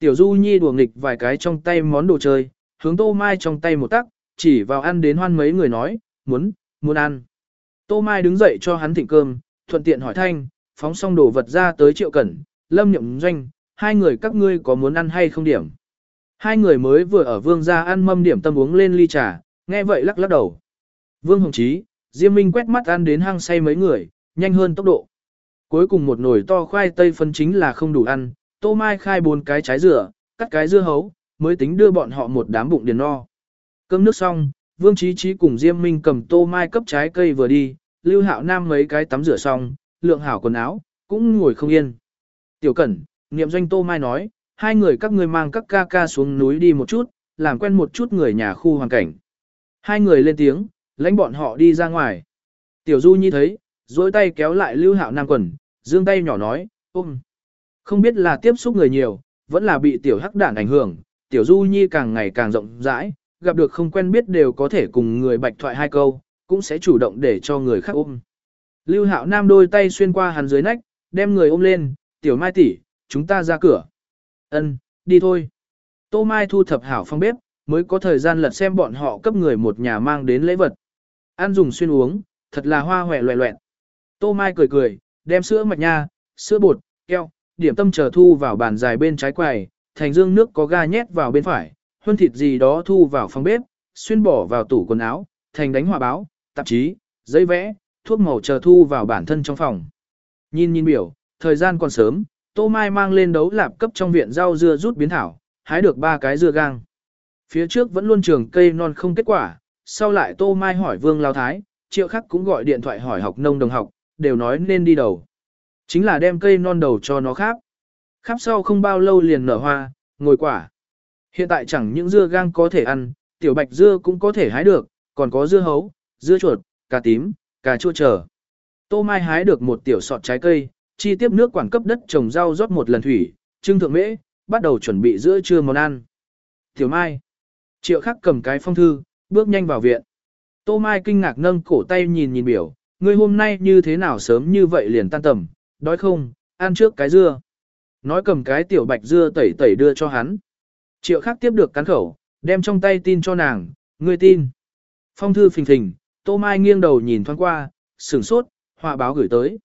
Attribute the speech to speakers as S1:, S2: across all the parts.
S1: Tiểu Du Nhi đùa nghịch vài cái trong tay món đồ chơi, hướng Tô Mai trong tay một tắc, chỉ vào ăn đến hoan mấy người nói, muốn, muốn ăn. Tô Mai đứng dậy cho hắn thịnh cơm, thuận tiện hỏi thanh, phóng xong đồ vật ra tới triệu cẩn, lâm nhậm doanh, hai người các ngươi có muốn ăn hay không điểm. Hai người mới vừa ở vương gia ăn mâm điểm tâm uống lên ly trà, nghe vậy lắc lắc đầu. Vương Hồng Chí, Diêm Minh quét mắt ăn đến hang say mấy người, nhanh hơn tốc độ. Cuối cùng một nồi to khoai tây phân chính là không đủ ăn, Tô Mai khai bốn cái trái dừa, cắt cái dưa hấu, mới tính đưa bọn họ một đám bụng điền no. Cơm nước xong, Vương Chí Chí cùng Diêm Minh cầm Tô Mai cấp trái cây vừa đi, Lưu Hạo Nam mấy cái tắm rửa xong, lượng hảo quần áo, cũng ngồi không yên. Tiểu Cẩn, niệm doanh Tô Mai nói, hai người các ngươi mang các ca ca xuống núi đi một chút, làm quen một chút người nhà khu hoàn cảnh. Hai người lên tiếng, lãnh bọn họ đi ra ngoài. Tiểu Du Nhi thấy, duỗi tay kéo lại Lưu Hạo Nam quần, dương tay nhỏ nói, ôm. Không biết là tiếp xúc người nhiều, vẫn là bị tiểu hắc đản ảnh hưởng, tiểu Du Nhi càng ngày càng rộng rãi, gặp được không quen biết đều có thể cùng người bạch thoại hai câu, cũng sẽ chủ động để cho người khác ôm. Lưu Hạo Nam đôi tay xuyên qua hắn dưới nách, đem người ôm lên, tiểu mai tỷ, chúng ta ra cửa. Ân, đi thôi. Tô Mai thu thập hảo phong bếp, mới có thời gian lật xem bọn họ cấp người một nhà mang đến lễ vật. Ăn dùng xuyên uống, thật là hoa hòe loẹ loẹn. Tô Mai cười cười, đem sữa mạch nha, sữa bột, keo, điểm tâm chờ thu vào bàn dài bên trái quầy, thành dương nước có ga nhét vào bên phải, huân thịt gì đó thu vào phòng bếp, xuyên bỏ vào tủ quần áo, thành đánh hòa báo, tạp chí, giấy vẽ, thuốc màu chờ thu vào bản thân trong phòng. Nhìn nhìn biểu, thời gian còn sớm, Tô Mai mang lên đấu lạp cấp trong viện rau dưa rút biến thảo, hái được ba cái dưa gang. Phía trước vẫn luôn trường cây non không kết quả, sau lại Tô Mai hỏi Vương Lao Thái, triệu khắc cũng gọi điện thoại hỏi học nông đồng học, đều nói nên đi đầu. Chính là đem cây non đầu cho nó khắp. Khắp sau không bao lâu liền nở hoa, ngồi quả. Hiện tại chẳng những dưa gang có thể ăn, tiểu bạch dưa cũng có thể hái được, còn có dưa hấu, dưa chuột, cà tím, cà chua trở. Tô Mai hái được một tiểu sọt trái cây, chi tiếp nước quản cấp đất trồng rau rót một lần thủy, trưng thượng mễ, bắt đầu chuẩn bị giữa trưa món ăn. Tiểu Mai. Triệu khắc cầm cái phong thư, bước nhanh vào viện. Tô Mai kinh ngạc nâng cổ tay nhìn nhìn biểu, ngươi hôm nay như thế nào sớm như vậy liền tan tầm, đói không, ăn trước cái dưa. Nói cầm cái tiểu bạch dưa tẩy tẩy đưa cho hắn. Triệu khắc tiếp được cắn khẩu, đem trong tay tin cho nàng, ngươi tin. Phong thư phình phình, Tô Mai nghiêng đầu nhìn thoáng qua, sửng sốt, họa báo gửi tới.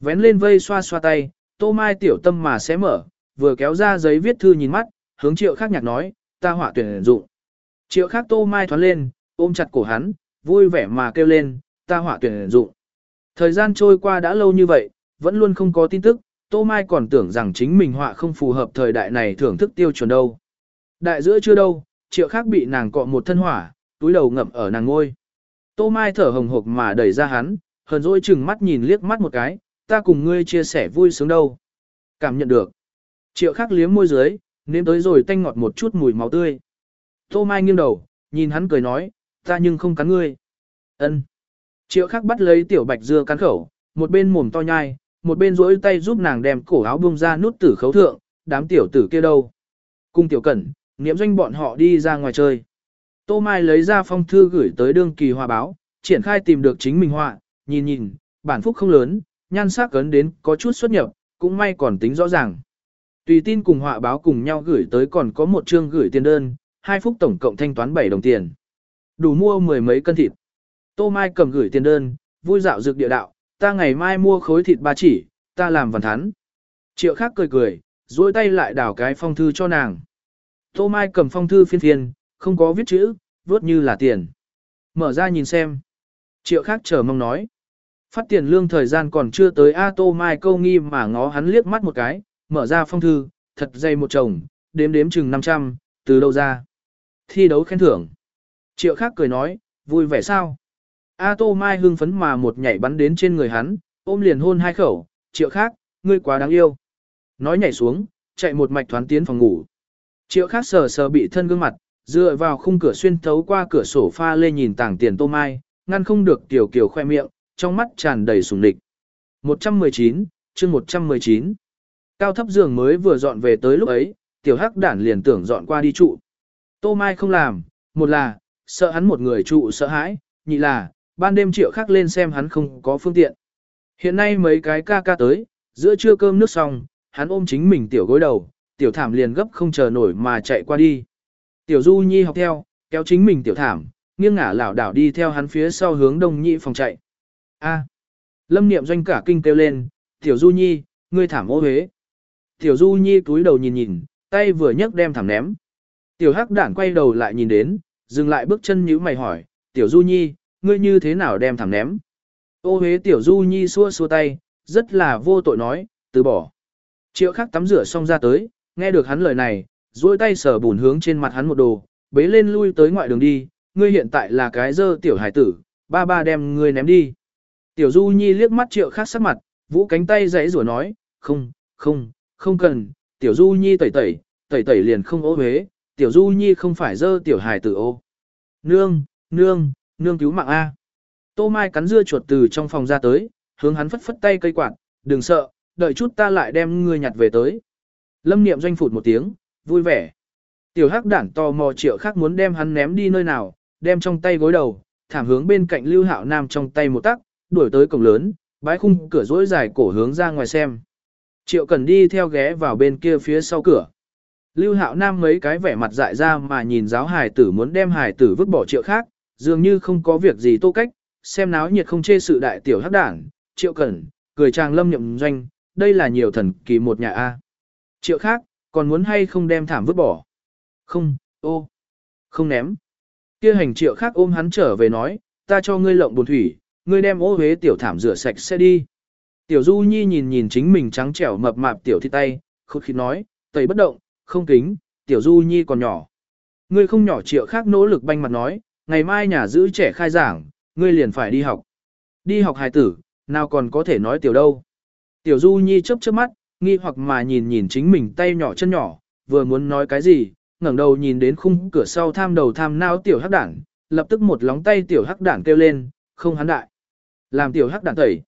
S1: Vén lên vây xoa xoa tay, Tô Mai tiểu tâm mà sẽ mở, vừa kéo ra giấy viết thư nhìn mắt, hướng triệu khác nhạc nói, ta họa tuyển dụng. Triệu khác Tô Mai thoát lên, ôm chặt cổ hắn, vui vẻ mà kêu lên, ta họa tuyển dụng. Thời gian trôi qua đã lâu như vậy, vẫn luôn không có tin tức, Tô Mai còn tưởng rằng chính mình họa không phù hợp thời đại này thưởng thức tiêu chuẩn đâu. Đại giữa chưa đâu, triệu khác bị nàng cọ một thân hỏa, túi đầu ngậm ở nàng ngôi. Tô Mai thở hồng hộc mà đẩy ra hắn, hờn dỗi chừng mắt nhìn liếc mắt một cái, ta cùng ngươi chia sẻ vui sướng đâu. Cảm nhận được. Triệu khắc liếm môi dưới, nếm tới rồi tanh ngọt một chút mùi máu tươi. Tô Mai nghiêng đầu, nhìn hắn cười nói, ta nhưng không cắn ngươi. Ân. Triệu khắc bắt lấy tiểu bạch dưa cắn khẩu, một bên mồm to nhai, một bên duỗi tay giúp nàng đem cổ áo bung ra nút tử khấu thượng, đám tiểu tử kia đâu. Cung tiểu cẩn, niệm doanh bọn họ đi ra ngoài chơi. Tô Mai lấy ra phong thư gửi tới đương kỳ hòa báo, triển khai tìm được chính mình họa, nhìn nhìn, bản phúc không lớn, nhan sắc cấn đến có chút xuất nhập, cũng may còn tính rõ ràng. Tùy tin cùng họa báo cùng nhau gửi tới còn có một chương gửi tiền đơn, hai phúc tổng cộng thanh toán 7 đồng tiền. Đủ mua mười mấy cân thịt. Tô Mai cầm gửi tiền đơn, vui dạo dược địa đạo, ta ngày mai mua khối thịt ba chỉ, ta làm văn thắn. Triệu khác cười cười, duỗi tay lại đảo cái phong thư cho nàng. Tô Mai cầm phong thư phiên phiên, không có viết chữ, vớt như là tiền. Mở ra nhìn xem. Triệu khác chờ mong nói. Phát tiền lương thời gian còn chưa tới A Tô Mai câu nghi mà ngó hắn liếc mắt một cái, mở ra phong thư, thật dày một chồng, đếm đếm chừng 500, từ đâu ra. Thi đấu khen thưởng. Triệu khác cười nói, vui vẻ sao? A Tô Mai hưng phấn mà một nhảy bắn đến trên người hắn, ôm liền hôn hai khẩu, triệu khác, ngươi quá đáng yêu. Nói nhảy xuống, chạy một mạch thoán tiến phòng ngủ. Triệu khác sờ sờ bị thân gương mặt, dựa vào khung cửa xuyên thấu qua cửa sổ pha lê nhìn tảng tiền Tô Mai, ngăn không được tiểu kiều khoe miệng, trong mắt tràn đầy sùng địch. 119, chương 119. Cao thấp giường mới vừa dọn về tới lúc ấy, tiểu hắc đản liền tưởng dọn qua đi trụ. Tô Mai không làm, một là, sợ hắn một người trụ sợ hãi, nhị là, ban đêm triệu khắc lên xem hắn không có phương tiện. Hiện nay mấy cái ca ca tới, giữa trưa cơm nước xong, hắn ôm chính mình tiểu gối đầu, tiểu thảm liền gấp không chờ nổi mà chạy qua đi. Tiểu Du Nhi học theo, kéo chính mình tiểu thảm, nghiêng ngả lảo đảo đi theo hắn phía sau hướng đông nhị phòng chạy. A. Lâm Niệm doanh cả kinh kêu lên, "Tiểu Du Nhi, ngươi thảm ô huế Tiểu Du Nhi cúi đầu nhìn nhìn, tay vừa nhấc đem thảm ném. Tiểu Hắc Đản quay đầu lại nhìn đến, dừng lại bước chân nhíu mày hỏi, "Tiểu Du Nhi, ngươi như thế nào đem thảm ném?" Ô hế Tiểu Du Nhi xua xua tay, rất là vô tội nói, "Từ bỏ." Triệu Khắc tắm rửa xong ra tới, nghe được hắn lời này, duỗi tay sờ bùn hướng trên mặt hắn một đồ, bế lên lui tới ngoại đường đi, ngươi hiện tại là cái dơ tiểu hải tử, ba ba đem ngươi ném đi. Tiểu Du Nhi liếc mắt triệu Khắc sắc mặt, vũ cánh tay giãy rủa nói, không, không, không cần, Tiểu Du Nhi tẩy tẩy, tẩy tẩy liền không ô huế, Tiểu Du Nhi không phải dơ tiểu hải tử ô. Nương, nương, nương cứu mạng A. Tô Mai cắn dưa chuột từ trong phòng ra tới, hướng hắn phất phất tay cây quạt, đừng sợ, đợi chút ta lại đem ngươi nhặt về tới. Lâm niệm doanh phụt một tiếng, vui vẻ. Tiểu hắc đản to mò triệu khác muốn đem hắn ném đi nơi nào, đem trong tay gối đầu, thảm hướng bên cạnh Lưu Hạo Nam trong tay một tắc, đuổi tới cổng lớn, bái khung cửa rỗi dài cổ hướng ra ngoài xem. Triệu Cần đi theo ghé vào bên kia phía sau cửa. Lưu Hạo Nam mấy cái vẻ mặt dại ra mà nhìn giáo hài tử muốn đem hài tử vứt bỏ triệu khác, dường như không có việc gì tô cách, xem náo nhiệt không chê sự đại tiểu hắc đảng, Triệu Cẩn, cười chàng lâm nhậm doanh, đây là nhiều thần kỳ một nhà A. Triệu khác, còn muốn hay không đem thảm vứt bỏ? Không, ô, không ném. Kia hành triệu khác ôm hắn trở về nói, ta cho ngươi lộng bồn thủy, ngươi đem ô huế tiểu thảm rửa sạch sẽ đi. Tiểu Du Nhi nhìn nhìn chính mình trắng trẻo mập mạp tiểu thi tay, khốt khí nói, tẩy bất động, không kính, tiểu Du Nhi còn nhỏ. Ngươi không nhỏ triệu khác nỗ lực banh mặt nói, ngày mai nhà giữ trẻ khai giảng, ngươi liền phải đi học. Đi học hài tử, nào còn có thể nói tiểu đâu. Tiểu Du Nhi chớp chớp mắt, nghi hoặc mà nhìn nhìn chính mình tay nhỏ chân nhỏ, vừa muốn nói cái gì, ngẩng đầu nhìn đến khung cửa sau tham đầu tham nao tiểu hắc đảng, lập tức một lóng tay tiểu hắc đảng kêu lên, không hắn đại. Làm tiểu hắc đảng tẩy.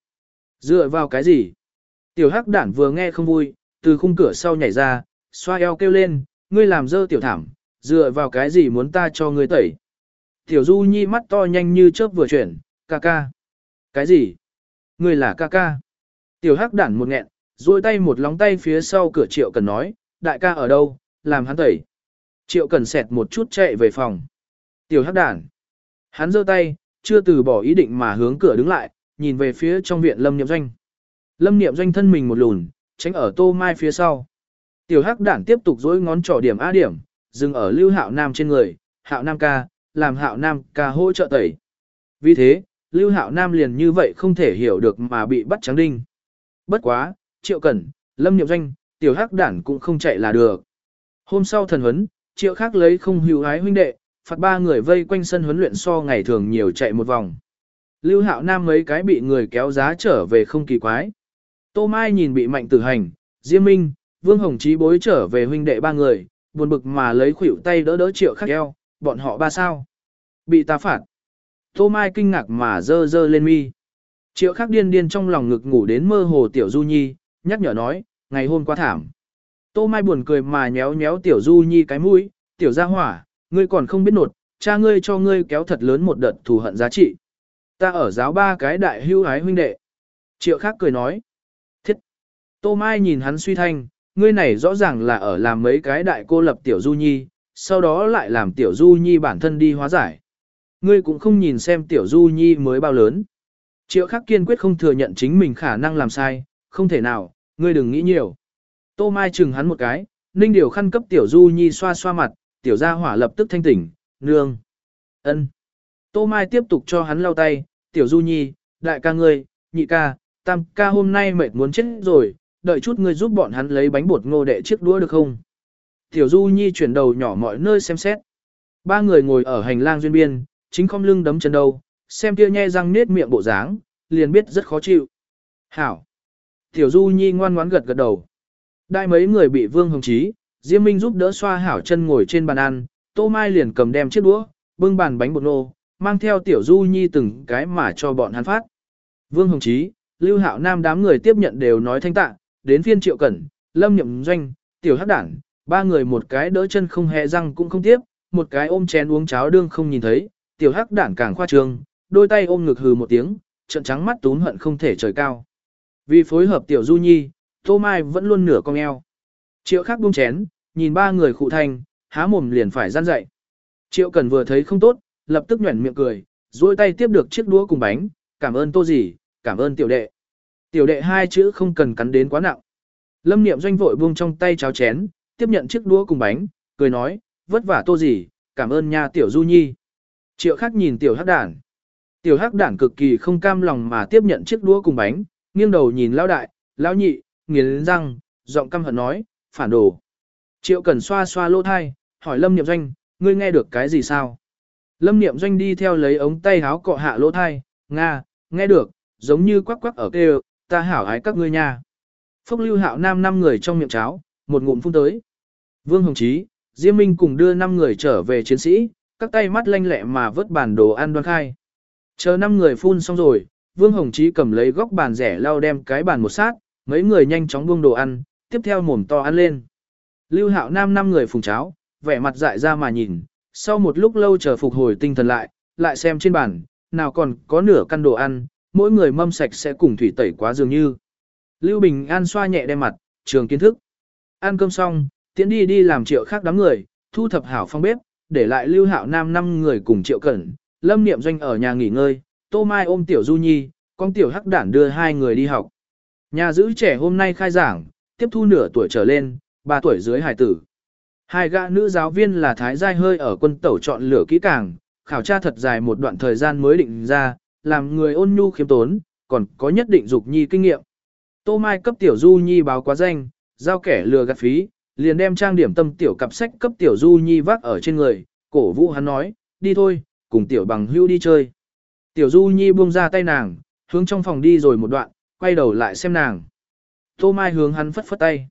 S1: Dựa vào cái gì? Tiểu hắc đảng vừa nghe không vui, từ khung cửa sau nhảy ra, xoa eo kêu lên, ngươi làm dơ tiểu thảm, dựa vào cái gì muốn ta cho ngươi tẩy? Tiểu du nhi mắt to nhanh như chớp vừa chuyển, ca ca. Cái gì? Ngươi là ca ca. Tiểu hắc đản một nghẹn, duỗi tay một lóng tay phía sau cửa triệu cần nói, đại ca ở đâu, làm hắn tẩy. Triệu cần sẹt một chút chạy về phòng. Tiểu hắc đản. Hắn giơ tay, chưa từ bỏ ý định mà hướng cửa đứng lại, nhìn về phía trong viện lâm niệm doanh. Lâm niệm doanh thân mình một lùn, tránh ở tô mai phía sau. Tiểu hắc đản tiếp tục dối ngón trỏ điểm A điểm, dừng ở lưu hạo nam trên người, hạo nam ca, làm hạo nam ca hỗ trợ tẩy. Vì thế, lưu hạo nam liền như vậy không thể hiểu được mà bị bắt trắng đinh. Bất quá, triệu cẩn, lâm niệm doanh, tiểu hắc đản cũng không chạy là được. Hôm sau thần huấn, triệu khác lấy không hữu ái huynh đệ, phạt ba người vây quanh sân huấn luyện so ngày thường nhiều chạy một vòng. Lưu hạo nam mấy cái bị người kéo giá trở về không kỳ quái. Tô Mai nhìn bị mạnh tử hành, Diêm Minh, Vương Hồng Chí bối trở về huynh đệ ba người, buồn bực mà lấy khuỷu tay đỡ đỡ triệu khắc eo, bọn họ ba sao. Bị ta phạt. Tô Mai kinh ngạc mà dơ dơ lên mi. Triệu khắc điên điên trong lòng ngực ngủ đến mơ hồ tiểu du nhi, nhắc nhở nói, ngày hôm qua thảm. Tô Mai buồn cười mà nhéo nhéo tiểu du nhi cái mũi, tiểu gia hỏa, ngươi còn không biết nột, cha ngươi cho ngươi kéo thật lớn một đợt thù hận giá trị. Ta ở giáo ba cái đại hưu hái huynh đệ. Triệu khắc cười nói. Thiết. Tô Mai nhìn hắn suy thanh, ngươi này rõ ràng là ở làm mấy cái đại cô lập tiểu du nhi, sau đó lại làm tiểu du nhi bản thân đi hóa giải. Ngươi cũng không nhìn xem tiểu du nhi mới bao lớn. Triệu khắc kiên quyết không thừa nhận chính mình khả năng làm sai, không thể nào, ngươi đừng nghĩ nhiều. Tô Mai chừng hắn một cái, ninh điều khăn cấp tiểu du nhi xoa xoa mặt, tiểu gia hỏa lập tức thanh tỉnh, nương. ân. Tô Mai tiếp tục cho hắn lau tay, tiểu du nhi, đại ca ngươi, nhị ca, tam ca hôm nay mệt muốn chết rồi, đợi chút ngươi giúp bọn hắn lấy bánh bột ngô đệ chiếc đũa được không? Tiểu du nhi chuyển đầu nhỏ mọi nơi xem xét. Ba người ngồi ở hành lang duyên biên, chính không lưng đấm chân đầu, xem kia nhe răng nết miệng bộ dáng, liền biết rất khó chịu. Hảo. Tiểu du nhi ngoan ngoãn gật gật đầu. Đại mấy người bị Vương Hồng Chí, Diêm Minh giúp đỡ xoa hảo chân ngồi trên bàn ăn, Tô Mai liền cầm đem chiếc đũa, bưng bàn bánh bột nô, mang theo Tiểu Du Nhi từng cái mà cho bọn hắn phát. Vương Hồng Chí, Lưu Hạo Nam đám người tiếp nhận đều nói thanh tạ, đến phiên Triệu Cẩn, Lâm Nhậm Doanh, Tiểu Hắc Đản ba người một cái đỡ chân không hề răng cũng không tiếp, một cái ôm chén uống cháo đương không nhìn thấy, Tiểu Hắc Đảng càng khoa trương, đôi tay ôm ngực hừ một tiếng, trận trắng mắt tún hận không thể trời cao. Vì phối hợp Tiểu Du Nhi, Tô Mai vẫn luôn nửa cong eo. Triệu khắc buông chén, nhìn ba người khụ thành, há mồm liền phải gian dậy. Triệu cần vừa thấy không tốt, lập tức nhuẩn miệng cười, duỗi tay tiếp được chiếc đũa cùng bánh, cảm ơn tô gì, cảm ơn tiểu đệ. Tiểu đệ hai chữ không cần cắn đến quá nặng. Lâm niệm doanh vội buông trong tay cháo chén, tiếp nhận chiếc đũa cùng bánh, cười nói, vất vả tô gì, cảm ơn nha tiểu du nhi. Triệu khác nhìn tiểu hắc đản. Tiểu hắc đản cực kỳ không cam lòng mà tiếp nhận chiếc đũa cùng bánh, nghiêng đầu nhìn lão đại, lão nhị, nghiến răng, giọng căm hận nói, phản đồ. Triệu cần xoa xoa lỗ thai, hỏi Lâm Niệm Doanh, ngươi nghe được cái gì sao? Lâm Niệm Doanh đi theo lấy ống tay háo cọ hạ lỗ thai, Nga, nghe được, giống như quắc quắc ở kêu, ta hảo ái các ngươi nha. Phúc lưu hạo nam năm người trong miệng cháo, một ngụm phun tới. Vương Hồng Chí, Diêm Minh cùng đưa năm người trở về chiến sĩ, các tay mắt lanh lẹ mà vớt bản đồ ăn đoan khai. Chờ năm người phun xong rồi, Vương Hồng Chí cầm lấy góc bàn rẻ lau đem cái bàn một sát, mấy người nhanh chóng buông đồ ăn, tiếp theo mồm to ăn lên. Lưu Hạo Nam năm người phùng cháo, vẻ mặt dại ra mà nhìn, sau một lúc lâu chờ phục hồi tinh thần lại, lại xem trên bàn, nào còn có nửa căn đồ ăn, mỗi người mâm sạch sẽ cùng thủy tẩy quá dường như. Lưu Bình An xoa nhẹ đem mặt, trường kiến thức. Ăn cơm xong, tiến đi đi làm triệu khác đám người, thu thập hảo phong bếp, để lại Lưu Hạo Nam năm người cùng triệu cẩn, Lâm Niệm Doanh ở nhà nghỉ ngơi, Tô Mai ôm Tiểu Du Nhi, con Tiểu Hắc Đản đưa hai người đi học. Nhà giữ trẻ hôm nay khai giảng, tiếp thu nửa tuổi trở lên, 3 tuổi dưới hải tử. Hai gã nữ giáo viên là Thái Giai hơi ở quân tẩu chọn lửa kỹ càng, khảo tra thật dài một đoạn thời gian mới định ra, làm người ôn nhu khiêm tốn, còn có nhất định dục nhi kinh nghiệm. Tô Mai cấp Tiểu Du Nhi báo quá danh, giao kẻ lừa gạt phí, liền đem trang điểm tâm tiểu cặp sách cấp Tiểu Du Nhi vác ở trên người, cổ vũ hắn nói, đi thôi, cùng Tiểu bằng hưu đi chơi. Tiểu Du Nhi buông ra tay nàng, hướng trong phòng đi rồi một đoạn, quay đầu lại xem nàng. Tô Mai hướng hắn phất phất tay.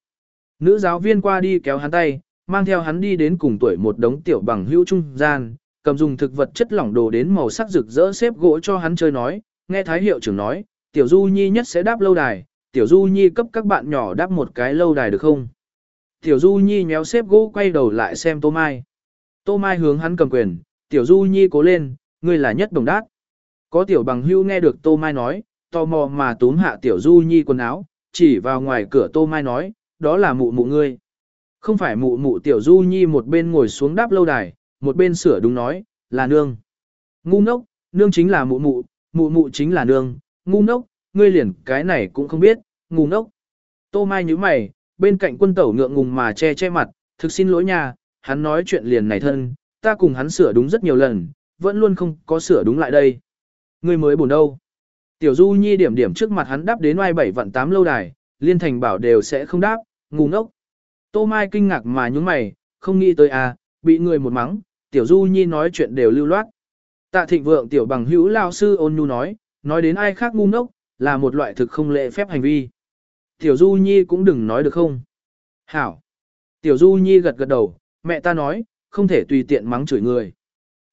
S1: Nữ giáo viên qua đi kéo hắn tay, mang theo hắn đi đến cùng tuổi một đống tiểu bằng hữu trung gian, cầm dùng thực vật chất lỏng đồ đến màu sắc rực rỡ xếp gỗ cho hắn chơi nói, nghe Thái hiệu trưởng nói, tiểu du nhi nhất sẽ đáp lâu đài, tiểu du nhi cấp các bạn nhỏ đáp một cái lâu đài được không? Tiểu du nhi méo xếp gỗ quay đầu lại xem tô mai. Tô mai hướng hắn cầm quyền, tiểu du nhi cố lên, ngươi là nhất đồng đát. Có tiểu bằng hưu nghe được tô mai nói, tò mò mà túm hạ tiểu du nhi quần áo, chỉ vào ngoài cửa tô mai nói, đó là mụ mụ ngươi. Không phải mụ mụ tiểu du nhi một bên ngồi xuống đáp lâu đài, một bên sửa đúng nói, là nương. Ngu ngốc, nương chính là mụ mụ, mụ mụ chính là nương, ngu ngốc, ngươi liền cái này cũng không biết, ngu ngốc. Tô Mai nhíu mày, bên cạnh quân tẩu ngượng ngùng mà che che mặt, thực xin lỗi nha, hắn nói chuyện liền này thân, ta cùng hắn sửa đúng rất nhiều lần, vẫn luôn không có sửa đúng lại đây. Ngươi mới buồn đâu. Tiểu Du Nhi điểm điểm trước mặt hắn đáp đến oai bảy vạn tám lâu đài, liên thành bảo đều sẽ không đáp, ngu ngốc. Tô Mai kinh ngạc mà nhúng mày, không nghĩ tới à, bị người một mắng, tiểu du nhi nói chuyện đều lưu loát. Tạ thịnh vượng tiểu bằng hữu lao sư ôn nhu nói, nói đến ai khác ngu ngốc, là một loại thực không lệ phép hành vi. Tiểu du nhi cũng đừng nói được không. Hảo. Tiểu du nhi gật gật đầu, mẹ ta nói, không thể tùy tiện mắng chửi người.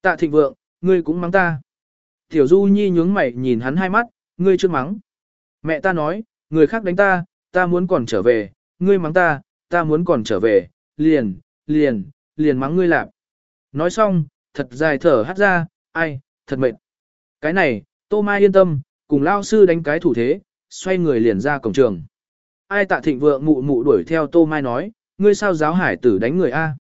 S1: Tạ thịnh vượng, ngươi cũng mắng ta. Tiểu du nhi nhướng mày nhìn hắn hai mắt, ngươi chưa mắng. Mẹ ta nói, người khác đánh ta, ta muốn còn trở về, ngươi mắng ta, ta muốn còn trở về, liền, liền, liền mắng ngươi lạp. Nói xong, thật dài thở hắt ra, ai, thật mệt. Cái này, Tô Mai yên tâm, cùng lao sư đánh cái thủ thế, xoay người liền ra cổng trường. Ai tạ thịnh vượng mụ mụ đuổi theo Tô Mai nói, ngươi sao giáo hải tử đánh người A.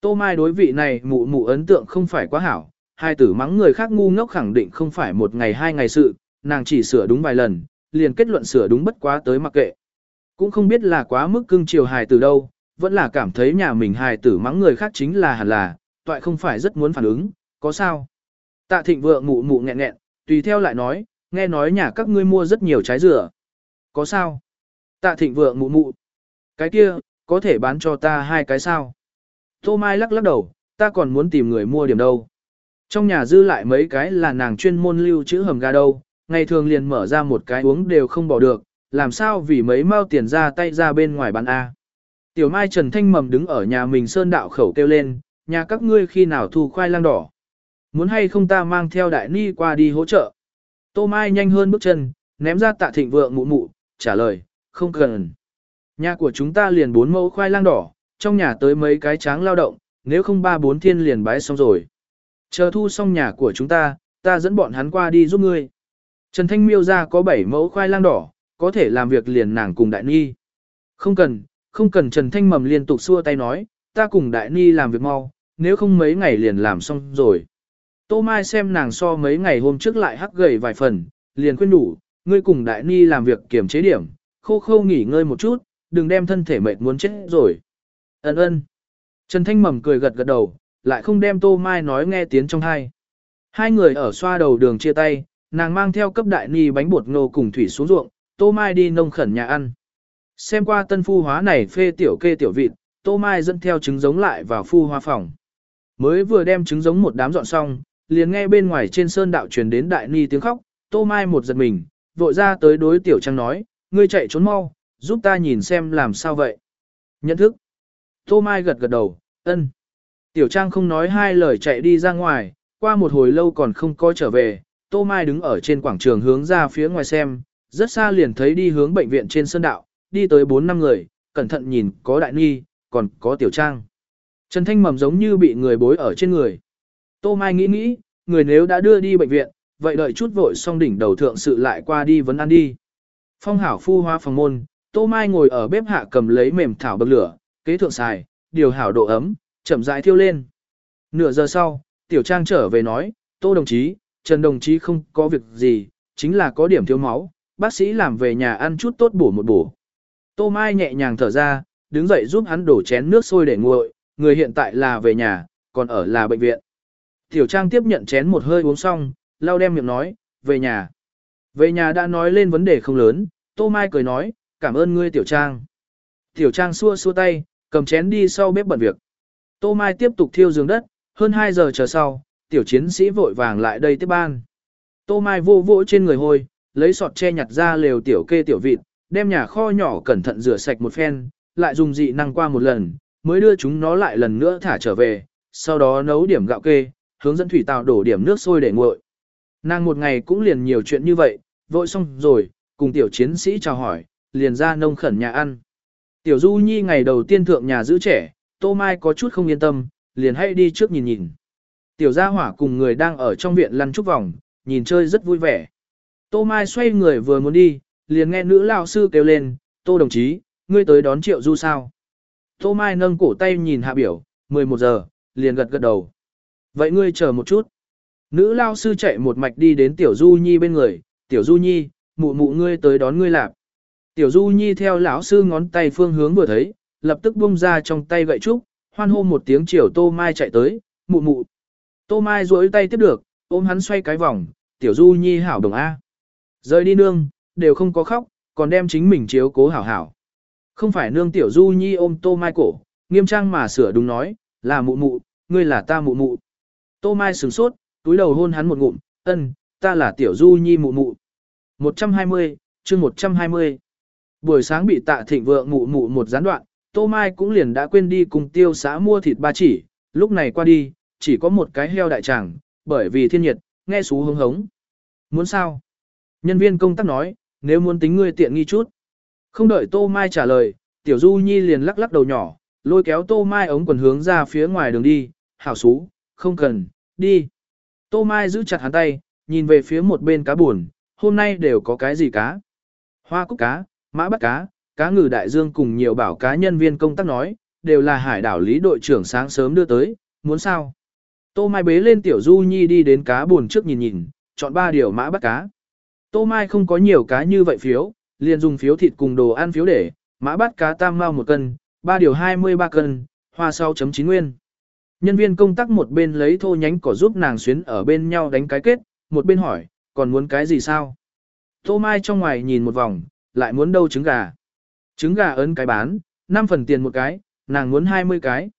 S1: Tô Mai đối vị này mụ mụ ấn tượng không phải quá hảo, hai tử mắng người khác ngu ngốc khẳng định không phải một ngày hai ngày sự, nàng chỉ sửa đúng vài lần, liền kết luận sửa đúng bất quá tới mặc kệ. Cũng không biết là quá mức cưng chiều hài tử đâu, vẫn là cảm thấy nhà mình hài tử mắng người khác chính là hẳn là, toại không phải rất muốn phản ứng, có sao? Tạ thịnh vượng mụ mụ nghẹn nghẹn, tùy theo lại nói, nghe nói nhà các ngươi mua rất nhiều trái dừa. Có sao? Tạ thịnh vượng mụ mụ. Cái kia, có thể bán cho ta hai cái sao? Tô Mai lắc lắc đầu, ta còn muốn tìm người mua điểm đâu. Trong nhà dư lại mấy cái là nàng chuyên môn lưu trữ hầm ga đâu, ngày thường liền mở ra một cái uống đều không bỏ được, làm sao vì mấy mao tiền ra tay ra bên ngoài bán A. Tiểu Mai Trần Thanh Mầm đứng ở nhà mình sơn đạo khẩu kêu lên, nhà các ngươi khi nào thu khoai lang đỏ. Muốn hay không ta mang theo đại ni qua đi hỗ trợ. Tô Mai nhanh hơn bước chân, ném ra tạ thịnh vượng mụ mụ, trả lời, không cần. Nhà của chúng ta liền bốn mẫu khoai lang đỏ, trong nhà tới mấy cái tráng lao động, nếu không ba bốn thiên liền bái xong rồi. Chờ thu xong nhà của chúng ta, ta dẫn bọn hắn qua đi giúp ngươi. Trần Thanh miêu ra có bảy mẫu khoai lang đỏ, có thể làm việc liền nàng cùng đại ni. Không cần, Không cần Trần Thanh Mầm liên tục xua tay nói, ta cùng Đại Ni làm việc mau, nếu không mấy ngày liền làm xong rồi. Tô Mai xem nàng so mấy ngày hôm trước lại hắc gầy vài phần, liền khuyên đủ, ngươi cùng Đại Ni làm việc kiểm chế điểm, khô khô nghỉ ngơi một chút, đừng đem thân thể mệt muốn chết rồi. Ấn ơn. Trần Thanh Mầm cười gật gật đầu, lại không đem Tô Mai nói nghe tiếng trong hai. Hai người ở xoa đầu đường chia tay, nàng mang theo cấp đại ni bánh bột ngô cùng thủy xuống ruộng, Tô Mai đi nông khẩn nhà ăn. Xem qua tân phu hóa này phê tiểu kê tiểu vịt, Tô Mai dẫn theo trứng giống lại vào phu hoa phòng. Mới vừa đem trứng giống một đám dọn xong, liền nghe bên ngoài trên sơn đạo truyền đến đại ni tiếng khóc, Tô Mai một giật mình, vội ra tới đối tiểu trang nói, ngươi chạy trốn mau, giúp ta nhìn xem làm sao vậy. Nhận thức. Tô Mai gật gật đầu, ân. Tiểu trang không nói hai lời chạy đi ra ngoài, qua một hồi lâu còn không có trở về, Tô Mai đứng ở trên quảng trường hướng ra phía ngoài xem, rất xa liền thấy đi hướng bệnh viện trên sơn đạo, đi tới 4 năm người, cẩn thận nhìn có đại nghi, còn có tiểu trang. Trần Thanh Mầm giống như bị người bối ở trên người. Tô Mai nghĩ nghĩ, người nếu đã đưa đi bệnh viện, vậy đợi chút vội xong đỉnh đầu thượng sự lại qua đi vấn ăn đi. Phong hảo phu hoa phòng môn, Tô Mai ngồi ở bếp hạ cầm lấy mềm thảo bậc lửa, kế thượng xài, điều hảo độ ấm, chậm rãi thiêu lên. Nửa giờ sau, Tiểu Trang trở về nói, Tô đồng chí, Trần đồng chí không có việc gì, chính là có điểm thiếu máu, bác sĩ làm về nhà ăn chút tốt bổ một bổ. Tô Mai nhẹ nhàng thở ra, đứng dậy giúp hắn đổ chén nước sôi để nguội, người hiện tại là về nhà, còn ở là bệnh viện. Tiểu Trang tiếp nhận chén một hơi uống xong, lau đem miệng nói, về nhà. Về nhà đã nói lên vấn đề không lớn, Tô Mai cười nói, cảm ơn ngươi Tiểu Trang. Tiểu Trang xua xua tay, cầm chén đi sau bếp bận việc. Tô Mai tiếp tục thiêu giường đất, hơn 2 giờ chờ sau, tiểu chiến sĩ vội vàng lại đây tiếp ban. Tô Mai vô vỗ trên người hôi, lấy sọt che nhặt ra lều tiểu kê tiểu vịt, đem nhà kho nhỏ cẩn thận rửa sạch một phen, lại dùng dị năng qua một lần, mới đưa chúng nó lại lần nữa thả trở về, sau đó nấu điểm gạo kê, hướng dẫn thủy tàu đổ điểm nước sôi để nguội. Nàng một ngày cũng liền nhiều chuyện như vậy, vội xong rồi, cùng tiểu chiến sĩ chào hỏi, liền ra nông khẩn nhà ăn. Tiểu Du Nhi ngày đầu tiên thượng nhà giữ trẻ, Tô Mai có chút không yên tâm, liền hay đi trước nhìn nhìn. Tiểu gia hỏa cùng người đang ở trong viện lăn trúc vòng, nhìn chơi rất vui vẻ. Tô Mai xoay người vừa muốn đi, liền nghe nữ lao sư kêu lên, Tô đồng chí, ngươi tới đón triệu du sao. Tô Mai nâng cổ tay nhìn hạ biểu, 11 giờ, liền gật gật đầu. Vậy ngươi chờ một chút. Nữ lao sư chạy một mạch đi đến Tiểu Du Nhi bên người, Tiểu Du Nhi, mụ mụ ngươi tới đón ngươi lạp. Tiểu Du Nhi theo lão sư ngón tay phương hướng vừa thấy, lập tức bung ra trong tay gậy trúc, hoan hô một tiếng chiều Tô Mai chạy tới, mụ mụ. Tô Mai duỗi tay tiếp được, ôm hắn xoay cái vòng, Tiểu Du Nhi hảo đồng A. Rời đi nương, đều không có khóc, còn đem chính mình chiếu cố hảo hảo. Không phải nương Tiểu Du Nhi ôm Tô Mai cổ, nghiêm trang mà sửa đúng nói, là mụ mụ, ngươi là ta mụ mụ. Tô Mai sửng sốt, túi đầu hôn hắn một ngụm, ân, ta là Tiểu Du Nhi mụ mụ. 120, chương 120. Buổi sáng bị tạ thịnh vượng mụ mụ một gián đoạn, Tô Mai cũng liền đã quên đi cùng tiêu xã mua thịt ba chỉ, lúc này qua đi, chỉ có một cái heo đại tràng, bởi vì thiên nhiệt, nghe xú hống hống. Muốn sao? Nhân viên công tác nói, nếu muốn tính ngươi tiện nghi chút. Không đợi Tô Mai trả lời, Tiểu Du Nhi liền lắc lắc đầu nhỏ, lôi kéo Tô Mai ống quần hướng ra phía ngoài đường đi, hảo xú, không cần, đi. Tô Mai giữ chặt hắn tay, nhìn về phía một bên cá buồn, hôm nay đều có cái gì cá? Hoa cúc cá, mã bắt cá, cá ngừ đại dương cùng nhiều bảo cá nhân viên công tác nói, đều là hải đảo lý đội trưởng sáng sớm đưa tới, muốn sao? Tô Mai bế lên tiểu du nhi đi đến cá buồn trước nhìn nhìn, chọn ba điều mã bắt cá. Tô Mai không có nhiều cá như vậy phiếu, liền dùng phiếu thịt cùng đồ ăn phiếu để, mã bắt cá tam mao một cân, ba điều 23 cân, hoa 6.9 nguyên. Nhân viên công tác một bên lấy thô nhánh cỏ giúp nàng xuyến ở bên nhau đánh cái kết, một bên hỏi, còn muốn cái gì sao? Tô Mai trong ngoài nhìn một vòng, lại muốn đâu trứng gà. Trứng gà ấn cái bán, 5 phần tiền một cái, nàng muốn 20 cái.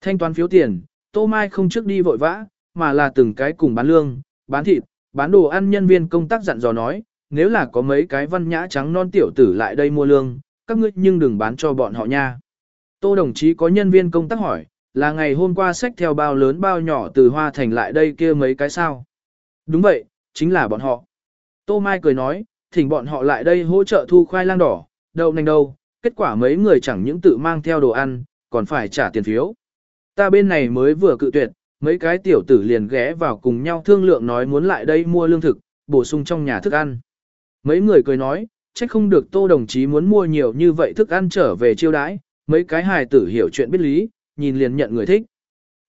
S1: Thanh toán phiếu tiền, Tô Mai không trước đi vội vã, mà là từng cái cùng bán lương, bán thịt, bán đồ ăn nhân viên công tác dặn dò nói, nếu là có mấy cái văn nhã trắng non tiểu tử lại đây mua lương, các ngươi nhưng đừng bán cho bọn họ nha. Tô đồng chí có nhân viên công tác hỏi, là ngày hôm qua sách theo bao lớn bao nhỏ từ Hoa Thành lại đây kia mấy cái sao? Đúng vậy, chính là bọn họ. Tô Mai cười nói, thỉnh bọn họ lại đây hỗ trợ thu khoai lang đỏ, đậu nành đâu, kết quả mấy người chẳng những tự mang theo đồ ăn, còn phải trả tiền phiếu. Ta bên này mới vừa cự tuyệt, mấy cái tiểu tử liền ghé vào cùng nhau thương lượng nói muốn lại đây mua lương thực, bổ sung trong nhà thức ăn. Mấy người cười nói, trách không được tô đồng chí muốn mua nhiều như vậy thức ăn trở về chiêu đãi, mấy cái hài tử hiểu chuyện biết lý, nhìn liền nhận người thích.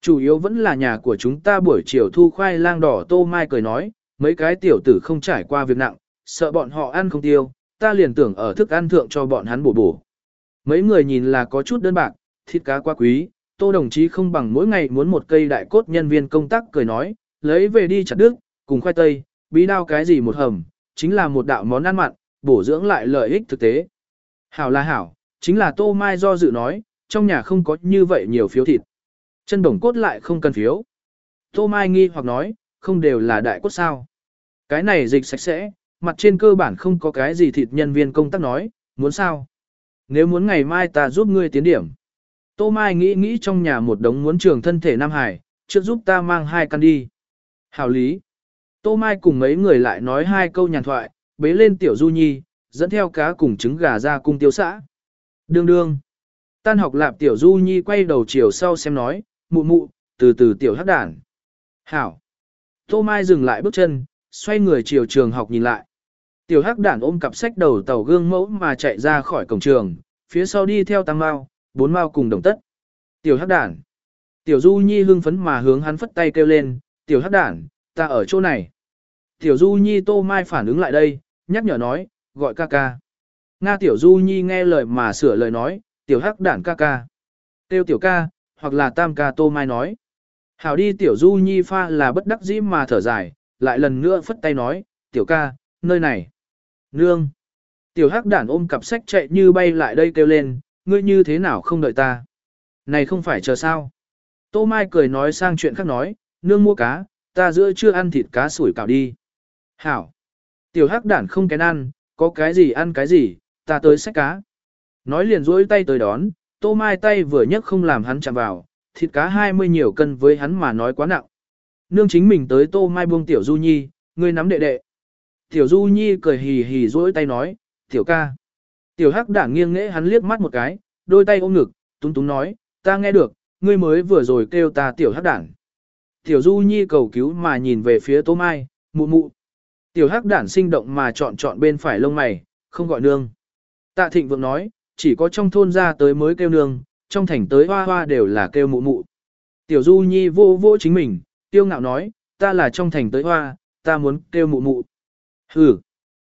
S1: Chủ yếu vẫn là nhà của chúng ta buổi chiều thu khoai lang đỏ tô mai cười nói, mấy cái tiểu tử không trải qua việc nặng, sợ bọn họ ăn không tiêu, ta liền tưởng ở thức ăn thượng cho bọn hắn bổ bổ. Mấy người nhìn là có chút đơn bạc, thịt cá quá quý, tô đồng chí không bằng mỗi ngày muốn một cây đại cốt nhân viên công tác cười nói, lấy về đi chặt đứt, cùng khoai tây, bí đao cái gì một hầm, chính là một đạo món ăn mặn, bổ dưỡng lại lợi ích thực tế. Hảo là hảo, chính là tô mai do dự nói, trong nhà không có như vậy nhiều phiếu thịt. Chân đồng cốt lại không cần phiếu. Tô mai nghi hoặc nói, không đều là đại cốt sao. Cái này dịch sạch sẽ, mặt trên cơ bản không có cái gì thịt nhân viên công tác nói, muốn sao? Nếu muốn ngày mai ta giúp ngươi tiến điểm. Tô Mai nghĩ nghĩ trong nhà một đống muốn trường thân thể Nam Hải, trước giúp ta mang hai căn đi. Hảo lý. Tô Mai cùng mấy người lại nói hai câu nhàn thoại, bế lên tiểu du nhi, dẫn theo cá cùng trứng gà ra cung tiêu xã. Đương đương. Tan học lạp tiểu du nhi quay đầu chiều sau xem nói, mụ mụ, từ từ tiểu hắc đản. Hảo. Tô Mai dừng lại bước chân, xoay người chiều trường học nhìn lại. Tiểu hắc đản ôm cặp sách đầu tàu gương mẫu mà chạy ra khỏi cổng trường, phía sau đi theo tăng mao, bốn mao cùng đồng tất. Tiểu hắc đản. Tiểu du nhi hưng phấn mà hướng hắn phất tay kêu lên, tiểu hắc đản, ta ở chỗ này. Tiểu du nhi tô mai phản ứng lại đây, nhắc nhở nói, gọi ca ca. Nga tiểu du nhi nghe lời mà sửa lời nói, tiểu hắc đản ca ca. Tiêu tiểu ca, hoặc là tam ca tô mai nói. Hảo đi tiểu du nhi pha là bất đắc dĩ mà thở dài, lại lần nữa phất tay nói, tiểu ca, nơi này. Nương. Tiểu hắc đản ôm cặp sách chạy như bay lại đây kêu lên, ngươi như thế nào không đợi ta. Này không phải chờ sao. Tô Mai cười nói sang chuyện khác nói, nương mua cá, ta giữa chưa ăn thịt cá sủi cảo đi. Hảo. Tiểu hắc đản không kén ăn, có cái gì ăn cái gì, ta tới sách cá. Nói liền rỗi tay tới đón, tô mai tay vừa nhấc không làm hắn chạm vào, thịt cá 20 nhiều cân với hắn mà nói quá nặng. Nương chính mình tới tô mai buông tiểu du nhi, ngươi nắm đệ đệ. Tiểu du nhi cười hì hì rỗi tay nói, tiểu ca. Tiểu hắc đảng nghiêng nghễ hắn liếc mắt một cái, đôi tay ôm ngực, túng túng nói, ta nghe được, ngươi mới vừa rồi kêu ta tiểu hắc đảng. Tiểu du nhi cầu cứu mà nhìn về phía tô mai, mụ mụ. Tiểu hắc đản sinh động mà chọn chọn bên phải lông mày, không gọi nương. Tạ thịnh vượng nói, chỉ có trong thôn ra tới mới kêu nương, trong thành tới hoa hoa đều là kêu mụ mụ. Tiểu du nhi vô vô chính mình, tiêu ngạo nói, ta là trong thành tới hoa, ta muốn kêu mụ mụ. Hừ,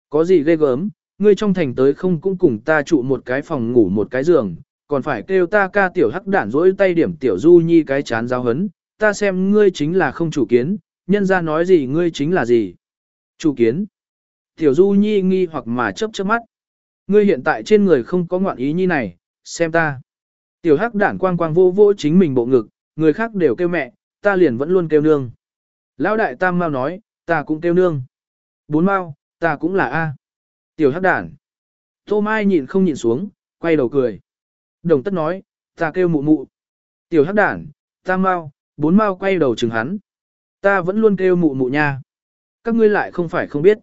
S1: có gì ghê gớm, ngươi trong thành tới không cũng cùng ta trụ một cái phòng ngủ một cái giường, còn phải kêu ta ca tiểu hắc đản rỗi tay điểm tiểu du nhi cái chán giáo hấn, ta xem ngươi chính là không chủ kiến, nhân ra nói gì ngươi chính là gì. Chủ kiến. Tiểu du nhi nghi hoặc mà chớp chớp mắt. Ngươi hiện tại trên người không có ngoạn ý như này, xem ta. Tiểu hắc đản quang quang vô vô chính mình bộ ngực, người khác đều kêu mẹ, ta liền vẫn luôn kêu nương. Lão đại tam mau nói, ta cũng kêu nương. Bốn mau, ta cũng là A. Tiểu hắc đản. Tô Mai nhịn không nhịn xuống, quay đầu cười. Đồng tất nói, ta kêu mụ mụ. Tiểu hắc đản, tam mau, bốn mau quay đầu chừng hắn. Ta vẫn luôn kêu mụ mụ nha. Các ngươi lại không phải không biết.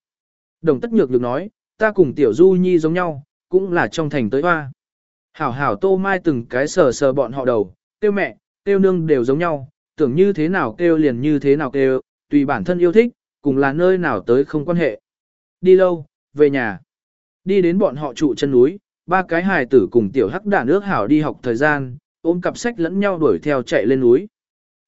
S1: Đồng tất nhược được nói, ta cùng tiểu du nhi giống nhau, cũng là trong thành tới hoa. Hảo hảo tô mai từng cái sờ sờ bọn họ đầu, kêu mẹ, kêu nương đều giống nhau, tưởng như thế nào kêu liền như thế nào kêu, tùy bản thân yêu thích, cùng là nơi nào tới không quan hệ. Đi lâu, về nhà. Đi đến bọn họ trụ chân núi, ba cái hài tử cùng tiểu hắc đản ước hảo đi học thời gian, ôm cặp sách lẫn nhau đuổi theo chạy lên núi.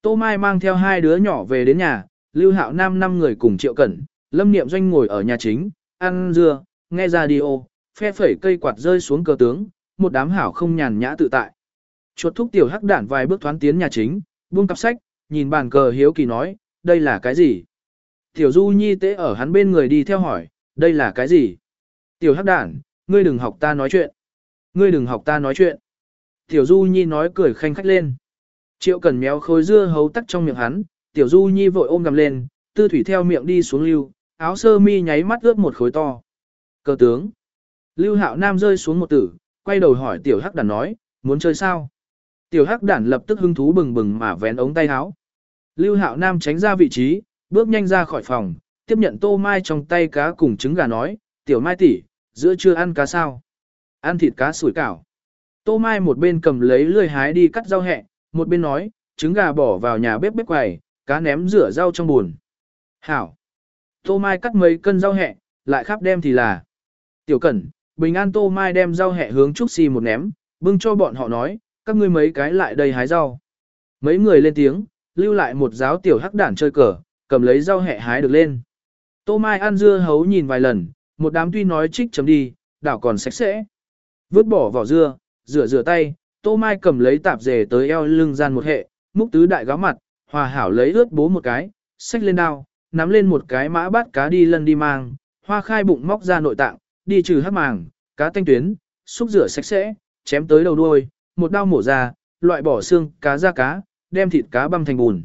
S1: Tô Mai mang theo hai đứa nhỏ về đến nhà, Lưu Hạo Nam năm người cùng Triệu Cẩn, Lâm Niệm Doanh ngồi ở nhà chính, ăn dưa, nghe radio, phe phẩy cây quạt rơi xuống cờ tướng, một đám hảo không nhàn nhã tự tại. Chuột thúc tiểu hắc đản vài bước thoán tiến nhà chính, buông cặp sách, nhìn bàn cờ hiếu kỳ nói, đây là cái gì? Tiểu Du Nhi tế ở hắn bên người đi theo hỏi, đây là cái gì? Tiểu hắc đản, ngươi đừng học ta nói chuyện. Ngươi đừng học ta nói chuyện. Tiểu Du Nhi nói cười khanh khách lên. Triệu cần méo khối dưa hấu tắc trong miệng hắn, Tiểu Du Nhi vội ôm gầm lên, tư thủy theo miệng đi xuống lưu, áo sơ mi nháy mắt ướt một khối to cơ tướng. Lưu Hạo Nam rơi xuống một tử, quay đầu hỏi Tiểu Hắc Đản nói, muốn chơi sao? Tiểu Hắc Đản lập tức hứng thú bừng bừng mà vén ống tay áo. Lưu Hạo Nam tránh ra vị trí, bước nhanh ra khỏi phòng, tiếp nhận tô mai trong tay cá cùng trứng gà nói, Tiểu Mai tỷ, giữa trưa ăn cá sao? Ăn thịt cá sủi cảo. Tô Mai một bên cầm lấy lưỡi hái đi cắt rau hẹ, một bên nói, trứng gà bỏ vào nhà bếp bếp quầy, cá ném rửa rau trong buồn. Hảo. Tô Mai cắt mấy cân rau hẹ, lại khắp đem thì là. Tiểu Cẩn, Bình An Tô Mai đem rau hẹ hướng Trúc Si một ném, Bưng cho bọn họ nói, các ngươi mấy cái lại đây hái rau. Mấy người lên tiếng, lưu lại một giáo tiểu hắc đản chơi cờ, cầm lấy rau hẹ hái được lên. Tô Mai ăn dưa hấu nhìn vài lần, một đám tuy nói trích chấm đi, đảo còn sạch sẽ. Vứt bỏ vỏ dưa, rửa rửa tay, Tô Mai cầm lấy tạp dề tới eo lưng gian một hệ, múc tứ đại gáo mặt, hòa hảo lấy ướt bố một cái, xách lên đao, nắm lên một cái mã bát cá đi lân đi mang, hoa khai bụng móc ra nội tạng, đi trừ hắc màng, cá tanh tuyến, xúc rửa sạch sẽ, chém tới đầu đuôi, một đao mổ ra, loại bỏ xương, cá ra cá, đem thịt cá băm thành bùn.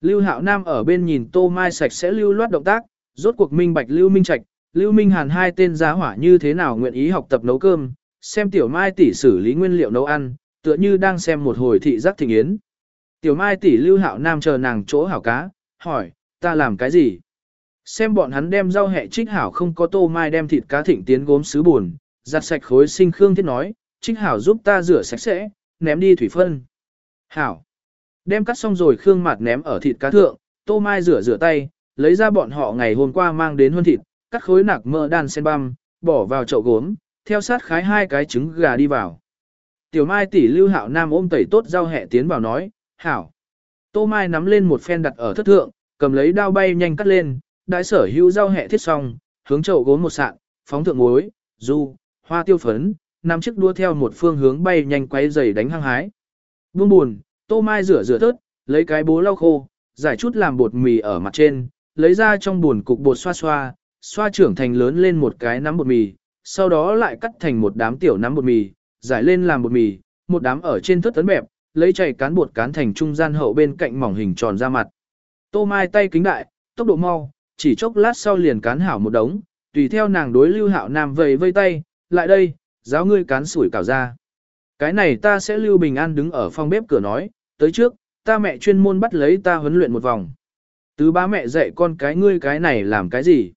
S1: Lưu Hạo Nam ở bên nhìn Tô Mai sạch sẽ lưu loát động tác, rốt cuộc minh bạch Lưu Minh Trạch, Lưu Minh Hàn hai tên giá hỏa như thế nào nguyện ý học tập nấu cơm, xem Tiểu Mai tỷ xử lý nguyên liệu nấu ăn, tựa như đang xem một hồi thị giác thịnh yến. Tiểu Mai tỷ Lưu Hạo Nam chờ nàng chỗ hảo cá, hỏi, ta làm cái gì? Xem bọn hắn đem rau hẹ trích hảo không có tô mai đem thịt cá thịnh tiến gốm sứ buồn, giặt sạch khối sinh khương thiết nói, trích hảo giúp ta rửa sạch sẽ, ném đi thủy phân. Hảo. Đem cắt xong rồi khương mặt ném ở thịt cá thượng, tô mai rửa rửa tay, lấy ra bọn họ ngày hôm qua mang đến huân thịt, cắt khối nạc mỡ đan sen băm, bỏ vào chậu gốm, theo sát khái hai cái trứng gà đi vào. Tiểu Mai tỷ Lưu Hạo Nam ôm tẩy tốt rau hẹ tiến vào nói, "Hảo." Tô Mai nắm lên một phen đặt ở thất thượng, cầm lấy đao bay nhanh cắt lên, đại sở hữu rau hẹ thiết xong, hướng chậu gốm một sạn, phóng thượng muối, du, hoa tiêu phấn, nắm chiếc đua theo một phương hướng bay nhanh quay dày đánh hăng hái. Buông buồn, Tô Mai rửa rửa tớt, lấy cái bố lau khô, giải chút làm bột mì ở mặt trên, lấy ra trong buồn cục bột xoa xoa, xoa trưởng thành lớn lên một cái nắm bột mì, sau đó lại cắt thành một đám tiểu nắm bột mì, giải lên làm bột mì, một đám ở trên thớt tấn bẹp, lấy chảy cán bột cán thành trung gian hậu bên cạnh mỏng hình tròn ra mặt. Tô Mai tay kính đại, tốc độ mau, chỉ chốc lát sau liền cán hảo một đống, tùy theo nàng đối Lưu Hạo Nam vầy vây tay, lại đây, giáo ngươi cán sủi cảo ra. Cái này ta sẽ Lưu Bình An đứng ở phòng bếp cửa nói, tới trước, ta mẹ chuyên môn bắt lấy ta huấn luyện một vòng. Tứ ba mẹ dạy con cái ngươi cái này làm cái gì?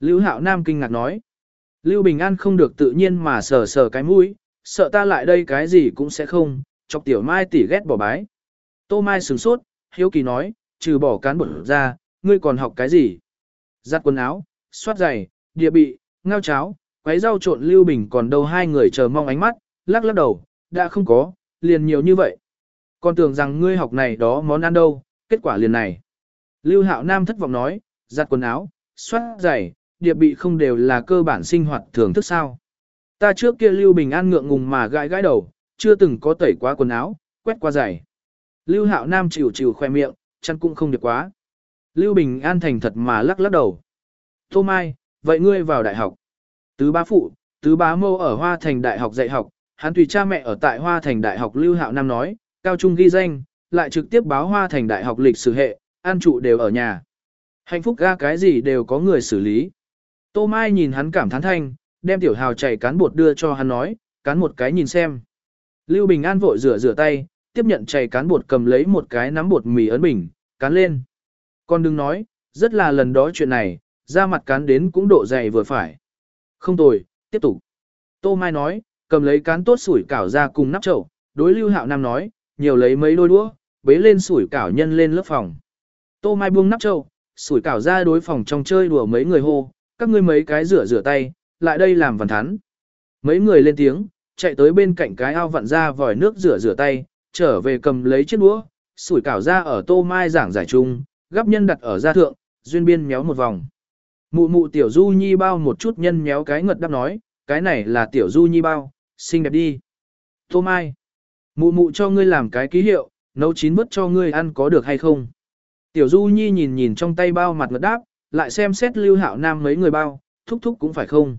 S1: Lưu Hạo Nam kinh ngạc nói. Lưu Bình An không được tự nhiên mà sờ sờ cái mũi, sợ ta lại đây cái gì cũng sẽ không, chọc tiểu mai tỉ ghét bỏ bái. Tô Mai sửng sốt, hiếu kỳ nói, trừ bỏ cán bột ra, ngươi còn học cái gì? Giặt quần áo, xoát giày, địa bị, ngao cháo, quấy rau trộn Lưu Bình còn đâu hai người chờ mong ánh mắt, lắc lắc đầu, đã không có, liền nhiều như vậy. Còn tưởng rằng ngươi học này đó món ăn đâu, kết quả liền này. Lưu Hạo Nam thất vọng nói, giặt quần áo, xoát giày, địa bị không đều là cơ bản sinh hoạt thường thức sao. Ta trước kia Lưu Bình An ngượng ngùng mà gãi gãi đầu, chưa từng có tẩy quá quần áo, quét qua giày. Lưu Hạo Nam chịu chịu khoe miệng, chăn cũng không được quá. Lưu Bình An thành thật mà lắc lắc đầu. Tô Mai, vậy ngươi vào đại học. Tứ bá phụ, tứ bá mâu ở Hoa Thành Đại học dạy học, hắn tùy cha mẹ ở tại Hoa Thành Đại học Lưu Hạo Nam nói, cao trung ghi danh, lại trực tiếp báo Hoa Thành Đại học lịch sử hệ, an trụ đều ở nhà. Hạnh phúc ga cái gì đều có người xử lý. Tô Mai nhìn hắn cảm thán thanh, đem tiểu hào chảy cán bột đưa cho hắn nói, cán một cái nhìn xem. Lưu Bình An vội rửa rửa tay, tiếp nhận chảy cán bột cầm lấy một cái nắm bột mì ấn bình, cán lên. Con đừng nói, rất là lần đó chuyện này, ra mặt cán đến cũng độ dày vừa phải. Không tồi, tiếp tục. Tô Mai nói, cầm lấy cán tốt sủi cảo ra cùng nắp chậu, đối Lưu Hạo Nam nói, nhiều lấy mấy đôi đũa, bế lên sủi cảo nhân lên lớp phòng. Tô Mai buông nắp chậu, sủi cảo ra đối phòng trong chơi đùa mấy người hô, các ngươi mấy cái rửa rửa tay, lại đây làm vần thắn. Mấy người lên tiếng, chạy tới bên cạnh cái ao vặn ra vòi nước rửa rửa tay, trở về cầm lấy chiếc đũa, sủi cảo ra ở Tô Mai giảng giải chung, gắp nhân đặt ở gia thượng, duyên biên méo một vòng. Mụ mụ tiểu du nhi bao một chút nhân méo cái ngật đáp nói, cái này là tiểu du nhi bao, xinh đẹp đi. Tô Mai, mụ mụ cho ngươi làm cái ký hiệu, nấu chín bớt cho ngươi ăn có được hay không? Tiểu du nhi nhìn nhìn trong tay bao mặt ngật đáp, lại xem xét lưu hạo nam mấy người bao, thúc thúc cũng phải không?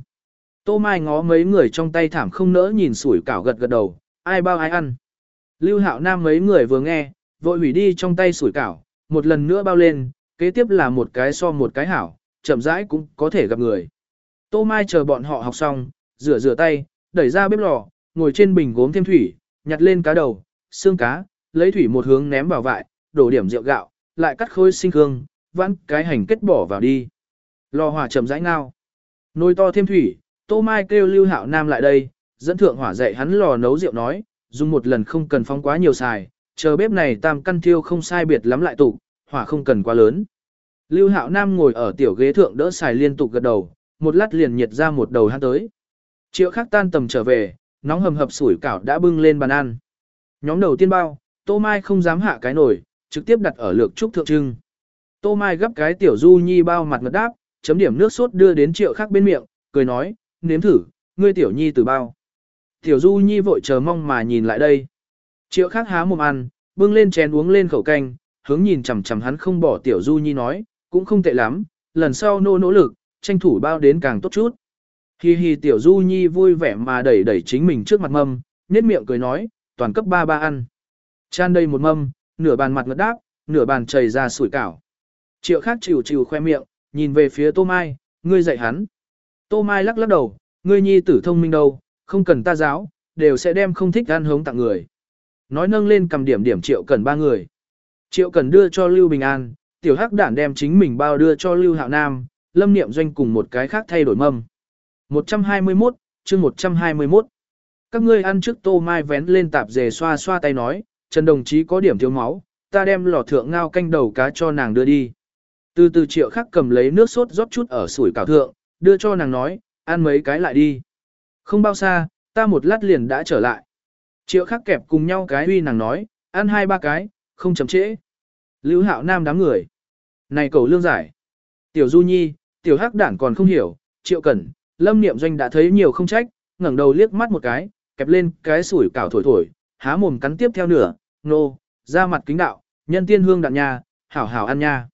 S1: Tô Mai ngó mấy người trong tay thảm không nỡ nhìn sủi cảo gật gật đầu, ai bao ai ăn. Lưu hạo nam mấy người vừa nghe, vội hủy đi trong tay sủi cảo, một lần nữa bao lên, kế tiếp là một cái so một cái hảo, chậm rãi cũng có thể gặp người. Tô Mai chờ bọn họ học xong, rửa rửa tay, đẩy ra bếp lò, ngồi trên bình gốm thêm thủy, nhặt lên cá đầu, xương cá, lấy thủy một hướng ném vào vại, đổ điểm rượu gạo, lại cắt khối sinh hương, vãn cái hành kết bỏ vào đi. Lò hỏa chậm rãi ngao. Nồi to thêm thủy, Tô Mai kêu Lưu Hạo Nam lại đây, dẫn thượng hỏa dạy hắn lò nấu rượu nói, dùng một lần không cần phong quá nhiều xài, chờ bếp này tam căn thiêu không sai biệt lắm lại tụ, hỏa không cần quá lớn. Lưu Hạo Nam ngồi ở tiểu ghế thượng đỡ xài liên tục gật đầu, một lát liền nhiệt ra một đầu hắn tới. Triệu khắc tan tầm trở về, nóng hầm hập sủi cảo đã bưng lên bàn ăn. Nhóm đầu tiên bao, Tô Mai không dám hạ cái nồi, trực tiếp đặt ở lược trúc thượng trưng. Tô Mai gấp cái tiểu du nhi bao mặt ngật đáp, chấm điểm nước sốt đưa đến triệu khắc bên miệng, cười nói, nếm thử, ngươi tiểu nhi từ bao. Tiểu du nhi vội chờ mong mà nhìn lại đây. Triệu khác há mồm ăn, bưng lên chén uống lên khẩu canh, hướng nhìn chằm chằm hắn không bỏ tiểu du nhi nói, cũng không tệ lắm, lần sau nô nỗ lực, tranh thủ bao đến càng tốt chút. Hi hi tiểu du nhi vui vẻ mà đẩy đẩy chính mình trước mặt mâm, nhếch miệng cười nói, toàn cấp ba ba ăn. Chan đây một mâm, nửa bàn mặt ngất đáp, nửa bàn chảy ra sủi cảo. Triệu khác chịu chịu khoe miệng, nhìn về phía Tô Mai, ngươi dạy hắn. Tô Mai lắc lắc đầu, ngươi nhi tử thông minh đâu, không cần ta giáo, đều sẽ đem không thích ăn hống tặng người. Nói nâng lên cầm điểm điểm triệu cần ba người. Triệu cần đưa cho Lưu Bình An, tiểu hắc đản đem chính mình bao đưa cho Lưu Hạo Nam, lâm niệm doanh cùng một cái khác thay đổi mâm. 121, chương 121. Các ngươi ăn trước tô mai vén lên tạp dề xoa xoa tay nói, Trần đồng chí có điểm thiếu máu, ta đem lò thượng ngao canh đầu cá cho nàng đưa đi. Từ từ triệu khắc cầm lấy nước sốt rót chút ở sủi cảo thượng, đưa cho nàng nói, ăn mấy cái lại đi. Không bao xa, ta một lát liền đã trở lại. Triệu khắc kẹp cùng nhau cái huy nàng nói, ăn hai ba cái, không chấm trễ. Lưu hạo nam đám người. Này cầu lương giải. Tiểu du nhi, tiểu hắc đản còn không hiểu, triệu cẩn, lâm niệm doanh đã thấy nhiều không trách, ngẩng đầu liếc mắt một cái, kẹp lên cái sủi cảo thổi thổi, há mồm cắn tiếp theo nửa, nô, ra mặt kính đạo, nhân tiên hương đạn nha, hảo hảo ăn nha.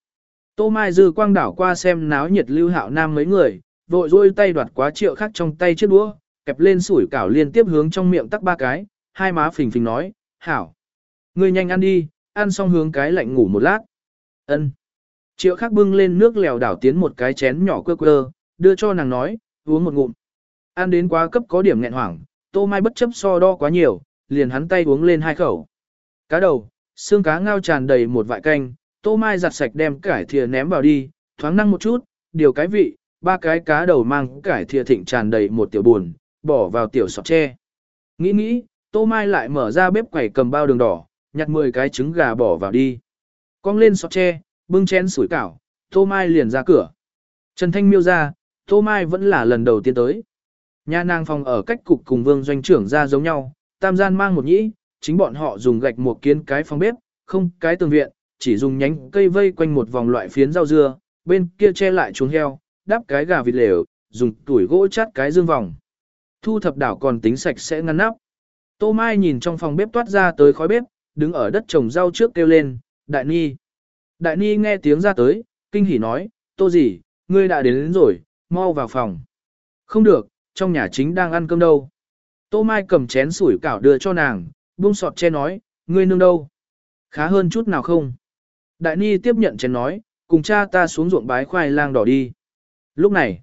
S1: Tô Mai Dư quang đảo qua xem náo nhiệt lưu hạo nam mấy người, vội rôi tay đoạt quá triệu khác trong tay chiếc đũa, kẹp lên sủi cảo liên tiếp hướng trong miệng tắc ba cái, hai má phình phình nói, hảo. ngươi nhanh ăn đi, ăn xong hướng cái lạnh ngủ một lát. ân Triệu khắc bưng lên nước lèo đảo tiến một cái chén nhỏ quơ quơ, đưa cho nàng nói, uống một ngụm. Ăn đến quá cấp có điểm nghẹn hoảng, tô mai bất chấp so đo quá nhiều, liền hắn tay uống lên hai khẩu. Cá đầu, xương cá ngao tràn đầy một vại canh, tô mai giặt sạch đem cải thìa ném vào đi, thoáng năng một chút, điều cái vị, ba cái cá đầu mang cải thìa thịnh tràn đầy một tiểu buồn, bỏ vào tiểu sọt tre. Nghĩ nghĩ, tô mai lại mở ra bếp quẩy cầm bao đường đỏ, nhặt 10 cái trứng gà bỏ vào đi. Cong lên sọt tre, bưng chén sủi cảo, tô mai liền ra cửa. Trần Thanh miêu ra, tô mai vẫn là lần đầu tiên tới. Nhà nàng phòng ở cách cục cùng vương doanh trưởng ra giống nhau, tam gian mang một nhĩ, chính bọn họ dùng gạch một kiến cái phòng bếp, không cái tường viện, chỉ dùng nhánh cây vây quanh một vòng loại phiến rau dưa, bên kia che lại chuồng heo, đắp cái gà vịt lều, dùng tuổi gỗ chát cái dương vòng. Thu thập đảo còn tính sạch sẽ ngăn nắp. Tô Mai nhìn trong phòng bếp toát ra tới khói bếp, đứng ở đất trồng rau trước kêu lên, Đại Ni. Đại Ni nghe tiếng ra tới, kinh hỉ nói, Tô gì, ngươi đã đến, đến rồi, mau vào phòng. Không được, trong nhà chính đang ăn cơm đâu. Tô Mai cầm chén sủi cảo đưa cho nàng, buông sọt che nói, ngươi nương đâu? Khá hơn chút nào không? Đại Ni tiếp nhận chén nói, cùng cha ta xuống ruộng bái khoai lang đỏ đi. Lúc này,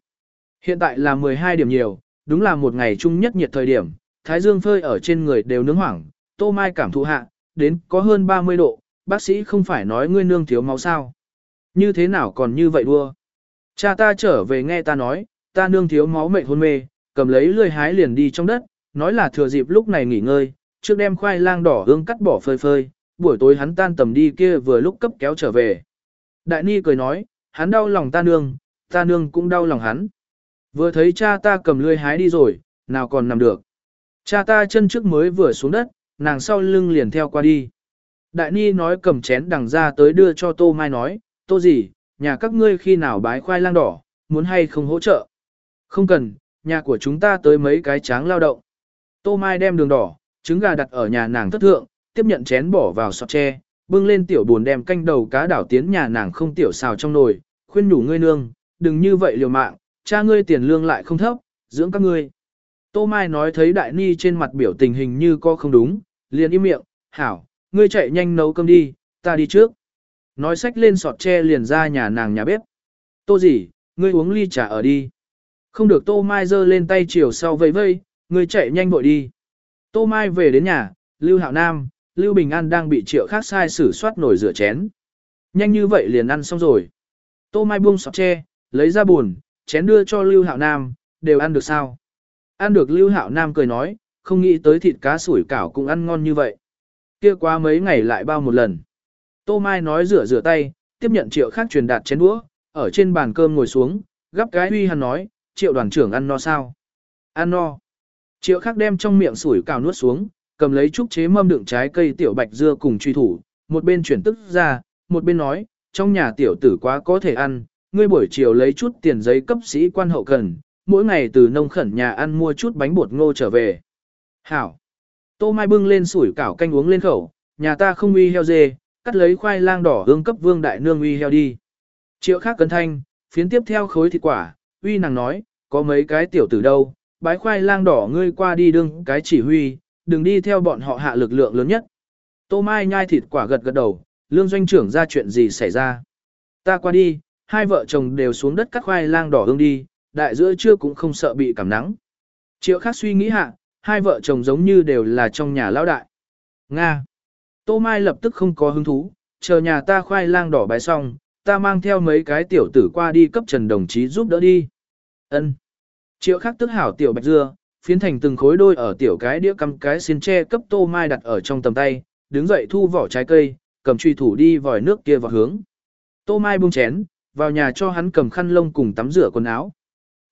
S1: hiện tại là 12 điểm nhiều, đúng là một ngày chung nhất nhiệt thời điểm, thái dương phơi ở trên người đều nướng hoảng, Tô Mai cảm thụ hạ, đến có hơn 30 độ, bác sĩ không phải nói ngươi nương thiếu máu sao. Như thế nào còn như vậy đua? Cha ta trở về nghe ta nói, ta nương thiếu máu mệt hôn mê, cầm lấy lười hái liền đi trong đất, nói là thừa dịp lúc này nghỉ ngơi, trước đem khoai lang đỏ hương cắt bỏ phơi phơi, buổi tối hắn tan tầm đi kia vừa lúc cấp kéo trở về. Đại Ni cười nói, hắn đau lòng ta nương, ta nương cũng đau lòng hắn. Vừa thấy cha ta cầm lươi hái đi rồi, nào còn nằm được. Cha ta chân trước mới vừa xuống đất, nàng sau lưng liền theo qua đi. Đại Ni nói cầm chén đằng ra tới đưa cho Tô Mai nói, Tô gì, nhà các ngươi khi nào bái khoai lang đỏ, muốn hay không hỗ trợ. Không cần, nhà của chúng ta tới mấy cái tráng lao động. Tô Mai đem đường đỏ, trứng gà đặt ở nhà nàng thất thượng, tiếp nhận chén bỏ vào sọt tre, bưng lên tiểu buồn đem canh đầu cá đảo tiến nhà nàng không tiểu xào trong nồi, khuyên nhủ ngươi nương, đừng như vậy liều mạng, cha ngươi tiền lương lại không thấp, dưỡng các ngươi. Tô Mai nói thấy đại ni trên mặt biểu tình hình như có không đúng, liền im miệng, hảo, ngươi chạy nhanh nấu cơm đi, ta đi trước. Nói sách lên sọt tre liền ra nhà nàng nhà bếp. Tô gì, ngươi uống ly trà ở đi. Không được Tô Mai giơ lên tay chiều sau vây vây, ngươi chạy nhanh vội đi. Tô Mai về đến nhà, Lưu Hạo Nam, Lưu Bình An đang bị triệu khác sai xử soát nổi rửa chén. Nhanh như vậy liền ăn xong rồi. Tô Mai buông sọt tre, lấy ra buồn, chén đưa cho Lưu Hạo Nam, đều ăn được sao? Ăn được Lưu Hạo Nam cười nói, không nghĩ tới thịt cá sủi cảo cũng ăn ngon như vậy. Kia qua mấy ngày lại bao một lần. Tô Mai nói rửa rửa tay, tiếp nhận triệu khác truyền đạt chén đũa, ở trên bàn cơm ngồi xuống, gắp cái Huy hắn nói, triệu đoàn trưởng ăn no sao? Ăn no. Triệu khắc đem trong miệng sủi cào nuốt xuống, cầm lấy trúc chế mâm đựng trái cây tiểu bạch dưa cùng truy thủ, một bên chuyển tức ra, một bên nói, trong nhà tiểu tử quá có thể ăn, ngươi buổi chiều lấy chút tiền giấy cấp sĩ quan hậu cần, mỗi ngày từ nông khẩn nhà ăn mua chút bánh bột ngô trở về. Hảo! Tô Mai bưng lên sủi cảo canh uống lên khẩu, nhà ta không uy heo dê, cắt lấy khoai lang đỏ hương cấp vương đại nương uy heo đi. Triệu khác cân thanh, phiến tiếp theo khối thịt quả, uy nàng nói, có mấy cái tiểu tử đâu, bái khoai lang đỏ ngươi qua đi đương cái chỉ huy, đừng đi theo bọn họ hạ lực lượng lớn nhất. Tô Mai nhai thịt quả gật gật đầu, lương doanh trưởng ra chuyện gì xảy ra. Ta qua đi, hai vợ chồng đều xuống đất cắt khoai lang đỏ hương đi, đại giữa trưa cũng không sợ bị cảm nắng. Triệu khác suy nghĩ hạ, hai vợ chồng giống như đều là trong nhà lão đại. Nga. Tô Mai lập tức không có hứng thú, chờ nhà ta khoai lang đỏ bái xong, ta mang theo mấy cái tiểu tử qua đi cấp trần đồng chí giúp đỡ đi. Ân. Triệu khắc tức hảo tiểu bạch dưa, phiến thành từng khối đôi ở tiểu cái đĩa cầm cái xiên tre cấp tô mai đặt ở trong tầm tay, đứng dậy thu vỏ trái cây, cầm truy thủ đi vòi nước kia vào hướng. Tô mai buông chén, vào nhà cho hắn cầm khăn lông cùng tắm rửa quần áo.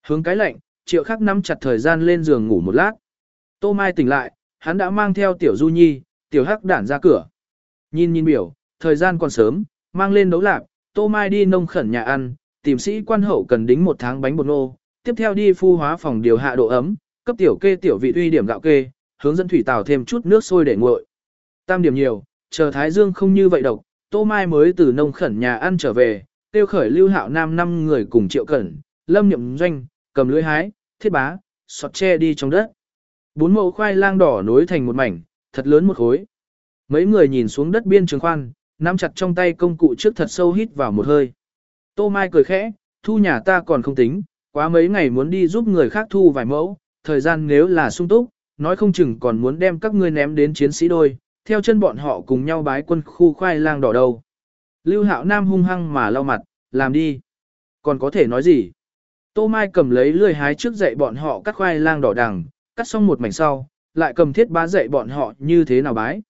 S1: Hướng cái lạnh, triệu khắc nắm chặt thời gian lên giường ngủ một lát. Tô mai tỉnh lại, hắn đã mang theo tiểu du nhi, tiểu hắc đản ra cửa. Nhìn nhìn biểu, thời gian còn sớm, mang lên đấu lạc, tô mai đi nông khẩn nhà ăn, tìm sĩ quan hậu cần đính một tháng bánh bột nô, tiếp theo đi phu hóa phòng điều hạ độ ấm, cấp tiểu kê tiểu vị uy điểm gạo kê, hướng dẫn thủy tào thêm chút nước sôi để nguội. Tam điểm nhiều, chờ Thái Dương không như vậy độc, Tô Mai mới từ nông khẩn nhà ăn trở về, tiêu khởi lưu hạo nam năm người cùng triệu cẩn, lâm nhậm doanh, cầm lưới hái, thiết bá, sọt tre đi trong đất. Bốn mẫu khoai lang đỏ nối thành một mảnh, thật lớn một khối. Mấy người nhìn xuống đất biên trường khoan, nắm chặt trong tay công cụ trước thật sâu hít vào một hơi. Tô Mai cười khẽ, thu nhà ta còn không tính, quá mấy ngày muốn đi giúp người khác thu vài mẫu, thời gian nếu là sung túc, nói không chừng còn muốn đem các ngươi ném đến chiến sĩ đôi, theo chân bọn họ cùng nhau bái quân khu khoai lang đỏ đầu. Lưu Hạo Nam hung hăng mà lau mặt, làm đi. Còn có thể nói gì? Tô Mai cầm lấy lười hái trước dạy bọn họ cắt khoai lang đỏ đằng, cắt xong một mảnh sau, lại cầm thiết bá dạy bọn họ như thế nào bái.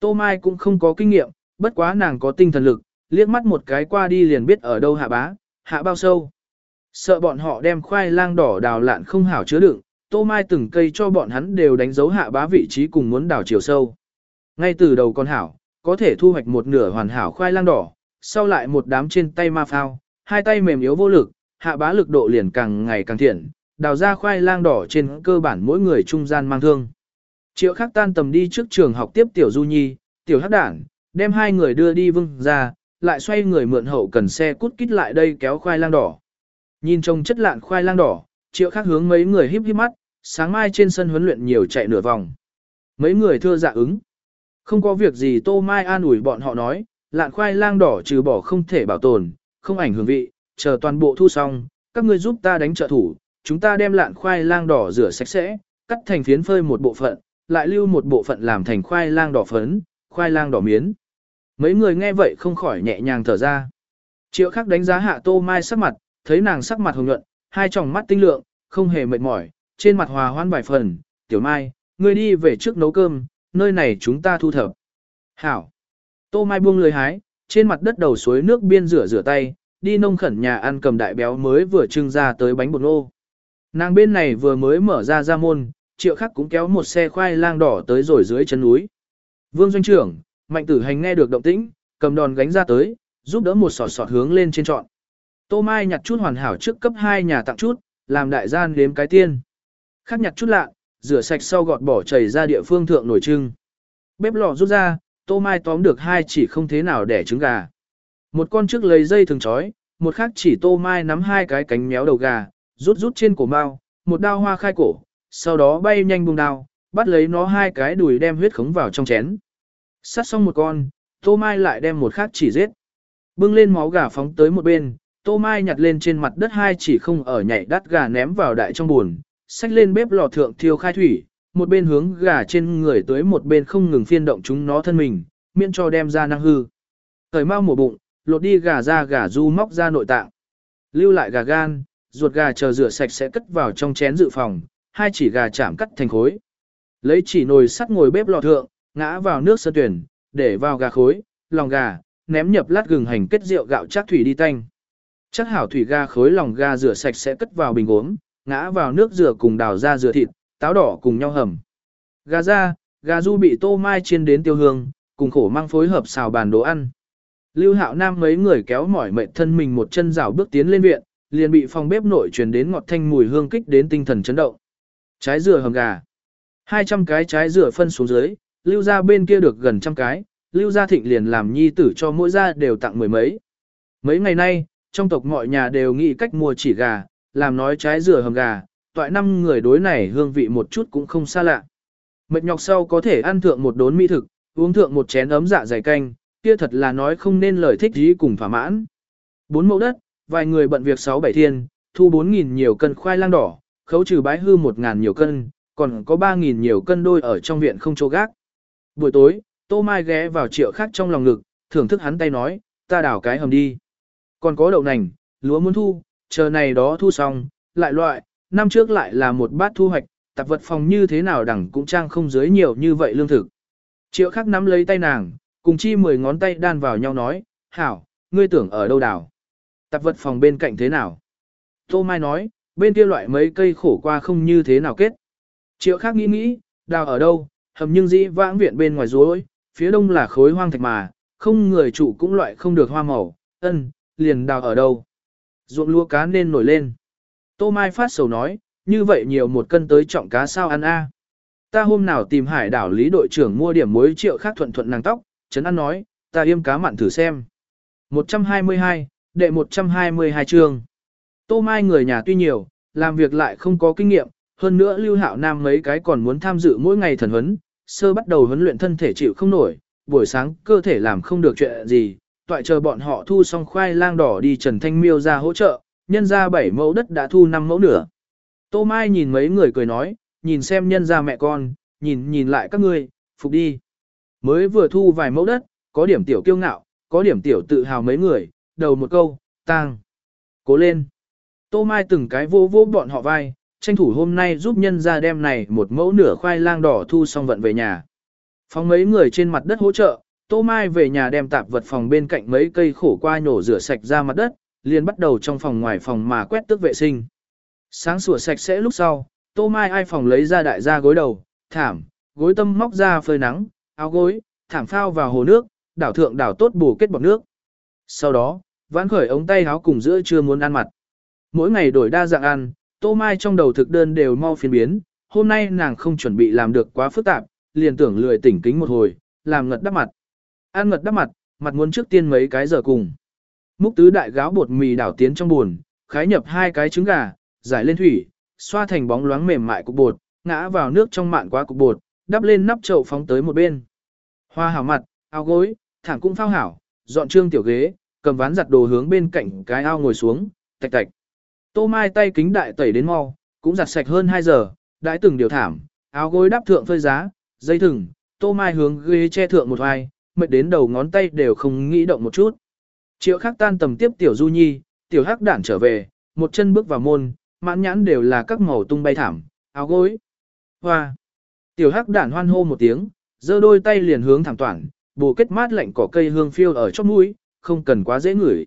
S1: Tô Mai cũng không có kinh nghiệm, bất quá nàng có tinh thần lực, liếc mắt một cái qua đi liền biết ở đâu hạ bá, hạ bao sâu. Sợ bọn họ đem khoai lang đỏ đào lạn không hảo chứa đựng, Tô Mai từng cây cho bọn hắn đều đánh dấu hạ bá vị trí cùng muốn đào chiều sâu. Ngay từ đầu con hảo, có thể thu hoạch một nửa hoàn hảo khoai lang đỏ, sau lại một đám trên tay ma phao, hai tay mềm yếu vô lực, hạ bá lực độ liền càng ngày càng thiện, đào ra khoai lang đỏ trên cơ bản mỗi người trung gian mang thương. Triệu khắc tan tầm đi trước trường học tiếp tiểu du nhi, tiểu hắc đảng, đem hai người đưa đi vưng ra, lại xoay người mượn hậu cần xe cút kít lại đây kéo khoai lang đỏ. Nhìn trông chất lạn khoai lang đỏ, triệu khắc hướng mấy người híp híp mắt, sáng mai trên sân huấn luyện nhiều chạy nửa vòng. Mấy người thưa dạ ứng. Không có việc gì Tô Mai an ủi bọn họ nói, lạn khoai lang đỏ trừ bỏ không thể bảo tồn, không ảnh hưởng vị, chờ toàn bộ thu xong, các ngươi giúp ta đánh trợ thủ, chúng ta đem lạn khoai lang đỏ rửa sạch sẽ, cắt thành phiến phơi một bộ phận, lại lưu một bộ phận làm thành khoai lang đỏ phấn, khoai lang đỏ miến. Mấy người nghe vậy không khỏi nhẹ nhàng thở ra. Triệu khắc đánh giá hạ Tô Mai sắc mặt, thấy nàng sắc mặt hồng nhuận, hai tròng mắt tinh lượng, không hề mệt mỏi, trên mặt hòa hoan vài phần, tiểu mai, ngươi đi về trước nấu cơm, nơi này chúng ta thu thập. Hảo. Tô Mai buông lười hái, trên mặt đất đầu suối nước biên rửa rửa tay, đi nông khẩn nhà ăn cầm đại béo mới vừa trưng ra tới bánh bột nô. Nàng bên này vừa mới mở ra ra môn, triệu khắc cũng kéo một xe khoai lang đỏ tới rồi dưới chân núi. Vương doanh trưởng, mạnh tử hành nghe được động tĩnh, cầm đòn gánh ra tới, giúp đỡ một sọt sọt hướng lên trên trọn. Tô Mai nhặt chút hoàn hảo trước cấp hai nhà tặng chút, làm đại gian đếm cái tiên. Khắc nhặt chút lạ, rửa sạch sau gọt bỏ chảy ra địa phương thượng nổi trưng. Bếp lò rút ra, Tô Mai tóm được hai chỉ không thế nào để trứng gà. Một con trước lấy dây thường trói, một khác chỉ Tô Mai nắm hai cái cánh méo đầu gà, rút rút trên cổ mao, một đao hoa khai cổ, sau đó bay nhanh buông đao, bắt lấy nó hai cái đùi đem huyết khống vào trong chén. Sát xong một con, Tô Mai lại đem một khác chỉ giết. Bưng lên máu gà phóng tới một bên, Tô Mai nhặt lên trên mặt đất hai chỉ không ở nhảy đắt gà ném vào đại trong buồn, xách lên bếp lò thượng thiêu khai thủy, một bên hướng gà trên người tới một bên không ngừng phiên động chúng nó thân mình, miễn cho đem ra năng hư. Thời mau mùa bụng, lột đi gà ra gà du móc ra nội tạng. Lưu lại gà gan, ruột gà chờ rửa sạch sẽ cất vào trong chén dự phòng, hai chỉ gà chạm cắt thành khối. Lấy chỉ nồi sắt ngồi bếp lò thượng, ngã vào nước sơ tuyển, để vào gà khối, lòng gà, ném nhập lát gừng hành kết rượu gạo chắc thủy đi tanh. Chắc hảo thủy gà khối lòng gà rửa sạch sẽ cất vào bình uống, ngã vào nước rửa cùng đào ra rửa thịt, táo đỏ cùng nhau hầm. Gà ra, gà du bị tô mai chiên đến tiêu hương, cùng khổ mang phối hợp xào bàn đồ ăn. Lưu Hạo Nam mấy người kéo mỏi mệt thân mình một chân rào bước tiến lên viện, liền bị phòng bếp nội truyền đến ngọt thanh mùi hương kích đến tinh thần chấn động. Trái dừa hầm gà. 200 cái trái dừa phân xuống dưới, lưu ra bên kia được gần trăm cái, lưu gia thịnh liền làm nhi tử cho mỗi gia đều tặng mười mấy. Mấy ngày nay, trong tộc mọi nhà đều nghĩ cách mua chỉ gà, làm nói trái dừa hầm gà, toại năm người đối này hương vị một chút cũng không xa lạ. Mệt nhọc sau có thể ăn thượng một đốn mỹ thực, uống thượng một chén ấm dạ dày canh, kia thật là nói không nên lời thích gì cùng thỏa mãn. Bốn mẫu đất, vài người bận việc sáu bảy thiên, thu bốn nghìn nhiều cân khoai lang đỏ, khấu trừ bái hư một ngàn nhiều cân, còn có ba nghìn nhiều cân đôi ở trong viện không chỗ gác. Buổi tối, Tô Mai ghé vào triệu khác trong lòng ngực, thưởng thức hắn tay nói, ta đảo cái hầm đi. Còn có đậu nành, lúa muốn thu, chờ này đó thu xong, lại loại, năm trước lại là một bát thu hoạch, tạp vật phòng như thế nào đẳng cũng trang không dưới nhiều như vậy lương thực. Triệu khắc nắm lấy tay nàng, cùng chi mười ngón tay đan vào nhau nói, hảo, ngươi tưởng ở đâu đảo. Tạp vật phòng bên cạnh thế nào? Tô Mai nói, bên kia loại mấy cây khổ qua không như thế nào kết. Triệu khác nghĩ nghĩ, đào ở đâu, hầm nhưng dĩ vãng viện bên ngoài rối, phía đông là khối hoang thạch mà, không người chủ cũng loại không được hoa màu, ân, liền đào ở đâu. Ruộng lúa cá nên nổi lên. Tô Mai phát sầu nói, như vậy nhiều một cân tới trọng cá sao ăn a? Ta hôm nào tìm hải đảo lý đội trưởng mua điểm muối triệu khác thuận thuận nàng tóc, Trấn An nói, ta yêm cá mặn thử xem. 122, đệ 122 chương. Tô Mai người nhà tuy nhiều, làm việc lại không có kinh nghiệm, hơn nữa Lưu Hạo Nam mấy cái còn muốn tham dự mỗi ngày thần huấn, sơ bắt đầu huấn luyện thân thể chịu không nổi, buổi sáng cơ thể làm không được chuyện gì, toại chờ bọn họ thu xong khoai lang đỏ đi Trần Thanh Miêu ra hỗ trợ, nhân ra 7 mẫu đất đã thu 5 mẫu nửa. Tô Mai nhìn mấy người cười nói, nhìn xem nhân ra mẹ con, nhìn nhìn lại các ngươi, phục đi. Mới vừa thu vài mẫu đất, có điểm tiểu kiêu ngạo, có điểm tiểu tự hào mấy người, đầu một câu, tang. Cố lên. Tô Mai từng cái vô vô bọn họ vai, tranh thủ hôm nay giúp nhân ra đem này một mẫu nửa khoai lang đỏ thu xong vận về nhà. Phóng mấy người trên mặt đất hỗ trợ, Tô Mai về nhà đem tạp vật phòng bên cạnh mấy cây khổ qua nhổ rửa sạch ra mặt đất, liền bắt đầu trong phòng ngoài phòng mà quét tước vệ sinh. Sáng sủa sạch sẽ lúc sau, Tô Mai ai phòng lấy ra đại gia gối đầu, thảm, gối tâm móc ra phơi nắng, áo gối, thảm phao vào hồ nước, đảo thượng đảo tốt bù kết bọt nước. Sau đó, vãn khởi ống tay áo cùng giữa chưa muốn ăn mặt. Mỗi ngày đổi đa dạng ăn, Tô Mai trong đầu thực đơn đều mau phiên biến, hôm nay nàng không chuẩn bị làm được quá phức tạp, liền tưởng lười tỉnh kính một hồi, làm ngật đắp mặt. Ăn ngật đắp mặt, mặt muốn trước tiên mấy cái giờ cùng. Múc tứ đại gáo bột mì đảo tiến trong buồn, khái nhập hai cái trứng gà, giải lên thủy, xoa thành bóng loáng mềm mại cục bột, ngã vào nước trong mạn quá cục bột, đắp lên nắp chậu phóng tới một bên. Hoa hảo mặt, áo gối, thẳng cũng phao hảo, dọn trương tiểu ghế, cầm ván giặt đồ hướng bên cạnh cái ao ngồi xuống, tạch tạch. Tô Mai tay kính đại tẩy đến mau, cũng giặt sạch hơn 2 giờ, đãi từng điều thảm, áo gối đắp thượng phơi giá, dây thừng, Tô Mai hướng ghế che thượng một vai, mệt đến đầu ngón tay đều không nghĩ động một chút. Triệu khắc tan tầm tiếp tiểu du nhi, tiểu hắc đản trở về, một chân bước vào môn, mãn nhãn đều là các màu tung bay thảm, áo gối. Hoa! Tiểu hắc đản hoan hô một tiếng, giơ đôi tay liền hướng thẳng toàn, bồ kết mát lạnh cỏ cây hương phiêu ở chóp mũi, không cần quá dễ ngửi.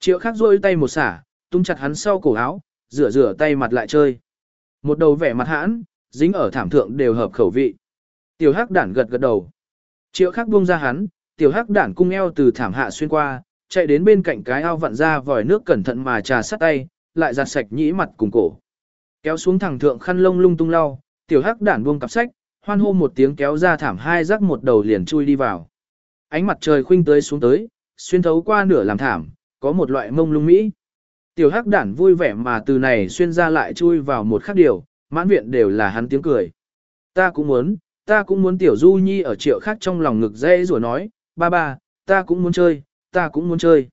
S1: Triệu khắc rôi tay một xả, tung chặt hắn sau cổ áo, rửa rửa tay mặt lại chơi. Một đầu vẻ mặt hãn, dính ở thảm thượng đều hợp khẩu vị. Tiểu hắc đản gật gật đầu. Triệu khắc buông ra hắn, tiểu hắc đản cung eo từ thảm hạ xuyên qua, chạy đến bên cạnh cái ao vặn ra vòi nước cẩn thận mà trà sát tay, lại giặt sạch nhĩ mặt cùng cổ. Kéo xuống thẳng thượng khăn lông lung tung lau, tiểu hắc đản buông cặp sách, hoan hô một tiếng kéo ra thảm hai rắc một đầu liền chui đi vào. Ánh mặt trời khuynh tới xuống tới, xuyên thấu qua nửa làm thảm, có một loại mông lung mỹ. Tiểu hắc đản vui vẻ mà từ này xuyên ra lại chui vào một khắc điều, mãn viện đều là hắn tiếng cười. Ta cũng muốn, ta cũng muốn tiểu du nhi ở triệu khác trong lòng ngực dễ rủa nói, ba ba, ta cũng muốn chơi, ta cũng muốn chơi.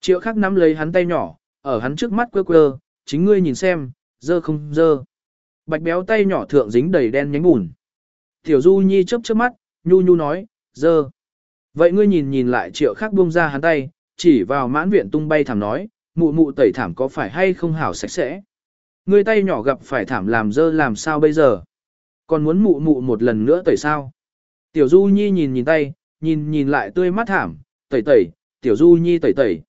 S1: Triệu khác nắm lấy hắn tay nhỏ, ở hắn trước mắt quơ quơ, chính ngươi nhìn xem, dơ không dơ. Bạch béo tay nhỏ thượng dính đầy đen nhánh bùn. Tiểu du nhi chớp chớp mắt, nhu nhu nói, dơ. Vậy ngươi nhìn nhìn lại triệu Khắc buông ra hắn tay, chỉ vào mãn viện tung bay thảm nói, mụ mụ tẩy thảm có phải hay không hảo sạch sẽ. Ngươi tay nhỏ gặp phải thảm làm dơ làm sao bây giờ. Còn muốn mụ mụ một lần nữa tẩy sao? Tiểu Du Nhi nhìn nhìn tay, nhìn nhìn lại tươi mắt thảm, tẩy tẩy, Tiểu Du Nhi tẩy tẩy.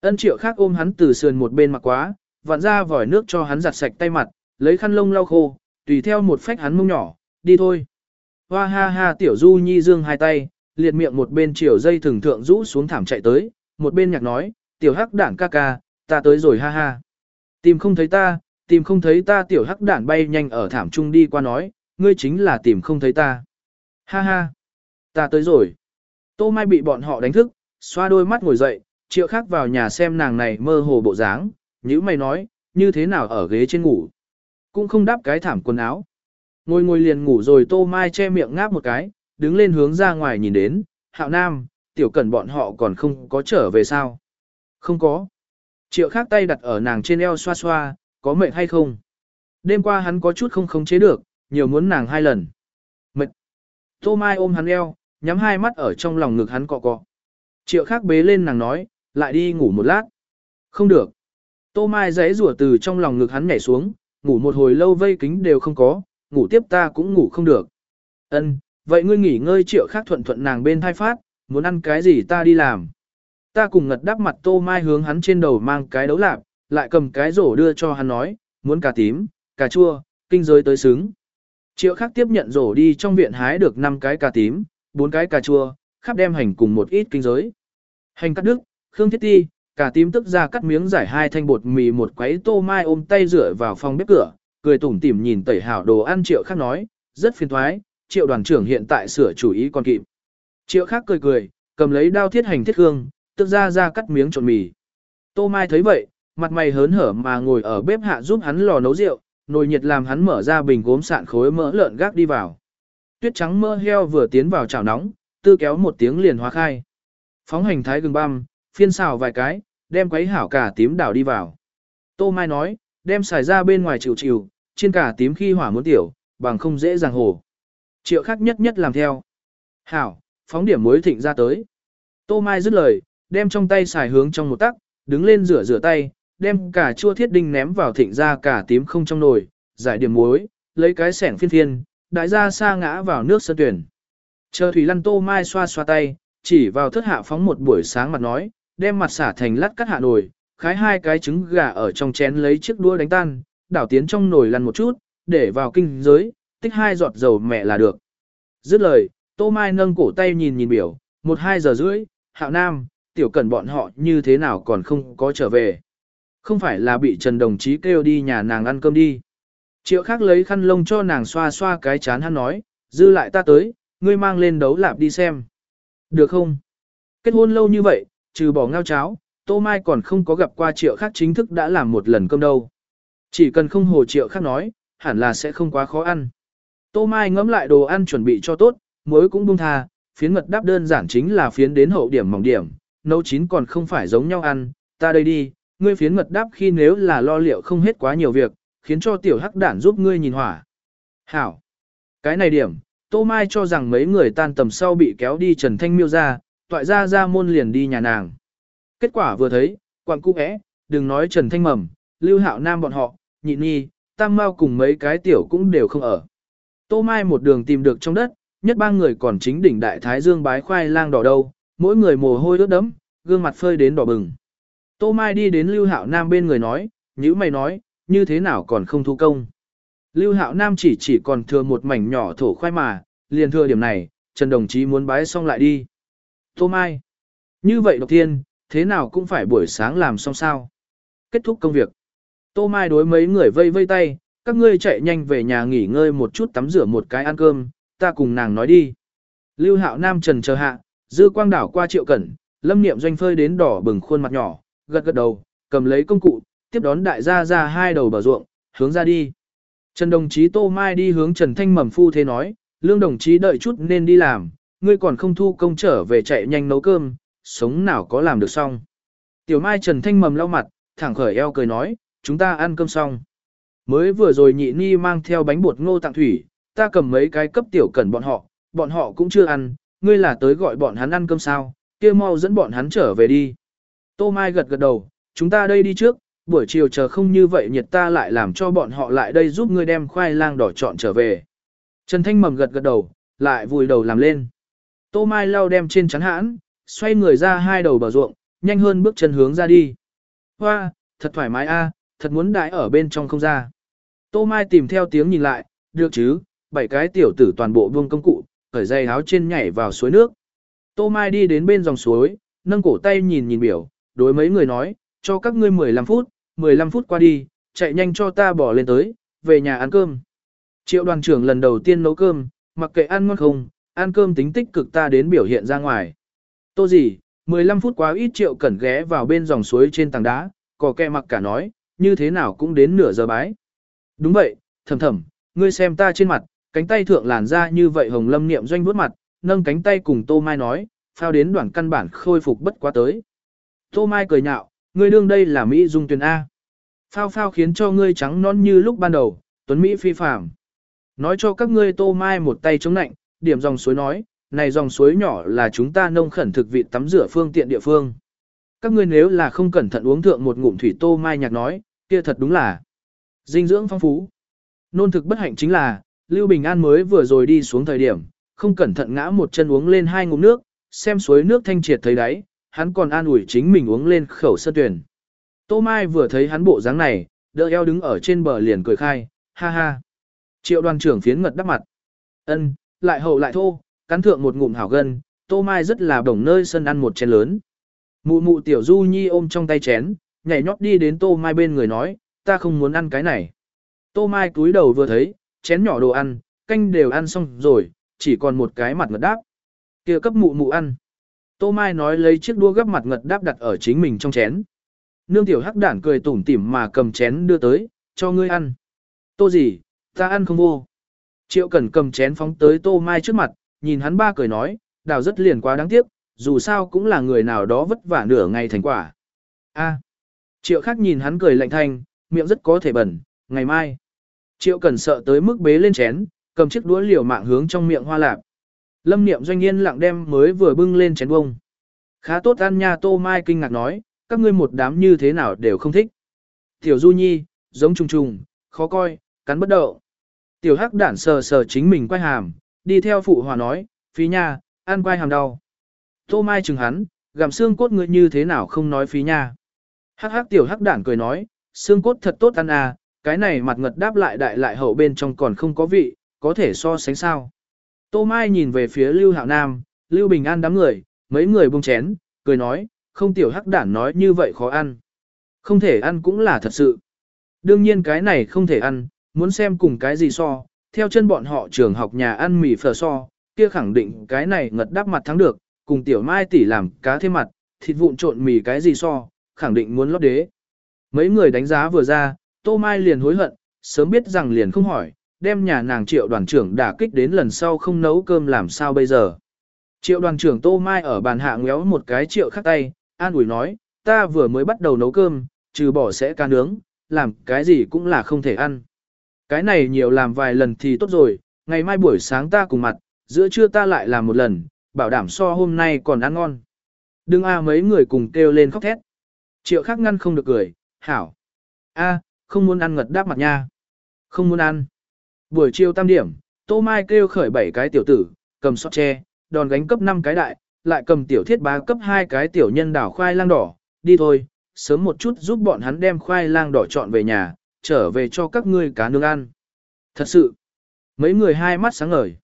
S1: Ân triệu khác ôm hắn từ sườn một bên mặc quá, vặn ra vòi nước cho hắn giặt sạch tay mặt, lấy khăn lông lau khô, tùy theo một phách hắn mông nhỏ, đi thôi. Hoa ha ha tiểu du nhi dương hai tay, liệt miệng một bên chiều dây thường thượng rũ xuống thảm chạy tới, một bên nhạc nói, tiểu hắc đảng ca ca, ta tới rồi ha ha. Tìm không thấy ta, tìm không thấy ta tiểu hắc đảng bay nhanh ở thảm trung đi qua nói, ngươi chính là tìm không thấy ta. Ha ha, ta tới rồi. Tô Mai bị bọn họ đánh thức, xoa đôi mắt ngồi dậy, triệu khác vào nhà xem nàng này mơ hồ bộ dáng, nhữ mày nói, như thế nào ở ghế trên ngủ. Cũng không đáp cái thảm quần áo. Ngồi ngồi liền ngủ rồi Tô Mai che miệng ngáp một cái, đứng lên hướng ra ngoài nhìn đến, hạo nam, tiểu cẩn bọn họ còn không có trở về sao. Không có. Triệu khác tay đặt ở nàng trên eo xoa xoa, có mệt hay không? Đêm qua hắn có chút không khống chế được, nhiều muốn nàng hai lần. Mệt. Tô Mai ôm hắn eo, nhắm hai mắt ở trong lòng ngực hắn cọ cọ. Triệu khác bế lên nàng nói, lại đi ngủ một lát. Không được. Tô Mai giấy rủa từ trong lòng ngực hắn nhảy xuống, ngủ một hồi lâu vây kính đều không có, ngủ tiếp ta cũng ngủ không được. Ân, vậy ngươi nghỉ ngơi triệu khác thuận thuận nàng bên thai phát, muốn ăn cái gì ta đi làm. Ta cùng ngật đắp mặt Tô Mai hướng hắn trên đầu mang cái đấu lạp, lại cầm cái rổ đưa cho hắn nói, muốn cà tím, cà chua, kinh giới tới xứng. Triệu khác tiếp nhận rổ đi trong viện hái được 5 cái cà tím, 4 cái cà chua, khắp đem hành cùng một ít kinh giới. Hành cắt đức, khương thiết ti, Cả tím tức ra cắt miếng giải hai thanh bột mì một quấy tô mai ôm tay rửa vào phòng bếp cửa, cười tủm tỉm nhìn tẩy hảo đồ ăn triệu khác nói, rất phiền thoái, triệu đoàn trưởng hiện tại sửa chủ ý còn kịp. Triệu khác cười cười, cầm lấy đao thiết hành thiết hương, tức ra ra cắt miếng trộn mì. Tô Mai thấy vậy, mặt mày hớn hở mà ngồi ở bếp hạ giúp hắn lò nấu rượu, nồi nhiệt làm hắn mở ra bình gốm sạn khối mỡ lợn gác đi vào. Tuyết trắng mỡ heo vừa tiến vào chảo nóng, tư kéo một tiếng liền hóa khai. Phóng hành thái gừng băm, phiên xào vài cái, đem quấy hảo cả tím đảo đi vào. Tô Mai nói, đem xài ra bên ngoài chịu chịu, Trên cả tím khi hỏa muốn tiểu, bằng không dễ dàng hồ. Triệu khắc nhất nhất làm theo. Hảo, phóng điểm muối thịnh ra tới. Tô Mai dứt lời, đem trong tay xài hướng trong một tắc, đứng lên rửa rửa tay, đem cả chua thiết đinh ném vào thịnh ra cả tím không trong nồi, giải điểm muối, lấy cái sẻng phiên phiên, đại ra xa ngã vào nước sân tuyển. Chờ Thủy Lăn Tô Mai xoa xoa tay, chỉ vào thất hạ phóng một buổi sáng mặt nói, đem mặt xả thành lát cắt hạ nồi, khái hai cái trứng gà ở trong chén lấy chiếc đũa đánh tan, đảo tiến trong nồi lăn một chút, để vào kinh giới, tích hai giọt dầu mẹ là được. Dứt lời, Tô Mai nâng cổ tay nhìn nhìn biểu, một hai giờ rưỡi, hạo nam, tiểu cẩn bọn họ như thế nào còn không có trở về. Không phải là bị Trần đồng chí kêu đi nhà nàng ăn cơm đi. Triệu khác lấy khăn lông cho nàng xoa xoa cái chán hắn nói, dư lại ta tới, ngươi mang lên đấu lạp đi xem. Được không? Kết hôn lâu như vậy, trừ bỏ ngao cháo, Tô Mai còn không có gặp qua triệu khác chính thức đã làm một lần cơm đâu. Chỉ cần không hồ triệu khác nói, hẳn là sẽ không quá khó ăn. Tô Mai ngẫm lại đồ ăn chuẩn bị cho tốt, muối cũng buông tha, phiến mật đáp đơn giản chính là phiến đến hậu điểm mỏng điểm, nấu chín còn không phải giống nhau ăn, ta đây đi, ngươi phiến mật đáp khi nếu là lo liệu không hết quá nhiều việc, khiến cho tiểu hắc đản giúp ngươi nhìn hỏa. Hảo. Cái này điểm, Tô Mai cho rằng mấy người tan tầm sau bị kéo đi Trần Thanh Miêu ra, toại ra ra môn liền đi nhà nàng. Kết quả vừa thấy, quặng cung é, đừng nói Trần Thanh Mầm, Lưu Hạo Nam bọn họ, nhị nhi, tam mau cùng mấy cái tiểu cũng đều không ở. Tô Mai một đường tìm được trong đất, nhất ba người còn chính đỉnh đại thái dương bái khoai lang đỏ đâu, mỗi người mồ hôi ướt đẫm, gương mặt phơi đến đỏ bừng. Tô Mai đi đến Lưu Hạo Nam bên người nói, nhữ mày nói, như thế nào còn không thu công. Lưu Hạo Nam chỉ chỉ còn thừa một mảnh nhỏ thổ khoai mà, liền thừa điểm này, Trần đồng chí muốn bái xong lại đi. Tô Mai, như vậy độc thiên, thế nào cũng phải buổi sáng làm xong sao. Kết thúc công việc. Tô Mai đối mấy người vây vây tay, các ngươi chạy nhanh về nhà nghỉ ngơi một chút tắm rửa một cái ăn cơm, ta cùng nàng nói đi. Lưu Hạo Nam trần chờ hạ, dư quang đảo qua triệu cẩn, lâm niệm doanh phơi đến đỏ bừng khuôn mặt nhỏ, gật gật đầu, cầm lấy công cụ, tiếp đón đại gia ra hai đầu bờ ruộng, hướng ra đi. Trần đồng chí Tô Mai đi hướng Trần Thanh Mầm phu thế nói, lương đồng chí đợi chút nên đi làm, ngươi còn không thu công trở về chạy nhanh nấu cơm, sống nào có làm được xong. Tiểu Mai Trần Thanh Mầm lau mặt, thẳng khởi eo cười nói, chúng ta ăn cơm xong. Mới vừa rồi nhị ni mang theo bánh bột ngô tặng thủy, ta cầm mấy cái cấp tiểu cần bọn họ, bọn họ cũng chưa ăn, ngươi là tới gọi bọn hắn ăn cơm sao, kia mau dẫn bọn hắn trở về đi. Tô Mai gật gật đầu, chúng ta đây đi trước, buổi chiều chờ không như vậy nhiệt ta lại làm cho bọn họ lại đây giúp ngươi đem khoai lang đỏ chọn trở về. Trần Thanh Mầm gật gật đầu, lại vùi đầu làm lên. Tô Mai lau đem trên chắn hãn, xoay người ra hai đầu bờ ruộng, nhanh hơn bước chân hướng ra đi. Hoa, thật thoải mái a, thật muốn đãi ở bên trong không ra. Tô Mai tìm theo tiếng nhìn lại, được chứ, bảy cái tiểu tử toàn bộ vương công cụ, khởi dây áo trên nhảy vào suối nước. Tô Mai đi đến bên dòng suối, nâng cổ tay nhìn nhìn biểu, đối mấy người nói, cho các ngươi 15 phút, 15 phút qua đi, chạy nhanh cho ta bỏ lên tới, về nhà ăn cơm. Triệu đoàn trưởng lần đầu tiên nấu cơm, mặc kệ ăn ngon không, ăn cơm tính tích cực ta đến biểu hiện ra ngoài. Tô gì, 15 phút quá ít triệu cẩn ghé vào bên dòng suối trên tảng đá, có kẹ mặc cả nói, như thế nào cũng đến nửa giờ bái. Đúng vậy, thầm thầm, ngươi xem ta trên mặt, cánh tay thượng làn ra như vậy hồng lâm niệm doanh bút mặt, nâng cánh tay cùng Tô Mai nói, phao đến đoạn căn bản khôi phục bất quá tới. Tô Mai cười nhạo, ngươi đương đây là Mỹ dung tuyển A. Phao phao khiến cho ngươi trắng non như lúc ban đầu, tuấn Mỹ phi phàm. Nói cho các ngươi Tô Mai một tay chống nạnh, điểm dòng suối nói, này dòng suối nhỏ là chúng ta nông khẩn thực vị tắm rửa phương tiện địa phương. Các ngươi nếu là không cẩn thận uống thượng một ngụm thủy Tô Mai nhạc nói, kia thật đúng là dinh dưỡng phong phú. Nôn thực bất hạnh chính là, Lưu Bình An mới vừa rồi đi xuống thời điểm, không cẩn thận ngã một chân uống lên hai ngụm nước, xem suối nước thanh triệt thấy đáy, hắn còn an ủi chính mình uống lên khẩu sơ tuyển. Tô Mai vừa thấy hắn bộ dáng này, đỡ eo đứng ở trên bờ liền cười khai, ha ha. Triệu đoàn trưởng phiến ngật đắp mặt. ân lại hậu lại thô, cắn thượng một ngụm hảo gân, Tô Mai rất là đồng nơi sân ăn một chén lớn. Mụ mụ tiểu du nhi ôm trong tay chén, nhảy nhót đi đến Tô Mai bên người nói, ta không muốn ăn cái này. Tô Mai cúi đầu vừa thấy, chén nhỏ đồ ăn, canh đều ăn xong rồi, chỉ còn một cái mặt ngật đáp. kia cấp mụ mụ ăn. Tô Mai nói lấy chiếc đua gấp mặt ngật đáp đặt ở chính mình trong chén. Nương tiểu hắc đản cười tủm tỉm mà cầm chén đưa tới, cho ngươi ăn. Tô gì, ta ăn không vô. Triệu Cẩn cầm chén phóng tới Tô Mai trước mặt, nhìn hắn ba cười nói, đào rất liền quá đáng tiếc, dù sao cũng là người nào đó vất vả nửa ngày thành quả. A. Triệu Khắc nhìn hắn cười lạnh thanh, miệng rất có thể bẩn, ngày mai. Triệu Cẩn sợ tới mức bế lên chén, cầm chiếc đũa liều mạng hướng trong miệng hoa lạp. Lâm Niệm doanh yên lặng đem mới vừa bưng lên chén bông. Khá tốt ăn nha Tô Mai kinh ngạc nói, các ngươi một đám như thế nào đều không thích. Tiểu Du Nhi, giống trùng trùng, khó coi, cắn bất động. Tiểu Hắc đản sờ sờ chính mình quay hàm, đi theo phụ hòa nói, phí nha, ăn quay hàm đau. Tô Mai chừng hắn, gặm xương cốt ngươi như thế nào không nói phí nha. Hắc hắc tiểu hắc đản cười nói, xương cốt thật tốt ăn à, cái này mặt ngật đáp lại đại lại hậu bên trong còn không có vị, có thể so sánh sao. Tô Mai nhìn về phía Lưu Hạo Nam, Lưu Bình An đám người, mấy người buông chén, cười nói, không tiểu hắc đản nói như vậy khó ăn. Không thể ăn cũng là thật sự. Đương nhiên cái này không thể ăn, muốn xem cùng cái gì so, theo chân bọn họ trường học nhà ăn mì phở so, kia khẳng định cái này ngật đắp mặt thắng được, cùng tiểu mai tỷ làm cá thêm mặt, thịt vụn trộn mì cái gì so, khẳng định muốn lót đế. Mấy người đánh giá vừa ra, Tô Mai liền hối hận, sớm biết rằng liền không hỏi, đem nhà nàng triệu đoàn trưởng đả kích đến lần sau không nấu cơm làm sao bây giờ. Triệu đoàn trưởng Tô Mai ở bàn hạ ngéo một cái triệu khắc tay, an ủi nói, ta vừa mới bắt đầu nấu cơm, trừ bỏ sẽ ca nướng, làm cái gì cũng là không thể ăn. Cái này nhiều làm vài lần thì tốt rồi, ngày mai buổi sáng ta cùng mặt, giữa trưa ta lại làm một lần, bảo đảm so hôm nay còn ăn ngon. Đừng a mấy người cùng kêu lên khóc thét. Triệu khắc ngăn không được cười, hảo. a không muốn ăn ngật đáp mặt nha. Không muốn ăn. Buổi chiều tam điểm, Tô Mai kêu khởi bảy cái tiểu tử, cầm sọt tre, đòn gánh cấp 5 cái đại, lại cầm tiểu thiết bá cấp 2 cái tiểu nhân đảo khoai lang đỏ, đi thôi, sớm một chút giúp bọn hắn đem khoai lang đỏ chọn về nhà, trở về cho các ngươi cá nướng ăn. Thật sự, mấy người hai mắt sáng ngời.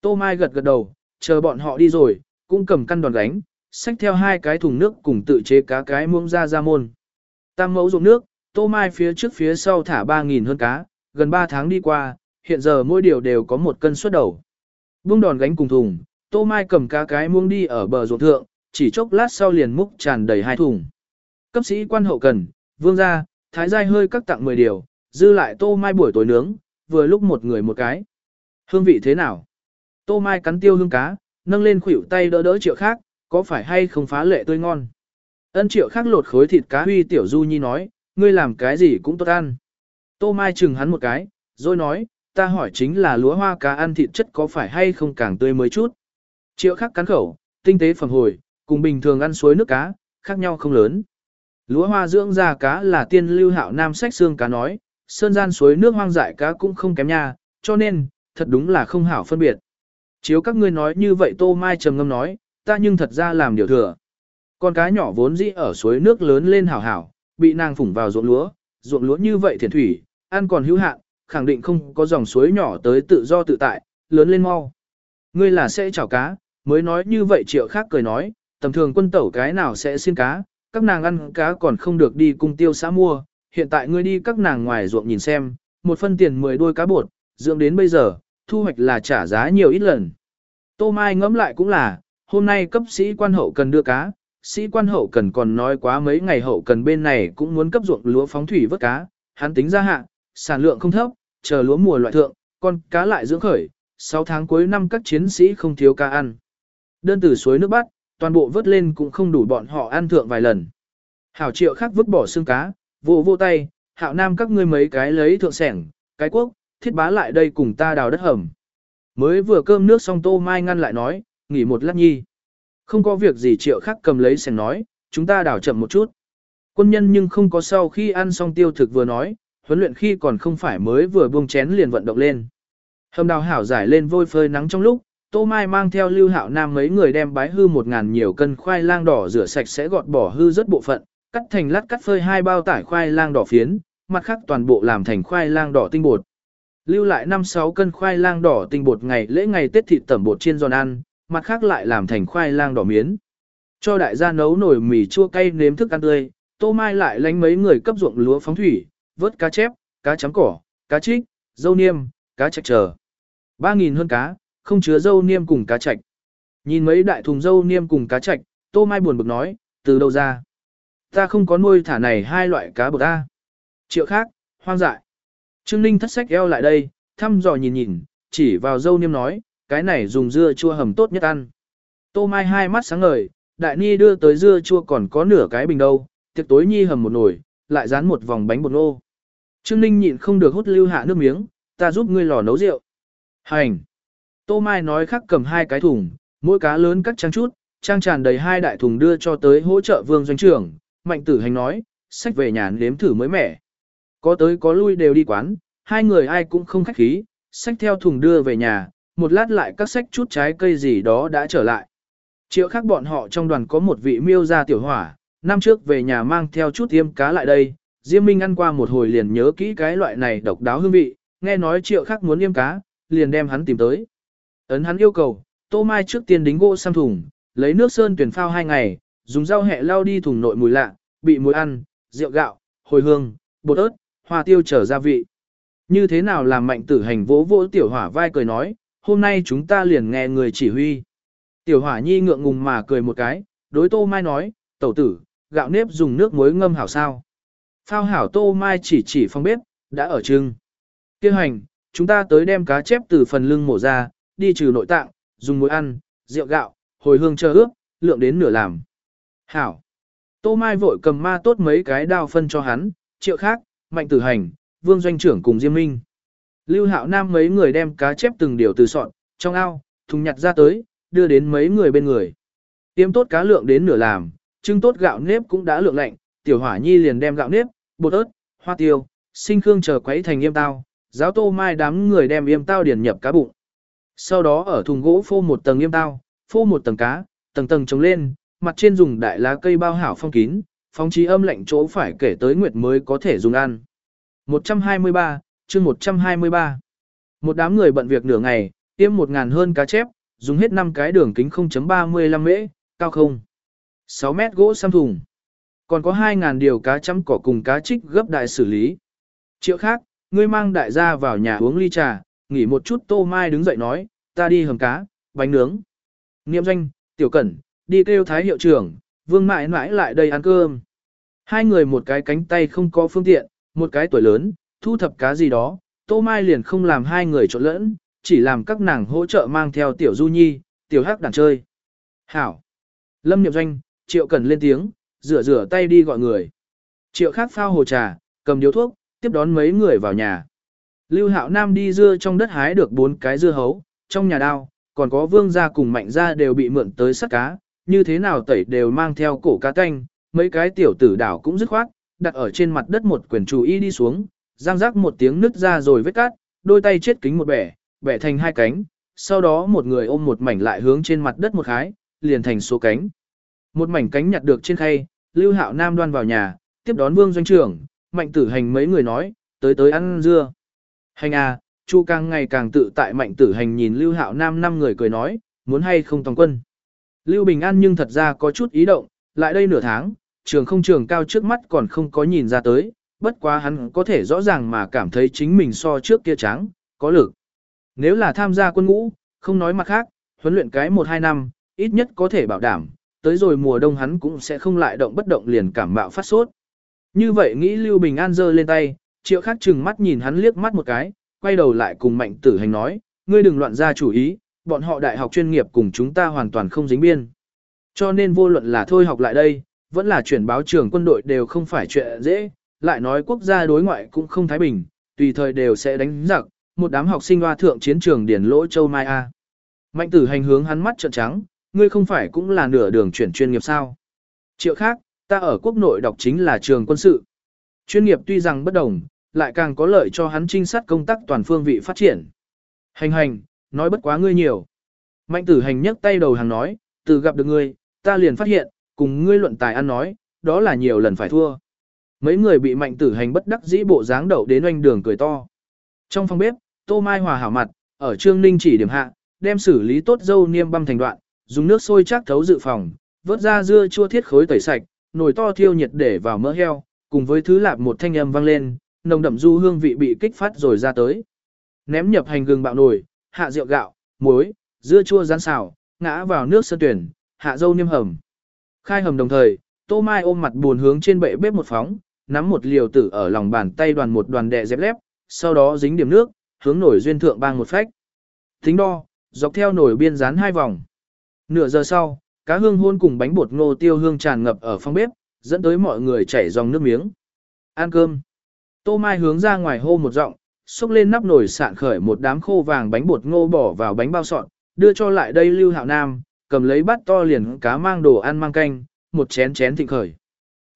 S1: Tô Mai gật gật đầu, chờ bọn họ đi rồi, cũng cầm căn đòn gánh, xách theo hai cái thùng nước cùng tự chế cá cái muông ra ra môn. Tam mẫu ruộng nước, Tô Mai phía trước phía sau thả 3.000 hơn cá, gần 3 tháng đi qua, hiện giờ mỗi điều đều có một cân suất đầu. Buông đòn gánh cùng thùng, Tô Mai cầm cá cái muông đi ở bờ ruộng thượng, chỉ chốc lát sau liền múc tràn đầy hai thùng. Cấp sĩ quan hậu cần, vương gia, thái giai hơi các tặng 10 điều, dư lại Tô Mai buổi tối nướng, vừa lúc một người một cái. Hương vị thế nào? Tô Mai cắn tiêu hương cá, nâng lên khuỷu tay đỡ đỡ triệu khác, có phải hay không phá lệ tươi ngon? Ân triệu khác lột khối thịt cá huy tiểu du nhi nói, ngươi làm cái gì cũng tốt ăn. Tô Mai chừng hắn một cái, rồi nói, ta hỏi chính là lúa hoa cá ăn thịt chất có phải hay không càng tươi mới chút. Triệu khác cắn khẩu, tinh tế phẩm hồi, cùng bình thường ăn suối nước cá, khác nhau không lớn. Lúa hoa dưỡng ra cá là tiên lưu hạo nam sách xương cá nói, sơn gian suối nước hoang dại cá cũng không kém nha, cho nên, thật đúng là không hảo phân biệt. Chiếu các ngươi nói như vậy Tô Mai trầm ngâm nói, ta nhưng thật ra làm điều thừa. Con cá nhỏ vốn dĩ ở suối nước lớn lên hảo hảo, bị nàng phủng vào ruộng lúa, ruộng lúa như vậy thiền thủy, ăn còn hữu hạn, khẳng định không có dòng suối nhỏ tới tự do tự tại, lớn lên mau. Ngươi là sẽ chảo cá, mới nói như vậy triệu khác cười nói, tầm thường quân tẩu cái nào sẽ xin cá, các nàng ăn cá còn không được đi cung tiêu xã mua, hiện tại ngươi đi các nàng ngoài ruộng nhìn xem, một phân tiền 10 đôi cá bột, dưỡng đến bây giờ, thu hoạch là trả giá nhiều ít lần. Tô Mai ngẫm lại cũng là, hôm nay cấp sĩ quan hậu cần đưa cá, sĩ quan hậu cần còn nói quá mấy ngày hậu cần bên này cũng muốn cấp ruộng lúa phóng thủy vớt cá, hắn tính ra hạ, sản lượng không thấp, chờ lúa mùa loại thượng, con cá lại dưỡng khởi, 6 tháng cuối năm các chiến sĩ không thiếu cá ăn. Đơn từ suối nước bắt, toàn bộ vớt lên cũng không đủ bọn họ ăn thượng vài lần. Hảo triệu khác vứt bỏ xương cá, vô vô tay, hạo nam các ngươi mấy cái lấy thượng sẻng, cái quốc, thiết bá lại đây cùng ta đào đất hầm. Mới vừa cơm nước xong tô mai ngăn lại nói, nghỉ một lát nhi. Không có việc gì triệu khác cầm lấy sẻng nói, chúng ta đào chậm một chút. Quân nhân nhưng không có sau khi ăn xong tiêu thực vừa nói, huấn luyện khi còn không phải mới vừa buông chén liền vận động lên. Hầm đào hảo giải lên vôi phơi nắng trong lúc, Tô Mai mang theo Lưu Hạo Nam mấy người đem bái hư một ngàn nhiều cân khoai lang đỏ rửa sạch sẽ gọt bỏ hư rất bộ phận, cắt thành lát cắt phơi hai bao tải khoai lang đỏ phiến, mặt khác toàn bộ làm thành khoai lang đỏ tinh bột. Lưu lại 5-6 cân khoai lang đỏ tinh bột ngày lễ ngày Tết thịt tẩm bột chiên giòn ăn, mặt khác lại làm thành khoai lang đỏ miến. Cho đại gia nấu nồi mì chua cay nếm thức ăn tươi, Tô Mai lại lánh mấy người cấp ruộng lúa phóng thủy, vớt cá chép, cá chấm cỏ, cá trích, dâu niêm, cá chạch chờ. 3.000 hơn cá, không chứa dâu niêm cùng cá chạch. Nhìn mấy đại thùng dâu niêm cùng cá chạch, Tô Mai buồn bực nói, từ đâu ra? Ta không có nuôi thả này hai loại cá bột ta. Triệu khác, hoang dại. Trương Ninh thất sách eo lại đây, thăm dò nhìn nhìn, chỉ vào dâu niêm nói, cái này dùng dưa chua hầm tốt nhất ăn. Tô Mai hai mắt sáng ngời, đại ni đưa tới dưa chua còn có nửa cái bình đâu, tiệc tối nhi hầm một nồi, lại dán một vòng bánh bột nô. Trương Ninh nhịn không được hút lưu hạ nước miếng, ta giúp ngươi lò nấu rượu. Hành. Tô Mai nói khắc cầm hai cái thùng, mỗi cá lớn cắt trang chút, trang tràn đầy hai đại thùng đưa cho tới hỗ trợ vương doanh trưởng. Mạnh tử hành nói, sách về nhà nếm thử mới mẻ. Có tới có lui đều đi quán, hai người ai cũng không khách khí, sách theo thùng đưa về nhà, một lát lại các sách chút trái cây gì đó đã trở lại. Triệu khác bọn họ trong đoàn có một vị miêu gia tiểu hỏa, năm trước về nhà mang theo chút tiêm cá lại đây, Diêm Minh ăn qua một hồi liền nhớ kỹ cái loại này độc đáo hương vị, nghe nói triệu khác muốn yêm cá, liền đem hắn tìm tới. Ấn hắn yêu cầu, tô mai trước tiên đính gỗ sang thùng, lấy nước sơn tuyển phao hai ngày, dùng rau hẹ lau đi thùng nội mùi lạ, bị muối ăn, rượu gạo, hồi hương, bột ớt, hoa tiêu trở gia vị. Như thế nào làm mạnh tử hành vỗ vỗ tiểu hỏa vai cười nói, hôm nay chúng ta liền nghe người chỉ huy. Tiểu hỏa nhi ngượng ngùng mà cười một cái, đối tô mai nói, tẩu tử, gạo nếp dùng nước muối ngâm hảo sao. Phao hảo tô mai chỉ chỉ phong bếp, đã ở trưng. Kêu hành, chúng ta tới đem cá chép từ phần lưng mổ ra, đi trừ nội tạng, dùng muối ăn, rượu gạo, hồi hương chờ ướp, lượng đến nửa làm. Hảo. Tô Mai vội cầm ma tốt mấy cái đao phân cho hắn, triệu khác, mạnh tử hành, vương doanh trưởng cùng Diêm Minh. Lưu Hạo Nam mấy người đem cá chép từng điều từ sọn, trong ao, thùng nhặt ra tới, đưa đến mấy người bên người. Tiêm tốt cá lượng đến nửa làm, trưng tốt gạo nếp cũng đã lượng lạnh, tiểu hỏa nhi liền đem gạo nếp, bột ớt, hoa tiêu, sinh khương chờ quấy thành yêm tao, giáo tô mai đám người đem yêm tao điền nhập cá bụng. Sau đó ở thùng gỗ phô một tầng yêm tao, phô một tầng cá, tầng tầng trồng lên, mặt trên dùng đại lá cây bao hảo phong kín, phong trí âm lạnh chỗ phải kể tới nguyệt mới có thể dùng ăn. 123, chương 123. Một đám người bận việc nửa ngày, tiêm một ngàn hơn cá chép, dùng hết 5 cái đường kính 0.35 mễ, cao không. 6 mét gỗ xăm thùng. Còn có 2.000 điều cá chấm cỏ cùng cá trích gấp đại xử lý. Triệu khác, ngươi mang đại gia vào nhà uống ly trà, nghỉ một chút tô mai đứng dậy nói, ta đi hầm cá, bánh nướng. Niệm Doanh, tiểu cẩn, đi kêu thái hiệu trưởng, vương mãi mãi lại đây ăn cơm. Hai người một cái cánh tay không có phương tiện, một cái tuổi lớn, thu thập cá gì đó, tô mai liền không làm hai người trộn lẫn, chỉ làm các nàng hỗ trợ mang theo tiểu du nhi, tiểu hắc đàn chơi. Hảo. Lâm niệm Doanh, triệu cẩn lên tiếng, rửa rửa tay đi gọi người. Triệu khác phao hồ trà, cầm điếu thuốc, tiếp đón mấy người vào nhà. Lưu Hạo Nam đi dưa trong đất hái được bốn cái dưa hấu, trong nhà đao, còn có vương gia cùng mạnh gia đều bị mượn tới sắt cá, như thế nào tẩy đều mang theo cổ cá canh, mấy cái tiểu tử đảo cũng dứt khoát, đặt ở trên mặt đất một quyển chú y đi xuống, giang rác một tiếng nứt ra rồi vết cát, đôi tay chết kính một bẻ, bẻ thành hai cánh, sau đó một người ôm một mảnh lại hướng trên mặt đất một hái, liền thành số cánh. Một mảnh cánh nhặt được trên khay, Lưu Hạo Nam đoan vào nhà, tiếp đón Vương doanh trưởng, Mạnh Tử Hành mấy người nói, tới tới ăn dưa. Hành à, Chu càng ngày càng tự tại mạnh tử hành nhìn Lưu Hạo Nam năm người cười nói, muốn hay không tòng quân. Lưu Bình An nhưng thật ra có chút ý động, lại đây nửa tháng, trường không trường cao trước mắt còn không có nhìn ra tới, bất quá hắn có thể rõ ràng mà cảm thấy chính mình so trước kia trắng, có lực. Nếu là tham gia quân ngũ, không nói mặt khác, huấn luyện cái 1-2 năm, ít nhất có thể bảo đảm, tới rồi mùa đông hắn cũng sẽ không lại động bất động liền cảm mạo phát sốt. Như vậy nghĩ Lưu Bình An giơ lên tay, triệu khác chừng mắt nhìn hắn liếc mắt một cái, quay đầu lại cùng mạnh tử hành nói, ngươi đừng loạn ra chủ ý, bọn họ đại học chuyên nghiệp cùng chúng ta hoàn toàn không dính biên. Cho nên vô luận là thôi học lại đây, vẫn là chuyển báo trường quân đội đều không phải chuyện dễ, lại nói quốc gia đối ngoại cũng không thái bình, tùy thời đều sẽ đánh giặc, một đám học sinh hoa thượng chiến trường điển lỗ châu Mai A. Mạnh tử hành hướng hắn mắt trợn trắng, ngươi không phải cũng là nửa đường chuyển chuyên nghiệp sao. Triệu khác, ta ở quốc nội đọc chính là trường quân sự. Chuyên nghiệp tuy rằng bất đồng, lại càng có lợi cho hắn trinh sát công tác toàn phương vị phát triển. Hành hành, nói bất quá ngươi nhiều. Mạnh tử hành nhấc tay đầu hàng nói, từ gặp được ngươi, ta liền phát hiện, cùng ngươi luận tài ăn nói, đó là nhiều lần phải thua. Mấy người bị mạnh tử hành bất đắc dĩ bộ dáng đậu đến oanh đường cười to. Trong phòng bếp, tô mai hòa hảo mặt, ở trương ninh chỉ điểm hạ, đem xử lý tốt dâu niêm băm thành đoạn, dùng nước sôi chắc thấu dự phòng, vớt ra dưa chua thiết khối tẩy sạch, nồi to thiêu nhiệt để vào mỡ heo, cùng với thứ lạp một thanh âm vang lên, nồng đậm du hương vị bị kích phát rồi ra tới. Ném nhập hành gừng bạo nồi, hạ rượu gạo, muối, dưa chua rán xào, ngã vào nước sơn tuyển, hạ dâu niêm hầm. Khai hầm đồng thời, Tô Mai ôm mặt buồn hướng trên bệ bếp một phóng, nắm một liều tử ở lòng bàn tay đoàn một đoàn đè dẹp lép, sau đó dính điểm nước, hướng nổi duyên thượng bang một phách. Tính đo, dọc theo nổi biên dán hai vòng. Nửa giờ sau, cá hương hôn cùng bánh bột ngô tiêu hương tràn ngập ở phòng bếp, dẫn tới mọi người chảy dòng nước miếng. Ăn cơm. Tô Mai hướng ra ngoài hô một giọng, xúc lên nắp nồi sạn khởi một đám khô vàng bánh bột ngô bỏ vào bánh bao sọt, đưa cho lại đây Lưu Hạo Nam, cầm lấy bát to liền cá mang đồ ăn mang canh, một chén chén thịnh khởi.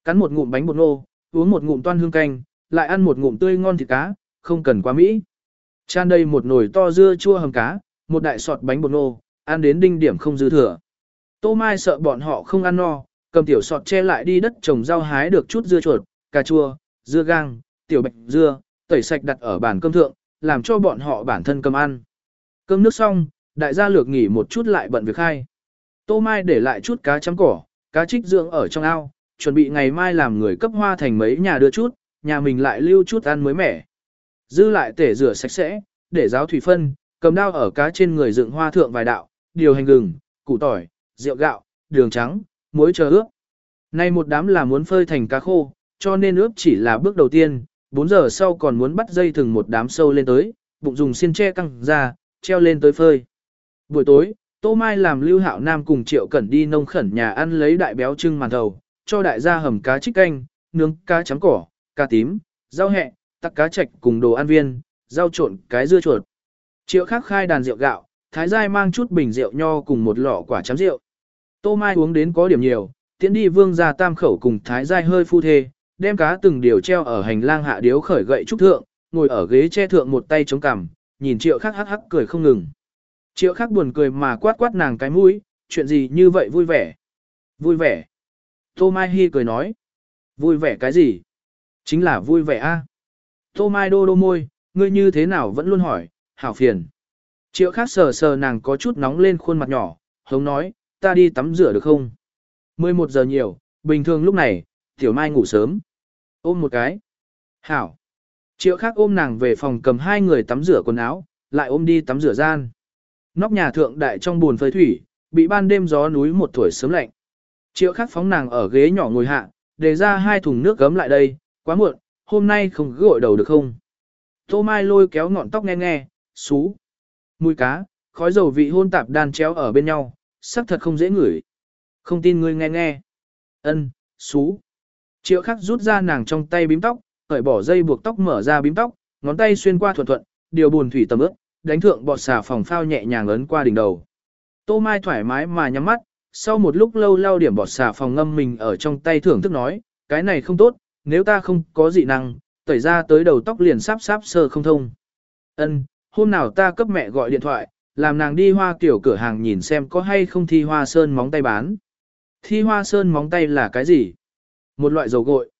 S1: Cắn một ngụm bánh bột ngô, uống một ngụm toan hương canh, lại ăn một ngụm tươi ngon thịt cá, không cần quá mỹ. Chan đây một nồi to dưa chua hầm cá, một đại sọt bánh bột ngô, ăn đến đinh điểm không dư thừa. Tô Mai sợ bọn họ không ăn no, cầm tiểu sọt che lại đi đất trồng rau hái được chút dưa chuột, cà chua, dưa gang, tiểu bạch dưa, tẩy sạch đặt ở bàn cơm thượng, làm cho bọn họ bản thân cầm ăn. Cơm nước xong, đại gia lược nghỉ một chút lại bận việc khai. Tô Mai để lại chút cá chấm cỏ, cá trích dưỡng ở trong ao, chuẩn bị ngày mai làm người cấp hoa thành mấy nhà đưa chút, nhà mình lại lưu chút ăn mới mẻ. Dư lại tể rửa sạch sẽ, để giáo thủy phân, cầm đao ở cá trên người dựng hoa thượng vài đạo, điều hành gừng, củ tỏi, rượu gạo, đường trắng, muối chờ ướp. Nay một đám là muốn phơi thành cá khô, cho nên ướp chỉ là bước đầu tiên, 4 giờ sau còn muốn bắt dây thừng một đám sâu lên tới, bụng dùng xiên tre căng ra, treo lên tới phơi. Buổi tối, Tô Mai làm Lưu Hạo Nam cùng Triệu Cẩn đi nông khẩn nhà ăn lấy đại béo trưng màn thầu, cho đại gia hầm cá trích canh, nướng cá trắng cỏ, cá tím, rau hẹ, tắc cá chạch cùng đồ ăn viên, rau trộn cái dưa chuột. Triệu khác khai đàn rượu gạo, thái giai mang chút bình rượu nho cùng một lọ quả chấm rượu. Tô Mai uống đến có điểm nhiều, tiễn đi vương gia tam khẩu cùng thái giai hơi phu thê, đem cá từng điều treo ở hành lang hạ điếu khởi gậy trúc thượng, ngồi ở ghế che thượng một tay chống cằm, nhìn triệu khắc hắc hắc cười không ngừng. Triệu khắc buồn cười mà quát quát nàng cái mũi, chuyện gì như vậy vui vẻ. Vui vẻ. Tô Mai Hi cười nói. Vui vẻ cái gì? Chính là vui vẻ a. Tô Mai đô đô môi, ngươi như thế nào vẫn luôn hỏi, hảo phiền. Triệu Khắc sờ sờ nàng có chút nóng lên khuôn mặt nhỏ, hống nói, ta đi tắm rửa được không? 11 giờ nhiều, bình thường lúc này, tiểu mai ngủ sớm. Ôm một cái. Hảo. Triệu khác ôm nàng về phòng cầm hai người tắm rửa quần áo, lại ôm đi tắm rửa gian. Nóc nhà thượng đại trong buồn phơi thủy, bị ban đêm gió núi một tuổi sớm lạnh. Triệu khác phóng nàng ở ghế nhỏ ngồi hạ, để ra hai thùng nước gấm lại đây, quá muộn, hôm nay không gội đầu được không? Tô Mai lôi kéo ngọn tóc nghe nghe, xú. Mùi cá, khói dầu vị hôn tạp đan chéo ở bên nhau, sắc thật không dễ ngửi. Không tin ngươi nghe nghe. Ân, xú. Triệu khắc rút ra nàng trong tay bím tóc, cởi bỏ dây buộc tóc mở ra bím tóc, ngón tay xuyên qua thuận thuận, điều buồn thủy tầm ướp, đánh thượng bọt xà phòng phao nhẹ nhàng ấn qua đỉnh đầu. Tô Mai thoải mái mà nhắm mắt, sau một lúc lâu lau điểm bọt xà phòng ngâm mình ở trong tay thưởng thức nói, cái này không tốt, nếu ta không có dị năng, tẩy ra tới đầu tóc liền sáp sáp sơ không thông. Ân, hôm nào ta cấp mẹ gọi điện thoại, làm nàng đi hoa kiểu cửa hàng nhìn xem có hay không thi hoa sơn móng tay bán. Thi hoa sơn móng tay là cái gì? Một loại dầu gội.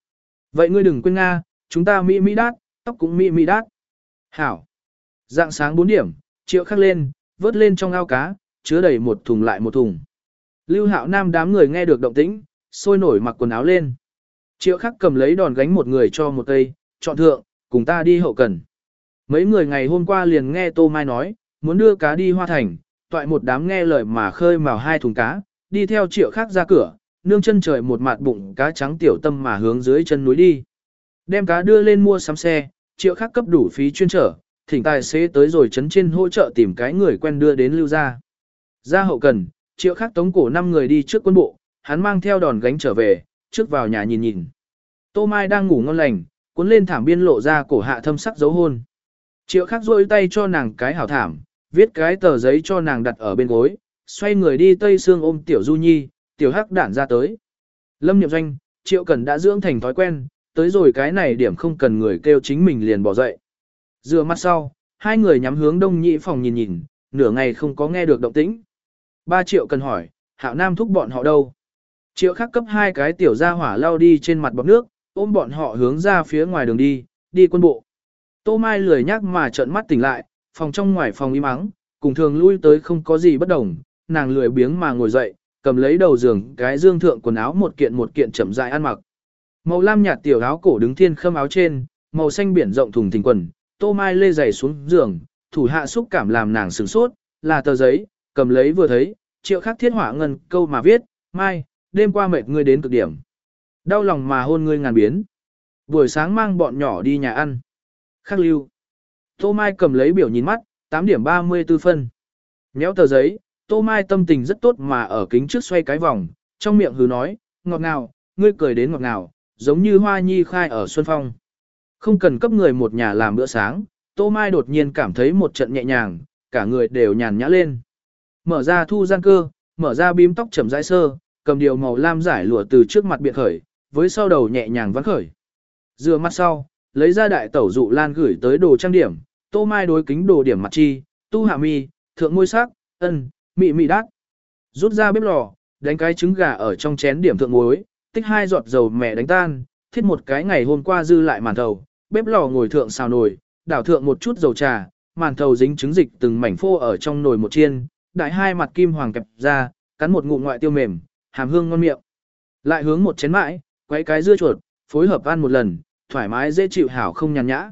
S1: Vậy ngươi đừng quên Nga, chúng ta mỹ mỹ đát, tóc cũng mỹ mỹ đát. Hảo. Dạng sáng 4 điểm, triệu khắc lên, vớt lên trong ao cá, chứa đầy một thùng lại một thùng. Lưu hạo nam đám người nghe được động tĩnh, sôi nổi mặc quần áo lên. Triệu khắc cầm lấy đòn gánh một người cho một cây, chọn thượng, cùng ta đi hậu cần. Mấy người ngày hôm qua liền nghe Tô Mai nói, muốn đưa cá đi hoa thành, toại một đám nghe lời mà khơi mào hai thùng cá, đi theo triệu khác ra cửa, nương chân trời một mặt bụng cá trắng tiểu tâm mà hướng dưới chân núi đi. Đem cá đưa lên mua sắm xe, triệu khác cấp đủ phí chuyên trở, thỉnh tài xế tới rồi chấn trên hỗ trợ tìm cái người quen đưa đến lưu ra. Ra hậu cần, triệu khác tống cổ 5 người đi trước quân bộ, hắn mang theo đòn gánh trở về, trước vào nhà nhìn nhìn. Tô Mai đang ngủ ngon lành, cuốn lên thảm biên lộ ra cổ hạ thâm sắc dấu hôn. Triệu khắc rôi tay cho nàng cái hảo thảm, viết cái tờ giấy cho nàng đặt ở bên gối, xoay người đi tây xương ôm tiểu du nhi, tiểu hắc đản ra tới. Lâm niệm doanh, triệu cần đã dưỡng thành thói quen, tới rồi cái này điểm không cần người kêu chính mình liền bỏ dậy. Dựa mắt sau, hai người nhắm hướng đông nhị phòng nhìn nhìn, nửa ngày không có nghe được động tĩnh. Ba triệu cần hỏi, hạo nam thúc bọn họ đâu? Triệu khắc cấp hai cái tiểu gia hỏa lao đi trên mặt bọc nước, ôm bọn họ hướng ra phía ngoài đường đi, đi quân bộ. Tô Mai lười nhắc mà trợn mắt tỉnh lại, phòng trong ngoài phòng im ắng, cùng thường lui tới không có gì bất đồng, nàng lười biếng mà ngồi dậy, cầm lấy đầu giường cái dương thượng quần áo một kiện một kiện chậm rãi ăn mặc. Màu lam nhạt tiểu áo cổ đứng thiên khâm áo trên, màu xanh biển rộng thùng thình quần, Tô Mai lê giày xuống giường, thủ hạ xúc cảm làm nàng sửng sốt, là tờ giấy, cầm lấy vừa thấy, triệu khắc thiết hỏa ngân câu mà viết, Mai, đêm qua mệt ngươi đến cực điểm. Đau lòng mà hôn ngươi ngàn biến. Buổi sáng mang bọn nhỏ đi nhà ăn. Khắc lưu. Tô Mai cầm lấy biểu nhìn mắt, 8 điểm 34 phân. Nhéo tờ giấy, Tô Mai tâm tình rất tốt mà ở kính trước xoay cái vòng, trong miệng hứ nói, ngọt ngào, ngươi cười đến ngọt ngào, giống như hoa nhi khai ở Xuân Phong. Không cần cấp người một nhà làm bữa sáng, Tô Mai đột nhiên cảm thấy một trận nhẹ nhàng, cả người đều nhàn nhã lên. Mở ra thu gian cơ, mở ra bím tóc chậm rãi sơ, cầm điều màu lam giải lụa từ trước mặt biện khởi, với sau đầu nhẹ nhàng vắn khởi. Dựa mắt sau, lấy ra đại tẩu dụ lan gửi tới đồ trang điểm, Tô Mai đối kính đồ điểm mặt chi, tu hạ mi, thượng môi sắc, ân, mị mị đát. Rút ra bếp lò, đánh cái trứng gà ở trong chén điểm thượng muối, tích hai giọt dầu mẹ đánh tan, thiết một cái ngày hôm qua dư lại màn thầu, bếp lò ngồi thượng xào nồi, đảo thượng một chút dầu trà, màn thầu dính trứng dịch từng mảnh phô ở trong nồi một chiên, đại hai mặt kim hoàng kẹp ra, cắn một ngụm ngoại tiêu mềm, hàm hương ngon miệng. Lại hướng một chén mãi, quấy cái dưa chuột, phối hợp ăn một lần, thoải mái dễ chịu hảo không nhàn nhã.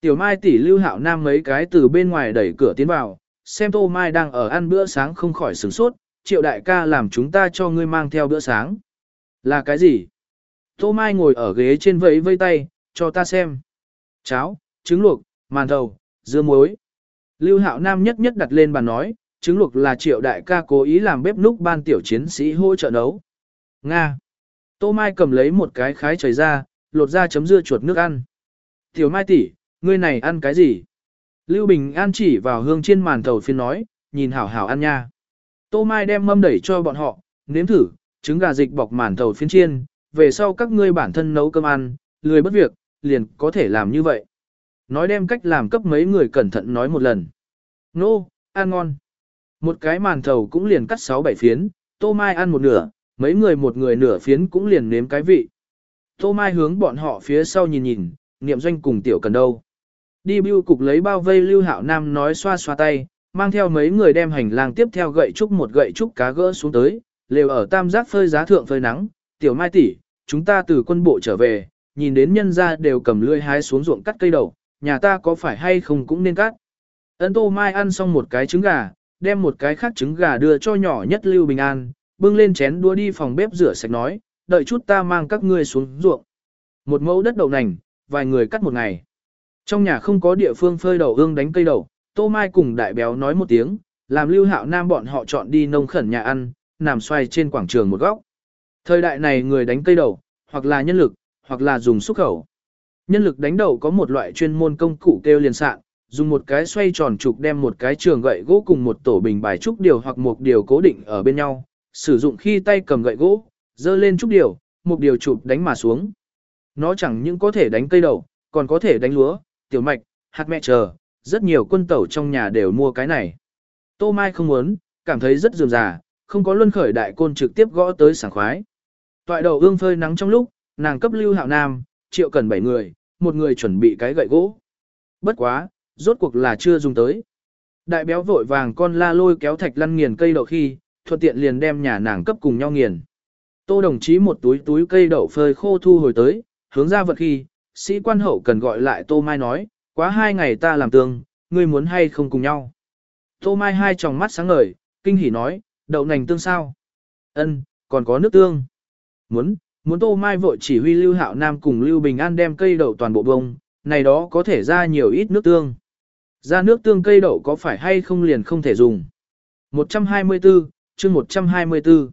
S1: Tiểu Mai tỷ Lưu Hạo Nam mấy cái từ bên ngoài đẩy cửa tiến vào, xem Tô Mai đang ở ăn bữa sáng không khỏi sửng sốt, triệu đại ca làm chúng ta cho ngươi mang theo bữa sáng. Là cái gì? Tô Mai ngồi ở ghế trên vẫy vây tay, cho ta xem. Cháo, trứng luộc, màn thầu, dưa muối. Lưu Hạo Nam nhất nhất đặt lên bàn nói, trứng luộc là triệu đại ca cố ý làm bếp núc ban tiểu chiến sĩ hỗ trợ nấu. Nga. Tô Mai cầm lấy một cái khái trời ra, lột ra chấm dưa chuột nước ăn. Tiểu Mai tỷ, ngươi này ăn cái gì? Lưu Bình An chỉ vào hương chiên màn thầu phiên nói, nhìn hảo hảo ăn nha. Tô Mai đem mâm đẩy cho bọn họ, nếm thử, trứng gà dịch bọc màn thầu phiên chiên, về sau các ngươi bản thân nấu cơm ăn, lười bất việc, liền có thể làm như vậy. Nói đem cách làm cấp mấy người cẩn thận nói một lần. Nô, no, ăn ngon. Một cái màn thầu cũng liền cắt 6-7 phiến, Tô Mai ăn một nửa, mấy người một người nửa phiến cũng liền nếm cái vị. Tô Mai hướng bọn họ phía sau nhìn nhìn, niệm doanh cùng tiểu cần đâu. Đi bưu cục lấy bao vây Lưu Hạo Nam nói xoa xoa tay, mang theo mấy người đem hành lang tiếp theo gậy trúc một gậy trúc cá gỡ xuống tới, lều ở tam giác phơi giá thượng phơi nắng, tiểu mai tỷ, chúng ta từ quân bộ trở về, nhìn đến nhân gia đều cầm lưỡi hái xuống ruộng cắt cây đầu. nhà ta có phải hay không cũng nên cắt. ấn Tô Mai ăn xong một cái trứng gà, đem một cái khác trứng gà đưa cho nhỏ nhất Lưu Bình An, bưng lên chén đua đi phòng bếp rửa sạch nói, đợi chút ta mang các ngươi xuống ruộng. Một mẫu đất đậu nành, vài người cắt một ngày. Trong nhà không có địa phương phơi đậu ương đánh cây đậu, Tô Mai cùng đại béo nói một tiếng, làm Lưu Hạo Nam bọn họ chọn đi nông khẩn nhà ăn, nằm xoay trên quảng trường một góc. Thời đại này người đánh cây đậu, hoặc là nhân lực, hoặc là dùng xúc khẩu. Nhân lực đánh đậu có một loại chuyên môn công cụ kêu liền sạn, dùng một cái xoay tròn trục đem một cái trường gậy gỗ cùng một tổ bình bài trúc điều hoặc một điều cố định ở bên nhau, sử dụng khi tay cầm gậy gỗ, dơ lên trúc điều, một điều chụp đánh mà xuống. Nó chẳng những có thể đánh cây đậu, còn có thể đánh lúa, tiểu mạch, hạt mẹ chờ, rất nhiều quân tẩu trong nhà đều mua cái này. Tô Mai không muốn, cảm thấy rất dườm già, không có luân khởi đại côn trực tiếp gõ tới sảng khoái. Toại đầu ương phơi nắng trong lúc, nàng cấp lưu hạo nam, triệu cần bảy người, một người chuẩn bị cái gậy gỗ. Bất quá, rốt cuộc là chưa dùng tới. Đại béo vội vàng con la lôi kéo thạch lăn nghiền cây đậu khi, thuận tiện liền đem nhà nàng cấp cùng nhau nghiền. Tô đồng chí một túi túi cây đậu phơi khô thu hồi tới, hướng ra vật khi, sĩ quan hậu cần gọi lại Tô Mai nói, quá hai ngày ta làm tương, ngươi muốn hay không cùng nhau. Tô Mai hai tròng mắt sáng ngời, kinh hỉ nói, đậu nành tương sao? Ân, còn có nước tương. Muốn, muốn Tô Mai vội chỉ huy Lưu Hạo Nam cùng Lưu Bình An đem cây đậu toàn bộ bông, này đó có thể ra nhiều ít nước tương. Ra nước tương cây đậu có phải hay không liền không thể dùng. 124, chương 124.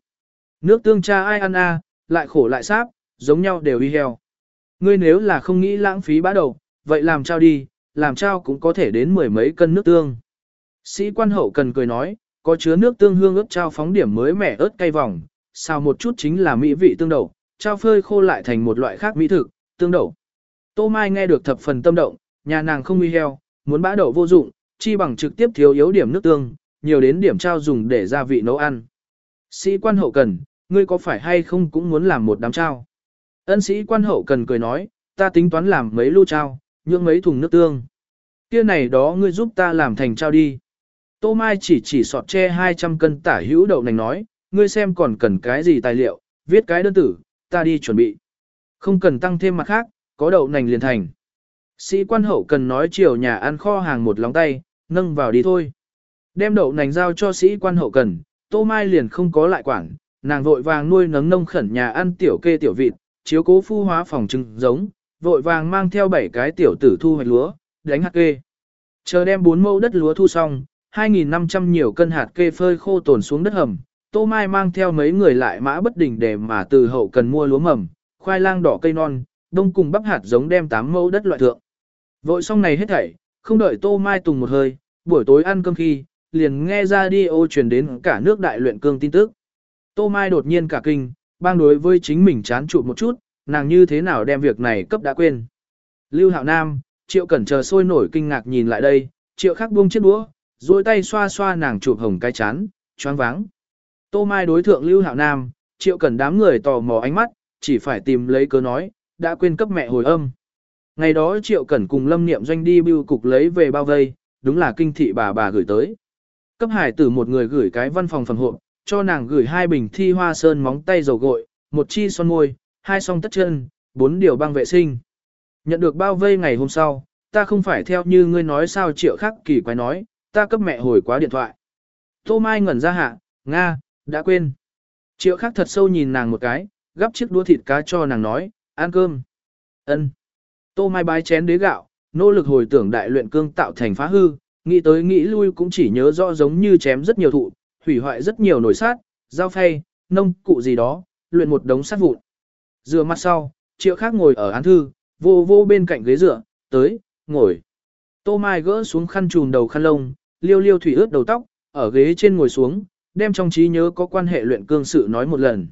S1: Nước tương cha ai ăn a, lại khổ lại sáp, giống nhau đều y heo. Ngươi nếu là không nghĩ lãng phí bã đậu, vậy làm trao đi, làm trao cũng có thể đến mười mấy cân nước tương. Sĩ quan hậu cần cười nói, có chứa nước tương hương ướp trao phóng điểm mới mẻ ớt cay vòng, xào một chút chính là mỹ vị tương đậu, trao phơi khô lại thành một loại khác mỹ thực, tương đậu. Tô Mai nghe được thập phần tâm động, nhà nàng không uy heo, muốn bã đậu vô dụng, chi bằng trực tiếp thiếu yếu điểm nước tương, nhiều đến điểm trao dùng để gia vị nấu ăn. Sĩ quan hậu cần, ngươi có phải hay không cũng muốn làm một đám trao? Ân sĩ quan hậu cần cười nói, ta tính toán làm mấy lô trao, nhượng mấy thùng nước tương. Kia này đó ngươi giúp ta làm thành trao đi. Tô Mai chỉ chỉ sọt che 200 cân tả hữu đậu nành nói, ngươi xem còn cần cái gì tài liệu, viết cái đơn tử, ta đi chuẩn bị. Không cần tăng thêm mặt khác, có đậu nành liền thành. Sĩ quan hậu cần nói chiều nhà ăn kho hàng một lóng tay, nâng vào đi thôi. Đem đậu nành giao cho sĩ quan hậu cần, Tô Mai liền không có lại quản, nàng vội vàng nuôi nấng nông khẩn nhà ăn tiểu kê tiểu vịt, chiếu cố phu hóa phòng trưng giống, vội vàng mang theo bảy cái tiểu tử thu hoạch lúa, đánh hạt kê. Chờ đem bốn mẫu đất lúa thu xong, 2.500 nhiều cân hạt kê phơi khô tồn xuống đất hầm, Tô Mai mang theo mấy người lại mã bất đình để mà từ hậu cần mua lúa mầm, khoai lang đỏ cây non, đông cùng bắp hạt giống đem 8 mẫu đất loại thượng. Vội xong này hết thảy, không đợi Tô Mai tùng một hơi, buổi tối ăn cơm khi, liền nghe ra đi ô truyền đến cả nước đại luyện cương tin tức. Tô Mai đột nhiên cả kinh, bang đối với chính mình chán trụ một chút, nàng như thế nào đem việc này cấp đã quên. Lưu Hạo Nam, Triệu Cẩn chờ sôi nổi kinh ngạc nhìn lại đây, Triệu khắc buông chiếc đũa, duỗi tay xoa xoa nàng chụp hồng cái chán, choáng váng. Tô Mai đối thượng Lưu Hạo Nam, Triệu Cẩn đám người tò mò ánh mắt, chỉ phải tìm lấy cớ nói, đã quên cấp mẹ hồi âm. Ngày đó Triệu Cẩn cùng Lâm Niệm Doanh đi bưu cục lấy về bao vây, đúng là kinh thị bà bà gửi tới. Cấp hải tử một người gửi cái văn phòng phần hộ, cho nàng gửi hai bình thi hoa sơn móng tay dầu gội, một chi son môi, hai song tất chân, bốn điều băng vệ sinh. Nhận được bao vây ngày hôm sau, ta không phải theo như ngươi nói sao triệu khắc kỳ quái nói, ta cấp mẹ hồi quá điện thoại. Tô Mai ngẩn ra hạ, Nga, đã quên. Triệu khắc thật sâu nhìn nàng một cái, gắp chiếc đũa thịt cá cho nàng nói, ăn cơm. ân Tô Mai bái chén đế gạo, nỗ lực hồi tưởng đại luyện cương tạo thành phá hư, nghĩ tới nghĩ lui cũng chỉ nhớ rõ giống như chém rất nhiều thụ, hủy hoại rất nhiều nồi sát, dao phay, nông cụ gì đó, luyện một đống sát vụn. Dựa mặt sau, triệu khác ngồi ở án thư, vô vô bên cạnh ghế dựa, tới, ngồi. Tô Mai gỡ xuống khăn trùm đầu khăn lông, liêu liêu thủy ướt đầu tóc, ở ghế trên ngồi xuống, đem trong trí nhớ có quan hệ luyện cương sự nói một lần.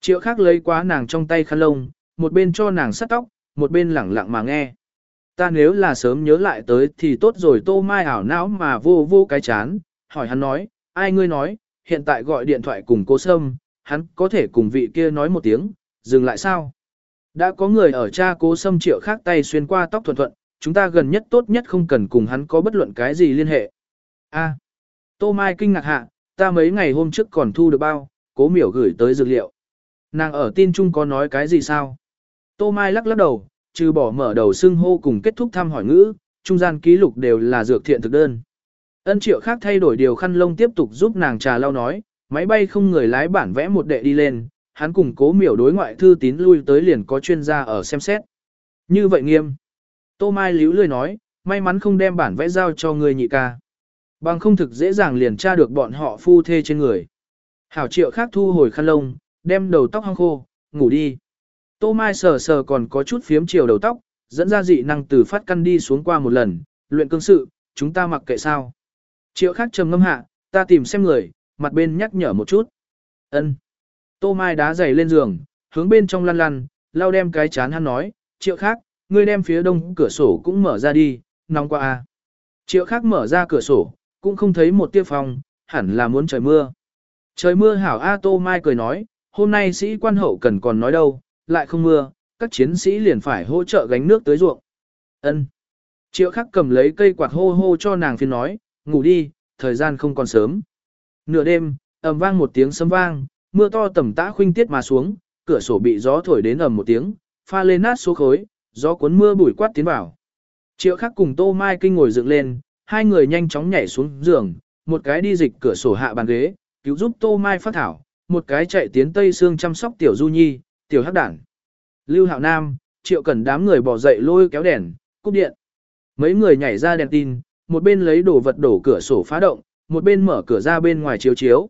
S1: Triệu khác lấy quá nàng trong tay khăn lông, một bên cho nàng sắt tóc, một bên lẳng lặng mà nghe. Ta nếu là sớm nhớ lại tới thì tốt rồi tô mai ảo não mà vô vô cái chán, hỏi hắn nói, ai ngươi nói, hiện tại gọi điện thoại cùng cô Sâm, hắn có thể cùng vị kia nói một tiếng, dừng lại sao? Đã có người ở cha cố Sâm triệu khác tay xuyên qua tóc thuận thuận, chúng ta gần nhất tốt nhất không cần cùng hắn có bất luận cái gì liên hệ. A, Tô Mai kinh ngạc hạ, ta mấy ngày hôm trước còn thu được bao, cố miểu gửi tới dược liệu. Nàng ở tin chung có nói cái gì sao? Tô Mai lắc lắc đầu, trừ bỏ mở đầu xưng hô cùng kết thúc thăm hỏi ngữ, trung gian ký lục đều là dược thiện thực đơn. Ân triệu khác thay đổi điều khăn lông tiếp tục giúp nàng trà lau nói, máy bay không người lái bản vẽ một đệ đi lên, hắn cùng cố miểu đối ngoại thư tín lui tới liền có chuyên gia ở xem xét. Như vậy nghiêm. Tô Mai líu lười nói, may mắn không đem bản vẽ giao cho người nhị ca. Bằng không thực dễ dàng liền tra được bọn họ phu thê trên người. Hảo triệu khác thu hồi khăn lông, đem đầu tóc hong khô, ngủ đi. Tô Mai sờ sờ còn có chút phiếm chiều đầu tóc, dẫn ra dị năng từ phát căn đi xuống qua một lần, luyện cương sự, chúng ta mặc kệ sao. Triệu khác trầm ngâm hạ, ta tìm xem người, mặt bên nhắc nhở một chút. ân Tô Mai đá giày lên giường, hướng bên trong lăn lăn, lau đem cái chán hắn nói, triệu khác, ngươi đem phía đông cửa sổ cũng mở ra đi, nóng quá à? Triệu khác mở ra cửa sổ, cũng không thấy một tia phong, hẳn là muốn trời mưa. Trời mưa hảo A Tô Mai cười nói, hôm nay sĩ quan hậu cần còn nói đâu, lại không mưa, các chiến sĩ liền phải hỗ trợ gánh nước tới ruộng. Ân. Triệu khắc cầm lấy cây quạt hô hô cho nàng phiên nói, ngủ đi, thời gian không còn sớm. Nửa đêm, ầm vang một tiếng sấm vang, mưa to tầm tã khuynh tiết mà xuống, cửa sổ bị gió thổi đến ầm một tiếng, pha lên nát số khối, gió cuốn mưa bụi quát tiến vào. Triệu khắc cùng Tô Mai Kinh ngồi dựng lên, hai người nhanh chóng nhảy xuống giường, một cái đi dịch cửa sổ hạ bàn ghế, cứu giúp Tô Mai phát thảo, một cái chạy tiến Tây Sương chăm sóc Tiểu Du Nhi, Tiểu Hắc Đản. Lưu Hạo Nam, Triệu Cẩn đám người bỏ dậy lôi kéo đèn, cúp điện. Mấy người nhảy ra đèn tin, một bên lấy đồ vật đổ cửa sổ phá động, một bên mở cửa ra bên ngoài chiếu chiếu.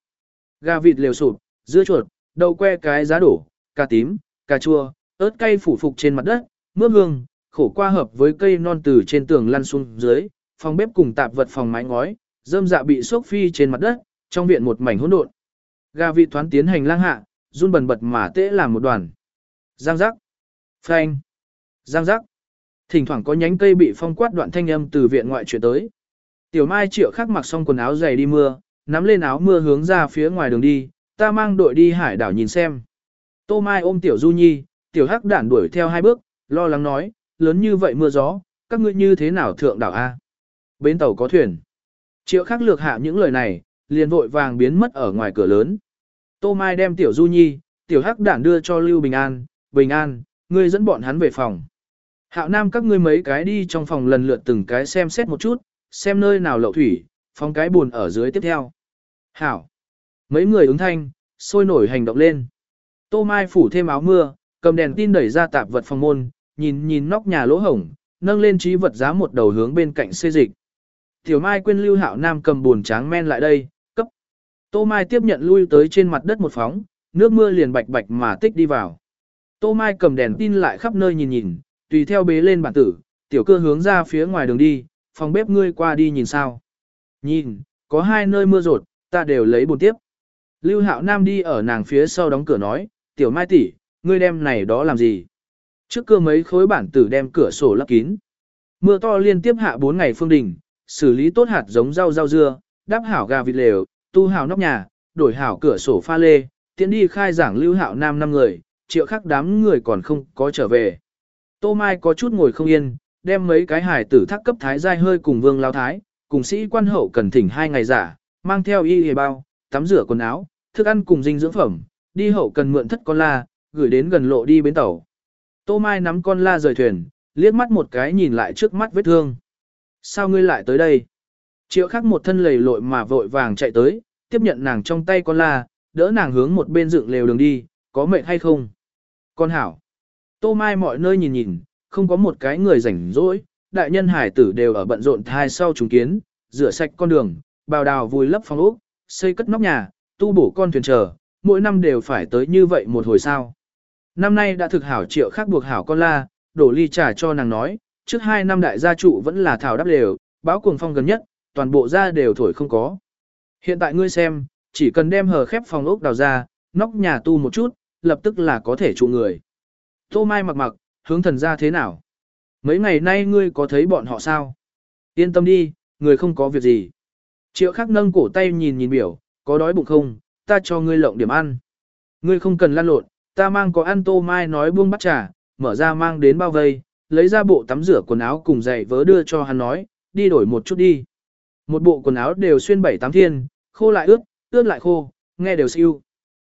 S1: Gà vịt liều sụp, dưa chuột, đậu que cái giá đổ, cà tím, cà chua, ớt cay phủ phục trên mặt đất, mướp hương, khổ qua hợp với cây non từ trên tường lăn xuống dưới, phòng bếp cùng tạp vật phòng mái ngói, rơm dạ bị sốc phi trên mặt đất, trong viện một mảnh hỗn độn. Gà vịt thoán tiến hành lang hạ, run bần bật mà tễ làm một đoàn. Giang giác, phanh, giang giác. Thỉnh thoảng có nhánh cây bị phong quát đoạn thanh âm từ viện ngoại chuyển tới. Tiểu Mai Triệu khắc mặc xong quần áo dày đi mưa, nắm lên áo mưa hướng ra phía ngoài đường đi, ta mang đội đi hải đảo nhìn xem. Tô Mai ôm Tiểu Du Nhi, Tiểu Hắc đản đuổi theo hai bước, lo lắng nói, lớn như vậy mưa gió, các ngươi như thế nào thượng đảo A? Bến tàu có thuyền. Triệu khắc lược hạ những lời này, liền vội vàng biến mất ở ngoài cửa lớn. Tô Mai đem Tiểu Du Nhi, Tiểu Hắc đản đưa cho Lưu Bình An, Bình An, ngươi dẫn bọn hắn về phòng. Hạo Nam các ngươi mấy cái đi trong phòng lần lượt từng cái xem xét một chút, xem nơi nào lậu thủy, phóng cái buồn ở dưới tiếp theo. Hảo. Mấy người ứng thanh, sôi nổi hành động lên. Tô Mai phủ thêm áo mưa, cầm đèn tin đẩy ra tạp vật phòng môn, nhìn nhìn nóc nhà lỗ hổng, nâng lên trí vật giá một đầu hướng bên cạnh xê dịch. Tiểu Mai quên Lưu Hạo Nam cầm buồn tráng men lại đây, cấp. Tô Mai tiếp nhận lui tới trên mặt đất một phóng, nước mưa liền bạch bạch mà tích đi vào. Tô Mai cầm đèn tin lại khắp nơi nhìn nhìn, tùy theo bế lên bản tử, tiểu cơ hướng ra phía ngoài đường đi, phòng bếp ngươi qua đi nhìn sao. Nhìn, có hai nơi mưa rột, ta đều lấy bồn tiếp. Lưu Hạo Nam đi ở nàng phía sau đóng cửa nói, tiểu mai tỷ, ngươi đem này đó làm gì? Trước cơ mấy khối bản tử đem cửa sổ lấp kín. Mưa to liên tiếp hạ 4 ngày phương đình, xử lý tốt hạt giống rau rau dưa, đắp hảo gà vịt lều, tu hảo nóc nhà, đổi hảo cửa sổ pha lê, tiến đi khai giảng Lưu Hạo Nam năm người, triệu khắc đám người còn không có trở về. Tô Mai có chút ngồi không yên, đem mấy cái hải tử thác cấp thái giai hơi cùng vương lao thái, cùng sĩ quan hậu cần thỉnh hai ngày giả, mang theo y hề bao, tắm rửa quần áo, thức ăn cùng dinh dưỡng phẩm, đi hậu cần mượn thất con la, gửi đến gần lộ đi bến tàu. Tô Mai nắm con la rời thuyền, liếc mắt một cái nhìn lại trước mắt vết thương. Sao ngươi lại tới đây? Triệu khắc một thân lầy lội mà vội vàng chạy tới, tiếp nhận nàng trong tay con la, đỡ nàng hướng một bên dựng lều đường đi, có mệt hay không? Con hảo. Tô Mai mọi nơi nhìn nhìn, không có một cái người rảnh rỗi, đại nhân hải tử đều ở bận rộn thai sau trùng kiến, rửa sạch con đường, bào đào vùi lấp phòng ốc, xây cất nóc nhà, tu bổ con thuyền chờ, mỗi năm đều phải tới như vậy một hồi sao. Năm nay đã thực hảo triệu khác buộc hảo con la, đổ ly trà cho nàng nói, trước hai năm đại gia trụ vẫn là thảo đắp đều, báo cuồng phong gần nhất, toàn bộ ra đều thổi không có. Hiện tại ngươi xem, chỉ cần đem hờ khép phòng ốc đào ra, nóc nhà tu một chút, lập tức là có thể trụ người. Tô Mai mặc mặc, hướng thần ra thế nào? Mấy ngày nay ngươi có thấy bọn họ sao? Yên tâm đi, người không có việc gì. Triệu khắc nâng cổ tay nhìn nhìn biểu, có đói bụng không, ta cho ngươi lộng điểm ăn. Ngươi không cần lăn lộn, ta mang có ăn tô mai nói buông bắt trà, mở ra mang đến bao vây, lấy ra bộ tắm rửa quần áo cùng giày vớ đưa cho hắn nói, đi đổi một chút đi. Một bộ quần áo đều xuyên bảy tám thiên, khô lại ướt, ướt lại khô, nghe đều siêu.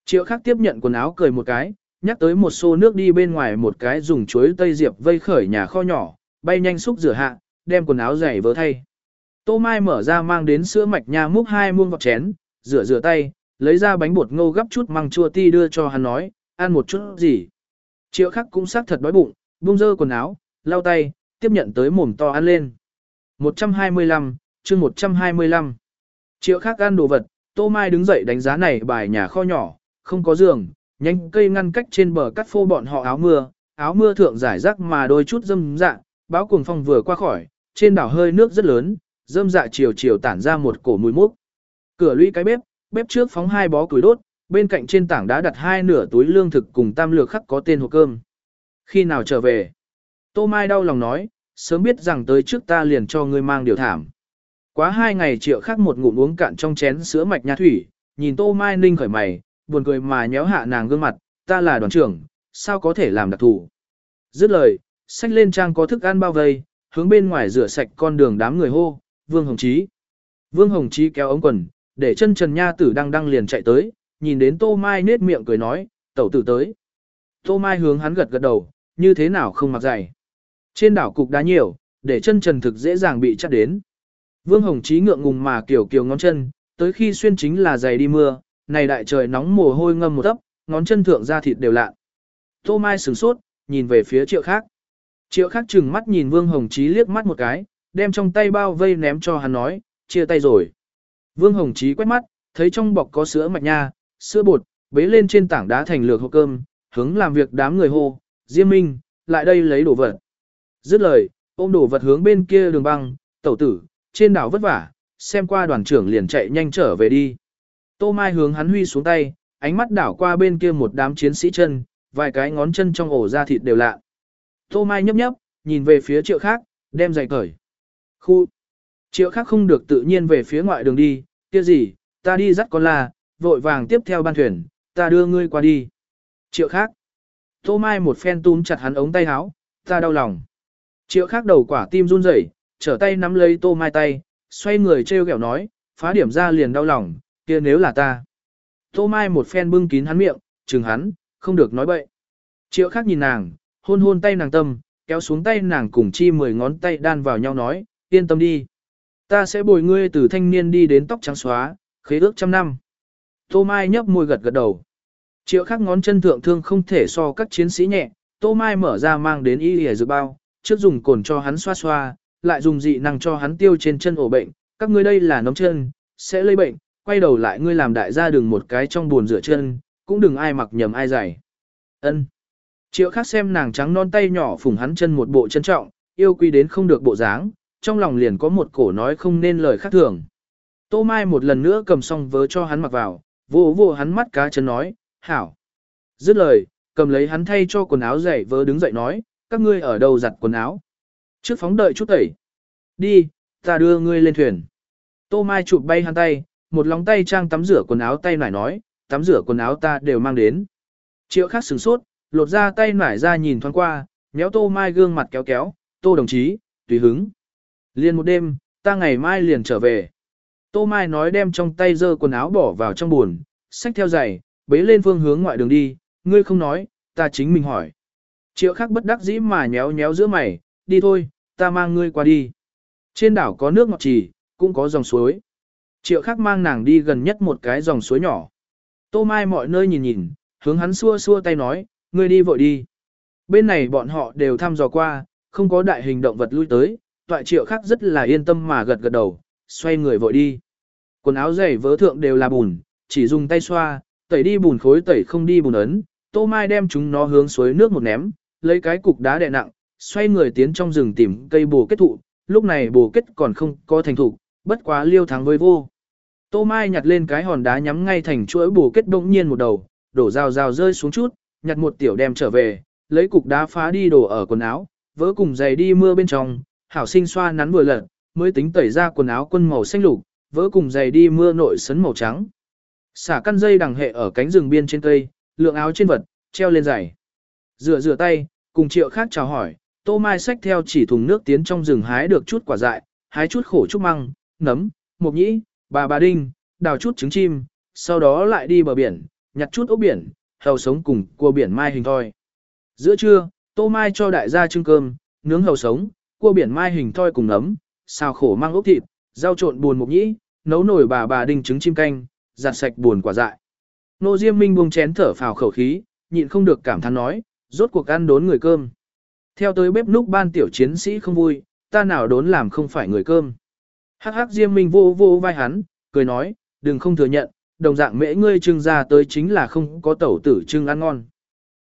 S1: Triệu khắc tiếp nhận quần áo cười một cái, nhắc tới một xô nước đi bên ngoài một cái dùng chuối tây diệp vây khởi nhà kho nhỏ, bay nhanh xúc rửa hạ, đem quần áo giày vớ thay. Tô Mai mở ra mang đến sữa mạch nha múc hai muông vào chén, rửa rửa tay, lấy ra bánh bột ngô gấp chút măng chua ti đưa cho hắn nói, ăn một chút gì. Triệu khắc cũng xác thật đói bụng, buông dơ quần áo, lau tay, tiếp nhận tới mồm to ăn lên. 125, chương 125. Triệu khắc ăn đồ vật, Tô Mai đứng dậy đánh giá này bài nhà kho nhỏ, không có giường, nhanh cây ngăn cách trên bờ cắt phô bọn họ áo mưa, áo mưa thượng giải rác mà đôi chút dâm dạ, báo cuồng phong vừa qua khỏi, trên đảo hơi nước rất lớn, dâm dạ chiều chiều tản ra một cổ mùi mốc. Cửa lũy cái bếp, bếp trước phóng hai bó củi đốt, bên cạnh trên tảng đá đặt hai nửa túi lương thực cùng tam lược khắc có tên hộp cơm. Khi nào trở về? Tô Mai đau lòng nói, sớm biết rằng tới trước ta liền cho ngươi mang điều thảm. Quá hai ngày triệu khắc một ngụm uống cạn trong chén sữa mạch nha thủy, nhìn Tô Mai ninh khởi mày, buồn cười mà nhéo hạ nàng gương mặt, ta là đoàn trưởng, sao có thể làm đặc thủ. Dứt lời, xách lên trang có thức ăn bao vây, hướng bên ngoài rửa sạch con đường đám người hô, Vương Hồng Chí. Vương Hồng Chí kéo ống quần, để chân Trần Nha tử đang đang liền chạy tới, nhìn đến Tô Mai nết miệng cười nói, tẩu tử tới. Tô Mai hướng hắn gật gật đầu, như thế nào không mặc giày. Trên đảo cục đá nhiều, để chân trần thực dễ dàng bị chắt đến. Vương Hồng Chí ngượng ngùng mà kiểu kiểu ngón chân, tới khi xuyên chính là giày đi mưa, này đại trời nóng mồ hôi ngâm một tấp, ngón chân thượng da thịt đều lạ. Tô Mai sửng sốt, nhìn về phía triệu khác. Triệu khác chừng mắt nhìn Vương Hồng Chí liếc mắt một cái, đem trong tay bao vây ném cho hắn nói, chia tay rồi. Vương Hồng Chí quét mắt, thấy trong bọc có sữa mạch nha, sữa bột, bế lên trên tảng đá thành lược hộp cơm, hướng làm việc đám người hô, Diêm Minh, lại đây lấy đồ vật. Dứt lời, ôm đồ vật hướng bên kia đường băng, tẩu tử, trên đảo vất vả, xem qua đoàn trưởng liền chạy nhanh trở về đi. Tô Mai hướng hắn huy xuống tay, ánh mắt đảo qua bên kia một đám chiến sĩ chân, vài cái ngón chân trong ổ da thịt đều lạ. Tô Mai nhấp nhấp, nhìn về phía triệu khác, đem giày cởi. Khu. Triệu khác không được tự nhiên về phía ngoại đường đi, kia gì, ta đi dắt con la, vội vàng tiếp theo ban thuyền, ta đưa ngươi qua đi. Triệu khác. Tô Mai một phen túm chặt hắn ống tay áo, ta đau lòng. Triệu khác đầu quả tim run rẩy, trở tay nắm lấy Tô Mai tay, xoay người treo gẹo nói, phá điểm ra liền đau lòng, kia nếu là ta. Tô Mai một phen bưng kín hắn miệng, chừng hắn, không được nói bậy. Triệu khác nhìn nàng, hôn hôn tay nàng tâm, kéo xuống tay nàng cùng chi mười ngón tay đan vào nhau nói, yên tâm đi. Ta sẽ bồi ngươi từ thanh niên đi đến tóc trắng xóa, khế ước trăm năm. Tô Mai nhấp môi gật gật đầu. Triệu khắc ngón chân thượng thương không thể so các chiến sĩ nhẹ, Tô Mai mở ra mang đến y lìa dự bao, trước dùng cồn cho hắn xoa xoa, lại dùng dị năng cho hắn tiêu trên chân ổ bệnh, các ngươi đây là nóng chân, sẽ lây bệnh, quay đầu lại ngươi làm đại gia đừng một cái trong buồn rửa chân, cũng đừng ai mặc nhầm ai giày. Ân. Triệu khác xem nàng trắng non tay nhỏ phủng hắn chân một bộ trân trọng, yêu quý đến không được bộ dáng, trong lòng liền có một cổ nói không nên lời khác thường. Tô Mai một lần nữa cầm xong vớ cho hắn mặc vào, vô vô hắn mắt cá chân nói, hảo. Dứt lời, cầm lấy hắn thay cho quần áo dày vớ đứng dậy nói, các ngươi ở đâu giặt quần áo. Trước phóng đợi chút tẩy. Đi, ta đưa ngươi lên thuyền. Tô Mai chụp bay hắn tay, một lòng tay trang tắm rửa quần áo tay nải nói, tắm rửa quần áo ta đều mang đến. Triệu khác sửng sốt, lột ra tay nải ra nhìn thoáng qua, nhéo Tô Mai gương mặt kéo kéo, Tô đồng chí, tùy hứng. Liền một đêm, ta ngày mai liền trở về. Tô Mai nói đem trong tay dơ quần áo bỏ vào trong buồn, xách theo giày, bế lên phương hướng ngoại đường đi, ngươi không nói, ta chính mình hỏi. Triệu khắc bất đắc dĩ mà nhéo nhéo giữa mày, đi thôi, ta mang ngươi qua đi. Trên đảo có nước ngọt trì, cũng có dòng suối. Triệu khắc mang nàng đi gần nhất một cái dòng suối nhỏ. Tô Mai mọi nơi nhìn nhìn, hướng hắn xua xua tay nói, ngươi đi vội đi. Bên này bọn họ đều thăm dò qua, không có đại hình động vật lui tới, toại triệu khắc rất là yên tâm mà gật gật đầu, xoay người vội đi. Quần áo giày vớ thượng đều là bùn, chỉ dùng tay xoa, tẩy đi bùn khối tẩy không đi bùn ấn, Tô Mai đem chúng nó hướng suối nước một ném, lấy cái cục đá đè nặng, xoay người tiến trong rừng tìm cây bồ kết thụ, lúc này bồ kết còn không có thành thụ, bất quá liêu thắng với vô. Tô Mai nhặt lên cái hòn đá nhắm ngay thành chuỗi bù kết bỗng nhiên một đầu, đổ rào rào rơi xuống chút, nhặt một tiểu đem trở về, lấy cục đá phá đi đổ ở quần áo, vỡ cùng giày đi mưa bên trong, hảo sinh xoa nắn vừa lật, mới tính tẩy ra quần áo quân màu xanh lục, vỡ cùng giày đi mưa nội sấn màu trắng. Xả căn dây đằng hệ ở cánh rừng biên trên cây, lượng áo trên vật, treo lên giày. Rửa rửa tay, cùng triệu khác chào hỏi, tô mai xách theo chỉ thùng nước tiến trong rừng hái được chút quả dại, hái chút khổ chút măng, nấm, mộc nhĩ, bà bà đinh, đào chút trứng chim, sau đó lại đi bờ biển, nhặt chút ốc biển, hầu sống cùng cua biển mai hình thoi. Giữa trưa, tô mai cho đại gia trưng cơm, nướng hầu sống, cua biển mai hình thoi cùng nấm, xào khổ mang ốc thịt, rau trộn buồn mộc nhĩ, nấu nổi bà bà đinh trứng chim canh, giặt sạch buồn quả dại. Nô Diêm Minh buông chén thở phào khẩu khí, nhịn không được cảm thán nói, rốt cuộc ăn đốn người cơm. Theo tới bếp núc ban tiểu chiến sĩ không vui, ta nào đốn làm không phải người cơm. Hắc hắc Diêm Minh vô vô vai hắn, cười nói, đừng không thừa nhận, đồng dạng mễ ngươi trưng ra tới chính là không có tẩu tử trưng ăn ngon.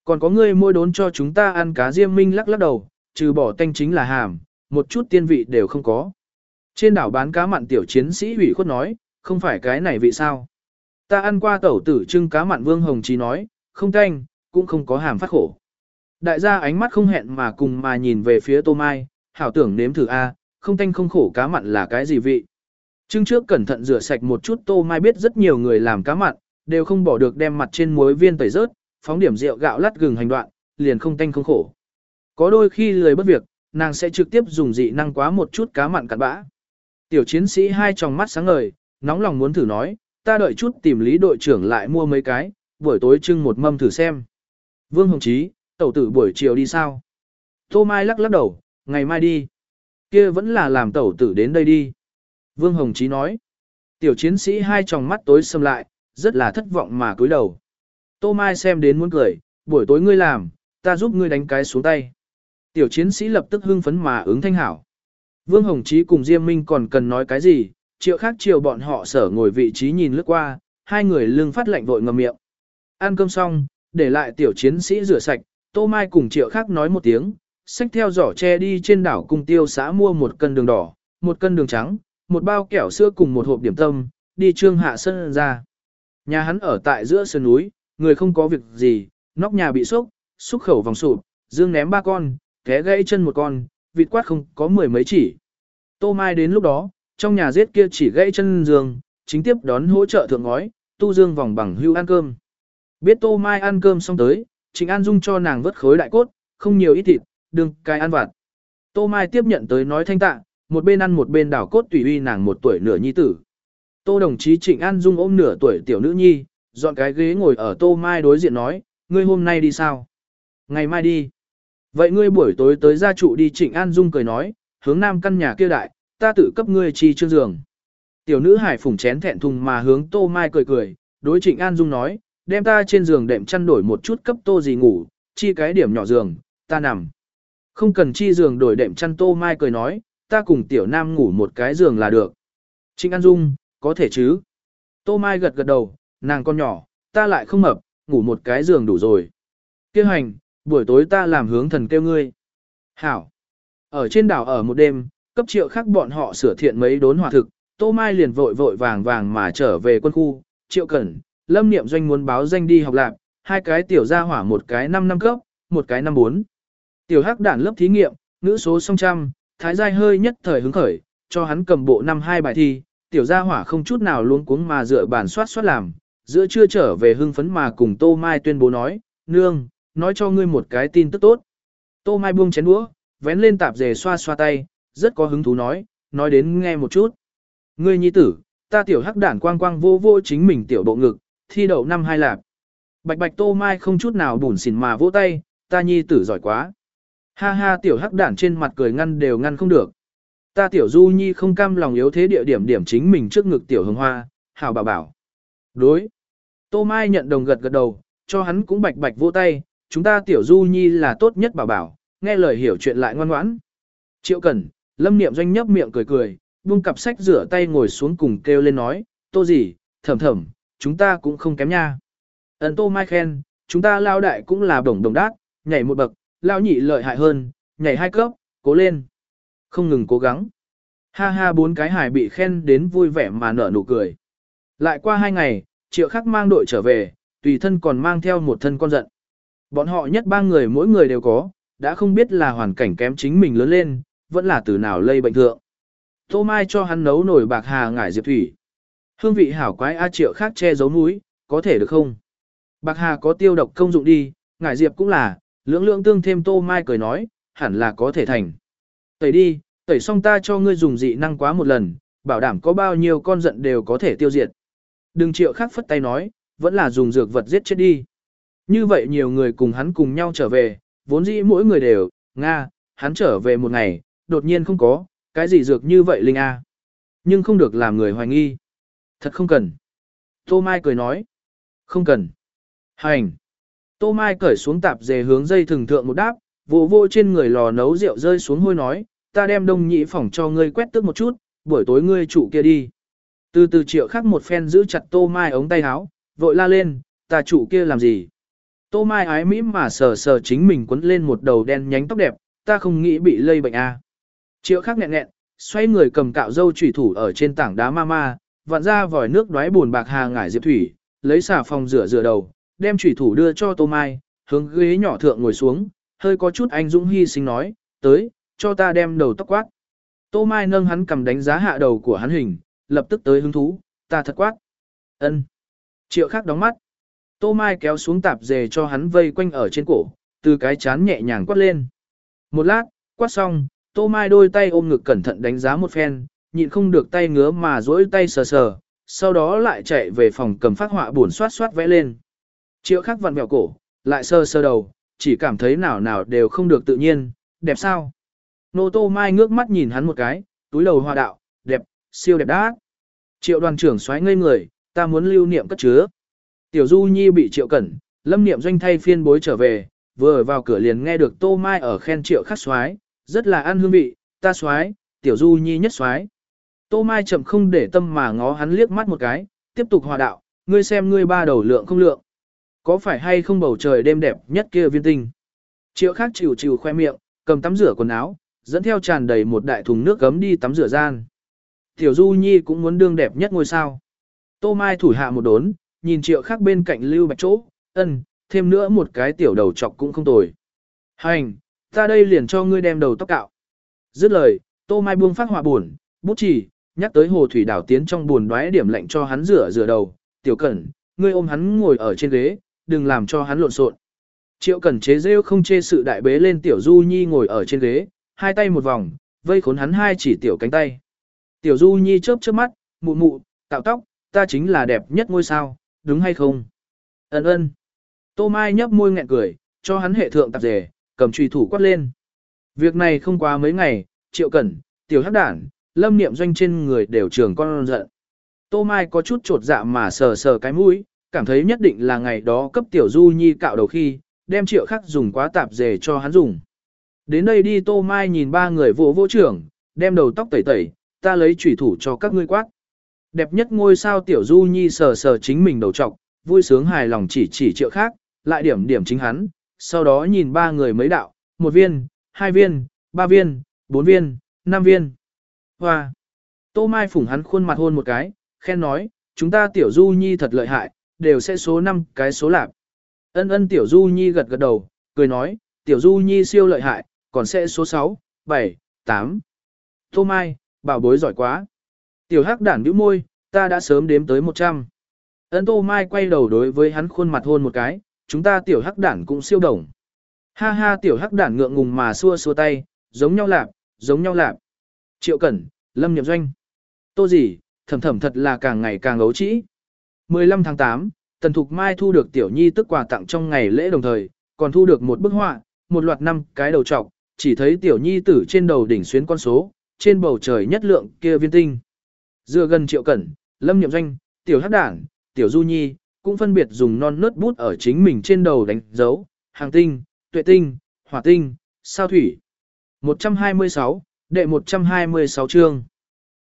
S1: Còn có ngươi môi đốn cho chúng ta ăn cá Diêm Minh lắc lắc đầu, trừ bỏ tanh chính là hàm, một chút tiên vị đều không có. Trên đảo bán cá mặn tiểu chiến sĩ ủy khuất nói, không phải cái này vị sao. Ta ăn qua tẩu tử trưng cá mặn Vương Hồng Chí nói, không tanh, cũng không có hàm phát khổ. Đại gia ánh mắt không hẹn mà cùng mà nhìn về phía Tô Mai, hảo tưởng nếm thử A, không tanh không khổ cá mặn là cái gì vị. Trưng trước cẩn thận rửa sạch một chút Tô Mai biết rất nhiều người làm cá mặn, đều không bỏ được đem mặt trên muối viên tẩy rớt, phóng điểm rượu gạo lát gừng hành đoạn, liền không tanh không khổ. Có đôi khi lười bất việc, nàng sẽ trực tiếp dùng dị năng quá một chút cá mặn cặn bã. Tiểu chiến sĩ hai tròng mắt sáng ngời, nóng lòng muốn thử nói, ta đợi chút tìm lý đội trưởng lại mua mấy cái, buổi tối trưng một mâm thử xem. Vương Hồng Chí, tẩu tử buổi chiều đi sao? Tô Mai lắc lắc đầu, ngày mai đi. Kia vẫn là làm tẩu tử đến đây đi. Vương Hồng Chí nói. Tiểu chiến sĩ hai tròng mắt tối sầm lại, rất là thất vọng mà cúi đầu. Tô Mai xem đến muốn cười, buổi tối ngươi làm, ta giúp ngươi đánh cái xuống tay. Tiểu chiến sĩ lập tức hưng phấn mà ứng thanh hảo. Vương Hồng Chí cùng Diêm Minh còn cần nói cái gì, triệu khác chiều bọn họ sở ngồi vị trí nhìn lướt qua, hai người lưng phát lạnh vội ngầm miệng. Ăn cơm xong, để lại tiểu chiến sĩ rửa sạch, Tô Mai cùng triệu khác nói một tiếng, xách theo giỏ tre đi trên đảo cung tiêu xã mua một cân đường đỏ, một cân đường trắng, một bao kẹo sữa cùng một hộp điểm tâm, đi trương hạ sân ra. Nhà hắn ở tại giữa sơn núi, người không có việc gì, nóc nhà bị sốc, xúc khẩu vòng sụp, dương ném ba con, té gãy chân một con, vịt quát không có mười mấy chỉ. Tô Mai đến lúc đó, trong nhà giết kia chỉ gãy chân dương, chính tiếp đón hỗ trợ thượng ngói, tu dương vòng bằng hưu ăn cơm. Biết Tô Mai ăn cơm xong tới, Trịnh An Dung cho nàng vớt khối đại cốt, không nhiều ít thịt, đừng cai ăn vặt. Tô Mai tiếp nhận tới nói thanh tạ, một bên ăn một bên đảo cốt tùy uy nàng một tuổi nửa nhi tử. Tô đồng chí Trịnh An Dung ôm nửa tuổi tiểu nữ nhi, dọn cái ghế ngồi ở Tô Mai đối diện nói, ngươi hôm nay đi sao? Ngày mai đi. Vậy ngươi buổi tối tới gia trụ đi Trịnh An Dung cười nói, hướng nam căn nhà kia đại, ta tự cấp ngươi chi chương giường. Tiểu nữ hải phủng chén thẹn thùng mà hướng Tô Mai cười cười, đối Trịnh An Dung nói, đem ta trên giường đệm chăn đổi một chút cấp Tô gì ngủ, chi cái điểm nhỏ giường, ta nằm. Không cần chi giường đổi đệm chăn Tô Mai cười nói, ta cùng tiểu nam ngủ một cái giường là được. Trịnh An Dung, có thể chứ? Tô Mai gật gật đầu, nàng con nhỏ, ta lại không mập, ngủ một cái giường đủ rồi. Kêu hành, buổi tối ta làm hướng thần kêu ngươi. Hảo. Ở trên đảo ở một đêm, cấp triệu khác bọn họ sửa thiện mấy đốn hòa thực, Tô Mai liền vội vội vàng vàng mà trở về quân khu, triệu cẩn, lâm niệm doanh muốn báo danh đi học lạc, hai cái tiểu gia hỏa một cái 5 năm cấp, một cái năm bốn. Tiểu hắc đản lớp thí nghiệm, ngữ số song trăm, thái giai hơi nhất thời hứng khởi, cho hắn cầm bộ năm hai bài thi, tiểu gia hỏa không chút nào luống cuống mà dựa bàn soát soát làm, giữa chưa trở về hưng phấn mà cùng Tô Mai tuyên bố nói, nương, nói cho ngươi một cái tin tức tốt. Tô Mai buông chén đũa, vén lên tạp dề xoa xoa tay, rất có hứng thú nói, nói đến nghe một chút. Ngươi nhi tử, ta tiểu hắc đản quang quang vô vô chính mình tiểu bộ ngực, thi đậu năm hai lạp. Bạch bạch Tô Mai không chút nào bùn xỉn mà vỗ tay, ta nhi tử giỏi quá. Ha ha tiểu hắc đản trên mặt cười ngăn đều ngăn không được. Ta tiểu du nhi không cam lòng yếu thế địa điểm điểm chính mình trước ngực tiểu hương hoa, hào bảo bảo. Đối. Tô Mai nhận đồng gật gật đầu, cho hắn cũng bạch bạch vỗ tay, chúng ta tiểu du nhi là tốt nhất bảo bảo, nghe lời hiểu chuyện lại ngoan ngoãn. Triệu Cẩn, lâm niệm doanh nhấp miệng cười cười, buông cặp sách rửa tay ngồi xuống cùng kêu lên nói, tô gì, thầm thầm, chúng ta cũng không kém nha. Ấn tô mai khen, chúng ta lao đại cũng là đồng đồng đát, nhảy một bậc, lão nhị lợi hại hơn, nhảy hai cấp, cố lên. Không ngừng cố gắng. Ha ha bốn cái hải bị khen đến vui vẻ mà nở nụ cười. Lại qua hai ngày, triệu khắc mang đội trở về, tùy thân còn mang theo một thân con giận. Bọn họ nhất ba người mỗi người đều có, đã không biết là hoàn cảnh kém chính mình lớn lên, vẫn là từ nào lây bệnh thượng. Tô Mai cho hắn nấu nổi bạc hà ngải diệp thủy. Hương vị hảo quái A triệu khác che giấu núi, có thể được không? Bạc hà có tiêu độc công dụng đi, ngải diệp cũng là, lưỡng lưỡng tương thêm Tô Mai cười nói, hẳn là có thể thành. Tẩy đi, tẩy xong ta cho ngươi dùng dị năng quá một lần, bảo đảm có bao nhiêu con giận đều có thể tiêu diệt. Đừng triệu khác phất tay nói, vẫn là dùng dược vật giết chết đi. Như vậy nhiều người cùng hắn cùng nhau trở về, vốn dĩ mỗi người đều, Nga, hắn trở về một ngày, đột nhiên không có, cái gì dược như vậy Linh A. Nhưng không được làm người hoài nghi. Thật không cần. Tô Mai cười nói. Không cần. Hành. Tô Mai cởi xuống tạp dề hướng dây thừng thượng một đáp, vô vô trên người lò nấu rượu rơi xuống hôi nói, ta đem đông nhị phòng cho ngươi quét tước một chút, buổi tối ngươi chủ kia đi. Từ từ triệu khắc một phen giữ chặt Tô Mai ống tay áo, vội la lên, ta chủ kia làm gì? Tô Mai ái mỹ mà sờ sờ chính mình quấn lên một đầu đen nhánh tóc đẹp, ta không nghĩ bị lây bệnh a. À. Triệu khắc nghẹn nghẹn, xoay người cầm cạo dâu chủy thủ ở trên tảng đá ma ma, vặn ra vòi nước đoái buồn bạc hà ngải diệp thủy, lấy xà phòng rửa rửa đầu, đem chủy thủ đưa cho Tô Mai, hướng ghế nhỏ thượng ngồi xuống, hơi có chút anh dũng hy sinh nói, tới, cho ta đem đầu tóc quát. Tô Mai nâng hắn cầm đánh giá hạ đầu của hắn hình, lập tức tới hứng thú, ta thật quát. ân Triệu khác đóng mắt. Tô Mai kéo xuống tạp dề cho hắn vây quanh ở trên cổ, từ cái chán nhẹ nhàng quát lên. Một lát, Quát xong, Tô Mai đôi tay ôm ngực cẩn thận đánh giá một phen, nhịn không được tay ngứa mà duỗi tay sờ sờ, sau đó lại chạy về phòng cầm phát họa buồn soát soát vẽ lên. Triệu khắc vặn mèo cổ, lại sơ sơ đầu, chỉ cảm thấy nào nào đều không được tự nhiên, đẹp sao? Nô Tô Mai ngước mắt nhìn hắn một cái, túi đầu hoa đạo, đẹp, siêu đẹp đá. Triệu đoàn trưởng xoáy ngây người, ta muốn lưu niệm cất chứa. Tiểu Du Nhi bị Triệu Cẩn, Lâm Niệm doanh thay phiên bối trở về, vừa vào cửa liền nghe được Tô Mai ở khen Triệu khắc xoáy, rất là ăn hương vị, ta xoáy, Tiểu Du Nhi nhất xoáy. Tô Mai chậm không để tâm mà ngó hắn liếc mắt một cái, tiếp tục hòa đạo, ngươi xem ngươi ba đầu lượng không lượng. Có phải hay không bầu trời đêm đẹp nhất kia viên tinh? Triệu khác chịu chịu khoe miệng, cầm tắm rửa quần áo, dẫn theo tràn đầy một đại thùng nước gấm đi tắm rửa gian. Tiểu Du Nhi cũng muốn đương đẹp nhất ngôi sao. Tô Mai thủ hạ một đốn, nhìn triệu khác bên cạnh lưu bạch chỗ, ân, thêm nữa một cái tiểu đầu chọc cũng không tồi. Hành, ta đây liền cho ngươi đem đầu tóc cạo. Dứt lời, Tô Mai buông phát hỏa buồn, bút chỉ, nhắc tới hồ thủy đảo tiến trong buồn đoái điểm lạnh cho hắn rửa rửa đầu. Tiểu Cẩn, ngươi ôm hắn ngồi ở trên ghế, đừng làm cho hắn lộn xộn. Triệu Cẩn chế rêu không chê sự đại bế lên Tiểu Du Nhi ngồi ở trên ghế, hai tay một vòng, vây khốn hắn hai chỉ tiểu cánh tay. Tiểu Du Nhi chớp chớp mắt, mụ mụ, tạo tóc, ta chính là đẹp nhất ngôi sao, đúng hay không? Ấn ơn. Tô Mai nhấp môi nghẹn cười, cho hắn hệ thượng tạp dề, cầm trùy thủ quát lên. Việc này không quá mấy ngày, Triệu Cẩn, Tiểu Hắc Đản, Lâm Niệm Doanh trên người đều trường con giận. Tô Mai có chút trột dạ mà sờ sờ cái mũi, cảm thấy nhất định là ngày đó cấp Tiểu Du Nhi cạo đầu khi, đem Triệu Khắc dùng quá tạp dề cho hắn dùng. Đến đây đi Tô Mai nhìn ba người vỗ vỗ trưởng, đem đầu tóc tẩy tẩy, ta lấy chủy thủ cho các ngươi quát. Đẹp nhất ngôi sao Tiểu Du Nhi sờ sờ chính mình đầu trọc, vui sướng hài lòng chỉ chỉ triệu khác, lại điểm điểm chính hắn, sau đó nhìn ba người mấy đạo, một viên, hai viên, ba viên, bốn viên, năm viên. Hoa! Tô Mai phủng hắn khuôn mặt hôn một cái, khen nói, chúng ta Tiểu Du Nhi thật lợi hại, đều sẽ số năm cái số lạc. Ân ân Tiểu Du Nhi gật gật đầu, cười nói, Tiểu Du Nhi siêu lợi hại, còn sẽ số 6, 7, 8. Tô Mai, bảo bối giỏi quá. Tiểu Hắc đản bĩu môi, ta đã sớm đếm tới 100. Ân Tô Mai quay đầu đối với hắn khuôn mặt hôn một cái, chúng ta Tiểu Hắc đản cũng siêu đồng. Ha ha Tiểu Hắc đản ngượng ngùng mà xua xua tay, giống nhau lạp, giống nhau lạp. Triệu Cẩn, Lâm Niệm Doanh. Tô gì, thầm thầm thật là càng ngày càng ấu trĩ. 15 tháng 8, Tần Thục Mai thu được Tiểu Nhi tức quà tặng trong ngày lễ đồng thời, còn thu được một bức họa, một loạt năm cái đầu trọc, chỉ thấy tiểu nhi tử trên đầu đỉnh xuyến con số, trên bầu trời nhất lượng kia viên tinh. Dựa gần triệu cẩn, lâm nhậm doanh, tiểu hắc đảng, tiểu du nhi, cũng phân biệt dùng non nớt bút ở chính mình trên đầu đánh dấu, hàng tinh, tuệ tinh, hỏa tinh, sao thủy. 126, đệ 126 chương.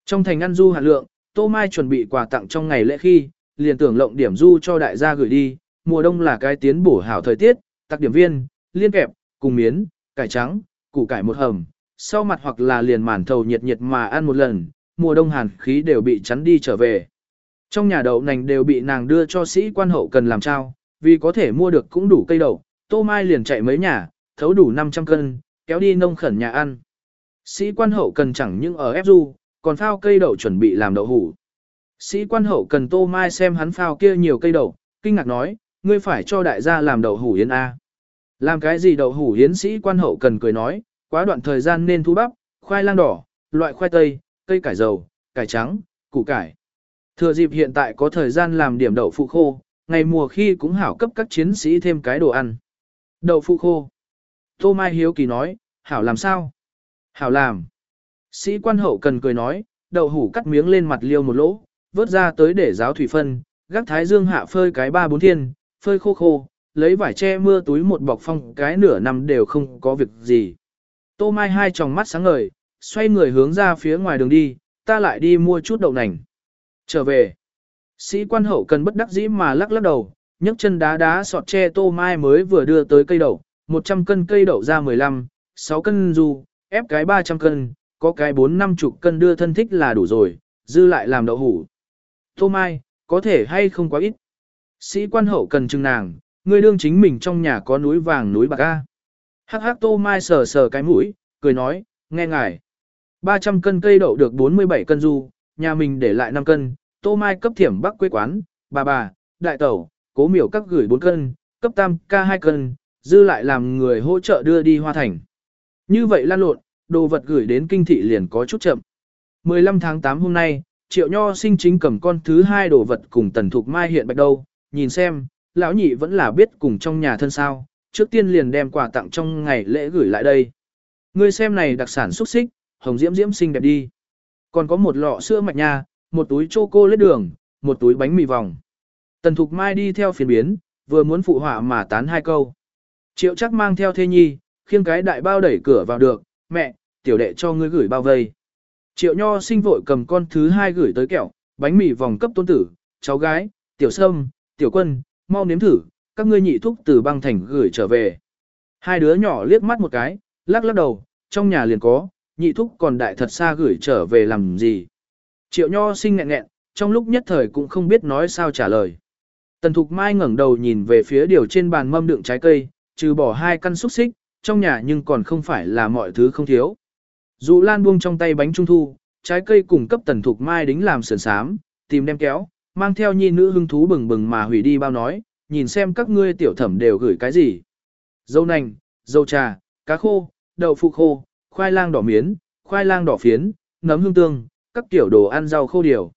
S1: Trong thành ăn du hạt lượng, Tô Mai chuẩn bị quà tặng trong ngày lễ khi, liền tưởng lộng điểm du cho đại gia gửi đi, mùa đông là cái tiến bổ hảo thời tiết, tặc điểm viên, liên kẹp, cùng miến, cải trắng, củ cải một hầm, sau mặt hoặc là liền màn thầu nhiệt nhiệt mà ăn một lần, mùa đông hàn khí đều bị chắn đi trở về. Trong nhà đậu nành đều bị nàng đưa cho sĩ quan hậu cần làm trao, vì có thể mua được cũng đủ cây đậu, tô mai liền chạy mấy nhà, thấu đủ 500 cân, kéo đi nông khẩn nhà ăn. Sĩ quan hậu cần chẳng những ở ép du, còn phao cây đậu chuẩn bị làm đậu hủ. Sĩ quan hậu cần tô mai xem hắn phao kia nhiều cây đậu, kinh ngạc nói, ngươi phải cho đại gia làm đậu hủ yến A. Làm cái gì đậu hủ yến? sĩ quan hậu cần cười nói, quá đoạn thời gian nên thu bắp, khoai lang đỏ, loại khoai tây, cây cải dầu, cải trắng, củ cải. Thừa dịp hiện tại có thời gian làm điểm đậu phụ khô, ngày mùa khi cũng hảo cấp các chiến sĩ thêm cái đồ ăn. Đậu phụ khô. Tô Mai Hiếu Kỳ nói, hảo làm sao? Hảo làm. Sĩ quan hậu cần cười nói, đậu hủ cắt miếng lên mặt liêu một lỗ, vớt ra tới để giáo thủy phân, gác thái dương hạ phơi cái ba bốn thiên, phơi khô khô, lấy vải che mưa túi một bọc phong cái nửa năm đều không có việc gì. Tô Mai hai tròng mắt sáng ngời, xoay người hướng ra phía ngoài đường đi, ta lại đi mua chút đậu nành. Trở về, sĩ quan hậu cần bất đắc dĩ mà lắc lắc đầu, nhấc chân đá đá sọt tre Tô Mai mới vừa đưa tới cây đậu, 100 cân cây đậu ra 15, 6 cân dù ép cái 300 cân, có cái 4 năm chục cân đưa thân thích là đủ rồi, dư lại làm đậu hủ. Tô Mai, có thể hay không quá ít. Sĩ quan hậu cần chừng nàng, Ngươi đương chính mình trong nhà có núi vàng núi bạc a. Hắc hắc tô mai sờ sờ cái mũi, cười nói, nghe ngài. 300 cân cây đậu được 47 cân du, nhà mình để lại 5 cân, tô mai cấp thiểm bắc quê quán, bà bà, đại tẩu, cố miểu các gửi 4 cân, cấp tam ca 2 cân, dư lại làm người hỗ trợ đưa đi hoa thành. Như vậy lan lộn, đồ vật gửi đến kinh thị liền có chút chậm. 15 tháng 8 hôm nay, Triệu Nho sinh chính cầm con thứ hai đồ vật cùng Tần Thục Mai hiện bạch đâu, nhìn xem, lão nhị vẫn là biết cùng trong nhà thân sao, trước tiên liền đem quà tặng trong ngày lễ gửi lại đây. Ngươi xem này đặc sản xúc xích, hồng diễm diễm xinh đẹp đi. Còn có một lọ sữa mạch nha, một túi choco lết đường, một túi bánh mì vòng. Tần Thục Mai đi theo phiền biến, vừa muốn phụ họa mà tán hai câu. Triệu chắc mang theo thê nhi, khiêng cái đại bao đẩy cửa vào được, mẹ, tiểu đệ cho ngươi gửi bao vây. Triệu nho sinh vội cầm con thứ hai gửi tới kẹo, bánh mì vòng cấp tôn tử, cháu gái, tiểu sâm, tiểu quân, mau nếm thử, các ngươi nhị thúc từ băng thành gửi trở về. Hai đứa nhỏ liếc mắt một cái, lắc lắc đầu, trong nhà liền có, nhị thúc còn đại thật xa gửi trở về làm gì. Triệu nho sinh nghẹn nghẹn, trong lúc nhất thời cũng không biết nói sao trả lời. Tần Thục Mai ngẩng đầu nhìn về phía điều trên bàn mâm đựng trái cây, trừ bỏ hai căn xúc xích, trong nhà nhưng còn không phải là mọi thứ không thiếu. Dụ Lan buông trong tay bánh trung thu, trái cây cùng cấp Tần Thục Mai đính làm sườn sám, tìm đem kéo, mang theo nhi nữ hưng thú bừng bừng mà hủy đi bao nói, nhìn xem các ngươi tiểu thẩm đều gửi cái gì. Dâu nành, dâu trà, cá khô, đậu phụ khô, khoai lang đỏ miến, khoai lang đỏ phiến, nấm hương tương, các kiểu đồ ăn rau khô điều.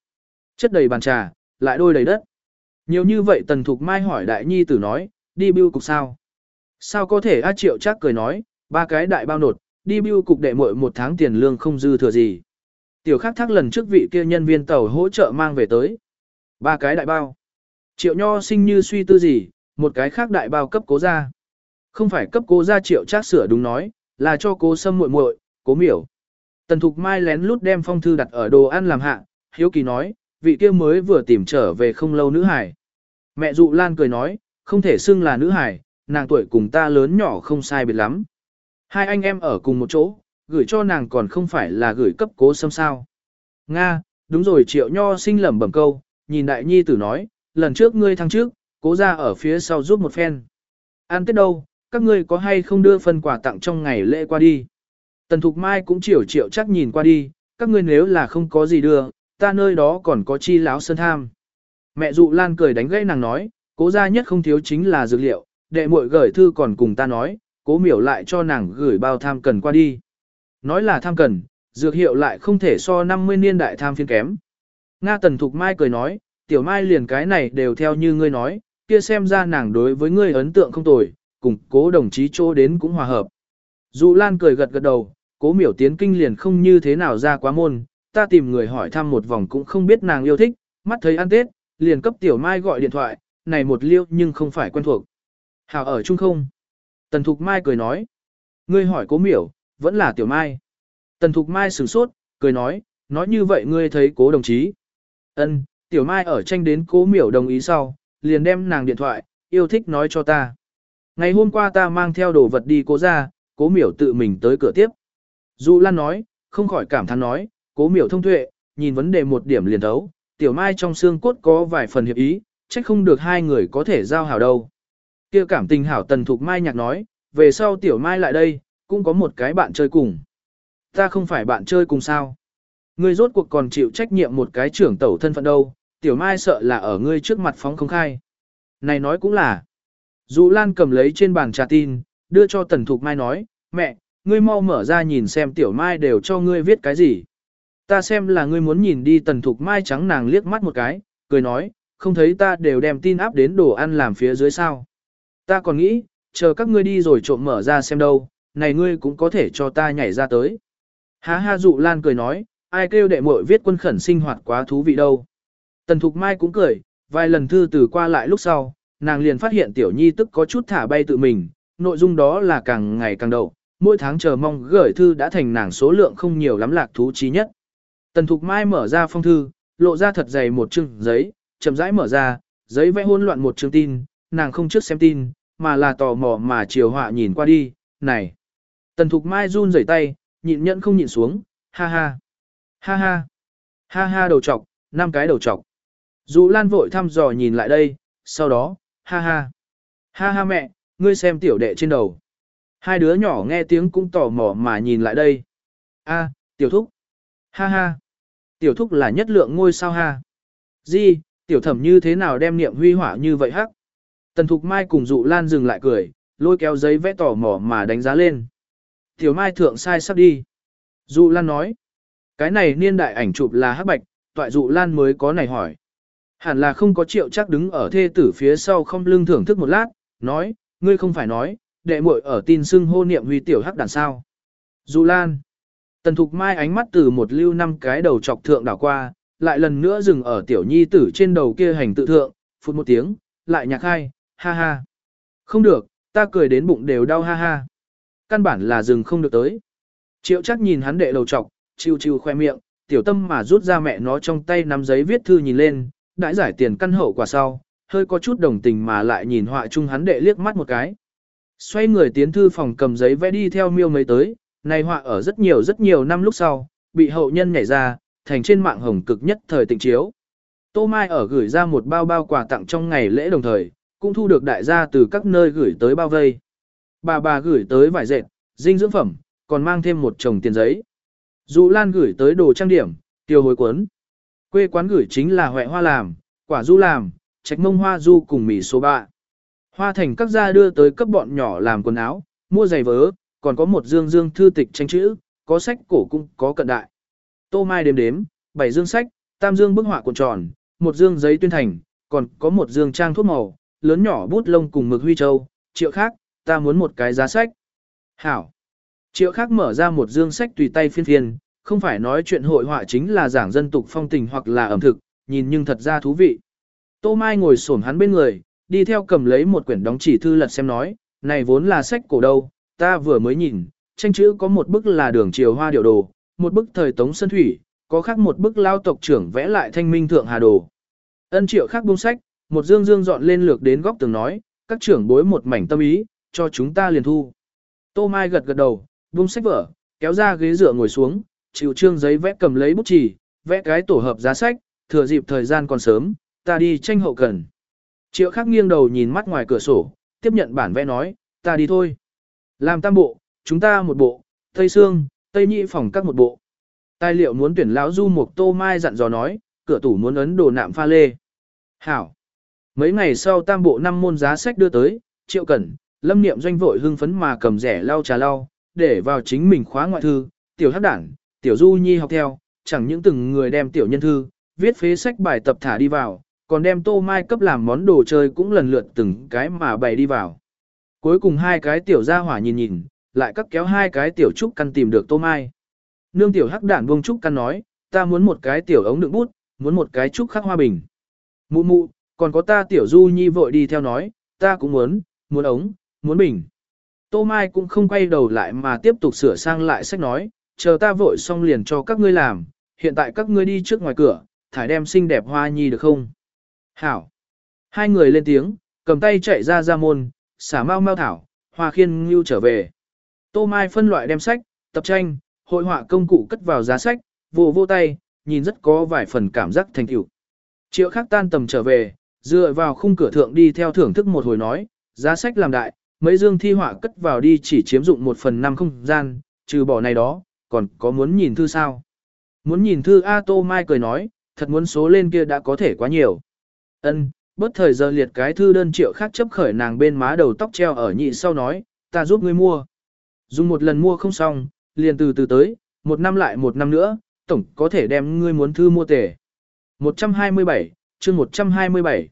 S1: Chất đầy bàn trà, lại đôi đầy đất. Nhiều như vậy Tần Thục Mai hỏi đại nhi tử nói, đi bưu cục sao? Sao có thể A Triệu chắc cười nói, ba cái đại bao nột, đi bưu cục đệ muội một tháng tiền lương không dư thừa gì. Tiểu khắc thác lần trước vị kia nhân viên tàu hỗ trợ mang về tới. Ba cái đại bao. Triệu nho sinh như suy tư gì, một cái khác đại bao cấp cố ra. Không phải cấp cố ra triệu trác sửa đúng nói, là cho cố sâm muội muội, cố miểu. Tần Thục Mai lén lút đem phong thư đặt ở đồ ăn làm hạ, hiếu kỳ nói, vị kia mới vừa tìm trở về không lâu nữ hải. Mẹ dụ Lan cười nói, không thể xưng là nữ hải, nàng tuổi cùng ta lớn nhỏ không sai biệt lắm. Hai anh em ở cùng một chỗ, gửi cho nàng còn không phải là gửi cấp cố xâm sao. Nga, đúng rồi triệu nho sinh lẩm bẩm câu, nhìn đại nhi tử nói, lần trước ngươi thăng trước, cố ra ở phía sau giúp một phen. An tết đâu, các ngươi có hay không đưa phần quà tặng trong ngày lễ qua đi. Tần Thục Mai cũng chiều triệu chắc nhìn qua đi, các ngươi nếu là không có gì đưa, ta nơi đó còn có chi láo sơn tham. Mẹ dụ Lan cười đánh gãy nàng nói, cố gia nhất không thiếu chính là dược liệu, đệ muội gửi thư còn cùng ta nói, cố miểu lại cho nàng gửi bao tham cần qua đi. Nói là tham cần, dược hiệu lại không thể so 50 niên đại tham phiên kém. Nga Tần Thục Mai cười nói, tiểu mai liền cái này đều theo như ngươi nói, kia xem ra nàng đối với ngươi ấn tượng không tồi, cùng cố đồng chí chỗ đến cũng hòa hợp. Dụ Lan cười gật gật đầu, cố miểu tiến kinh liền không như thế nào ra quá môn, ta tìm người hỏi thăm một vòng cũng không biết nàng yêu thích, mắt thấy ăn tết, liền cấp tiểu mai gọi điện thoại, này một liêu nhưng không phải quen thuộc. Hảo ở chung không? Tần Thục Mai cười nói. Ngươi hỏi cố miểu, vẫn là tiểu mai. Tần Thục Mai sửng sốt, cười nói, nói như vậy ngươi thấy cố đồng chí. Ân, tiểu mai ở tranh đến cố miểu đồng ý sau, liền đem nàng điện thoại, yêu thích nói cho ta. Ngày hôm qua ta mang theo đồ vật đi cố ra, cố miểu tự mình tới cửa tiếp. Dụ Lan nói, không khỏi cảm thán nói, cố miểu thông tuệ, nhìn vấn đề một điểm liền thấu, tiểu mai trong xương cốt có vài phần hiệp ý, trách không được hai người có thể giao hảo đâu. Kia cảm tình hảo tần thục mai nhạc nói, về sau tiểu mai lại đây, cũng có một cái bạn chơi cùng. Ta không phải bạn chơi cùng sao. Ngươi rốt cuộc còn chịu trách nhiệm một cái trưởng tẩu thân phận đâu, tiểu mai sợ là ở ngươi trước mặt phóng không khai. Này nói cũng là. Dụ Lan cầm lấy trên bàn trà tin, đưa cho tần thục mai nói, mẹ, ngươi mau mở ra nhìn xem tiểu mai đều cho ngươi viết cái gì. Ta xem là ngươi muốn nhìn đi tần thục mai trắng nàng liếc mắt một cái, cười nói, không thấy ta đều đem tin áp đến đồ ăn làm phía dưới sao. Ta còn nghĩ, chờ các ngươi đi rồi trộm mở ra xem đâu, này ngươi cũng có thể cho ta nhảy ra tới. Há ha dụ lan cười nói, ai kêu đệ muội viết quân khẩn sinh hoạt quá thú vị đâu. Tần Thục Mai cũng cười, vài lần thư từ qua lại lúc sau, nàng liền phát hiện tiểu nhi tức có chút thả bay tự mình, nội dung đó là càng ngày càng đậu, mỗi tháng chờ mong gửi thư đã thành nàng số lượng không nhiều lắm lạc thú trí nhất. Tần Thục Mai mở ra phong thư, lộ ra thật dày một chương giấy, chậm rãi mở ra, giấy vẽ hỗn loạn một chương tin, nàng không trước xem tin, mà là tò mò mà chiều họa nhìn qua đi, này. Tần Thục Mai run rẩy tay, nhịn nhẫn không nhịn xuống, ha ha, ha ha, ha ha đầu trọc, năm cái đầu trọc. Dụ Lan vội thăm dò nhìn lại đây, sau đó, ha ha, ha ha mẹ, ngươi xem tiểu đệ trên đầu. Hai đứa nhỏ nghe tiếng cũng tò mò mà nhìn lại đây. A, tiểu thúc. Ha ha. Tiểu thúc là nhất lượng ngôi sao ha. Di, tiểu thẩm như thế nào đem niệm huy hỏa như vậy hắc. Tần Thục Mai cùng dụ Lan dừng lại cười, lôi kéo giấy vẽ tỏ mỏ mà đánh giá lên. Tiểu Mai thượng sai sắp đi. Dụ Lan nói. Cái này niên đại ảnh chụp là hắc bạch, toại Dụ Lan mới có này hỏi. Hẳn là không có triệu chắc đứng ở thê tử phía sau không lưng thưởng thức một lát, nói, ngươi không phải nói, đệ muội ở tin xưng hô niệm huy tiểu hắc đàn sao. Dụ Lan. Tần Thục Mai ánh mắt từ một lưu năm cái đầu chọc thượng đảo qua, lại lần nữa dừng ở tiểu nhi tử trên đầu kia hành tự thượng, phút một tiếng, lại nhạc hai, ha ha. Không được, ta cười đến bụng đều đau ha ha. Căn bản là dừng không được tới. Triệu chắc nhìn hắn đệ đầu trọc, chiêu chiêu khoe miệng, tiểu tâm mà rút ra mẹ nó trong tay nắm giấy viết thư nhìn lên, đãi giải tiền căn hậu quả sau, hơi có chút đồng tình mà lại nhìn họa chung hắn đệ liếc mắt một cái. Xoay người tiến thư phòng cầm giấy vẽ đi theo miêu mấy tới, này họa ở rất nhiều rất nhiều năm lúc sau, bị hậu nhân nhảy ra, thành trên mạng hồng cực nhất thời tịnh chiếu. Tô Mai ở gửi ra một bao bao quà tặng trong ngày lễ đồng thời, cũng thu được đại gia từ các nơi gửi tới bao vây. Bà bà gửi tới vải dệt, dinh dưỡng phẩm, còn mang thêm một chồng tiền giấy. Dụ Lan gửi tới đồ trang điểm, tiêu hồi cuốn. Quê quán gửi chính là hoẹ hoa làm, quả du làm, trạch mông hoa du cùng mì số 3. Hoa thành các gia đưa tới cấp bọn nhỏ làm quần áo, mua giày vớ, còn có một dương dương thư tịch tranh chữ, có sách cổ cũng có cận đại. Tô Mai đếm đếm, bảy dương sách, tam dương bức họa cuộn tròn, một dương giấy tuyên thành, còn có một dương trang thuốc màu, lớn nhỏ bút lông cùng mực huy châu, triệu khác, ta muốn một cái giá sách. Hảo. Triệu khác mở ra một dương sách tùy tay phiên phiên, không phải nói chuyện hội họa chính là giảng dân tục phong tình hoặc là ẩm thực, nhìn nhưng thật ra thú vị. Tô Mai ngồi xổm hắn bên người, đi theo cầm lấy một quyển đóng chỉ thư lật xem nói, này vốn là sách cổ đâu, ta vừa mới nhìn, tranh chữ có một bức là đường triều hoa điệu đồ, một bức thời tống sân thủy, có khác một bức lao tộc trưởng vẽ lại thanh minh thượng hà đồ. Ân triệu khác buông sách, một dương dương dọn lên lược đến góc tường nói, các trưởng bối một mảnh tâm ý, cho chúng ta liền thu. Tô Mai gật gật đầu, buông sách vở, kéo ra ghế dựa ngồi xuống, chịu trương giấy vẽ cầm lấy bút chì, vẽ cái tổ hợp giá sách, thừa dịp thời gian còn sớm, ta đi tranh hậu cần. Triệu khắc nghiêng đầu nhìn mắt ngoài cửa sổ, tiếp nhận bản vẽ nói, ta đi thôi. Làm tam bộ, chúng ta một bộ, Tây Sương, Tây Nhị phòng các một bộ. Tài liệu muốn tuyển lão du mục tô mai dặn dò nói, cửa tủ muốn ấn đồ nạm pha lê. Hảo. Mấy ngày sau tam bộ năm môn giá sách đưa tới, triệu cẩn, lâm niệm doanh vội hưng phấn mà cầm rẻ lau trà lau, để vào chính mình khóa ngoại thư, tiểu hắc đảng, tiểu du nhi học theo, chẳng những từng người đem tiểu nhân thư, viết phế sách bài tập thả đi vào, còn đem tô mai cấp làm món đồ chơi cũng lần lượt từng cái mà bày đi vào. Cuối cùng hai cái tiểu gia hỏa nhìn nhìn, lại cắt kéo hai cái tiểu trúc căn tìm được tô mai. Nương tiểu hắc đản buông trúc căn nói, ta muốn một cái tiểu ống đựng bút, muốn một cái trúc khắc hoa bình. Mụ mụ, còn có ta tiểu du nhi vội đi theo nói, ta cũng muốn, muốn ống, muốn bình. Tô Mai cũng không quay đầu lại mà tiếp tục sửa sang lại sách nói, chờ ta vội xong liền cho các ngươi làm, hiện tại các ngươi đi trước ngoài cửa, thải đem xinh đẹp hoa nhi được không? Hảo. Hai người lên tiếng, cầm tay chạy ra ra môn, xả mau mau thảo, hoa khiên ngưu trở về. Tô Mai phân loại đem sách, tập tranh, hội họa công cụ cất vào giá sách, vô vô tay, nhìn rất có vài phần cảm giác thành tựu. Triệu khắc tan tầm trở về, dựa vào khung cửa thượng đi theo thưởng thức một hồi nói, giá sách làm đại, mấy dương thi họa cất vào đi chỉ chiếm dụng một phần năm không gian, trừ bỏ này đó, còn có muốn nhìn thư sao? Muốn nhìn thư A Tô Mai cười nói, thật muốn số lên kia đã có thể quá nhiều. Ân, bất thời giờ liệt cái thư đơn triệu khác chấp khởi nàng bên má đầu tóc treo ở nhị sau nói, ta giúp ngươi mua. Dùng một lần mua không xong, liền từ từ tới, một năm lại một năm nữa, tổng có thể đem ngươi muốn thư mua tể. 127, chương 127.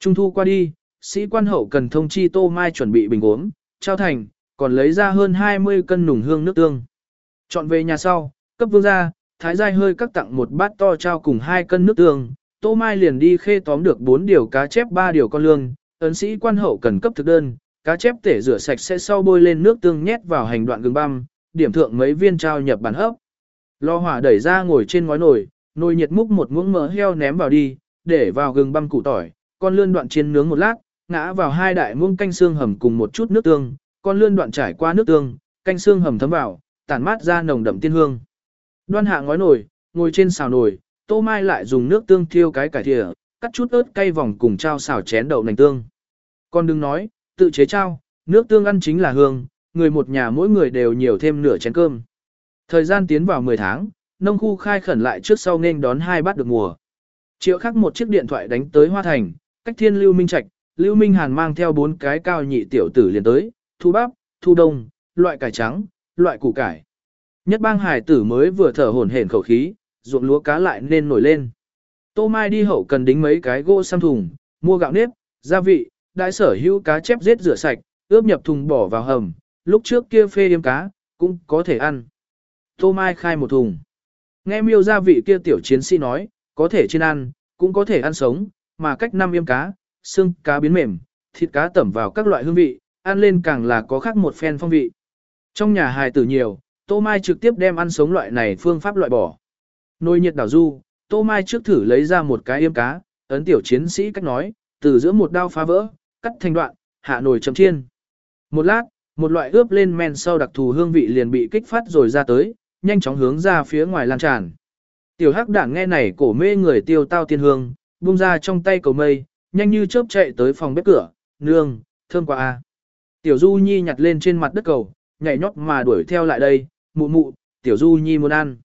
S1: Trung thu qua đi, sĩ quan hậu cần thông chi Tô Mai chuẩn bị bình uống, trao thành, còn lấy ra hơn 20 cân nùng hương nước tương. Chọn về nhà sau, cấp vương gia, thái giai hơi cắt tặng một bát to trao cùng hai cân nước tương, Tô Mai liền đi khê tóm được 4 điều cá chép 3 điều con lương, ấn sĩ quan hậu cần cấp thực đơn, cá chép tể rửa sạch sẽ sau bôi lên nước tương nhét vào hành đoạn gừng băm, điểm thượng mấy viên trao nhập bản hấp. Lò hỏa đẩy ra ngồi trên ngói nồi, nồi nhiệt múc một muỗng mỡ heo ném vào đi, để vào gừng băm củ tỏi, con lươn đoạn chiên nướng một lát, ngã vào hai đại muông canh xương hầm cùng một chút nước tương, con lươn đoạn trải qua nước tương, canh xương hầm thấm vào, tản mát ra nồng đậm tiên hương. Đoan hạ ngói nồi, ngồi trên xào nồi, Tô Mai lại dùng nước tương thiêu cái cải thìa, cắt chút ớt cay vòng cùng trao xào chén đậu nành tương. Con đừng nói, tự chế trao, nước tương ăn chính là hương, người một nhà mỗi người đều nhiều thêm nửa chén cơm. Thời gian tiến vào 10 tháng, nông khu khai khẩn lại trước sau nên đón hai bát được mùa. Triệu khắc một chiếc điện thoại đánh tới Hoa Thành, cách thiên Lưu Minh Trạch, Lưu Minh Hàn mang theo bốn cái cao nhị tiểu tử liền tới, thu bắp, thu đông, loại cải trắng, loại củ cải. Nhất bang hải tử mới vừa thở hổn hển khẩu khí, ruộng lúa cá lại nên nổi lên. Tô Mai đi hậu cần đính mấy cái gỗ xăm thùng, mua gạo nếp, gia vị, đại sở hữu cá chép giết rửa sạch, ướp nhập thùng bỏ vào hầm, lúc trước kia phê yếm cá, cũng có thể ăn. Tô Mai khai một thùng. Nghe miêu gia vị kia tiểu chiến sĩ nói, có thể trên ăn, cũng có thể ăn sống, mà cách năm yếm cá, xương cá biến mềm, thịt cá tẩm vào các loại hương vị, ăn lên càng là có khác một phen phong vị. Trong nhà hài tử nhiều, Tô Mai trực tiếp đem ăn sống loại này phương pháp loại bỏ. Nồi nhiệt đảo du, Tô Mai trước thử lấy ra một cái yếm cá, ấn tiểu chiến sĩ cách nói, từ giữa một đao phá vỡ, cắt thành đoạn, hạ nồi chấm chiên. Một lát, một loại ướp lên men sau đặc thù hương vị liền bị kích phát rồi ra tới, nhanh chóng hướng ra phía ngoài lan tràn. Tiểu hắc đảng nghe này cổ mê người tiêu tao tiên hương, buông ra trong tay cầu mây, nhanh như chớp chạy tới phòng bếp cửa, nương, thơm quá a. Tiểu Du Nhi nhặt lên trên mặt đất cầu, nhảy nhót mà đuổi theo lại đây, mụ mụ, Tiểu Du Nhi muốn ăn.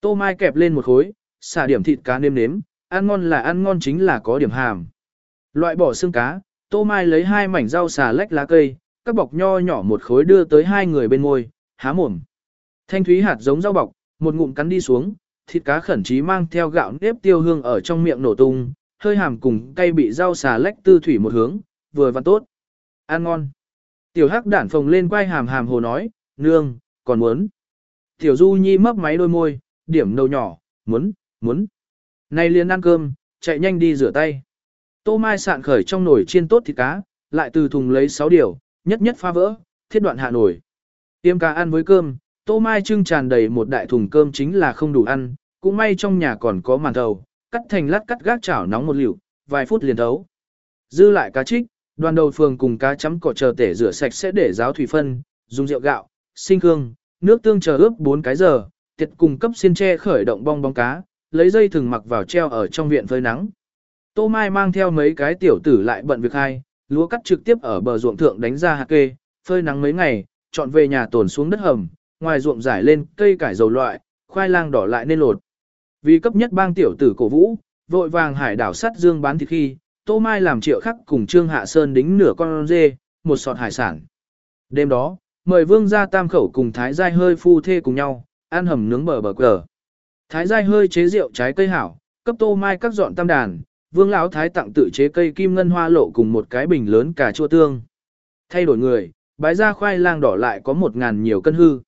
S1: Tô Mai kẹp lên một khối, xả điểm thịt cá nêm nếm, ăn ngon là ăn ngon chính là có điểm hàm. Loại bỏ xương cá, Tô Mai lấy hai mảnh rau xà lách lá cây, các bọc nho nhỏ một khối đưa tới hai người bên môi, há mồm. Thanh thúy hạt giống rau bọc, một ngụm cắn đi xuống, thịt cá khẩn trí mang theo gạo nếp tiêu hương ở trong miệng nổ tung, hơi hàm cùng cây bị rau xà lách tư thủy một hướng, vừa và tốt. Ăn ngon. Tiểu hắc đản phồng lên quay hàm hàm hồ nói, nương, còn muốn. Tiểu du nhi mấp máy đôi môi, điểm đầu nhỏ, muốn, muốn. Này liền ăn cơm, chạy nhanh đi rửa tay. Tô Mai sạn khởi trong nồi chiên tốt thịt cá, lại từ thùng lấy 6 điều, nhất nhất pha vỡ, thiết đoạn hạ nồi. Tiêm cá ăn với cơm, Tô Mai trưng tràn đầy một đại thùng cơm chính là không đủ ăn, cũng may trong nhà còn có màn thầu, cắt thành lát cắt gác chảo nóng một liều, vài phút liền thấu. Dư lại cá trích, đoàn đầu phường cùng cá chấm cỏ chờ tể rửa sạch sẽ để ráo thủy phân, dùng rượu gạo, sinh hương, nước tương chờ ướp 4 cái giờ, tiệt cùng cấp xiên tre khởi động bong bóng cá, lấy dây thừng mặc vào treo ở trong viện phơi nắng. Tô Mai mang theo mấy cái tiểu tử lại bận việc hai, lúa cắt trực tiếp ở bờ ruộng thượng đánh ra hạt kê, phơi nắng mấy ngày, chọn về nhà tổn xuống đất hầm, ngoài ruộng rải lên cây cải dầu loại, khoai lang đỏ lại nên lột. Vì cấp nhất bang tiểu tử cổ vũ, vội vàng hải đảo sắt dương bán thịt khi, Tô Mai làm triệu khắc cùng Trương Hạ Sơn đính nửa con dê, một sọt hải sản. Đêm đó, mời vương gia tam khẩu cùng thái giai hơi phu thê cùng nhau, ăn hầm nướng bờ bờ cờ. Thái giai hơi chế rượu trái cây hảo, cấp Tô Mai các dọn tam đàn, vương lão thái tặng tự chế cây kim ngân hoa lộ cùng một cái bình lớn cà chua tương. Thay đổi người, bái ra khoai lang đỏ lại có một ngàn nhiều cân hư.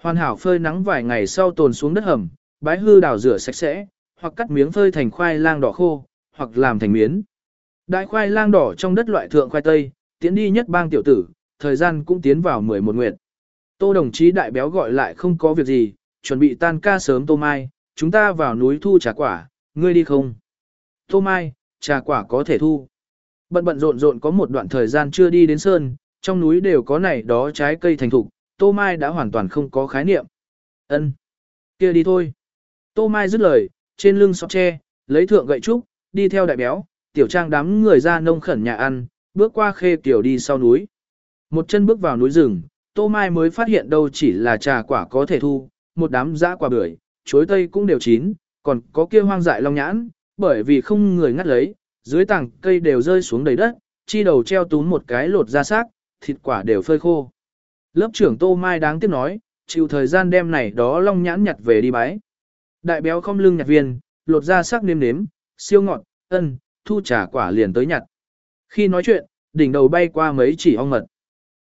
S1: Hoàn hảo phơi nắng vài ngày sau tồn xuống đất hầm, bái hư đào rửa sạch sẽ, hoặc cắt miếng phơi thành khoai lang đỏ khô, hoặc làm thành miến. Đại khoai lang đỏ trong đất loại thượng khoai tây, tiến đi nhất bang tiểu tử, thời gian cũng tiến vào 11 nguyệt. Tô đồng chí đại béo gọi lại không có việc gì, chuẩn bị tan ca sớm tô mai, chúng ta vào núi thu trà quả, ngươi đi không? Tô mai, trà quả có thể thu. Bận bận rộn rộn có một đoạn thời gian chưa đi đến sơn, trong núi đều có này đó trái cây thành thục, tô mai đã hoàn toàn không có khái niệm. Ân, kia đi thôi. Tô mai dứt lời, trên lưng sọt tre, lấy thượng gậy trúc, đi theo đại béo, tiểu trang đám người ra nông khẩn nhà ăn, bước qua khê tiểu đi sau núi. Một chân bước vào núi rừng, Tô Mai mới phát hiện đâu chỉ là trà quả có thể thu, một đám dã quả bưởi, chuối tây cũng đều chín, còn có kia hoang dại long nhãn, bởi vì không người ngắt lấy, dưới tảng cây đều rơi xuống đầy đất, chi đầu treo túm một cái lột ra xác, thịt quả đều phơi khô. Lớp trưởng Tô Mai đáng tiếc nói, chịu thời gian đem này đó long nhãn nhặt về đi bái. Đại béo không lưng nhặt viên, lột ra sắc nêm nếm, siêu ngọt, ân, thu trả quả liền tới nhặt. Khi nói chuyện, đỉnh đầu bay qua mấy chỉ ong mật.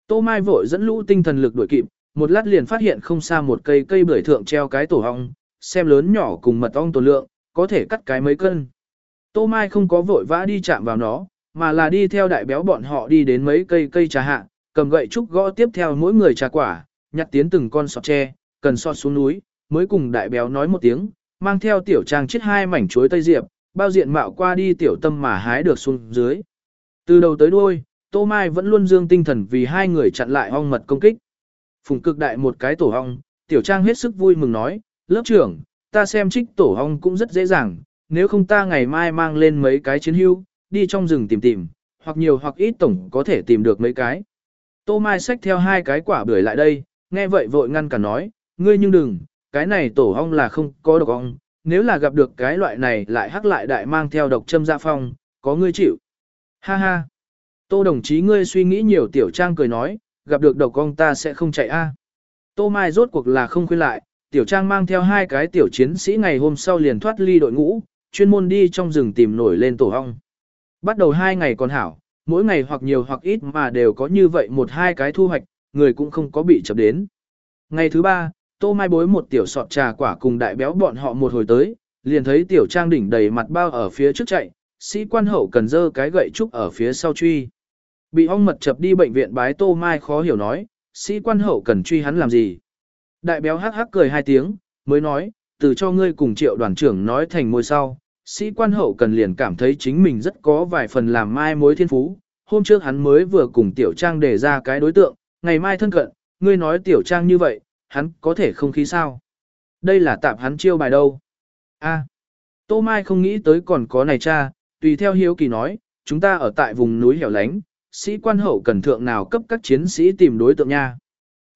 S1: Tô Mai vội dẫn lũ tinh thần lực đuổi kịp, một lát liền phát hiện không xa một cây cây bưởi thượng treo cái tổ ong, xem lớn nhỏ cùng mật ong tổ lượng, có thể cắt cái mấy cân. Tô Mai không có vội vã đi chạm vào nó, mà là đi theo đại béo bọn họ đi đến mấy cây cây trà hạ, cầm gậy trúc gõ tiếp theo mỗi người trà quả, nhặt tiến từng con sọt tre, cần sọt xuống núi, mới cùng đại béo nói một tiếng, mang theo tiểu trang chết hai mảnh chuối tây diệp, bao diện mạo qua đi tiểu tâm mà hái được xuống dưới. Từ đầu tới đuôi, Tô Mai vẫn luôn dương tinh thần vì hai người chặn lại ong mật công kích. Phùng cực đại một cái tổ ong, tiểu trang hết sức vui mừng nói, lớp trưởng, ta xem trích tổ ong cũng rất dễ dàng, nếu không ta ngày mai mang lên mấy cái chiến hưu, đi trong rừng tìm tìm, hoặc nhiều hoặc ít tổng có thể tìm được mấy cái. Tô Mai xách theo hai cái quả bưởi lại đây, nghe vậy vội ngăn cả nói, ngươi nhưng đừng, cái này tổ ong là không có độc ong, nếu là gặp được cái loại này lại hắc lại đại mang theo độc châm ra phong, có ngươi chịu. Ha ha. Tô đồng chí ngươi suy nghĩ nhiều tiểu trang cười nói, gặp được độc ong ta sẽ không chạy a. Tô Mai rốt cuộc là không khuyên lại, tiểu trang mang theo hai cái tiểu chiến sĩ ngày hôm sau liền thoát ly đội ngũ, chuyên môn đi trong rừng tìm nổi lên tổ ong. Bắt đầu hai ngày còn hảo, mỗi ngày hoặc nhiều hoặc ít mà đều có như vậy một hai cái thu hoạch, người cũng không có bị chập đến. Ngày thứ ba, Tô Mai bối một tiểu sọt trà quả cùng đại béo bọn họ một hồi tới, liền thấy tiểu trang đỉnh đầy mặt bao ở phía trước chạy, sĩ quan hậu cần dơ cái gậy trúc ở phía sau truy. Bị ong mật chập đi bệnh viện bái Tô Mai khó hiểu nói, sĩ quan hậu cần truy hắn làm gì. Đại béo hắc hắc cười hai tiếng, mới nói, từ cho ngươi cùng triệu đoàn trưởng nói thành môi sau, sĩ quan hậu cần liền cảm thấy chính mình rất có vài phần làm mai mối thiên phú. Hôm trước hắn mới vừa cùng tiểu trang đề ra cái đối tượng, ngày mai thân cận, ngươi nói tiểu trang như vậy, hắn có thể không khí sao. Đây là tạm hắn chiêu bài đâu. A, Tô Mai không nghĩ tới còn có này cha, tùy theo hiếu kỳ nói, chúng ta ở tại vùng núi hẻo lánh, sĩ quan hậu cần thượng nào cấp các chiến sĩ tìm đối tượng nha.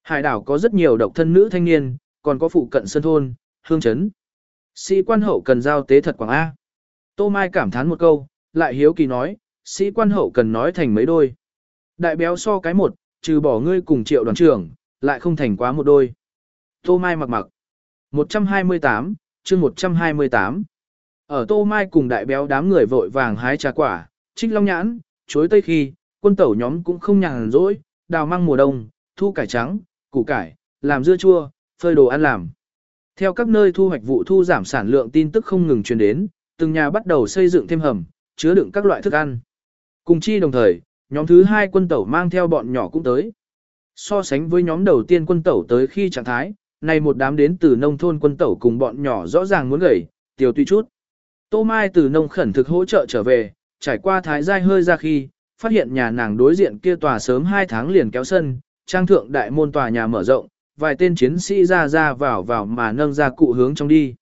S1: Hải đảo có rất nhiều độc thân nữ thanh niên, còn có phụ cận sân thôn, hương chấn. Sĩ quan hậu cần giao tế thật quảng A. Tô Mai cảm thán một câu, lại hiếu kỳ nói, sĩ quan hậu cần nói thành mấy đôi. Đại béo so cái một, trừ bỏ ngươi cùng triệu đoàn trưởng, lại không thành quá một đôi. Tô Mai mặc mặc. 128, chương 128. Ở Tô Mai cùng đại béo đám người vội vàng hái trà quả, trích long nhãn, chuối tây khi, quân tẩu nhóm cũng không nhàn rỗi, đào măng mùa đông, thu cải trắng, củ cải, làm dưa chua, phơi đồ ăn làm. Theo các nơi thu hoạch vụ thu giảm sản lượng tin tức không ngừng truyền đến, từng nhà bắt đầu xây dựng thêm hầm, chứa đựng các loại thức ăn. Cùng chi đồng thời, nhóm thứ hai quân tẩu mang theo bọn nhỏ cũng tới. So sánh với nhóm đầu tiên quân tẩu tới khi trạng thái, này một đám đến từ nông thôn quân tẩu cùng bọn nhỏ rõ ràng muốn gầy, tiểu tuy chút. Tô Mai từ nông khẩn thực hỗ trợ trở về, trải qua thái giai hơi ra khi, phát hiện nhà nàng đối diện kia tòa sớm 2 tháng liền kéo sân, trang thượng đại môn tòa nhà mở rộng, vài tên chiến sĩ ra ra vào vào mà nâng ra cụ hướng trong đi.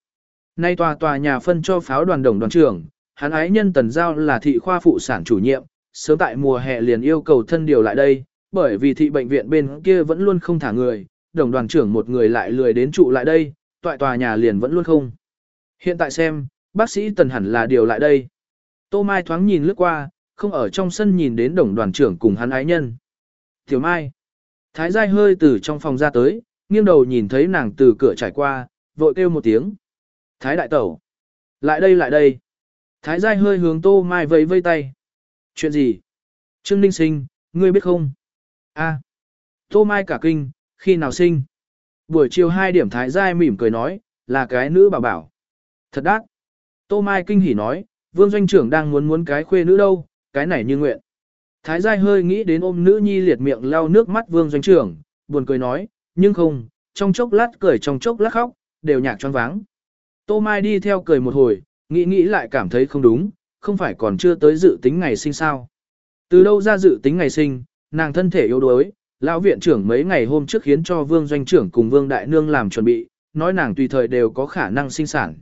S1: Nay tòa tòa nhà phân cho pháo đoàn đồng đoàn trưởng, hắn ái nhân tần giao là thị khoa phụ sản chủ nhiệm, sớm tại mùa hè liền yêu cầu thân điều lại đây, bởi vì thị bệnh viện bên kia vẫn luôn không thả người, đồng đoàn trưởng một người lại lười đến trụ lại đây, tòa tòa nhà liền vẫn luôn không. Hiện tại xem, bác sĩ tần hẳn là điều lại đây. Tô Mai thoáng nhìn lướt qua, không ở trong sân nhìn đến đồng đoàn trưởng cùng hắn ái nhân. Tiểu Mai. Thái Giai hơi từ trong phòng ra tới, nghiêng đầu nhìn thấy nàng từ cửa trải qua, vội kêu một tiếng. Thái đại tẩu. Lại đây lại đây. Thái Giai hơi hướng Tô Mai vẫy vây tay. Chuyện gì? Trương Ninh sinh, ngươi biết không? A. Tô Mai cả kinh, khi nào sinh? Buổi chiều 2 điểm Thái Giai mỉm cười nói, là cái nữ bảo bảo. Thật đắt. Tô Mai kinh hỉ nói, vương doanh trưởng đang muốn muốn cái khuê nữ đâu, cái này như nguyện. Thái Giai hơi nghĩ đến ôm nữ nhi liệt miệng lau nước mắt vương doanh trưởng, buồn cười nói, nhưng không, trong chốc lát cười trong chốc lát khóc, đều nhạc choáng váng. Tô Mai đi theo cười một hồi, nghĩ nghĩ lại cảm thấy không đúng, không phải còn chưa tới dự tính ngày sinh sao. Từ đâu ra dự tính ngày sinh, nàng thân thể yếu đuối, lão viện trưởng mấy ngày hôm trước khiến cho vương doanh trưởng cùng vương đại nương làm chuẩn bị, nói nàng tùy thời đều có khả năng sinh sản.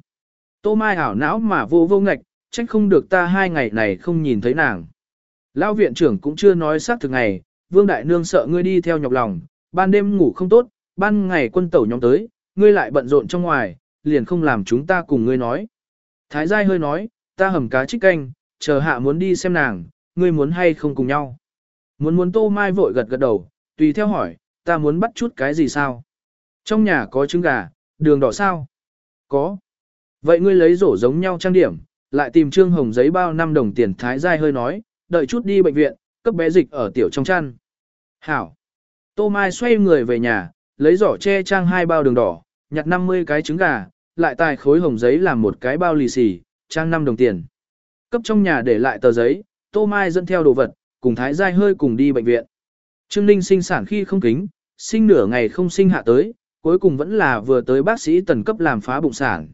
S1: Tô Mai ảo não mà vô vô ngạch, trách không được ta hai ngày này không nhìn thấy nàng. Lão viện trưởng cũng chưa nói xác thực ngày, vương đại nương sợ ngươi đi theo nhọc lòng, ban đêm ngủ không tốt, ban ngày quân tẩu nhóm tới, ngươi lại bận rộn trong ngoài, liền không làm chúng ta cùng ngươi nói. Thái giai hơi nói, ta hầm cá trích canh, chờ hạ muốn đi xem nàng, ngươi muốn hay không cùng nhau. Muốn muốn tô mai vội gật gật đầu, tùy theo hỏi, ta muốn bắt chút cái gì sao? Trong nhà có trứng gà, đường đỏ sao? Có. Vậy ngươi lấy rổ giống nhau trang điểm, lại tìm trương hồng giấy bao năm đồng tiền thái giai hơi nói, đợi chút đi bệnh viện, cấp bé dịch ở tiểu trong chăn. Hảo. Tô Mai xoay người về nhà, lấy giỏ che trang hai bao đường đỏ, nhặt 50 cái trứng gà, lại tài khối hồng giấy làm một cái bao lì xì, trang 5 đồng tiền. Cấp trong nhà để lại tờ giấy, Tô Mai dẫn theo đồ vật, cùng Thái Giai hơi cùng đi bệnh viện. Trương Ninh sinh sản khi không kính, sinh nửa ngày không sinh hạ tới, cuối cùng vẫn là vừa tới bác sĩ tần cấp làm phá bụng sản.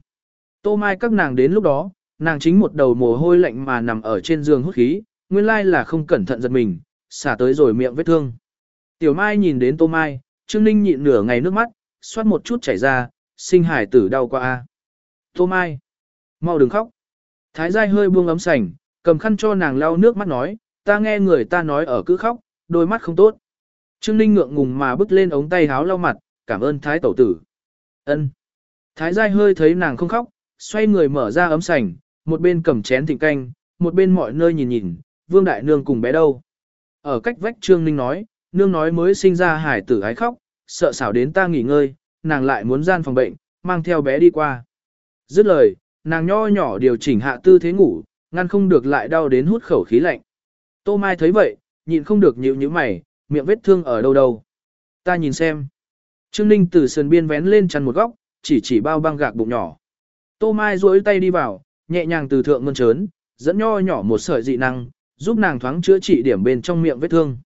S1: Tô Mai các nàng đến lúc đó, nàng chính một đầu mồ hôi lạnh mà nằm ở trên giường hút khí, nguyên lai là không cẩn thận giật mình, xả tới rồi miệng vết thương. Tiểu Mai nhìn đến Tô Mai, Trương Ninh nhịn nửa ngày nước mắt, xoát một chút chảy ra, sinh hải tử đau qua a. Tô Mai, mau đừng khóc. Thái Giai hơi buông ấm sành, cầm khăn cho nàng lau nước mắt nói, ta nghe người ta nói ở cứ khóc, đôi mắt không tốt. Trương Ninh ngượng ngùng mà bước lên ống tay háo lau mặt, cảm ơn Thái Tẩu Tử. ân Thái Giai hơi thấy nàng không khóc, xoay người mở ra ấm sành, một bên cầm chén thịnh canh, một bên mọi nơi nhìn nhìn, Vương Đại Nương cùng bé đâu. Ở cách vách Trương Ninh nói, Nương nói mới sinh ra hải tử ái khóc, sợ xảo đến ta nghỉ ngơi, nàng lại muốn gian phòng bệnh, mang theo bé đi qua. Dứt lời, nàng nho nhỏ điều chỉnh hạ tư thế ngủ, ngăn không được lại đau đến hút khẩu khí lạnh. Tô Mai thấy vậy, nhịn không được nhíu nhíu mày, miệng vết thương ở đâu đâu. Ta nhìn xem. Trương Ninh từ sườn biên vén lên chăn một góc, chỉ chỉ bao băng gạc bụng nhỏ. Tô Mai duỗi tay đi vào, nhẹ nhàng từ thượng ngân trớn, dẫn nho nhỏ một sợi dị năng, giúp nàng thoáng chữa trị điểm bên trong miệng vết thương.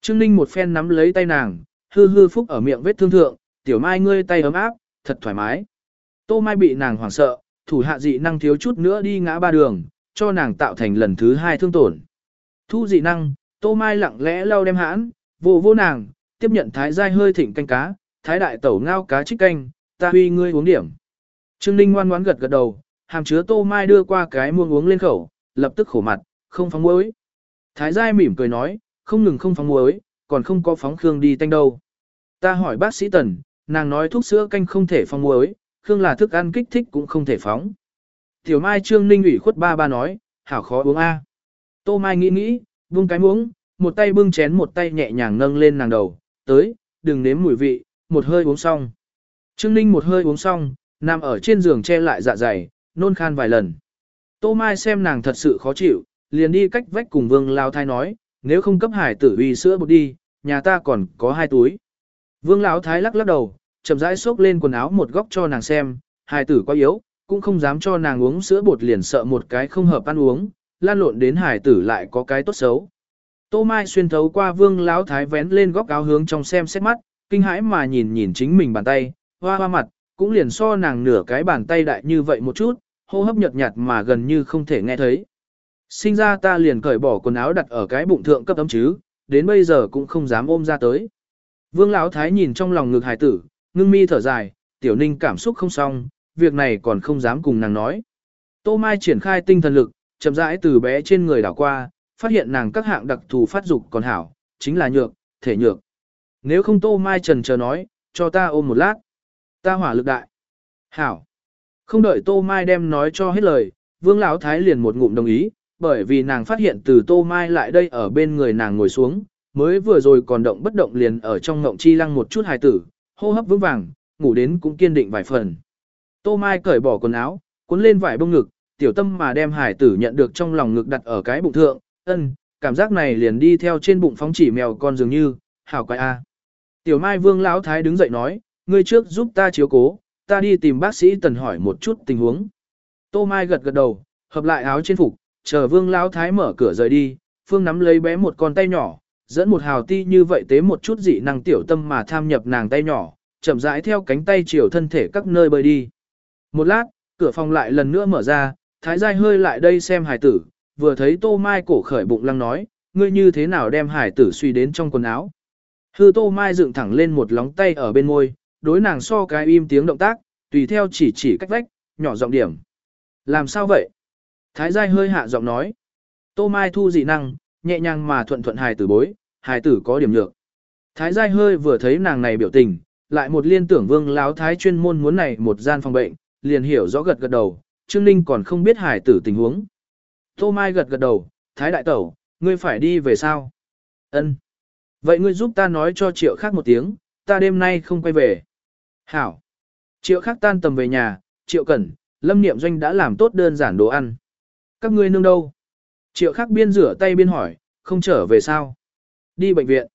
S1: Trương Ninh một phen nắm lấy tay nàng, hư hư phúc ở miệng vết thương thượng, tiểu mai ngươi tay ấm áp, thật thoải mái. Tô Mai bị nàng hoảng sợ, thủ hạ dị năng thiếu chút nữa đi ngã ba đường, cho nàng tạo thành lần thứ hai thương tổn. Thu dị năng, Tô Mai lặng lẽ lau đem hãn, vô vô nàng, tiếp nhận thái giai hơi thịnh canh cá, thái đại tẩu ngao cá trích canh, ta huy ngươi uống điểm. Trương Ninh ngoan ngoãn gật gật đầu, hàm chứa Tô Mai đưa qua cái muông uống lên khẩu, lập tức khổ mặt, không phóng muối. Thái giai mỉm cười nói, không ngừng không phóng muối, còn không có phóng khương đi tanh đâu. Ta hỏi bác sĩ Tần, nàng nói thuốc sữa canh không thể phong muối, khương là thức ăn kích thích cũng không thể phóng. Tiểu Mai Trương Ninh ủy khuất ba ba nói, hảo khó uống a. Tô Mai nghĩ nghĩ, buông cái muỗng, một tay bưng chén một tay nhẹ nhàng nâng lên nàng đầu, tới, đừng nếm mùi vị, một hơi uống xong. Trương Ninh một hơi uống xong, nằm ở trên giường che lại dạ dày, nôn khan vài lần. Tô Mai xem nàng thật sự khó chịu, liền đi cách vách cùng Vương Lao Thai nói, nếu không cấp hải tử uy sữa bột đi, nhà ta còn có hai túi. Vương Lão Thái lắc lắc đầu, chậm rãi xốc lên quần áo một góc cho nàng xem, hải tử quá yếu, cũng không dám cho nàng uống sữa bột liền sợ một cái không hợp ăn uống, lan lộn đến hải tử lại có cái tốt xấu. Tô Mai xuyên thấu qua Vương Lão Thái vén lên góc áo hướng trong xem xét mắt, kinh hãi mà nhìn nhìn chính mình bàn tay, hoa hoa mặt, cũng liền so nàng nửa cái bàn tay đại như vậy một chút, hô hấp nhợt nhạt mà gần như không thể nghe thấy. Sinh ra ta liền cởi bỏ quần áo đặt ở cái bụng thượng cấp ấm chứ, đến bây giờ cũng không dám ôm ra tới. Vương Lão Thái nhìn trong lòng ngực hải tử, ngưng mi thở dài, tiểu ninh cảm xúc không xong, việc này còn không dám cùng nàng nói. Tô Mai triển khai tinh thần lực, chậm rãi từ bé trên người đảo qua, phát hiện nàng các hạng đặc thù phát dục còn hảo, chính là nhược, thể nhược. Nếu không Tô Mai trần chờ nói, cho ta ôm một lát. Ta hỏa lực đại. Hảo. Không đợi Tô Mai đem nói cho hết lời, Vương Lão Thái liền một ngụm đồng ý, bởi vì nàng phát hiện từ Tô Mai lại đây ở bên người nàng ngồi xuống, mới vừa rồi còn động bất động liền ở trong ngộng chi lăng một chút hài tử, hô hấp vững vàng, ngủ đến cũng kiên định vài phần. Tô Mai cởi bỏ quần áo, cuốn lên vải bông ngực, tiểu tâm mà đem hải tử nhận được trong lòng ngực đặt ở cái bụng thượng, ân, cảm giác này liền đi theo trên bụng phóng chỉ mèo con dường như, hảo quái a. Tiểu Mai Vương Lão Thái đứng dậy nói, ngươi trước giúp ta chiếu cố, ta đi tìm bác sĩ tần hỏi một chút tình huống. Tô Mai gật gật đầu, hợp lại áo trên phục, chờ Vương Lão Thái mở cửa rời đi, Phương nắm lấy bé một con tay nhỏ, dẫn một hào ti như vậy tế một chút dị năng tiểu tâm mà tham nhập nàng tay nhỏ, chậm rãi theo cánh tay chiều thân thể các nơi bơi đi. Một lát, cửa phòng lại lần nữa mở ra, Thái Giai hơi lại đây xem hải tử, vừa thấy Tô Mai cổ khởi bụng lăng nói, ngươi như thế nào đem hải tử suy đến trong quần áo. Hư Tô Mai dựng thẳng lên một lóng tay ở bên môi, đối nàng so cái im tiếng động tác, tùy theo chỉ chỉ cách vách, nhỏ giọng điểm. Làm sao vậy? Thái Giai hơi hạ giọng nói. Tô Mai thu dị năng, nhẹ nhàng mà thuận thuận hài tử bối, hài tử có điểm nhược. Thái Giai hơi vừa thấy nàng này biểu tình, lại một liên tưởng vương láo thái chuyên môn muốn này một gian phòng bệnh, liền hiểu rõ gật gật đầu, Trương Ninh còn không biết hài tử tình huống. Tô Mai gật gật đầu, Thái Đại Tẩu, ngươi phải đi về sao? Ân. Vậy ngươi giúp ta nói cho triệu khác một tiếng, ta đêm nay không quay về. Hảo. Triệu khác tan tầm về nhà, triệu cẩn, lâm niệm doanh đã làm tốt đơn giản đồ ăn. Các ngươi nương đâu? Triệu khác biên rửa tay biên hỏi, không trở về sao? Đi bệnh viện.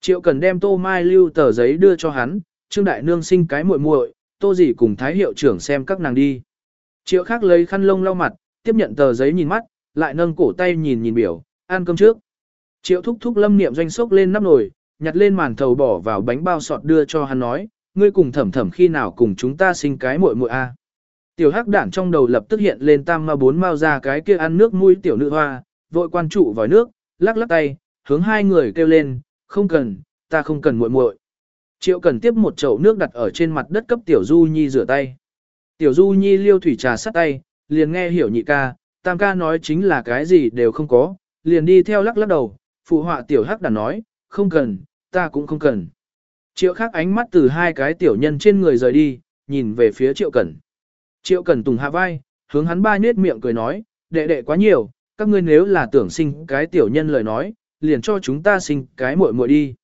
S1: Triệu cần đem tô mai lưu tờ giấy đưa cho hắn, trương đại nương sinh cái muội muội, tô gì cùng thái hiệu trưởng xem các nàng đi. Triệu khác lấy khăn lông lau mặt, tiếp nhận tờ giấy nhìn mắt, lại nâng cổ tay nhìn nhìn biểu, ăn cơm trước. Triệu thúc thúc lâm niệm doanh sốc lên nắp nồi, nhặt lên màn thầu bỏ vào bánh bao sọt đưa cho hắn nói, ngươi cùng thẩm thẩm khi nào cùng chúng ta sinh cái muội muội a. Tiểu hắc đản trong đầu lập tức hiện lên tam ma bốn mau ra cái kia ăn nước mũi tiểu nữ hoa, vội quan trụ vòi nước, lắc lắc tay, hướng hai người kêu lên, không cần, ta không cần muội muội. Triệu cần tiếp một chậu nước đặt ở trên mặt đất cấp tiểu du nhi rửa tay. Tiểu du nhi liêu thủy trà sắt tay, liền nghe hiểu nhị ca, tam ca nói chính là cái gì đều không có, liền đi theo lắc lắc đầu, phụ họa tiểu hắc đản nói, không cần, ta cũng không cần. Triệu khắc ánh mắt từ hai cái tiểu nhân trên người rời đi, nhìn về phía triệu cẩn. Triệu cẩn tùng hạ vai, hướng hắn ba nết miệng cười nói, đệ đệ quá nhiều, các ngươi nếu là tưởng sinh cái tiểu nhân lời nói, liền cho chúng ta sinh cái muội muội đi.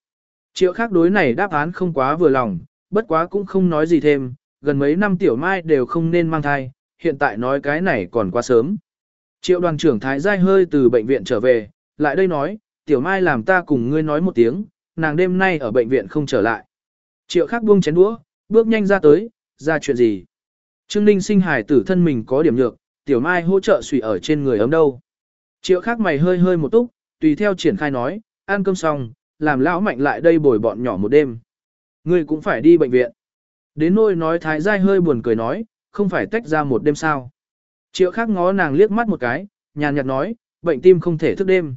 S1: Triệu khác đối này đáp án không quá vừa lòng, bất quá cũng không nói gì thêm, gần mấy năm tiểu mai đều không nên mang thai, hiện tại nói cái này còn quá sớm. Triệu đoàn trưởng Thái Giai hơi từ bệnh viện trở về, lại đây nói, tiểu mai làm ta cùng ngươi nói một tiếng, nàng đêm nay ở bệnh viện không trở lại. Triệu khác buông chén đũa, bước nhanh ra tới, ra chuyện gì. Trương Ninh sinh hải tử thân mình có điểm nhược, tiểu mai hỗ trợ sủy ở trên người ấm đâu. Triệu khác mày hơi hơi một túc, tùy theo triển khai nói, ăn cơm xong, làm lão mạnh lại đây bồi bọn nhỏ một đêm. Ngươi cũng phải đi bệnh viện. Đến nôi nói thái giai hơi buồn cười nói, không phải tách ra một đêm sao. Triệu khác ngó nàng liếc mắt một cái, nhàn nhạt nói, bệnh tim không thể thức đêm.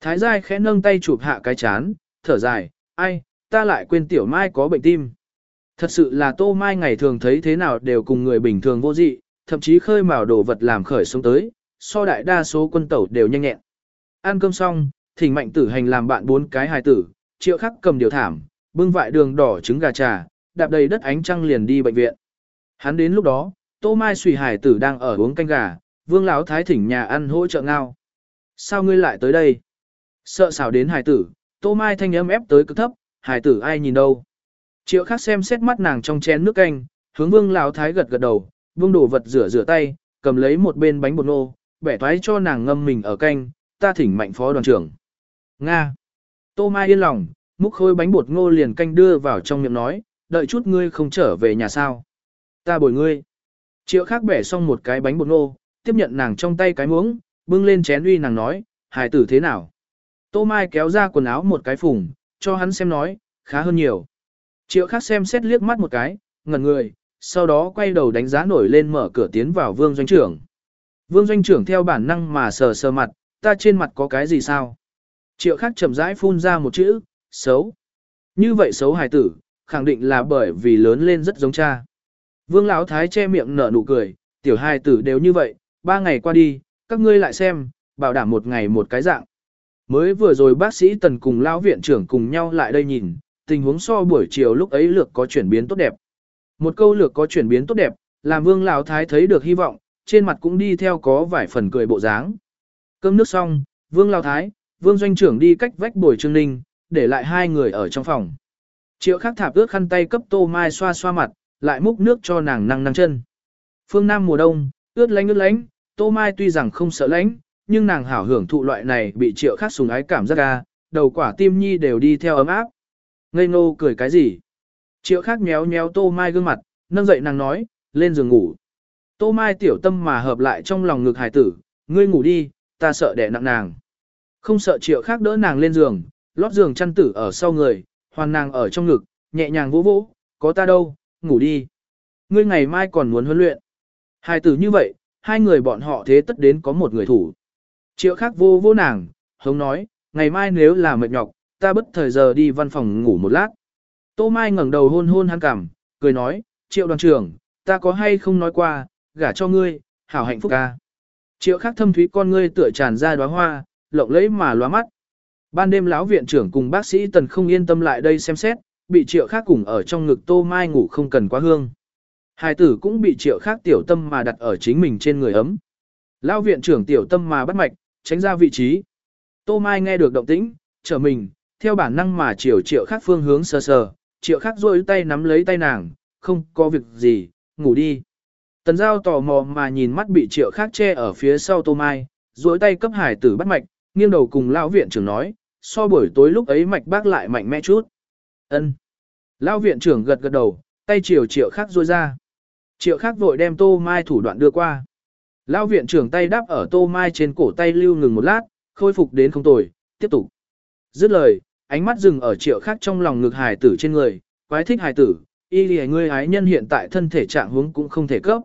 S1: Thái giai khẽ nâng tay chụp hạ cái chán, thở dài, ai, ta lại quên tiểu mai có bệnh tim. Thật sự là tô mai ngày thường thấy thế nào đều cùng người bình thường vô dị, thậm chí khơi mào đồ vật làm khởi sống tới, so đại đa số quân tẩu đều nhanh nhẹn. Ăn cơm xong, thỉnh mạnh tử hành làm bạn bốn cái hài tử, triệu khắc cầm điều thảm, bưng vại đường đỏ trứng gà trà, đạp đầy đất ánh trăng liền đi bệnh viện. Hắn đến lúc đó, tô mai suy hài tử đang ở uống canh gà, vương lão thái thỉnh nhà ăn hỗ trợ ngao. Sao ngươi lại tới đây? Sợ xảo đến hài tử, tô mai thanh âm ép tới cực thấp, hài tử ai nhìn đâu? Triệu khắc xem xét mắt nàng trong chén nước canh, hướng vương lão thái gật gật đầu, vương đổ vật rửa rửa tay, cầm lấy một bên bánh bột nô, bẻ toái cho nàng ngâm mình ở canh, ta thỉnh mạnh phó đoàn trưởng. Nga. Tô Mai yên lòng, múc khôi bánh bột ngô liền canh đưa vào trong miệng nói, đợi chút ngươi không trở về nhà sao. Ta bồi ngươi. Triệu khác bẻ xong một cái bánh bột ngô, tiếp nhận nàng trong tay cái muỗng, bưng lên chén uy nàng nói, hài tử thế nào. Tô Mai kéo ra quần áo một cái phùng, cho hắn xem nói, khá hơn nhiều. Triệu khác xem xét liếc mắt một cái, ngẩn người, sau đó quay đầu đánh giá nổi lên mở cửa tiến vào vương doanh trưởng. Vương doanh trưởng theo bản năng mà sờ sờ mặt, ta trên mặt có cái gì sao? Triệu khắc chậm rãi phun ra một chữ, xấu. Như vậy xấu hài tử, khẳng định là bởi vì lớn lên rất giống cha. Vương Lão Thái che miệng nở nụ cười, tiểu hài tử đều như vậy, ba ngày qua đi, các ngươi lại xem, bảo đảm một ngày một cái dạng. Mới vừa rồi bác sĩ Tần cùng Lão viện trưởng cùng nhau lại đây nhìn, tình huống so buổi chiều lúc ấy lược có chuyển biến tốt đẹp. Một câu lược có chuyển biến tốt đẹp, làm Vương Lão Thái thấy được hy vọng, trên mặt cũng đi theo có vài phần cười bộ dáng. Cơm nước xong, Vương Lão Thái, Vương Doanh trưởng đi cách vách bồi Trương Ninh, để lại hai người ở trong phòng. Triệu khắc thạp ướt khăn tay cấp Tô Mai xoa xoa mặt, lại múc nước cho nàng năng năng chân. Phương Nam mùa đông, ướt lánh ướt lánh, Tô Mai tuy rằng không sợ lánh, nhưng nàng hảo hưởng thụ loại này bị triệu khắc sùng ái cảm giác ga, đầu quả tim nhi đều đi theo ấm áp. Ngây ngô cười cái gì? Triệu khắc méo méo Tô Mai gương mặt, nâng dậy nàng nói, lên giường ngủ. Tô Mai tiểu tâm mà hợp lại trong lòng ngực hải tử, ngươi ngủ đi, ta sợ đẻ nặng nàng. Không sợ triệu khác đỡ nàng lên giường, lót giường chăn tử ở sau người, hoàn nàng ở trong ngực, nhẹ nhàng vỗ vỗ, có ta đâu, ngủ đi. Ngươi ngày mai còn muốn huấn luyện. Hải tử như vậy, hai người bọn họ thế tất đến có một người thủ. Triệu khác vô vô nàng, hống nói, ngày mai nếu là mệt nhọc, ta bất thời giờ đi văn phòng ngủ một lát. Tô Mai ngẩng đầu hôn hôn hắn cảm, cười nói, triệu đoàn trưởng, ta có hay không nói qua, gả cho ngươi, hảo hạnh phúc ca. Triệu Khắc thâm thúy con ngươi tựa tràn ra đóa hoa, lộng lẫy mà lóa mắt. Ban đêm lão viện trưởng cùng bác sĩ Tần không yên tâm lại đây xem xét, bị triệu khác cùng ở trong ngực tô mai ngủ không cần quá hương. Hai tử cũng bị triệu khác tiểu tâm mà đặt ở chính mình trên người ấm. Lão viện trưởng tiểu tâm mà bắt mạch, tránh ra vị trí. Tô mai nghe được động tĩnh, trở mình, theo bản năng mà chiều triệu khác phương hướng sờ sờ, triệu khác rôi tay nắm lấy tay nàng, không có việc gì, ngủ đi. Tần giao tò mò mà nhìn mắt bị triệu khác che ở phía sau tô mai, rôi tay cấp hải tử bắt mạch, nghiêng đầu cùng lão viện trưởng nói, so buổi tối lúc ấy mạch bác lại mạnh mẽ chút. Ân. Lão viện trưởng gật gật đầu, tay chiều triệu khác rôi ra. Triệu khác vội đem tô mai thủ đoạn đưa qua. Lão viện trưởng tay đắp ở tô mai trên cổ tay lưu ngừng một lát, khôi phục đến không tồi, tiếp tục. Dứt lời, ánh mắt dừng ở triệu khác trong lòng ngực hài tử trên người, quái thích hài tử, y lì ngươi ái nhân hiện tại thân thể trạng huống cũng không thể cấp.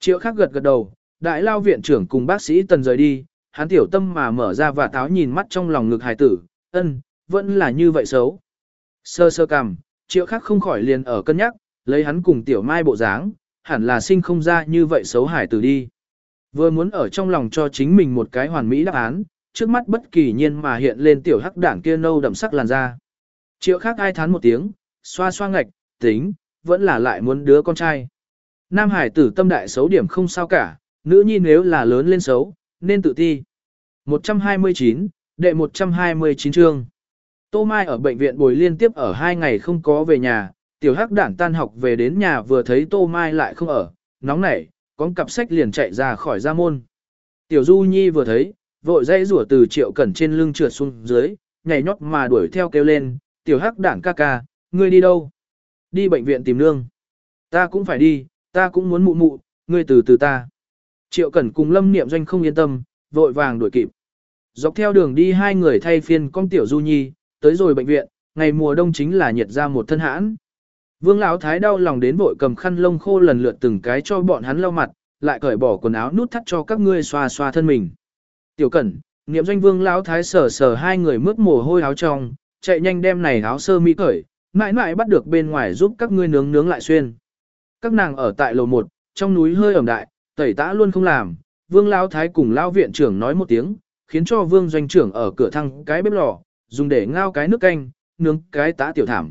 S1: Triệu khác gật gật đầu, đại lao viện trưởng cùng bác sĩ tần rời đi, hắn tiểu tâm mà mở ra và táo nhìn mắt trong lòng ngực hài tử, ân, vẫn là như vậy xấu. Sơ sơ cằm, triệu khác không khỏi liền ở cân nhắc, lấy hắn cùng tiểu mai bộ dáng, hẳn là sinh không ra như vậy xấu hài tử đi. Vừa muốn ở trong lòng cho chính mình một cái hoàn mỹ đáp án, trước mắt bất kỳ nhiên mà hiện lên tiểu hắc đảng kia nâu đậm sắc làn da. Triệu khác ai thán một tiếng, xoa xoa ngạch, tính, vẫn là lại muốn đứa con trai. Nam hải tử tâm đại xấu điểm không sao cả, nữ nhi nếu là lớn lên xấu, nên tự ti. 129, đệ 129 chương. Tô Mai ở bệnh viện bồi liên tiếp ở hai ngày không có về nhà, tiểu hắc đản tan học về đến nhà vừa thấy Tô Mai lại không ở, nóng nảy, con cặp sách liền chạy ra khỏi ra môn. Tiểu Du Nhi vừa thấy, vội dây rủa từ triệu cẩn trên lưng trượt xuống dưới, nhảy nhót mà đuổi theo kêu lên, tiểu hắc đảng ca ca, ngươi đi đâu? Đi bệnh viện tìm nương. Ta cũng phải đi, ta cũng muốn mụ mụ, ngươi từ từ ta. Triệu cẩn cùng lâm niệm doanh không yên tâm, vội vàng đuổi kịp. Dọc theo đường đi hai người thay phiên con tiểu Du Nhi, tới rồi bệnh viện, ngày mùa đông chính là nhiệt ra một thân hãn. Vương Lão Thái đau lòng đến vội cầm khăn lông khô lần lượt từng cái cho bọn hắn lau mặt, lại cởi bỏ quần áo nút thắt cho các ngươi xoa xoa thân mình. Tiểu Cẩn, Niệm Doanh Vương Lão Thái sờ sờ hai người mướt mồ hôi áo trong, chạy nhanh đem này áo sơ mi cởi, mãi mãi bắt được bên ngoài giúp các ngươi nướng nướng lại xuyên. Các nàng ở tại lầu 1, trong núi hơi ẩm đại, tẩy tã luôn không làm, Vương Lão Thái cùng Lão viện trưởng nói một tiếng, khiến cho Vương Doanh trưởng ở cửa thăng cái bếp lò, dùng để ngao cái nước canh, nướng cái tã tiểu thảm.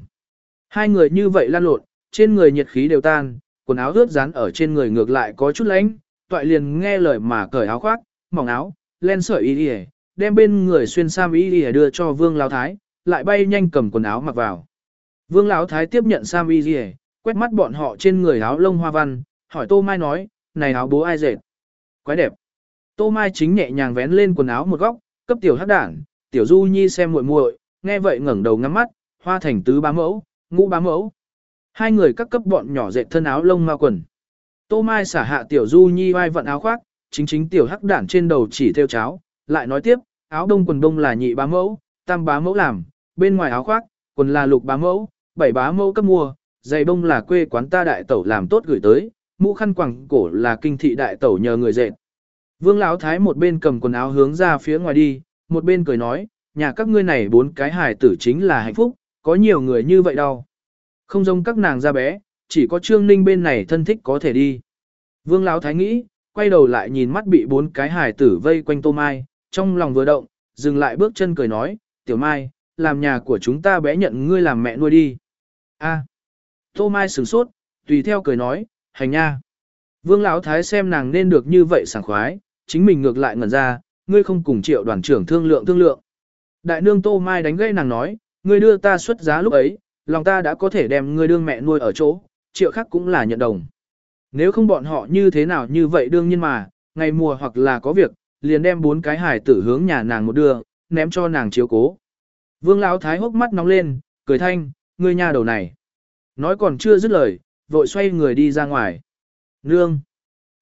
S1: Hai người như vậy lan lộn, trên người nhiệt khí đều tan, quần áo ướt dán ở trên người ngược lại có chút lạnh, toại liền nghe lời mà cởi áo khoác, mỏng áo, len sợi y y, đem bên người xuyên sam y y đưa cho Vương Lão Thái, lại bay nhanh cầm quần áo mặc vào. Vương Lão Thái tiếp nhận sam y y, quét mắt bọn họ trên người áo lông hoa văn, hỏi Tô Mai nói, này áo bố ai dệt? Quái đẹp. Tô Mai chính nhẹ nhàng vén lên quần áo một góc, cấp tiểu hắc đảng, tiểu du nhi xem muội muội, nghe vậy ngẩng đầu ngắm mắt, hoa thành tứ bá mẫu, ngũ bá mẫu. Hai người các cấp bọn nhỏ dệt thân áo lông ma quần. Tô Mai xả hạ tiểu du nhi vai vận áo khoác, chính chính tiểu hắc đản trên đầu chỉ theo cháo, lại nói tiếp, áo đông quần đông là nhị bá mẫu, tam bá mẫu làm, bên ngoài áo khoác, quần là lục bá mẫu, bảy bá mẫu cấp mua, giày đông là quê quán ta đại tẩu làm tốt gửi tới, mũ khăn quàng cổ là kinh thị đại tẩu nhờ người dệt. Vương Lão Thái một bên cầm quần áo hướng ra phía ngoài đi, một bên cười nói, nhà các ngươi này bốn cái hài tử chính là hạnh phúc, có nhiều người như vậy đâu. Không giống các nàng ra bé, chỉ có Trương Ninh bên này thân thích có thể đi. Vương Lão Thái nghĩ, quay đầu lại nhìn mắt bị bốn cái hài tử vây quanh Tô Mai, trong lòng vừa động, dừng lại bước chân cười nói, Tiểu Mai, làm nhà của chúng ta bé nhận ngươi làm mẹ nuôi đi. A. Tô Mai sửng sốt, tùy theo cười nói, hành nha. Vương Lão Thái xem nàng nên được như vậy sảng khoái, chính mình ngược lại ngẩn ra, ngươi không cùng triệu đoàn trưởng thương lượng thương lượng. Đại nương Tô Mai đánh gây nàng nói, ngươi đưa ta xuất giá lúc ấy, lòng ta đã có thể đem ngươi đương mẹ nuôi ở chỗ, triệu khác cũng là nhận đồng. Nếu không bọn họ như thế nào như vậy đương nhiên mà, ngày mùa hoặc là có việc, liền đem bốn cái hải tử hướng nhà nàng một đưa, ném cho nàng chiếu cố. Vương Lão Thái hốc mắt nóng lên, cười thanh, ngươi nhà đầu này. Nói còn chưa dứt lời, vội xoay người đi ra ngoài. Nương.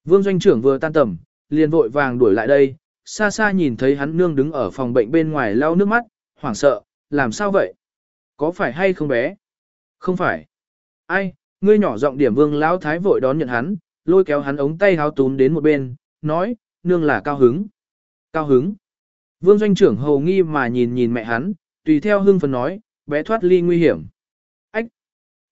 S1: Vương doanh trưởng vừa tan tầm, liền vội vàng đuổi lại đây, xa xa nhìn thấy hắn nương đứng ở phòng bệnh bên ngoài lau nước mắt, hoảng sợ, làm sao vậy? Có phải hay không bé? Không phải. Ai, ngươi nhỏ giọng điểm vương lão thái vội đón nhận hắn, lôi kéo hắn ống tay háo túm đến một bên, nói, nương là cao hứng. Cao hứng. Vương doanh trưởng hầu nghi mà nhìn nhìn mẹ hắn, tùy theo hương phấn nói, bé thoát ly nguy hiểm. Ách.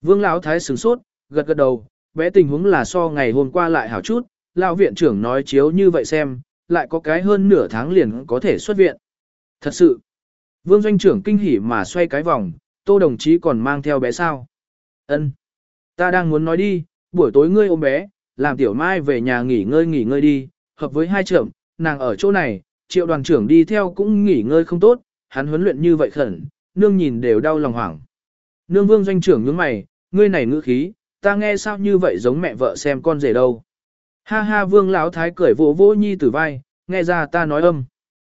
S1: Vương lão thái sửng sốt, gật gật đầu, bé tình huống là so ngày hôm qua lại hảo chút, lão viện trưởng nói chiếu như vậy xem, lại có cái hơn nửa tháng liền có thể xuất viện. Thật sự, vương doanh trưởng kinh hỉ mà xoay cái vòng, tô đồng chí còn mang theo bé sao. ân Ta đang muốn nói đi, buổi tối ngươi ôm bé, làm tiểu mai về nhà nghỉ ngơi nghỉ ngơi đi, hợp với hai trưởng, nàng ở chỗ này, triệu đoàn trưởng đi theo cũng nghỉ ngơi không tốt, hắn huấn luyện như vậy khẩn, nương nhìn đều đau lòng hoảng. Nương vương doanh trưởng nhướng mày, ngươi này ngữ khí, ta nghe sao như vậy giống mẹ vợ xem con rể đâu. Ha ha vương lão thái cười vỗ vỗ nhi tử vai, nghe ra ta nói âm.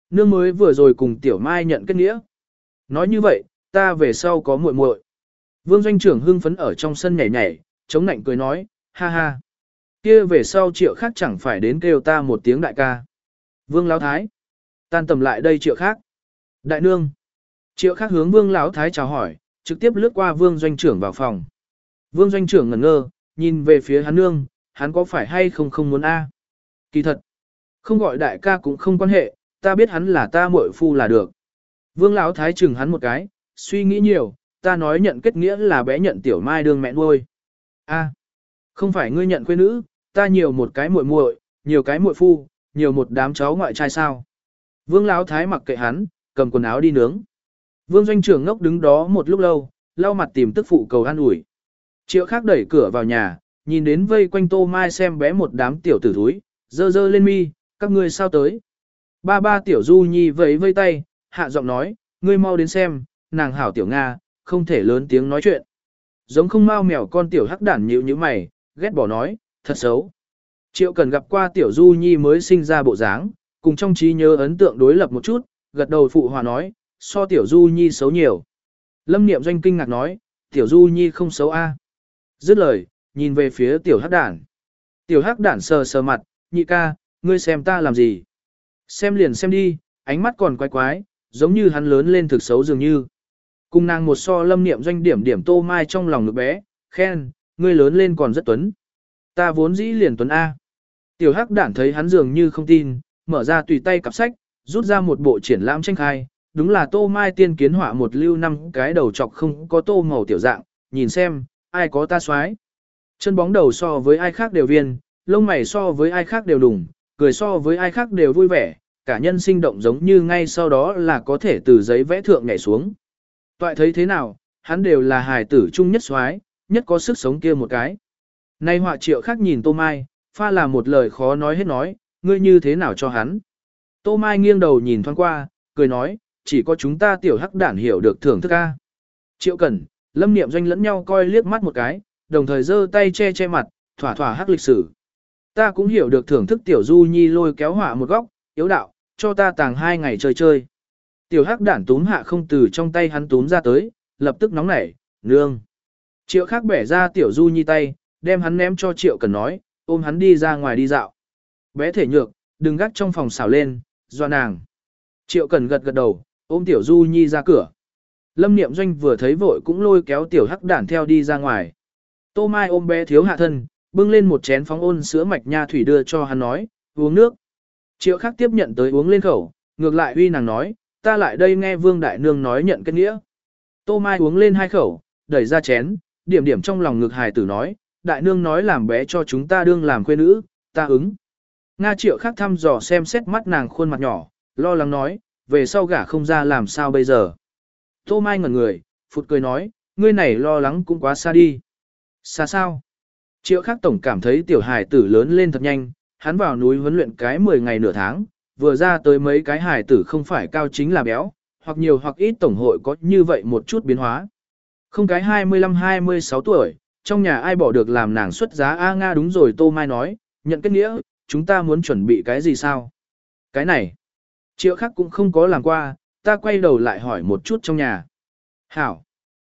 S1: Nương mới vừa rồi cùng tiểu mai nhận kết nghĩa. Nói như vậy, ta về sau có muội muội. Vương doanh trưởng hưng phấn ở trong sân nhảy nhảy, chống nạnh cười nói, ha ha. Kia về sau triệu khác chẳng phải đến kêu ta một tiếng đại ca. Vương lão thái. Tan tầm lại đây triệu khác. Đại nương. Triệu khác hướng vương lão thái chào hỏi, trực tiếp lướt qua vương doanh trưởng vào phòng. Vương doanh trưởng ngẩn ngơ, nhìn về phía hắn nương, hắn có phải hay không không muốn a? Kỳ thật, không gọi đại ca cũng không quan hệ, ta biết hắn là ta muội phu là được. Vương Lão Thái chừng hắn một cái, suy nghĩ nhiều, ta nói nhận kết nghĩa là bé nhận tiểu mai đương mẹ nuôi. A, không phải ngươi nhận quê nữ, ta nhiều một cái muội muội, nhiều cái muội phu, nhiều một đám cháu ngoại trai sao. Vương Lão Thái mặc kệ hắn, cầm quần áo đi nướng. Vương Doanh trưởng ngốc đứng đó một lúc lâu, lau mặt tìm tức phụ cầu an ủi. Triệu khác đẩy cửa vào nhà, nhìn đến vây quanh tô mai xem bé một đám tiểu tử thúi, dơ dơ lên mi, các ngươi sao tới. Ba ba tiểu du nhi vẫy vây tay, hạ giọng nói, ngươi mau đến xem, nàng hảo tiểu Nga, không thể lớn tiếng nói chuyện. Giống không mau mèo con tiểu hắc đản nhịu như mày, ghét bỏ nói, thật xấu. Triệu cần gặp qua tiểu du nhi mới sinh ra bộ dáng, cùng trong trí nhớ ấn tượng đối lập một chút, gật đầu phụ hòa nói, so tiểu du nhi xấu nhiều. Lâm niệm doanh kinh ngạc nói, tiểu du nhi không xấu a. Dứt lời, nhìn về phía tiểu hắc đản. Tiểu hắc đản sờ sờ mặt, nhị ca, ngươi xem ta làm gì. Xem liền xem đi, ánh mắt còn quái quái, giống như hắn lớn lên thực xấu dường như. Cùng nàng một so lâm niệm doanh điểm điểm tô mai trong lòng ngực bé, khen, ngươi lớn lên còn rất tuấn. Ta vốn dĩ liền tuấn A. Tiểu hắc đản thấy hắn dường như không tin, mở ra tùy tay cặp sách, rút ra một bộ triển lãm tranh khai, đúng là tô mai tiên kiến họa một lưu năm cái đầu chọc không có tô màu tiểu dạng, nhìn xem, ai có ta xoái. Chân bóng đầu so với ai khác đều viên, lông mày so với ai khác đều đùng, cười so với ai khác đều vui vẻ, cả nhân sinh động giống như ngay sau đó là có thể từ giấy vẽ thượng nhảy xuống. Toại thấy thế nào, hắn đều là hài tử trung nhất xoái, nhất có sức sống kia một cái. Nay họa triệu khác nhìn Tô Mai, pha là một lời khó nói hết nói, ngươi như thế nào cho hắn. Tô Mai nghiêng đầu nhìn thoáng qua, cười nói, chỉ có chúng ta tiểu hắc đản hiểu được thưởng thức ca. Triệu Cẩn, Lâm Niệm Doanh lẫn nhau coi liếc mắt một cái, đồng thời giơ tay che che mặt, thỏa thỏa hắc lịch sử. Ta cũng hiểu được thưởng thức tiểu du nhi lôi kéo họa một góc, yếu đạo, cho ta tàng hai ngày chơi chơi. Tiểu hắc đản túm hạ không từ trong tay hắn túm ra tới, lập tức nóng nảy, nương. Triệu Khắc bẻ ra tiểu du nhi tay, đem hắn ném cho triệu cần nói, ôm hắn đi ra ngoài đi dạo. Bé thể nhược, đừng gắt trong phòng xảo lên, do nàng. Triệu cần gật gật đầu, ôm tiểu du nhi ra cửa. Lâm niệm doanh vừa thấy vội cũng lôi kéo tiểu hắc đản theo đi ra ngoài. Tô Mai ôm bé thiếu hạ thân, bưng lên một chén phóng ôn sữa mạch nha thủy đưa cho hắn nói, uống nước. Triệu Khắc tiếp nhận tới uống lên khẩu, ngược lại uy nàng nói, ta lại đây nghe vương đại nương nói nhận kết nghĩa. Tô Mai uống lên hai khẩu, đẩy ra chén, điểm điểm trong lòng ngực hài tử nói, đại nương nói làm bé cho chúng ta đương làm quê nữ, ta ứng. Nga triệu khác thăm dò xem xét mắt nàng khuôn mặt nhỏ, lo lắng nói, về sau gả không ra làm sao bây giờ. Tô Mai ngẩn người, phụt cười nói, ngươi này lo lắng cũng quá xa đi. Xa sao? Triệu khác tổng cảm thấy tiểu hài tử lớn lên thật nhanh, hắn vào núi huấn luyện cái 10 ngày nửa tháng, vừa ra tới mấy cái hài tử không phải cao chính là béo, hoặc nhiều hoặc ít tổng hội có như vậy một chút biến hóa. Không cái 25-26 tuổi, trong nhà ai bỏ được làm nàng xuất giá A Nga đúng rồi Tô Mai nói, nhận kết nghĩa, chúng ta muốn chuẩn bị cái gì sao? Cái này, triệu khắc cũng không có làm qua, ta quay đầu lại hỏi một chút trong nhà. Hảo,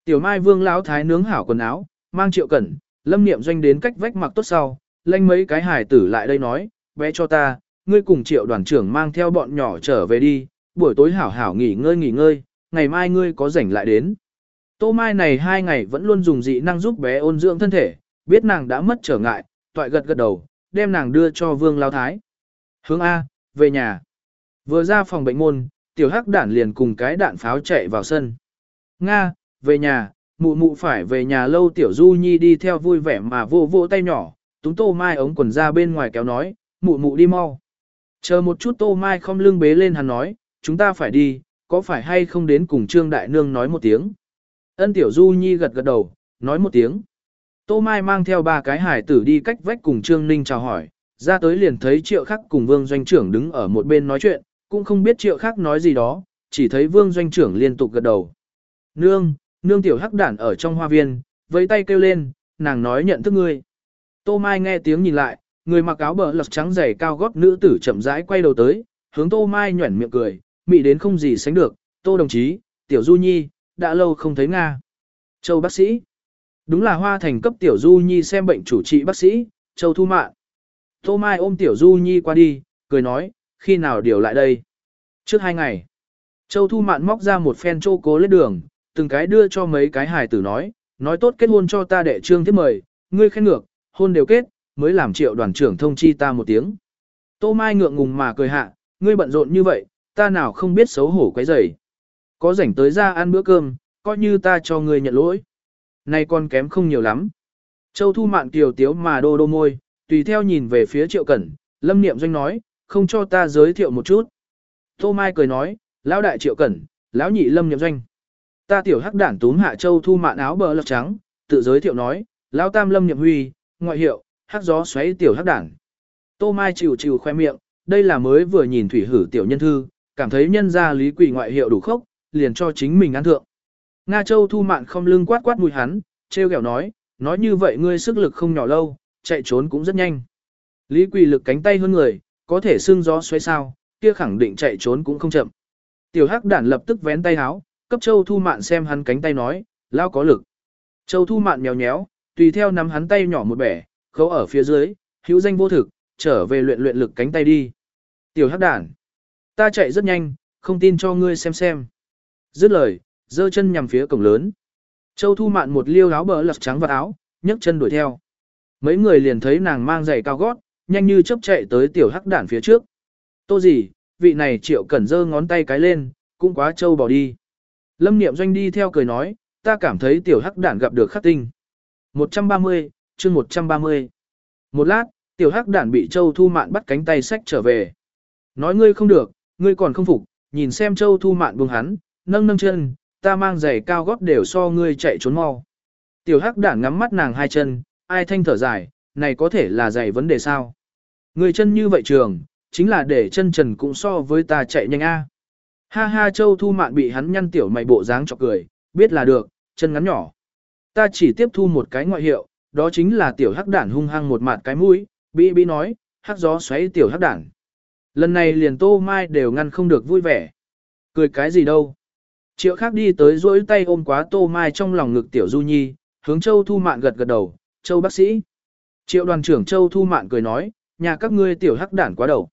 S1: tiểu mai vương lão thái nướng hảo quần áo, mang triệu cẩn, lâm niệm doanh đến cách vách mặc tốt sau, lanh mấy cái hài tử lại đây nói, bé cho ta, ngươi cùng triệu đoàn trưởng mang theo bọn nhỏ trở về đi, buổi tối hảo hảo nghỉ ngơi nghỉ ngơi, ngày mai ngươi có rảnh lại đến. Tô Mai này hai ngày vẫn luôn dùng dị năng giúp bé ôn dưỡng thân thể, biết nàng đã mất trở ngại, toại gật gật đầu, đem nàng đưa cho Vương Lao Thái. Hướng A, về nhà. Vừa ra phòng bệnh môn, tiểu hắc đản liền cùng cái đạn pháo chạy vào sân. Nga, về nhà, mụ mụ phải về nhà lâu tiểu du nhi đi theo vui vẻ mà vô vô tay nhỏ, túng tô mai ống quần ra bên ngoài kéo nói, mụ mụ đi mau. Chờ một chút tô mai không lưng bế lên hắn nói, chúng ta phải đi, có phải hay không đến cùng trương đại nương nói một tiếng. Ân tiểu du nhi gật gật đầu, nói một tiếng. Tô mai mang theo ba cái hải tử đi cách vách cùng trương ninh chào hỏi, ra tới liền thấy triệu khắc cùng vương doanh trưởng đứng ở một bên nói chuyện, cũng không biết triệu khắc nói gì đó, chỉ thấy vương doanh trưởng liên tục gật đầu. Nương, nương tiểu hắc đản ở trong hoa viên, với tay kêu lên, nàng nói nhận thức ngươi. Tô Mai nghe tiếng nhìn lại, người mặc áo bờ lật trắng dày cao gót nữ tử chậm rãi quay đầu tới, hướng Tô Mai nhuẩn miệng cười, mị đến không gì sánh được, Tô đồng chí, tiểu du nhi, đã lâu không thấy Nga. Châu bác sĩ. Đúng là hoa thành cấp tiểu du nhi xem bệnh chủ trị bác sĩ, Châu Thu Mạn. Tô Mai ôm tiểu du nhi qua đi, cười nói, khi nào điều lại đây? Trước hai ngày. Châu Thu Mạn móc ra một phen chô cố lết đường, từng cái đưa cho mấy cái hài tử nói, nói tốt kết hôn cho ta đệ trương tiếp mời, ngươi khen ngược, hôn đều kết, mới làm triệu đoàn trưởng thông chi ta một tiếng. Tô Mai ngượng ngùng mà cười hạ, ngươi bận rộn như vậy, ta nào không biết xấu hổ quấy rầy. Có rảnh tới ra ăn bữa cơm, coi như ta cho ngươi nhận lỗi. nay con kém không nhiều lắm. Châu Thu Mạn kiều tiếu mà đô đô môi, tùy theo nhìn về phía Triệu Cẩn, Lâm Niệm Doanh nói, không cho ta giới thiệu một chút. Tô Mai cười nói, lão đại Triệu Cẩn, lão nhị Lâm Niệm Doanh. Ta tiểu hắc đản túm hạ Châu Thu Mạn áo bờ lật trắng, tự giới thiệu nói, lão tam Lâm Niệm Huy, ngoại hiệu, hắc gió xoáy tiểu hắc đản. Tô Mai chịu chịu khoe miệng, đây là mới vừa nhìn thủy hử tiểu nhân thư, cảm thấy nhân gia lý quỷ ngoại hiệu đủ khốc, liền cho chính mình ăn thượng. Nga Châu thu mạn không lưng quát quát mùi hắn, treo kẹo nói, nói như vậy ngươi sức lực không nhỏ lâu, chạy trốn cũng rất nhanh. Lý Quỳ lực cánh tay hơn người, có thể xương gió xoay sao, kia khẳng định chạy trốn cũng không chậm. Tiểu Hắc đản lập tức vén tay háo, cấp Châu Thu Mạn xem hắn cánh tay nói, lao có lực. Châu Thu Mạn nhéo nhéo, tùy theo nắm hắn tay nhỏ một bẻ, khấu ở phía dưới, hữu danh vô thực, trở về luyện luyện lực cánh tay đi. Tiểu Hắc đản, ta chạy rất nhanh, không tin cho ngươi xem xem. Dứt lời, giơ chân nhằm phía cổng lớn. Châu Thu Mạn một liêu áo bờ lật trắng vào áo, nhấc chân đuổi theo. Mấy người liền thấy nàng mang giày cao gót, nhanh như chớp chạy tới tiểu hắc đản phía trước. Tô gì, vị này triệu cẩn giơ ngón tay cái lên, cũng quá trâu bỏ đi. Lâm niệm doanh đi theo cười nói, ta cảm thấy tiểu hắc đản gặp được khắc tinh. 130, chương 130. Một lát, tiểu hắc đản bị châu thu mạn bắt cánh tay sách trở về. Nói ngươi không được, ngươi còn không phục, nhìn xem châu thu mạn buông hắn, nâng nâng chân, ta mang giày cao gót đều so ngươi chạy trốn mau. Tiểu hắc đản ngắm mắt nàng hai chân, ai thanh thở dài, này có thể là giày vấn đề sao? Người chân như vậy trường, chính là để chân trần cũng so với ta chạy nhanh a. Ha ha châu thu mạn bị hắn nhăn tiểu mày bộ dáng chọc cười, biết là được, chân ngắn nhỏ. Ta chỉ tiếp thu một cái ngoại hiệu, đó chính là tiểu hắc đản hung hăng một mặt cái mũi, bị bị nói, hắc gió xoáy tiểu hắc đản. Lần này liền tô mai đều ngăn không được vui vẻ. Cười cái gì đâu. Triệu khác đi tới duỗi tay ôm quá tô mai trong lòng ngực tiểu du nhi, hướng châu thu mạn gật gật đầu, châu bác sĩ. Triệu đoàn trưởng châu thu mạn cười nói, nhà các ngươi tiểu hắc đản quá đầu.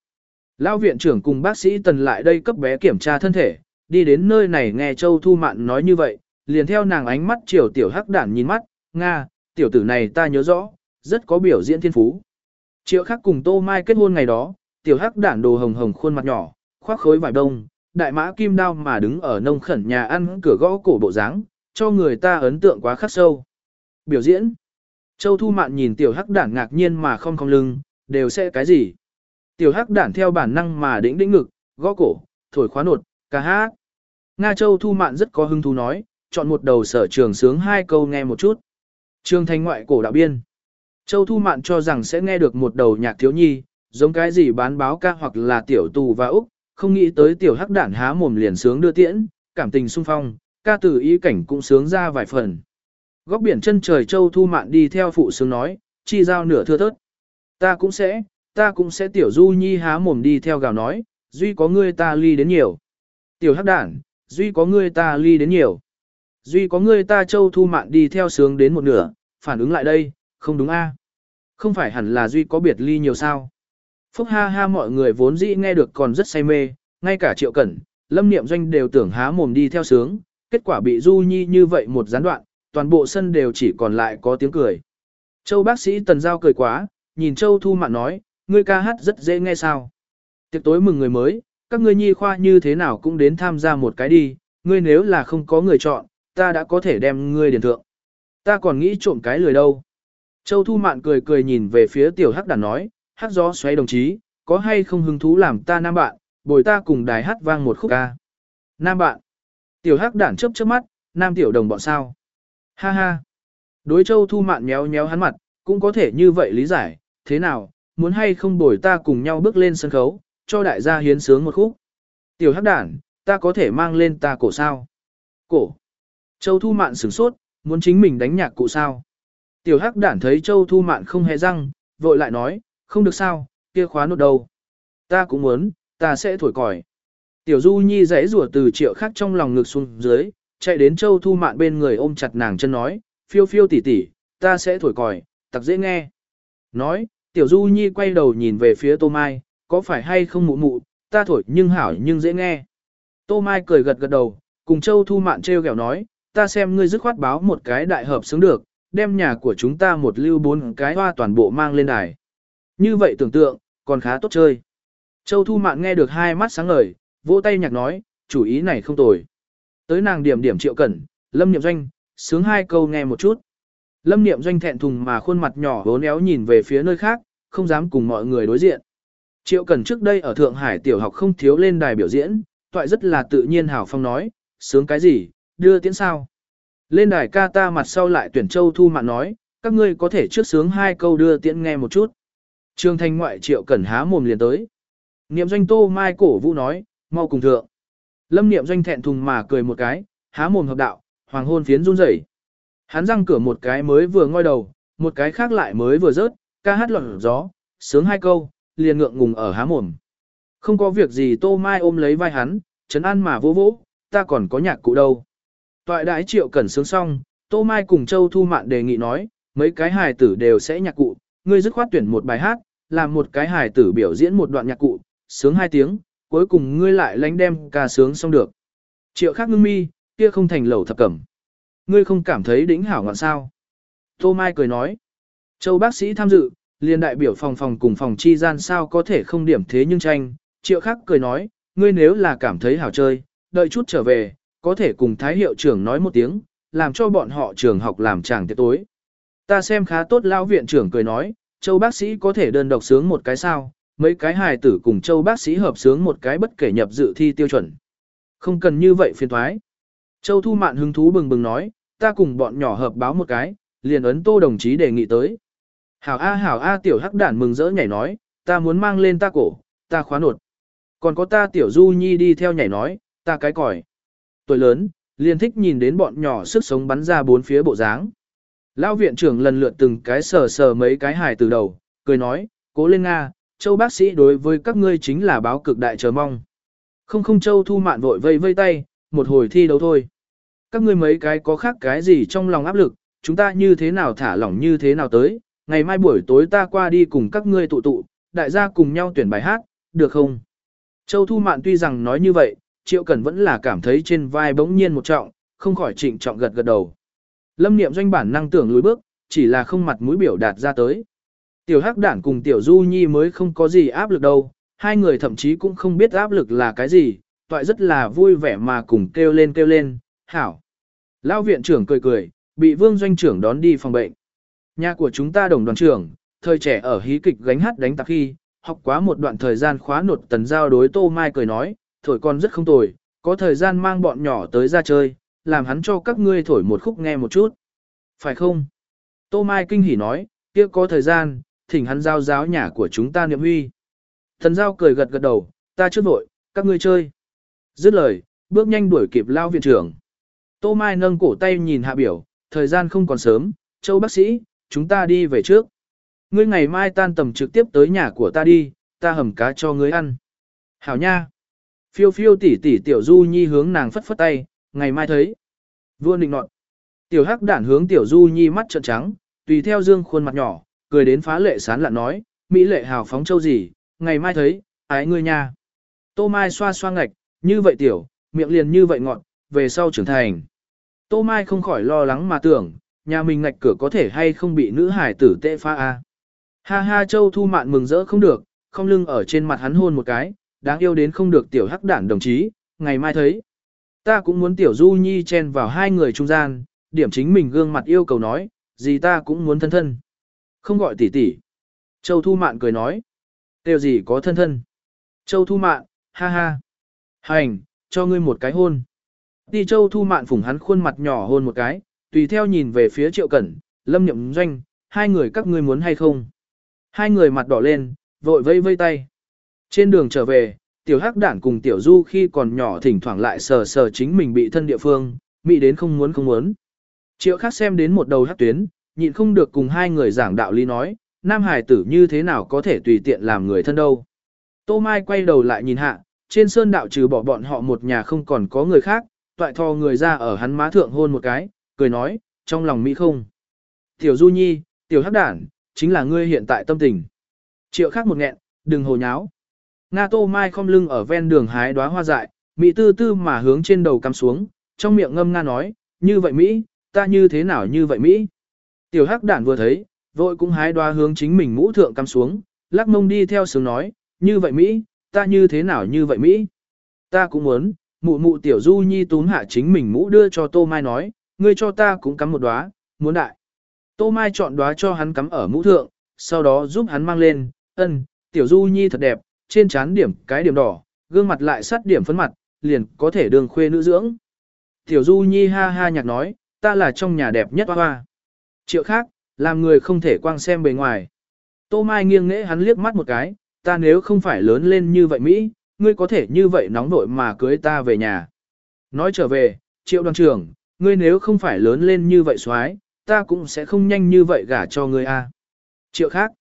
S1: Lão viện trưởng cùng bác sĩ tần lại đây cấp bé kiểm tra thân thể, đi đến nơi này nghe châu thu mạn nói như vậy, liền theo nàng ánh mắt chiều tiểu hắc đản nhìn mắt, Nga, tiểu tử này ta nhớ rõ, rất có biểu diễn thiên phú. Triệu khắc cùng tô mai kết hôn ngày đó, tiểu hắc đản đồ hồng hồng khuôn mặt nhỏ, khoác khối vải đông, đại mã kim đao mà đứng ở nông khẩn nhà ăn cửa gõ cổ bộ dáng, cho người ta ấn tượng quá khắc sâu. Biểu diễn. Châu Thu Mạn nhìn tiểu hắc đản ngạc nhiên mà không không lưng, đều sẽ cái gì? Tiểu hắc đản theo bản năng mà đĩnh đĩnh ngực, gõ cổ, thổi khóa nột, ca hát. Nga Châu Thu Mạn rất có hứng thú nói, chọn một đầu sở trường sướng hai câu nghe một chút. Trường thành ngoại cổ đạo biên. Châu Thu Mạn cho rằng sẽ nghe được một đầu nhạc thiếu nhi, giống cái gì bán báo ca hoặc là tiểu tù và Úc, không nghĩ tới tiểu hắc đản há mồm liền sướng đưa tiễn, cảm tình sung phong, ca từ ý cảnh cũng sướng ra vài phần. Góc biển chân trời Châu Thu Mạn đi theo phụ sướng nói, chi giao nửa thưa thớt. Ta cũng sẽ, ta cũng sẽ tiểu du nhi há mồm đi theo gào nói, duy có ngươi ta ly đến nhiều. Tiểu hắc đản, duy có ngươi ta ly đến nhiều. Duy có ngươi ta Châu Thu Mạn đi theo sướng đến một nửa, phản ứng lại đây, không đúng a? Không phải hẳn là duy có biệt ly nhiều sao? Phúc ha ha mọi người vốn dĩ nghe được còn rất say mê, ngay cả triệu cẩn, lâm niệm doanh đều tưởng há mồm đi theo sướng, kết quả bị du nhi như vậy một gián đoạn, toàn bộ sân đều chỉ còn lại có tiếng cười. Châu bác sĩ tần giao cười quá, nhìn Châu Thu Mạn nói, ngươi ca hát rất dễ nghe sao. Tiệc tối mừng người mới, các ngươi nhi khoa như thế nào cũng đến tham gia một cái đi, ngươi nếu là không có người chọn, ta đã có thể đem ngươi điền thượng. Ta còn nghĩ trộm cái lười đâu. Châu Thu Mạn cười cười nhìn về phía tiểu hắc đàn nói, hát gió xoáy đồng chí, có hay không hứng thú làm ta nam bạn, bồi ta cùng đài hát vang một khúc ca. Nam bạn. Tiểu hắc đản chớp chớp mắt, nam tiểu đồng bọn sao. Ha ha. Đối châu thu mạn méo méo hắn mặt, cũng có thể như vậy lý giải, thế nào, muốn hay không bồi ta cùng nhau bước lên sân khấu, cho đại gia hiến sướng một khúc. Tiểu hắc đản, ta có thể mang lên ta cổ sao? Cổ. Châu thu mạn sửng sốt, muốn chính mình đánh nhạc cụ sao? Tiểu hắc đản thấy châu thu mạn không hề răng, vội lại nói, không được sao, kia khóa nốt đầu. Ta cũng muốn, ta sẽ thổi còi. Tiểu Du Nhi rẽ rủa từ triệu khác trong lòng ngực xuống dưới, chạy đến Châu Thu Mạn bên người ôm chặt nàng chân nói, phiêu phiêu tỉ tỉ, ta sẽ thổi còi, tặc dễ nghe. Nói, Tiểu Du Nhi quay đầu nhìn về phía Tô Mai, có phải hay không mụ mụ, ta thổi nhưng hảo nhưng dễ nghe. Tô Mai cười gật gật đầu, cùng Châu Thu Mạn treo gẹo nói, ta xem ngươi dứt khoát báo một cái đại hợp xứng được, đem nhà của chúng ta một lưu bốn cái hoa toàn bộ mang lên đài. Như vậy tưởng tượng, còn khá tốt chơi. Châu Thu Mạn nghe được hai mắt sáng ngời, vỗ tay nhạc nói, chủ ý này không tồi. Tới nàng điểm điểm triệu cẩn, lâm niệm doanh, sướng hai câu nghe một chút. Lâm niệm doanh thẹn thùng mà khuôn mặt nhỏ vốn éo nhìn về phía nơi khác, không dám cùng mọi người đối diện. Triệu cẩn trước đây ở Thượng Hải tiểu học không thiếu lên đài biểu diễn, toại rất là tự nhiên hào phong nói, sướng cái gì, đưa tiễn sao. Lên đài ca ta mặt sau lại tuyển châu thu mạn nói, các ngươi có thể trước sướng hai câu đưa tiễn nghe một chút. Trương thanh ngoại triệu cẩn há mồm liền tới. Niệm doanh tô mai cổ vũ nói, mau cùng thượng. Lâm niệm doanh thẹn thùng mà cười một cái, há mồm hợp đạo, Hoàng hôn phiến run rẩy. Hắn răng cửa một cái mới vừa ngoi đầu, một cái khác lại mới vừa rớt, ca hát lọt gió, sướng hai câu, liền ngượng ngùng ở há mồm. Không có việc gì Tô Mai ôm lấy vai hắn, chấn an mà vô vỗ, ta còn có nhạc cụ đâu. Toại đãi triệu cẩn sướng xong, Tô Mai cùng Châu Thu Mạn đề nghị nói, mấy cái hài tử đều sẽ nhạc cụ, ngươi dứt khoát tuyển một bài hát, làm một cái hài tử biểu diễn một đoạn nhạc cụ, sướng hai tiếng, cuối cùng ngươi lại lánh đem ca sướng xong được. Triệu khác ngưng mi, kia không thành lẩu thập cẩm. Ngươi không cảm thấy đỉnh hảo ngọn sao. Tô Mai cười nói, Châu bác sĩ tham dự, liền đại biểu phòng phòng cùng phòng chi gian sao có thể không điểm thế nhưng tranh. Triệu khác cười nói, ngươi nếu là cảm thấy hảo chơi, đợi chút trở về, có thể cùng Thái hiệu trưởng nói một tiếng, làm cho bọn họ trường học làm chàng tiệc tối. Ta xem khá tốt lao viện trưởng cười nói, châu bác sĩ có thể đơn độc sướng một cái sao, mấy cái hài tử cùng châu bác sĩ hợp sướng một cái bất kể nhập dự thi tiêu chuẩn. Không cần như vậy phiền thoái. Châu Thu Mạn hứng thú bừng bừng nói, ta cùng bọn nhỏ hợp báo một cái, liền ấn tô đồng chí đề nghị tới. Hảo A hảo A tiểu hắc đản mừng rỡ nhảy nói, ta muốn mang lên ta cổ, ta khóa nột. Còn có ta tiểu du nhi đi theo nhảy nói, ta cái còi. Tuổi lớn, liền thích nhìn đến bọn nhỏ sức sống bắn ra bốn phía bộ dáng. Lão viện trưởng lần lượt từng cái sờ sờ mấy cái hài từ đầu, cười nói, cố lên Nga, châu bác sĩ đối với các ngươi chính là báo cực đại chờ mong. Không không châu thu mạn vội vây vây tay, một hồi thi đấu thôi. Các ngươi mấy cái có khác cái gì trong lòng áp lực, chúng ta như thế nào thả lỏng như thế nào tới, ngày mai buổi tối ta qua đi cùng các ngươi tụ tụ, đại gia cùng nhau tuyển bài hát, được không? Châu Thu Mạn tuy rằng nói như vậy, Triệu Cẩn vẫn là cảm thấy trên vai bỗng nhiên một trọng, không khỏi trịnh trọng gật gật đầu. Lâm niệm doanh bản năng tưởng lùi bước, chỉ là không mặt mũi biểu đạt ra tới. Tiểu Hắc Đản cùng Tiểu Du Nhi mới không có gì áp lực đâu, hai người thậm chí cũng không biết áp lực là cái gì, toại rất là vui vẻ mà cùng kêu lên kêu lên, hảo. Lão viện trưởng cười cười, bị vương doanh trưởng đón đi phòng bệnh. Nhà của chúng ta đồng đoàn trưởng, thời trẻ ở hí kịch gánh hát đánh tạc khi, học quá một đoạn thời gian khóa nột tần giao đối Tô Mai cười nói, thổi con rất không tồi, có thời gian mang bọn nhỏ tới ra chơi, làm hắn cho các ngươi thổi một khúc nghe một chút. Phải không? Tô Mai kinh hỉ nói, kia có thời gian, thỉnh hắn giao giáo nhà của chúng ta niệm huy. Thần giao cười gật gật đầu, ta chưa vội, các ngươi chơi. Dứt lời, bước nhanh đuổi kịp lao viện trưởng. Tô Mai nâng cổ tay nhìn hạ biểu, thời gian không còn sớm, châu bác sĩ, chúng ta đi về trước. Ngươi ngày mai tan tầm trực tiếp tới nhà của ta đi, ta hầm cá cho ngươi ăn. Hảo nha. Phiêu phiêu tỷ tỷ tiểu du nhi hướng nàng phất phất tay, ngày mai thấy. Vua định nọt. Tiểu hắc đản hướng tiểu du nhi mắt trợn trắng, tùy theo dương khuôn mặt nhỏ, cười đến phá lệ sán lạn nói, Mỹ lệ hào phóng châu gì, ngày mai thấy, ái ngươi nha. Tô Mai xoa xoa ngạch, như vậy tiểu, miệng liền như vậy ngọn, về sau trưởng thành. Tô Mai không khỏi lo lắng mà tưởng, nhà mình ngạch cửa có thể hay không bị nữ hải tử tệ pha a. Ha ha châu thu mạn mừng rỡ không được, không lưng ở trên mặt hắn hôn một cái, đáng yêu đến không được tiểu hắc đản đồng chí, ngày mai thấy. Ta cũng muốn tiểu du nhi chen vào hai người trung gian, điểm chính mình gương mặt yêu cầu nói, gì ta cũng muốn thân thân. Không gọi tỷ tỷ. Châu Thu Mạn cười nói. Tiêu gì có thân thân. Châu Thu Mạn, ha ha. Hành, cho ngươi một cái hôn. Đi Châu Thu Mạn phủng hắn khuôn mặt nhỏ hôn một cái, tùy theo nhìn về phía Triệu Cẩn, Lâm Nhậm Doanh, hai người các ngươi muốn hay không. Hai người mặt đỏ lên, vội vây vây tay. Trên đường trở về, tiểu hắc đản cùng tiểu du khi còn nhỏ thỉnh thoảng lại sờ sờ chính mình bị thân địa phương, mị đến không muốn không muốn. Triệu khác xem đến một đầu hắc tuyến, nhịn không được cùng hai người giảng đạo lý nói, nam hải tử như thế nào có thể tùy tiện làm người thân đâu. Tô Mai quay đầu lại nhìn hạ, trên sơn đạo trừ bỏ bọn họ một nhà không còn có người khác, toại thò người ra ở hắn má thượng hôn một cái, cười nói, trong lòng Mỹ không. Tiểu Du Nhi, tiểu hắc đản, chính là ngươi hiện tại tâm tình. Triệu khác một nghẹn, đừng hồ nháo. Nga Tô Mai không lưng ở ven đường hái đóa hoa dại, Mỹ tư tư mà hướng trên đầu cắm xuống, trong miệng ngâm Nga nói, như vậy Mỹ, ta như thế nào như vậy Mỹ. Tiểu hắc đản vừa thấy, vội cũng hái đóa hướng chính mình mũ thượng cắm xuống, lắc mông đi theo sướng nói, như vậy Mỹ, ta như thế nào như vậy Mỹ. Ta cũng muốn, mụ mụ tiểu du nhi túm hạ chính mình mũ đưa cho Tô Mai nói, ngươi cho ta cũng cắm một đóa, muốn đại. Tô Mai chọn đóa cho hắn cắm ở mũ thượng, sau đó giúp hắn mang lên, ân, tiểu du nhi thật đẹp, trên trán điểm cái điểm đỏ, gương mặt lại sát điểm phấn mặt, liền có thể đường khuê nữ dưỡng. Tiểu du nhi ha ha nhạc nói, ta là trong nhà đẹp nhất hoa hoa. Triệu khác, làm người không thể quang xem bề ngoài. Tô Mai nghiêng nghễ hắn liếc mắt một cái, ta nếu không phải lớn lên như vậy Mỹ, ngươi có thể như vậy nóng nội mà cưới ta về nhà. Nói trở về, triệu đoàn trưởng, ngươi nếu không phải lớn lên như vậy xoái, ta cũng sẽ không nhanh như vậy gả cho ngươi a. Triệu khác.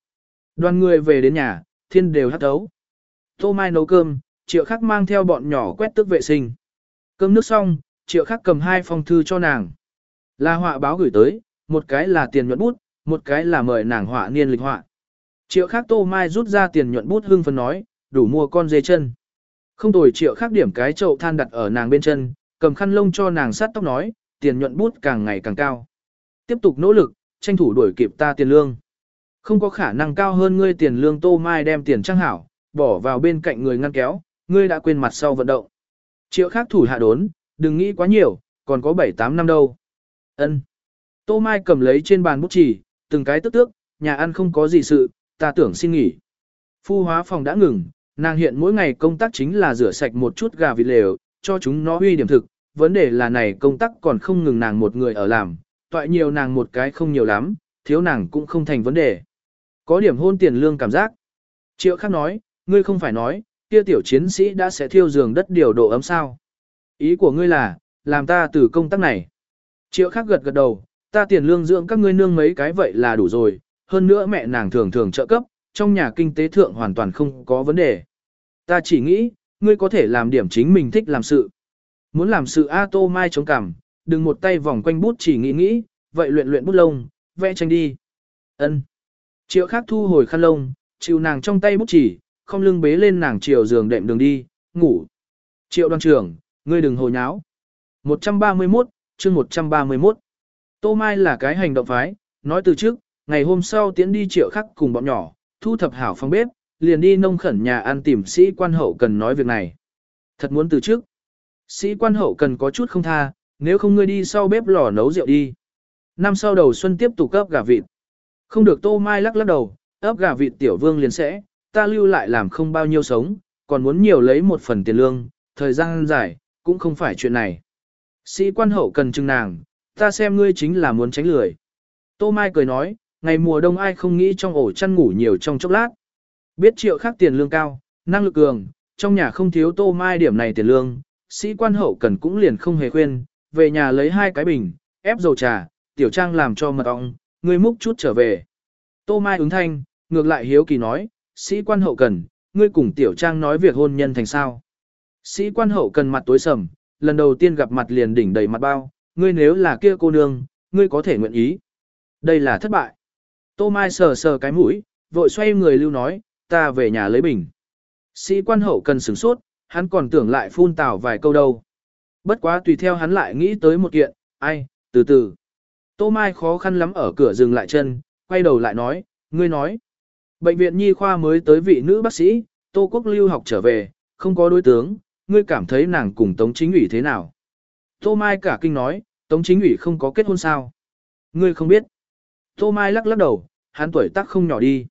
S1: Đoàn người về đến nhà, thiên đều hát đấu. Tô Mai nấu cơm, triệu Khắc mang theo bọn nhỏ quét tước vệ sinh. Cơm nước xong, triệu Khắc cầm hai phong thư cho nàng. Là họa báo gửi tới, một cái là tiền nhuận bút, một cái là mời nàng họa niên lịch họa. Triệu Khắc Tô Mai rút ra tiền nhuận bút hưng phấn nói, đủ mua con dê chân. Không tồi triệu Khắc điểm cái chậu than đặt ở nàng bên chân, cầm khăn lông cho nàng sát tóc nói, tiền nhuận bút càng ngày càng cao. Tiếp tục nỗ lực, tranh thủ đuổi kịp ta tiền lương. Không có khả năng cao hơn ngươi tiền lương Tô Mai đem tiền trang hảo, bỏ vào bên cạnh người ngăn kéo, ngươi đã quên mặt sau vận động. Triệu khác thủ hạ đốn, đừng nghĩ quá nhiều, còn có 7-8 năm đâu. ân Tô Mai cầm lấy trên bàn bút chỉ, từng cái tức tước, nhà ăn không có gì sự, ta tưởng xin nghỉ. Phu hóa phòng đã ngừng, nàng hiện mỗi ngày công tác chính là rửa sạch một chút gà vịt lều, cho chúng nó huy điểm thực, vấn đề là này công tác còn không ngừng nàng một người ở làm, toại nhiều nàng một cái không nhiều lắm, thiếu nàng cũng không thành vấn đề. Có điểm hôn tiền lương cảm giác. Triệu khác nói, ngươi không phải nói, kia tiểu chiến sĩ đã sẽ thiêu giường đất điều độ ấm sao. Ý của ngươi là, làm ta từ công tác này. Triệu khác gật gật đầu, ta tiền lương dưỡng các ngươi nương mấy cái vậy là đủ rồi, hơn nữa mẹ nàng thường thường trợ cấp, trong nhà kinh tế thượng hoàn toàn không có vấn đề. Ta chỉ nghĩ, ngươi có thể làm điểm chính mình thích làm sự. Muốn làm sự A Tô Mai chống cằm, đừng một tay vòng quanh bút chỉ nghĩ nghĩ, vậy luyện luyện bút lông, vẽ tranh đi. Ân. Triệu khác thu hồi khăn lông, chịu nàng trong tay bút chỉ, không lưng bế lên nàng chiều giường đệm đường đi, ngủ. Triệu đoàn trưởng, ngươi đừng hồ nháo. 131, chương 131. Tô Mai là cái hành động phái, nói từ trước, ngày hôm sau tiến đi triệu khắc cùng bọn nhỏ, thu thập hảo phòng bếp, liền đi nông khẩn nhà ăn tìm sĩ quan hậu cần nói việc này. Thật muốn từ trước. Sĩ quan hậu cần có chút không tha, nếu không ngươi đi sau bếp lò nấu rượu đi. Năm sau đầu xuân tiếp tục ấp gà vịt. Không được tô mai lắc lắc đầu, ấp gà vịt tiểu vương liền sẽ, ta lưu lại làm không bao nhiêu sống, còn muốn nhiều lấy một phần tiền lương, thời gian dài, cũng không phải chuyện này. Sĩ quan hậu cần chừng nàng, ta xem ngươi chính là muốn tránh lười. Tô Mai cười nói, ngày mùa đông ai không nghĩ trong ổ chăn ngủ nhiều trong chốc lát. Biết triệu khác tiền lương cao, năng lực cường, trong nhà không thiếu Tô Mai điểm này tiền lương, sĩ quan hậu cần cũng liền không hề khuyên, về nhà lấy hai cái bình, ép dầu trà, tiểu trang làm cho mật ong, ngươi múc chút trở về. Tô Mai ứng thanh, ngược lại hiếu kỳ nói, sĩ quan hậu cần, ngươi cùng tiểu trang nói việc hôn nhân thành sao. Sĩ quan hậu cần mặt tối sầm, lần đầu tiên gặp mặt liền đỉnh đầy mặt bao, ngươi nếu là kia cô nương, ngươi có thể nguyện ý. Đây là thất bại. Tô Mai sờ sờ cái mũi, vội xoay người lưu nói, ta về nhà lấy bình. Sĩ quan hậu cần sửng sốt, hắn còn tưởng lại phun tào vài câu đâu. Bất quá tùy theo hắn lại nghĩ tới một kiện, ai, từ từ. Tô Mai khó khăn lắm ở cửa dừng lại chân, quay đầu lại nói, ngươi nói. Bệnh viện nhi khoa mới tới vị nữ bác sĩ, Tô Quốc lưu học trở về, không có đối tướng, ngươi cảm thấy nàng cùng Tống Chính ủy thế nào? Tô Mai cả kinh nói, Tống Chính ủy không có kết hôn sao? Ngươi không biết. Tô Mai lắc lắc đầu, hắn tuổi tác không nhỏ đi.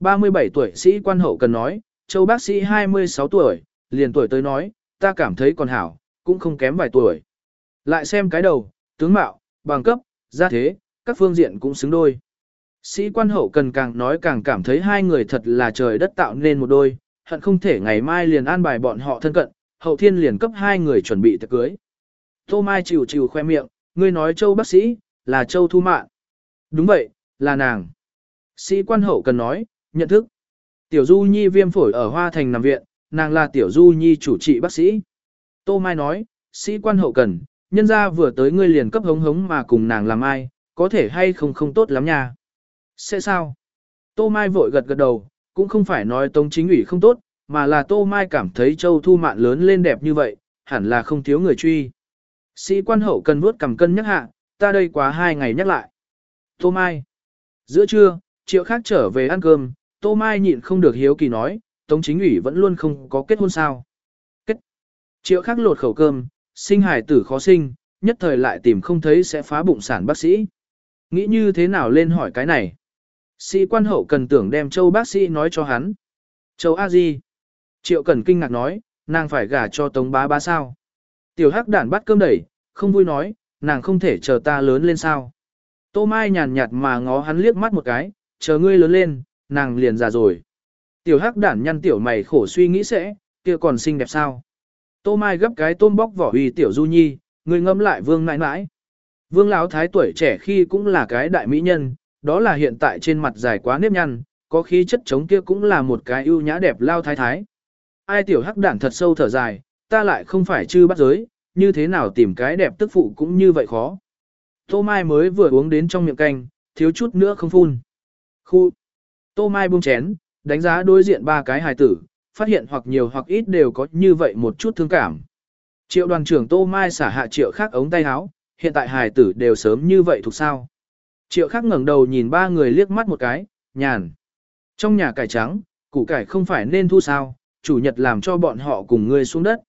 S1: 37 tuổi sĩ quan hậu cần nói, châu bác sĩ 26 tuổi, liền tuổi tới nói, ta cảm thấy còn hảo, cũng không kém vài tuổi. Lại xem cái đầu, tướng mạo, bằng cấp, gia thế, các phương diện cũng xứng đôi. Sĩ quan hậu cần càng nói càng cảm thấy hai người thật là trời đất tạo nên một đôi, hận không thể ngày mai liền an bài bọn họ thân cận, hậu thiên liền cấp hai người chuẩn bị tiệc cưới. Tô Mai chịu chịu khoe miệng, ngươi nói châu bác sĩ, là châu thu mạn. Đúng vậy, là nàng. Sĩ quan hậu cần nói, nhận thức. Tiểu Du Nhi viêm phổi ở Hoa Thành nằm viện, nàng là Tiểu Du Nhi chủ trị bác sĩ. Tô Mai nói, sĩ quan hậu cần, nhân ra vừa tới ngươi liền cấp hống hống mà cùng nàng làm ai, có thể hay không không tốt lắm nha. Sẽ sao? Tô Mai vội gật gật đầu, cũng không phải nói Tống Chính ủy không tốt, mà là Tô Mai cảm thấy Châu Thu Mạn lớn lên đẹp như vậy, hẳn là không thiếu người truy. Sĩ quan hậu cần vuốt cầm cân nhắc hạ, ta đây quá hai ngày nhắc lại. Tô Mai. Giữa trưa, triệu khác trở về ăn cơm, Tô Mai nhịn không được hiếu kỳ nói, Tống Chính ủy vẫn luôn không có kết hôn sao. Kết. Triệu khác lột khẩu cơm, sinh hải tử khó sinh, nhất thời lại tìm không thấy sẽ phá bụng sản bác sĩ. Nghĩ như thế nào lên hỏi cái này? Sĩ quan hậu cần tưởng đem châu bác sĩ nói cho hắn. Châu A Di. Triệu cần kinh ngạc nói, nàng phải gả cho tống bá bá sao. Tiểu hắc đản bắt cơm đẩy, không vui nói, nàng không thể chờ ta lớn lên sao. Tô Mai nhàn nhạt mà ngó hắn liếc mắt một cái, chờ ngươi lớn lên, nàng liền già rồi. Tiểu hắc đản nhăn tiểu mày khổ suy nghĩ sẽ, kia còn xinh đẹp sao. Tô Mai gấp cái tôm bóc vỏ uy tiểu du nhi, ngươi ngâm lại vương nãi nãi. Vương Lão Thái tuổi trẻ khi cũng là cái đại mỹ nhân, đó là hiện tại trên mặt dài quá nếp nhăn, có khí chất chống kia cũng là một cái ưu nhã đẹp lao thái thái. Ai tiểu hắc đản thật sâu thở dài, ta lại không phải chư bắt giới, như thế nào tìm cái đẹp tức phụ cũng như vậy khó. Tô Mai mới vừa uống đến trong miệng canh, thiếu chút nữa không phun. Khu. Tô Mai buông chén, đánh giá đối diện ba cái hài tử, phát hiện hoặc nhiều hoặc ít đều có như vậy một chút thương cảm. Triệu đoàn trưởng Tô Mai xả hạ triệu khác ống tay áo, hiện tại hài tử đều sớm như vậy thuộc sao. Triệu khác ngẩng đầu nhìn ba người liếc mắt một cái, nhàn. Trong nhà cải trắng, củ cải không phải nên thu sao, chủ nhật làm cho bọn họ cùng ngươi xuống đất.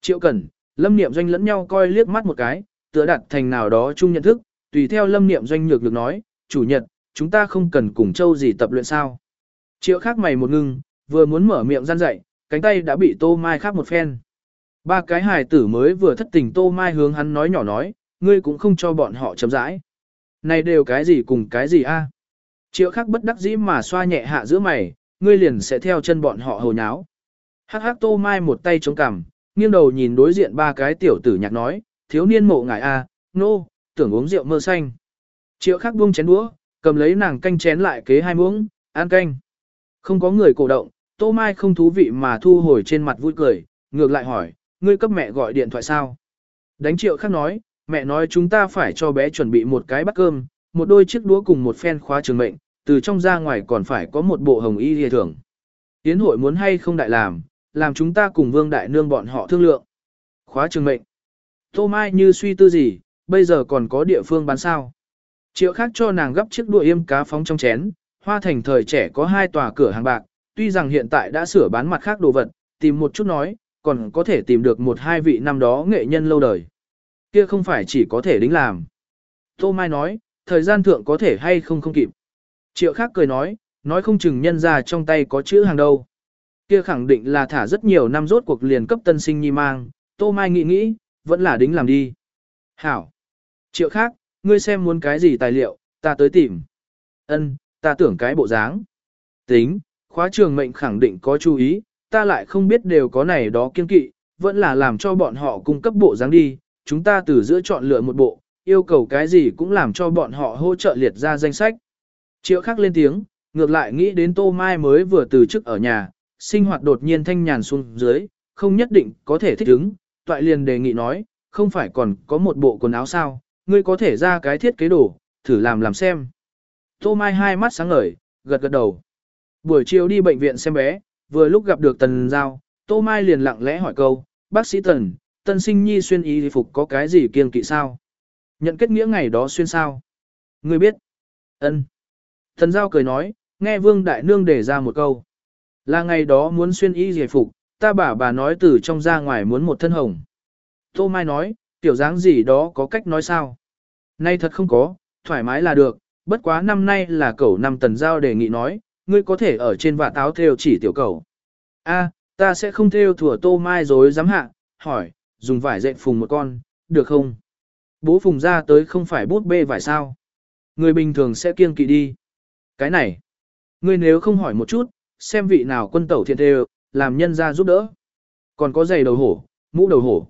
S1: Triệu Cẩn, Lâm Niệm Doanh lẫn nhau coi liếc mắt một cái, tựa đặt thành nào đó chung nhận thức, tùy theo Lâm Niệm Doanh nhược được nói, chủ nhật, chúng ta không cần cùng châu gì tập luyện sao. Triệu khác mày một ngưng, vừa muốn mở miệng gian dậy, cánh tay đã bị Tô Mai khác một phen. Ba cái hài tử mới vừa thất tình Tô Mai hướng hắn nói nhỏ nói, ngươi cũng không cho bọn họ chấm rãi. Này đều cái gì cùng cái gì a? Triệu khắc bất đắc dĩ mà xoa nhẹ hạ giữa mày, ngươi liền sẽ theo chân bọn họ hồ nháo. Hắc hắc Tô Mai một tay chống cằm, nghiêng đầu nhìn đối diện ba cái tiểu tử nhạc nói, thiếu niên mộ ngài a, nô, no, tưởng uống rượu mơ xanh. Triệu khắc buông chén đũa, cầm lấy nàng canh chén lại kế hai muỗng, ăn canh. Không có người cổ động, Tô Mai không thú vị mà thu hồi trên mặt vui cười, ngược lại hỏi, ngươi cấp mẹ gọi điện thoại sao? Đánh triệu khắc nói, mẹ nói chúng ta phải cho bé chuẩn bị một cái bát cơm, một đôi chiếc đũa cùng một phen khóa trường mệnh, từ trong ra ngoài còn phải có một bộ hồng y hề thưởng. Tiến hội muốn hay không đại làm, làm chúng ta cùng vương đại nương bọn họ thương lượng. Khóa trường mệnh. Tô Mai như suy tư gì, bây giờ còn có địa phương bán sao. Triệu khác cho nàng gấp chiếc đũa yêm cá phóng trong chén, hoa thành thời trẻ có hai tòa cửa hàng bạc, tuy rằng hiện tại đã sửa bán mặt khác đồ vật, tìm một chút nói, còn có thể tìm được một hai vị năm đó nghệ nhân lâu đời. Kia không phải chỉ có thể đính làm. Tô Mai nói, thời gian thượng có thể hay không không kịp. Triệu khác cười nói, nói không chừng nhân ra trong tay có chữ hàng đâu. Kia khẳng định là thả rất nhiều năm rốt cuộc liền cấp tân sinh nhi mang, Tô Mai nghĩ nghĩ, vẫn là đính làm đi. Hảo. Triệu khác, ngươi xem muốn cái gì tài liệu, ta tới tìm. Ân, ta tưởng cái bộ dáng. Tính, khóa trường mệnh khẳng định có chú ý, ta lại không biết đều có này đó kiên kỵ, vẫn là làm cho bọn họ cung cấp bộ dáng đi, chúng ta từ giữa chọn lựa một bộ, yêu cầu cái gì cũng làm cho bọn họ hỗ trợ liệt ra danh sách. Triệu khắc lên tiếng, ngược lại nghĩ đến Tô Mai mới vừa từ chức ở nhà, sinh hoạt đột nhiên thanh nhàn xuống dưới, không nhất định có thể thích ứng, toại liền đề nghị nói, không phải còn có một bộ quần áo sao, ngươi có thể ra cái thiết kế đồ, thử làm làm xem. Tô Mai hai mắt sáng ngời, gật gật đầu. Buổi chiều đi bệnh viện xem bé, vừa lúc gặp được Tần Giao, Tô Mai liền lặng lẽ hỏi câu, bác sĩ Tần, Tân sinh nhi xuyên y phục có cái gì kiêng kỵ sao? Nhận kết nghĩa ngày đó xuyên sao? Ngươi biết? Ân. Thần Giao cười nói, nghe Vương Đại Nương đề ra một câu. Là ngày đó muốn xuyên y giải phục, ta bà bà nói từ trong ra ngoài muốn một thân hồng. Tô Mai nói, tiểu dáng gì đó có cách nói sao? Nay thật không có, thoải mái là được, bất quá năm nay là cậu năm tần giao đề nghị nói, ngươi có thể ở trên vạt áo theo chỉ tiểu cẩu. A, ta sẽ không theo thủa Tô Mai rồi dám hạ, hỏi, dùng vải dệt phùng một con, được không? Bố phùng ra tới không phải bút bê vải sao? Người bình thường sẽ kiêng kỵ đi. Cái này, ngươi nếu không hỏi một chút, xem vị nào quân tẩu thiện thề, làm nhân ra giúp đỡ. Còn có giày đầu hổ, mũ đầu hổ.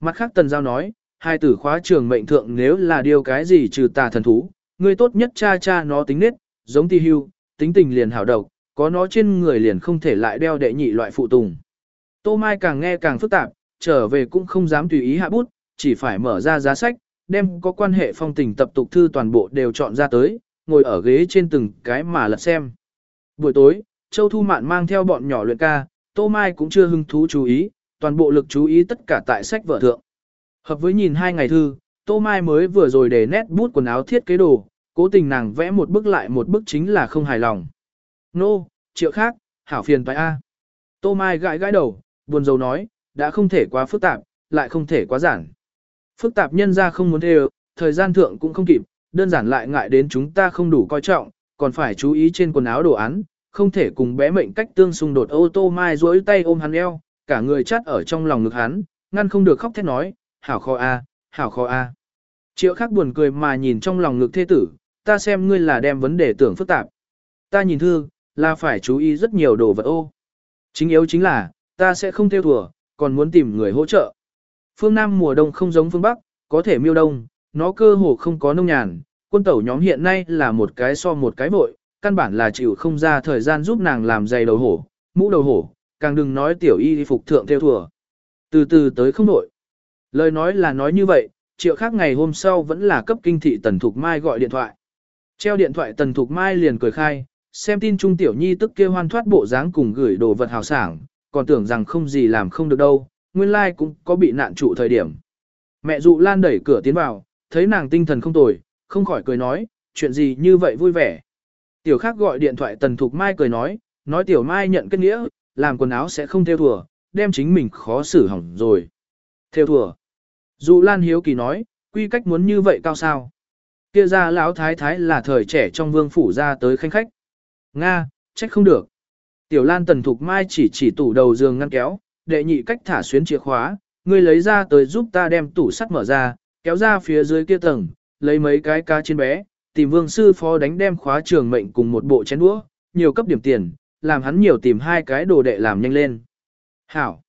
S1: Mặt khác tần giao nói, hai tử khóa trường mệnh thượng nếu là điều cái gì trừ tà thần thú, ngươi tốt nhất cha cha nó tính nết, giống ti hưu, tính tình liền hảo độc, có nó trên người liền không thể lại đeo đệ nhị loại phụ tùng. Tô Mai càng nghe càng phức tạp, trở về cũng không dám tùy ý hạ bút, chỉ phải mở ra giá sách, đem có quan hệ phong tình tập tục thư toàn bộ đều chọn ra tới, ngồi ở ghế trên từng cái mà lật xem. Buổi tối, Châu Thu Mạn mang theo bọn nhỏ luyện ca, Tô Mai cũng chưa hứng thú chú ý, toàn bộ lực chú ý tất cả tại sách vở thượng. Hợp với nhìn hai ngày thư, Tô Mai mới vừa rồi để nét bút quần áo thiết kế đồ, cố tình nàng vẽ một bức lại một bức chính là không hài lòng. Nô, no, triệu khác, hảo phiền phải A. Tô Mai gãi gãi đầu, buồn rầu nói, đã không thể quá phức tạp, lại không thể quá giản. Phức tạp nhân ra không muốn đều, thời gian thượng cũng không kịp, đơn giản lại ngại đến chúng ta không đủ coi trọng, còn phải chú ý trên quần áo đồ án, không thể cùng bé mệnh cách tương xung đột ô tô mai duỗi tay ôm hắn eo, cả người chắt ở trong lòng ngực hắn, ngăn không được khóc thét nói, hảo khó a, hảo khó a. Triệu khắc buồn cười mà nhìn trong lòng ngực thê tử, ta xem ngươi là đem vấn đề tưởng phức tạp. Ta nhìn thư, là phải chú ý rất nhiều đồ vật ô. Chính yếu chính là, ta sẽ không theo thùa, còn muốn tìm người hỗ trợ. Phương Nam mùa đông không giống phương Bắc, có thể miêu đông, nó cơ hồ không có nông nhàn, quân tẩu nhóm hiện nay là một cái so một cái vội, căn bản là chịu không ra thời gian giúp nàng làm giày đầu hổ, mũ đầu hổ, càng đừng nói tiểu y phục thượng theo thừa. Từ từ tới không nổi. Lời nói là nói như vậy, triệu khác ngày hôm sau vẫn là cấp kinh thị Tần Thục Mai gọi điện thoại. Treo điện thoại Tần Thục Mai liền cười khai, xem tin Trung Tiểu Nhi tức kia hoan thoát bộ dáng cùng gửi đồ vật hào sảng, còn tưởng rằng không gì làm không được đâu, nguyên lai like cũng có bị nạn trụ thời điểm. Mẹ dụ lan đẩy cửa tiến vào, thấy nàng tinh thần không tồi, không khỏi cười nói, chuyện gì như vậy vui vẻ. Tiểu khác gọi điện thoại Tần Thục Mai cười nói, nói Tiểu Mai nhận kết nghĩa, làm quần áo sẽ không theo thừa, đem chính mình khó xử hỏng rồi. Theo thừa. Dụ Lan Hiếu Kỳ nói, quy cách muốn như vậy cao sao? Kia ra lão thái thái là thời trẻ trong vương phủ ra tới khanh khách. Nga, trách không được. Tiểu Lan Tần Thục Mai chỉ chỉ tủ đầu giường ngăn kéo, đệ nhị cách thả xuyến chìa khóa, ngươi lấy ra tới giúp ta đem tủ sắt mở ra, kéo ra phía dưới kia tầng, lấy mấy cái cá trên bé, tìm vương sư phó đánh đem khóa trường mệnh cùng một bộ chén đũa, nhiều cấp điểm tiền, làm hắn nhiều tìm hai cái đồ đệ làm nhanh lên. Hảo.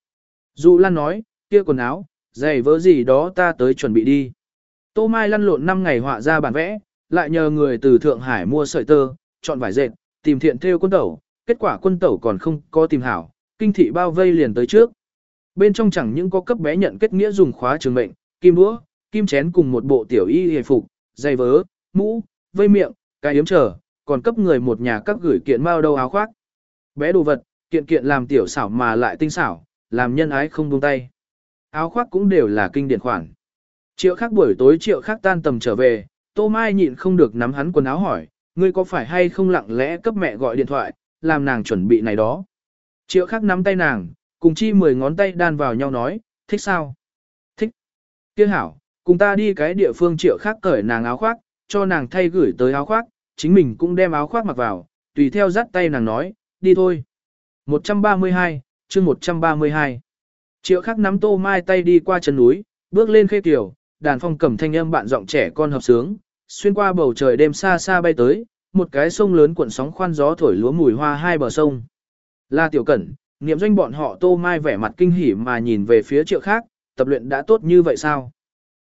S1: Dụ Lan nói, kia quần áo, giày vỡ gì đó ta tới chuẩn bị đi. Tô Mai lăn lộn 5 ngày họa ra bản vẽ, lại nhờ người từ Thượng Hải mua sợi tơ, chọn vải dệt, tìm thiện theo quân tẩu, kết quả quân tẩu còn không có tìm hảo, kinh thị bao vây liền tới trước. Bên trong chẳng những có cấp bé nhận kết nghĩa dùng khóa trường mệnh, kim đũa, kim chén cùng một bộ tiểu y hề phục, giày vớ, mũ, vây miệng, cái yếm trở, còn cấp người một nhà các gửi kiện bao đầu áo khoác. Bé đồ vật, kiện kiện làm tiểu xảo mà lại tinh xảo, làm nhân ái không buông tay. Áo khoác cũng đều là kinh điển khoản. Triệu khác buổi tối triệu khác tan tầm trở về, Tô Mai nhịn không được nắm hắn quần áo hỏi, ngươi có phải hay không lặng lẽ cấp mẹ gọi điện thoại, làm nàng chuẩn bị này đó. Triệu Khắc nắm tay nàng, cùng chi mười ngón tay đan vào nhau nói, thích sao? Thích. Kia hảo, cùng ta đi cái địa phương triệu Khắc cởi nàng áo khoác, cho nàng thay gửi tới áo khoác, chính mình cũng đem áo khoác mặc vào, tùy theo dắt tay nàng nói, đi thôi. 132, chương 132. Triệu khắc nắm tô mai tay đi qua chân núi, bước lên khê tiểu, đàn phong cầm thanh âm bạn giọng trẻ con hợp sướng, xuyên qua bầu trời đêm xa xa bay tới, một cái sông lớn cuộn sóng khoan gió thổi lúa mùi hoa hai bờ sông. La tiểu cẩn, niệm doanh bọn họ tô mai vẻ mặt kinh hỉ mà nhìn về phía triệu khác, tập luyện đã tốt như vậy sao?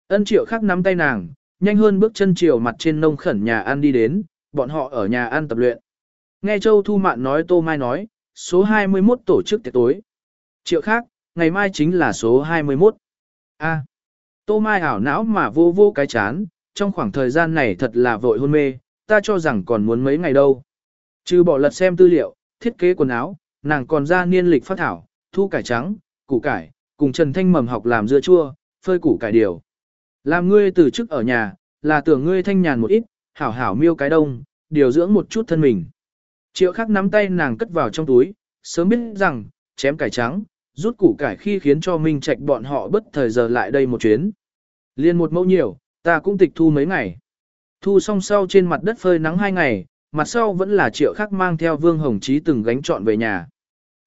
S1: Ân triệu khác nắm tay nàng, nhanh hơn bước chân chiều mặt trên nông khẩn nhà ăn đi đến, bọn họ ở nhà ăn tập luyện. Nghe Châu Thu Mạn nói Tô Mai nói, số 21 tổ chức tiệc tối. Triệu khác, ngày mai chính là số 21. A. Tô Mai ảo não mà vô vô cái chán, trong khoảng thời gian này thật là vội hôn mê, ta cho rằng còn muốn mấy ngày đâu. Trừ bỏ lật xem tư liệu, thiết kế quần áo, nàng còn ra niên lịch phát thảo, thu cải trắng, củ cải, cùng Trần Thanh mầm học làm dưa chua, phơi củ cải điều. Làm ngươi từ chức ở nhà, là tưởng ngươi thanh nhàn một ít, hảo hảo miêu cái đông, điều dưỡng một chút thân mình. Triệu khắc nắm tay nàng cất vào trong túi, sớm biết rằng, chém cải trắng, rút củ cải khi khiến cho Minh Trạch bọn họ bất thời giờ lại đây một chuyến. Liên một mẫu nhiều, ta cũng tịch thu mấy ngày. Thu xong sau trên mặt đất phơi nắng hai ngày, mặt sau vẫn là triệu khắc mang theo Vương Hồng Chí từng gánh trọn về nhà.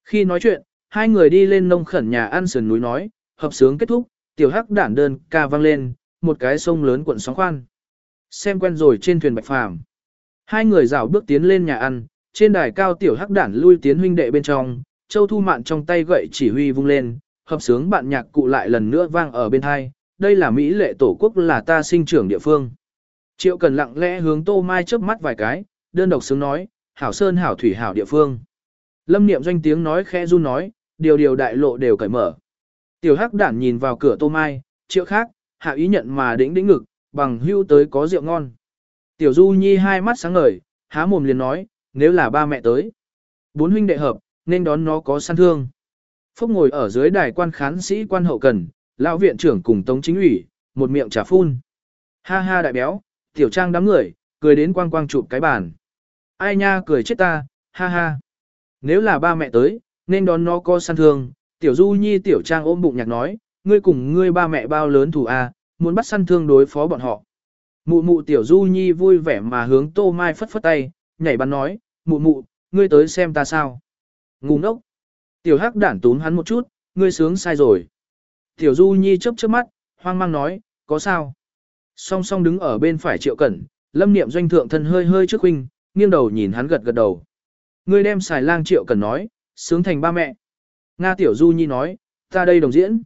S1: Khi nói chuyện, hai người đi lên nông khẩn nhà ăn sườn núi nói, hợp sướng kết thúc, tiểu hắc đản đơn ca vang lên, một cái sông lớn cuộn sóng khoan. Xem quen rồi trên thuyền bạch phàm. Hai người rảo bước tiến lên nhà ăn, trên đài cao tiểu hắc đản lui tiến huynh đệ bên trong, châu thu mạn trong tay gậy chỉ huy vung lên, hợp sướng bạn nhạc cụ lại lần nữa vang ở bên hai, đây là Mỹ lệ tổ quốc là ta sinh trưởng địa phương. Triệu cần lặng lẽ hướng tô mai chớp mắt vài cái, đơn độc sướng nói, hảo sơn hảo thủy hảo địa phương. Lâm niệm doanh tiếng nói khẽ run nói, điều điều đại lộ đều cởi mở. Tiểu hắc đản nhìn vào cửa tô mai, triệu khác, hạ ý nhận mà đĩnh đĩnh ngực, bằng hưu tới có rượu ngon. Tiểu du nhi hai mắt sáng ngời, há mồm liền nói, nếu là ba mẹ tới. Bốn huynh đệ hợp, nên đón nó có săn thương. Phúc ngồi ở dưới đài quan khán sĩ quan hậu cần, lão viện trưởng cùng tống chính ủy, một miệng trà phun. Ha ha đại béo, tiểu trang đám người, cười đến quang quang chụp cái bàn. Ai nha cười chết ta, ha ha. Nếu là ba mẹ tới, nên đón nó có săn thương, tiểu du nhi tiểu trang ôm bụng nhạc nói, ngươi cùng ngươi ba mẹ bao lớn thủ a, à, muốn bắt săn thương đối phó bọn họ. Mụ mụ tiểu du nhi vui vẻ mà hướng tô mai phất phất tay, nhảy bắn nói, mụ mụ, ngươi tới xem ta sao. Ngu ngốc. Tiểu hắc đản tún hắn một chút, ngươi sướng sai rồi. Tiểu du nhi chớp chớp mắt, hoang mang nói, có sao? Song song đứng ở bên phải triệu cẩn, lâm niệm doanh thượng thân hơi hơi trước huynh, nghiêng đầu nhìn hắn gật gật đầu. Ngươi đem xài lang triệu cẩn nói, sướng thành ba mẹ. Nga tiểu du nhi nói, ta đây đồng diễn.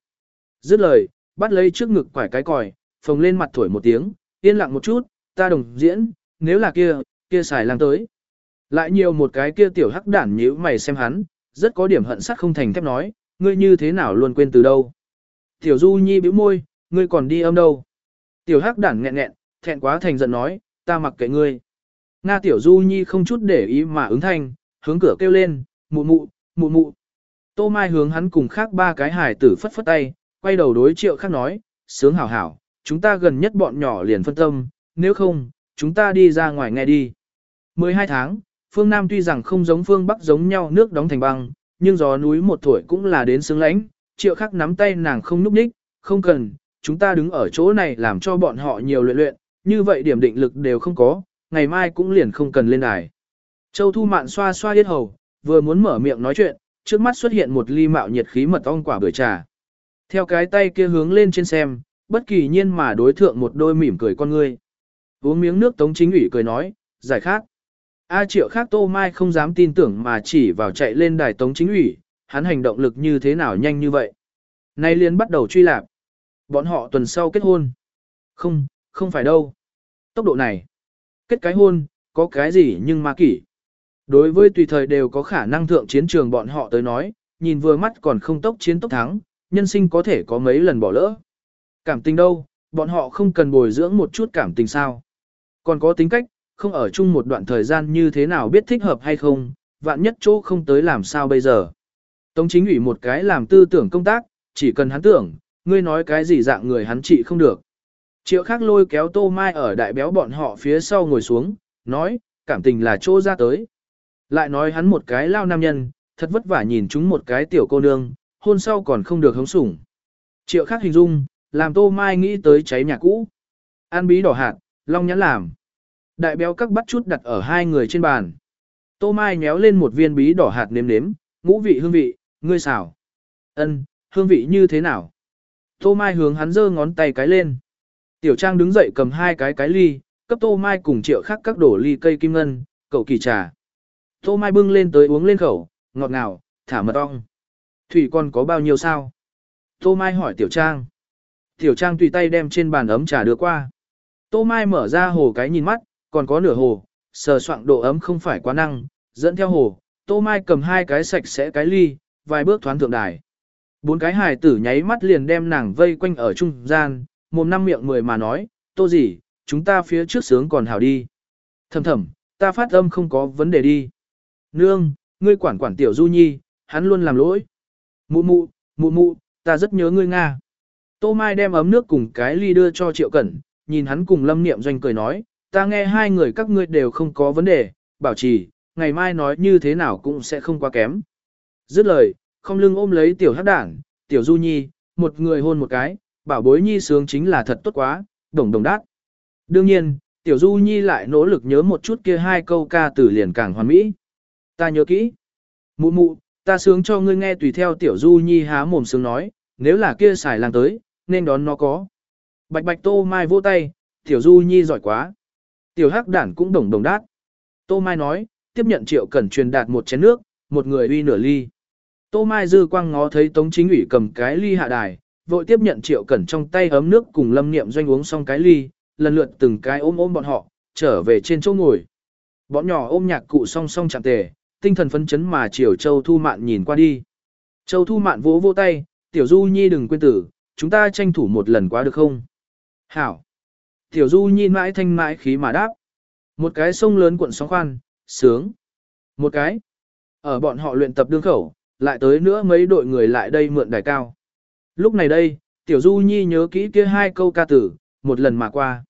S1: Dứt lời, bắt lấy trước ngực quải cái còi, phồng lên mặt thổi một tiếng, yên lặng một chút, ta đồng diễn, nếu là kia, kia xài lang tới. Lại nhiều một cái kia tiểu hắc đản nhíu mày xem hắn, rất có điểm hận sắt không thành thép nói, ngươi như thế nào luôn quên từ đâu. Tiểu Du Nhi bĩu môi, ngươi còn đi âm đâu. Tiểu hắc đản nghẹn nghẹn, thẹn quá thành giận nói, ta mặc kệ ngươi. Nga Tiểu Du Nhi không chút để ý mà ứng thanh, hướng cửa kêu lên, mụ mụ, mụ mụ. Tô Mai hướng hắn cùng khác ba cái hài tử phất phất tay, quay đầu đối triệu khác nói, sướng hảo hảo, chúng ta gần nhất bọn nhỏ liền phân tâm, nếu không, chúng ta đi ra ngoài nghe đi. 12 tháng, phương Nam tuy rằng không giống phương Bắc giống nhau nước đóng thành băng, nhưng gió núi một tuổi cũng là đến sướng lãnh, triệu khắc nắm tay nàng không núp ních, không cần, chúng ta đứng ở chỗ này làm cho bọn họ nhiều luyện luyện, như vậy điểm định lực đều không có, ngày mai cũng liền không cần lên đài. Châu Thu Mạn xoa xoa yết hầu, vừa muốn mở miệng nói chuyện, trước mắt xuất hiện một ly mạo nhiệt khí mật ong quả bưởi trà. Theo cái tay kia hướng lên trên xem, bất kỳ nhiên mà đối thượng một đôi mỉm cười con ngươi. Uống miếng nước Tống Chính ủy cười nói, giải khát. A triệu khác Tô Mai không dám tin tưởng mà chỉ vào chạy lên đài Tống Chính ủy, hắn hành động lực như thế nào nhanh như vậy. Nay liền bắt đầu truy lạc. Bọn họ tuần sau kết hôn. Không, không phải đâu. Tốc độ này. Kết cái hôn, có cái gì nhưng ma kỷ. Đối với tùy thời đều có khả năng thượng chiến trường bọn họ tới nói, nhìn vừa mắt còn không tốc chiến tốc thắng, nhân sinh có thể có mấy lần bỏ lỡ. Cảm tình đâu, bọn họ không cần bồi dưỡng một chút cảm tình sao. Còn có tính cách, không ở chung một đoạn thời gian như thế nào biết thích hợp hay không, vạn nhất chỗ không tới làm sao bây giờ. Tống chính ủy một cái làm tư tưởng công tác, chỉ cần hắn tưởng, ngươi nói cái gì dạng người hắn trị không được. Triệu khác lôi kéo tô mai ở đại béo bọn họ phía sau ngồi xuống, nói, cảm tình là chỗ ra tới. Lại nói hắn một cái lao nam nhân, thật vất vả nhìn chúng một cái tiểu cô nương, hôn sau còn không được hống sủng. Triệu khác hình dung, làm tô mai nghĩ tới cháy nhà cũ. An bí đỏ hạt, long nhãn làm. Đại béo các bắt chút đặt ở hai người trên bàn. Tô mai nhéo lên một viên bí đỏ hạt nếm nếm, ngũ vị hương vị, ngươi xảo. ân hương vị như thế nào? Tô mai hướng hắn giơ ngón tay cái lên. Tiểu trang đứng dậy cầm hai cái cái ly, cấp tô mai cùng triệu khác các đổ ly cây kim ngân, cậu kỳ trà. Tô mai bưng lên tới uống lên khẩu, ngọt ngào, thả mật ong. Thủy còn có bao nhiêu sao? Tô mai hỏi tiểu trang. Tiểu trang tùy tay đem trên bàn ấm trà đưa qua. Tô mai mở ra hồ cái nhìn mắt, còn có nửa hồ, sờ soạn độ ấm không phải quá năng, dẫn theo hồ. Tô mai cầm hai cái sạch sẽ cái ly, vài bước thoáng thượng đài. Bốn cái hài tử nháy mắt liền đem nàng vây quanh ở trung gian, mồm năm miệng mười mà nói, tô gì, chúng ta phía trước sướng còn hảo đi. Thầm thầm, ta phát âm không có vấn đề đi. Nương, ngươi quản quản tiểu du nhi, hắn luôn làm lỗi. Mụ mụ, mụ mụ, ta rất nhớ ngươi Nga. Tô Mai đem ấm nước cùng cái ly đưa cho Triệu Cẩn, nhìn hắn cùng Lâm Niệm Doanh cười nói, ta nghe hai người các ngươi đều không có vấn đề, bảo trì, ngày mai nói như thế nào cũng sẽ không quá kém. Dứt lời, không lưng ôm lấy tiểu hắc đảng, tiểu du nhi, một người hôn một cái, bảo bối nhi sướng chính là thật tốt quá, đồng đồng đát. Đương nhiên, tiểu du nhi lại nỗ lực nhớ một chút kia hai câu ca từ liền càng hoàn mỹ. Ta nhớ kỹ. Mụ mụ, ta sướng cho ngươi nghe tùy theo tiểu du nhi há mồm sướng nói, nếu là kia xài lang tới, nên đón nó có. Bạch bạch tô mai vô tay, tiểu du nhi giỏi quá. Tiểu hắc đản cũng đồng đồng đát. Tô mai nói, tiếp nhận triệu cẩn truyền đạt một chén nước, một người uy nửa ly. Tô mai dư quang ngó thấy tống chính ủy cầm cái ly hạ đài, vội tiếp nhận triệu cẩn trong tay ấm nước cùng lâm niệm doanh uống xong cái ly, lần lượt từng cái ôm ôm bọn họ, trở về trên chỗ ngồi. Bọn nhỏ ôm nhạc cụ song song chạm tề, tinh thần phấn chấn mà chiều Châu Thu Mạn nhìn qua đi. Châu Thu Mạn vỗ vỗ tay, Tiểu Du Nhi đừng quên tử, chúng ta tranh thủ một lần quá được không? Hảo! Tiểu Du Nhi mãi thanh mãi khí mà đáp. Một cái sông lớn cuộn sóng khoan, sướng. Một cái. Ở bọn họ luyện tập đương khẩu, lại tới nữa mấy đội người lại đây mượn đài cao. Lúc này đây, Tiểu Du Nhi nhớ kỹ kia hai câu ca tử, một lần mà qua.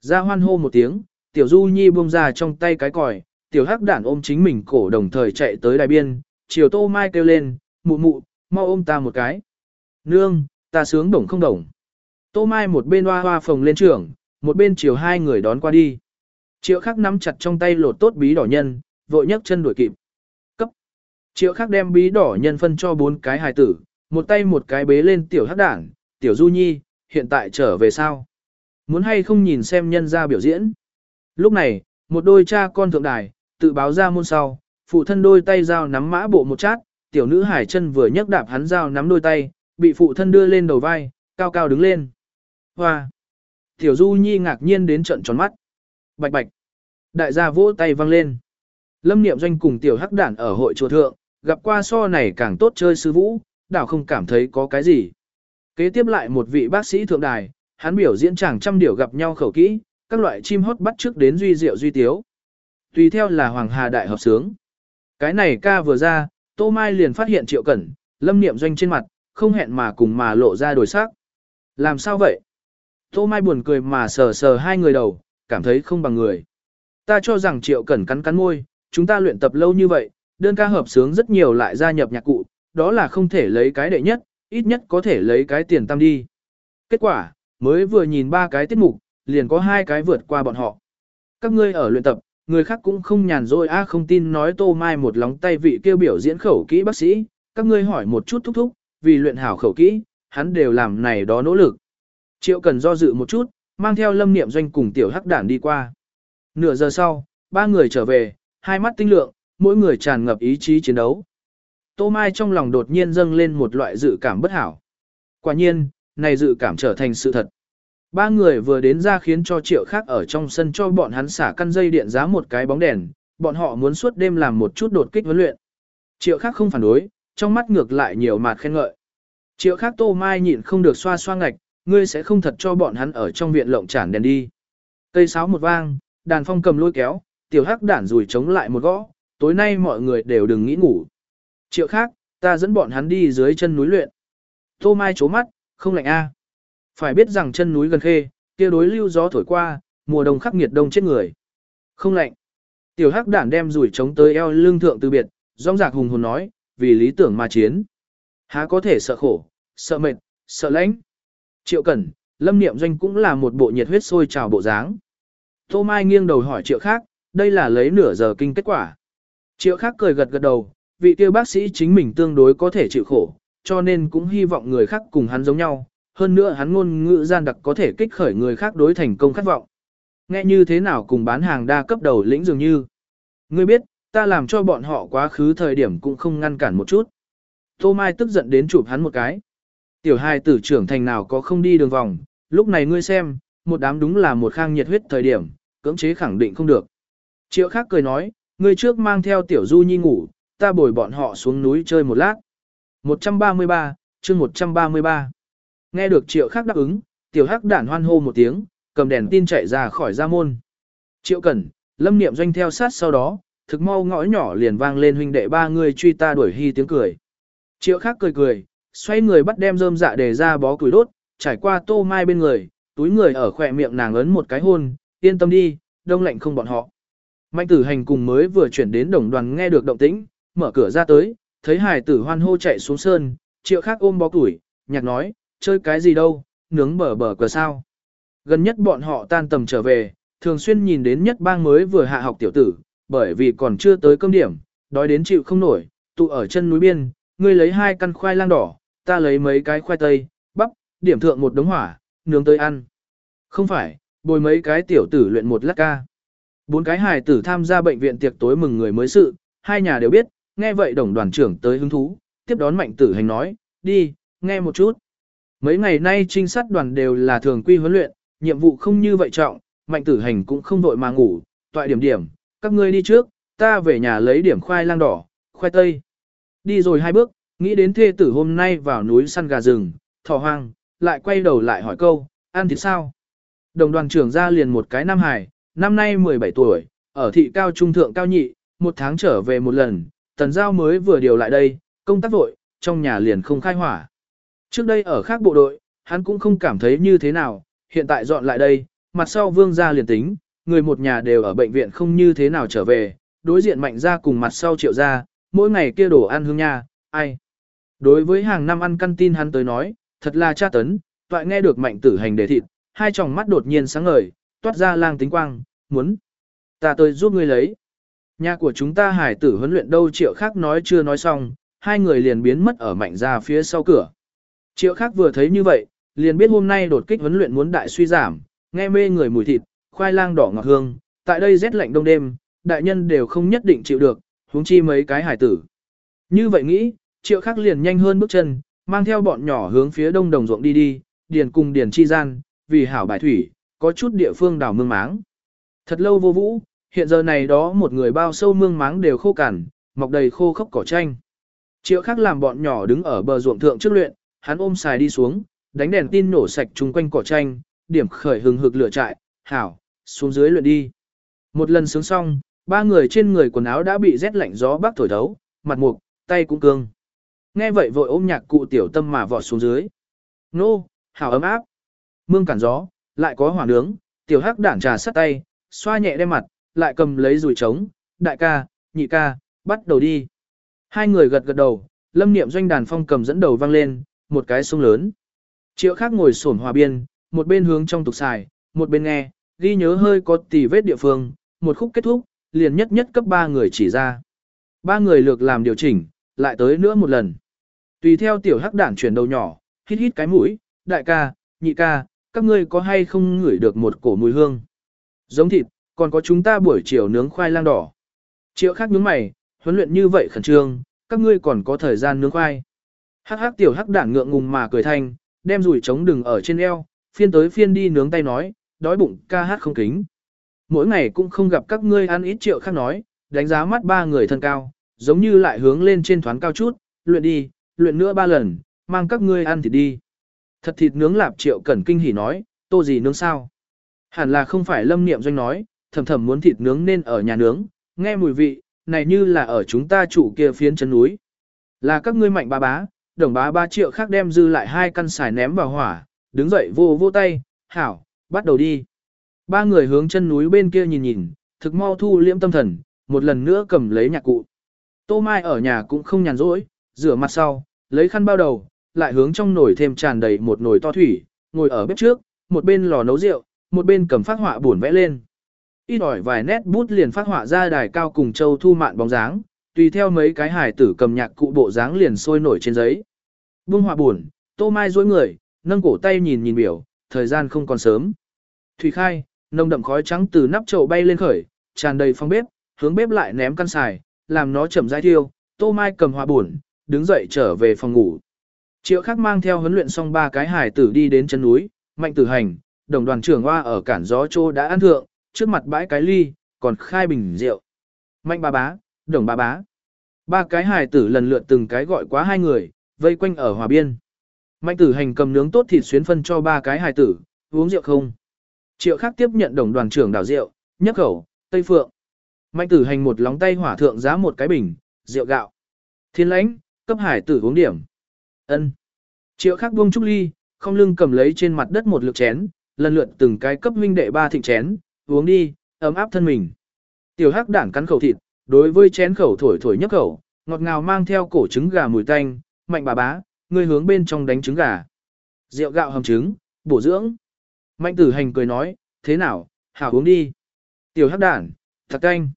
S1: Ra hoan hô một tiếng, Tiểu Du Nhi buông ra trong tay cái còi, tiểu hắc đản ôm chính mình cổ đồng thời chạy tới đài biên, chiều tô mai kêu lên, mụ mụ, mau ôm ta một cái. Nương, ta sướng đồng không đồng. Tô mai một bên hoa hoa phồng lên trưởng một bên chiều hai người đón qua đi. Triệu khắc nắm chặt trong tay lột tốt bí đỏ nhân, vội nhấc chân đuổi kịp. Triệu khắc đem bí đỏ nhân phân cho bốn cái hài tử, một tay một cái bế lên tiểu hắc đảng, tiểu du nhi, hiện tại trở về sao? Muốn hay không nhìn xem nhân ra biểu diễn? Lúc này, một đôi cha con thượng đài, tự báo ra môn sau, phụ thân đôi tay dao nắm mã bộ một chát, tiểu nữ hải chân vừa nhấc đạp hắn dao nắm đôi tay, bị phụ thân đưa lên đầu vai, cao cao đứng lên. Hoa! Tiểu Du Nhi ngạc nhiên đến trận tròn mắt. Bạch bạch. Đại gia vỗ tay văng lên. Lâm Niệm Doanh cùng Tiểu Hắc Đản ở hội chùa thượng, gặp qua so này càng tốt chơi sư vũ, đảo không cảm thấy có cái gì. Kế tiếp lại một vị bác sĩ thượng đài, hắn biểu diễn chàng trăm điều gặp nhau khẩu kỹ, các loại chim hót bắt trước đến duy diệu duy tiếu. Tùy theo là Hoàng Hà Đại hợp sướng. Cái này ca vừa ra, Tô Mai liền phát hiện Triệu Cẩn, Lâm Niệm Doanh trên mặt, không hẹn mà cùng mà lộ ra đổi sắc. Làm sao vậy? Tô Mai buồn cười mà sờ sờ hai người đầu, cảm thấy không bằng người. Ta cho rằng Triệu Cẩn cắn cắn môi, chúng ta luyện tập lâu như vậy, đơn ca hợp sướng rất nhiều lại gia nhập nhạc cụ, đó là không thể lấy cái đệ nhất, ít nhất có thể lấy cái tiền tam đi. Kết quả, mới vừa nhìn ba cái tiết mục, liền có hai cái vượt qua bọn họ. Các ngươi ở luyện tập, người khác cũng không nhàn rỗi a không tin nói tô mai một lóng tay vị kêu biểu diễn khẩu kỹ bác sĩ, các ngươi hỏi một chút thúc thúc, vì luyện hảo khẩu kỹ, hắn đều làm này đó nỗ lực. Triệu cần do dự một chút, mang theo lâm niệm doanh cùng tiểu hắc đản đi qua. Nửa giờ sau, ba người trở về, hai mắt tinh lượng, mỗi người tràn ngập ý chí chiến đấu. Tô Mai trong lòng đột nhiên dâng lên một loại dự cảm bất hảo. Quả nhiên, này dự cảm trở thành sự thật. Ba người vừa đến ra khiến cho triệu khác ở trong sân cho bọn hắn xả căn dây điện giá một cái bóng đèn, bọn họ muốn suốt đêm làm một chút đột kích huấn luyện. Triệu khác không phản đối, trong mắt ngược lại nhiều mạt khen ngợi. Triệu khác tô mai nhịn không được xoa xoa ngạch, ngươi sẽ không thật cho bọn hắn ở trong viện lộng chản đèn đi. Cây sáo một vang, đàn phong cầm lôi kéo, tiểu hắc đản rùi chống lại một gõ, tối nay mọi người đều đừng nghĩ ngủ. Triệu khác, ta dẫn bọn hắn đi dưới chân núi luyện. Tô Mai chố mắt, không lạnh a. Phải biết rằng chân núi gần khê, kia đối lưu gió thổi qua, mùa đông khắc nghiệt đông chết người. Không lạnh. Tiểu hắc đản đem rủi chống tới eo lương thượng từ biệt, rong rạc hùng hồn nói, vì lý tưởng mà chiến. Há có thể sợ khổ, sợ mệt, sợ lãnh. Triệu Cẩn, Lâm Niệm Doanh cũng là một bộ nhiệt huyết sôi trào bộ dáng. Tô Mai nghiêng đầu hỏi Triệu khác, đây là lấy nửa giờ kinh kết quả. Triệu khác cười gật gật đầu, vị kia bác sĩ chính mình tương đối có thể chịu khổ, cho nên cũng hy vọng người khác cùng hắn giống nhau, hơn nữa hắn ngôn ngữ gian đặc có thể kích khởi người khác đối thành công khát vọng. Nghe như thế nào cùng bán hàng đa cấp đầu lĩnh dường như. Ngươi biết, ta làm cho bọn họ quá khứ thời điểm cũng không ngăn cản một chút. Tô Mai tức giận đến chụp hắn một cái. Tiểu hai tử trưởng thành nào có không đi đường vòng, lúc này ngươi xem, một đám đúng là một khang nhiệt huyết thời điểm, cưỡng chế khẳng định không được. Triệu khác cười nói, ngươi trước mang theo tiểu du nhi ngủ, ta bồi bọn họ xuống núi chơi một lát. 133, chương 133. Nghe được triệu khác đáp ứng, tiểu hắc đản hoan hô một tiếng, cầm đèn tin chạy ra khỏi gia môn. Triệu cẩn, lâm niệm doanh theo sát sau đó, thực mau ngõ nhỏ liền vang lên huynh đệ ba người truy ta đuổi hy tiếng cười. Triệu khác cười cười, xoay người bắt đem rơm dạ để ra bó củi đốt, trải qua tô mai bên người, túi người ở khỏe miệng nàng ấn một cái hôn, yên tâm đi, đông lạnh không bọn họ. Mạnh tử hành cùng mới vừa chuyển đến đồng đoàn nghe được động tĩnh, mở cửa ra tới, thấy hải tử hoan hô chạy xuống sơn, triệu khác ôm bó củi, nhạc nói, chơi cái gì đâu, nướng bờ bờ cờ sao. Gần nhất bọn họ tan tầm trở về, thường xuyên nhìn đến nhất bang mới vừa hạ học tiểu tử, bởi vì còn chưa tới cơm điểm, đói đến chịu không nổi, tụ ở chân núi biên, ngươi lấy hai căn khoai lang đỏ, ta lấy mấy cái khoai tây, bắp, điểm thượng một đống hỏa, nướng tới ăn. Không phải, bồi mấy cái tiểu tử luyện một lát ca. Bốn cái hài tử tham gia bệnh viện tiệc tối mừng người mới sự, hai nhà đều biết, nghe vậy đồng đoàn trưởng tới hứng thú, tiếp đón mạnh tử hành nói, đi, nghe một chút. Mấy ngày nay trinh sát đoàn đều là thường quy huấn luyện, nhiệm vụ không như vậy trọng, mạnh tử hành cũng không vội mà ngủ, tọa điểm điểm, các ngươi đi trước, ta về nhà lấy điểm khoai lang đỏ, khoai tây. Đi rồi hai bước, nghĩ đến thê tử hôm nay vào núi săn gà rừng, thỏ hoang, lại quay đầu lại hỏi câu, ăn thịt sao? Đồng đoàn trưởng ra liền một cái nam hải, năm nay 17 tuổi, ở thị cao trung thượng cao nhị, một tháng trở về một lần, tần giao mới vừa điều lại đây, công tác vội, trong nhà liền không khai hỏa. Trước đây ở khác bộ đội, hắn cũng không cảm thấy như thế nào, hiện tại dọn lại đây, mặt sau vương gia liền tính, người một nhà đều ở bệnh viện không như thế nào trở về, đối diện mạnh ra cùng mặt sau triệu ra, mỗi ngày kia đổ ăn hương nha, ai. Đối với hàng năm ăn căn tin hắn tới nói, thật là tra tấn, toại nghe được mạnh tử hành đề thịt, hai tròng mắt đột nhiên sáng ngời, toát ra lang tính quang, muốn. Ta tới giúp ngươi lấy. Nhà của chúng ta hải tử huấn luyện đâu triệu khác nói chưa nói xong, hai người liền biến mất ở mạnh ra phía sau cửa. Triệu khác vừa thấy như vậy, liền biết hôm nay đột kích huấn luyện muốn đại suy giảm, nghe mê người mùi thịt, khoai lang đỏ ngọt hương, tại đây rét lạnh đông đêm, đại nhân đều không nhất định chịu được, huống chi mấy cái hải tử. Như vậy nghĩ, triệu khác liền nhanh hơn bước chân, mang theo bọn nhỏ hướng phía đông đồng ruộng đi đi, điền cùng điền chi gian, vì hảo bài thủy, có chút địa phương đào mương máng. Thật lâu vô vũ, hiện giờ này đó một người bao sâu mương máng đều khô cằn, mọc đầy khô khốc cỏ tranh. Triệu khác làm bọn nhỏ đứng ở bờ ruộng thượng trước luyện, hắn ôm xài đi xuống, đánh đèn tin nổ sạch chung quanh cỏ tranh, điểm khởi hừng hực lửa trại, hảo, xuống dưới luyện đi. Một lần sướng xong, ba người trên người quần áo đã bị rét lạnh gió bắc thổi thấu, mặt mục, tay cũng cương. Nghe vậy vội ôm nhạc cụ tiểu tâm mà vọt xuống dưới. Nô, hảo ấm áp. Mương cản gió, lại có hỏa nướng, tiểu hắc đản trà sắt tay, xoa nhẹ đem mặt, lại cầm lấy rùi trống, đại ca, nhị ca, bắt đầu đi. Hai người gật gật đầu, lâm niệm doanh đàn phong cầm dẫn đầu vang lên, một cái sông lớn. Triệu khác ngồi sổn hòa biên, một bên hướng trong tục xài, một bên nghe, ghi nhớ hơi có tỉ vết địa phương, một khúc kết thúc, liền nhất nhất cấp ba người chỉ ra. Ba người lược làm điều chỉnh, lại tới nữa một lần. Tùy theo tiểu hắc đản chuyển đầu nhỏ, hít hít cái mũi, đại ca, nhị ca, các ngươi có hay không ngửi được một cổ mùi hương. Giống thịt, còn có chúng ta buổi chiều nướng khoai lang đỏ. Triệu khác nhướng mày, huấn luyện như vậy khẩn trương, các ngươi còn có thời gian nướng khoai. Hắc hắc tiểu hắc đản ngượng ngùng mà cười thanh, đem rủi trống đừng ở trên eo, phiên tới phiên đi nướng tay nói, đói bụng ca hát không kính. Mỗi ngày cũng không gặp các ngươi ăn ít triệu khác nói, đánh giá mắt ba người thân cao, giống như lại hướng lên trên thoáng cao chút, luyện đi, luyện nữa ba lần, mang các ngươi ăn thịt đi. Thật thịt nướng lạp triệu cẩn kinh hỉ nói, tô gì nướng sao? Hẳn là không phải lâm niệm doanh nói, thầm thầm muốn thịt nướng nên ở nhà nướng, nghe mùi vị, này như là ở chúng ta chủ kia phiến chân núi. Là các ngươi mạnh ba bá, đồng bá ba triệu khác đem dư lại hai căn xài ném vào hỏa, đứng dậy vô vô tay, hảo, bắt đầu đi. Ba người hướng chân núi bên kia nhìn nhìn, thực mau thu liễm tâm thần, một lần nữa cầm lấy nhạc cụ. Tô Mai ở nhà cũng không nhàn rỗi, rửa mặt sau, lấy khăn bao đầu, lại hướng trong nồi thêm tràn đầy một nồi to thủy, ngồi ở bếp trước, một bên lò nấu rượu, một bên cầm phát họa buồn vẽ lên. Ít ỏi vài nét bút liền phát họa ra đài cao cùng châu thu mạn bóng dáng, tùy theo mấy cái hài tử cầm nhạc cụ bộ dáng liền sôi nổi trên giấy. Bung họa buồn, tô mai dối người, nâng cổ tay nhìn nhìn biểu, thời gian không còn sớm. Thủy khai, nồng đậm khói trắng từ nắp chậu bay lên khởi, tràn đầy phòng bếp, hướng bếp lại ném căn xài, làm nó chậm rãi thiêu. Tô Mai cầm họa buồn, đứng dậy trở về phòng ngủ. Triệu khắc mang theo huấn luyện xong ba cái hải tử đi đến chân núi, mạnh tử hành, đồng đoàn trưởng hoa ở cản gió trô đã ăn thượng, trước mặt bãi cái ly, còn khai bình rượu. Mạnh ba bá, đồng ba bá. Ba cái hải tử lần lượt từng cái gọi quá hai người, vây quanh ở hòa biên. Mạnh tử hành cầm nướng tốt thịt xuyến phân cho ba cái hải tử, uống rượu không. Triệu khắc tiếp nhận đồng đoàn trưởng đảo rượu, nhấp khẩu, tây phượng. Mạnh tử hành một lóng tay hỏa thượng giá một cái bình, rượu gạo. Thiên lãnh, cấp hải tử uống điểm ân Triệu khắc buông trúc ly, không lưng cầm lấy trên mặt đất một lượt chén, lần lượt từng cái cấp huynh đệ ba thịnh chén, uống đi, ấm áp thân mình. Tiểu hắc đản cắn khẩu thịt, đối với chén khẩu thổi thổi nhấp khẩu, ngọt ngào mang theo cổ trứng gà mùi tanh, mạnh bà bá, ngươi hướng bên trong đánh trứng gà. Rượu gạo hầm trứng, bổ dưỡng. Mạnh tử hành cười nói, thế nào, hảo uống đi. Tiểu hắc đản, thật canh.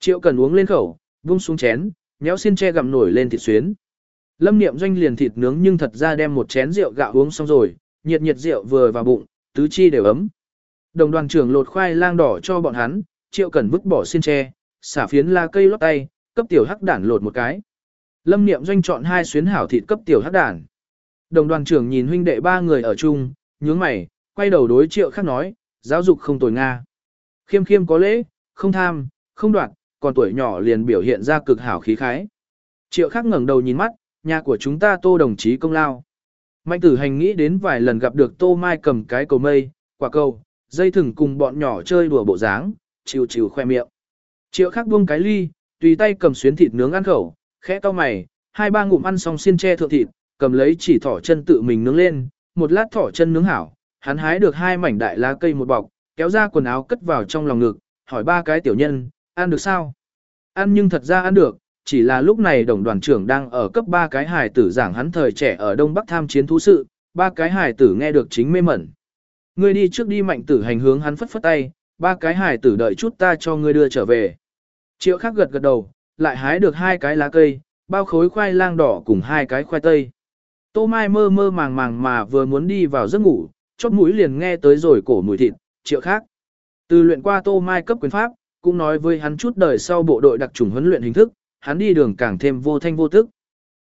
S1: Triệu cần uống lên khẩu, vung xuống chén, nhéo xin che gặm nổi lên thịt xuyến. Lâm niệm doanh liền thịt nướng nhưng thật ra đem một chén rượu gạo uống xong rồi, nhiệt nhiệt rượu vừa vào bụng, tứ chi đều ấm. Đồng đoàn trưởng lột khoai lang đỏ cho bọn hắn, triệu cần vứt bỏ xin tre, xả phiến la cây lót tay, cấp tiểu hắc đản lột một cái. Lâm niệm doanh chọn hai xuyến hảo thịt cấp tiểu hắc đản. Đồng đoàn trưởng nhìn huynh đệ ba người ở chung, nhướng mày, quay đầu đối triệu khắc nói, giáo dục không tồi Nga. Khiêm khiêm có lễ, không tham, không đoạt, còn tuổi nhỏ liền biểu hiện ra cực hảo khí khái. Triệu khắc ngẩng đầu nhìn mắt, nhà của chúng ta tô đồng chí công lao. Mạnh tử hành nghĩ đến vài lần gặp được tô mai cầm cái cầu mây, quả cầu, dây thừng cùng bọn nhỏ chơi đùa bộ dáng, chịu chịu khoe miệng. Triệu khác buông cái ly, tùy tay cầm xuyến thịt nướng ăn khẩu, khẽ cau mày, hai ba ngụm ăn xong xiên che thượng thịt, cầm lấy chỉ thỏ chân tự mình nướng lên, một lát thỏ chân nướng hảo, hắn hái được hai mảnh đại lá cây một bọc, kéo ra quần áo cất vào trong lòng ngực, hỏi ba cái tiểu nhân, ăn được sao? Ăn nhưng thật ra ăn được, chỉ là lúc này đồng đoàn trưởng đang ở cấp ba cái hài tử giảng hắn thời trẻ ở Đông Bắc tham chiến thú sự, ba cái hài tử nghe được chính mê mẩn. Ngươi đi trước đi mạnh tử hành hướng hắn phất phất tay, ba cái hài tử đợi chút ta cho ngươi đưa trở về. Triệu khắc gật gật đầu, lại hái được hai cái lá cây, bao khối khoai lang đỏ cùng hai cái khoai tây. Tô Mai mơ mơ màng màng mà vừa muốn đi vào giấc ngủ, chóp mũi liền nghe tới rồi cổ mùi thịt, triệu khác. Từ luyện qua Tô Mai cấp quyền pháp, cũng nói với hắn chút đời sau bộ đội đặc trùng huấn luyện hình thức, hắn đi đường càng thêm vô thanh vô tức.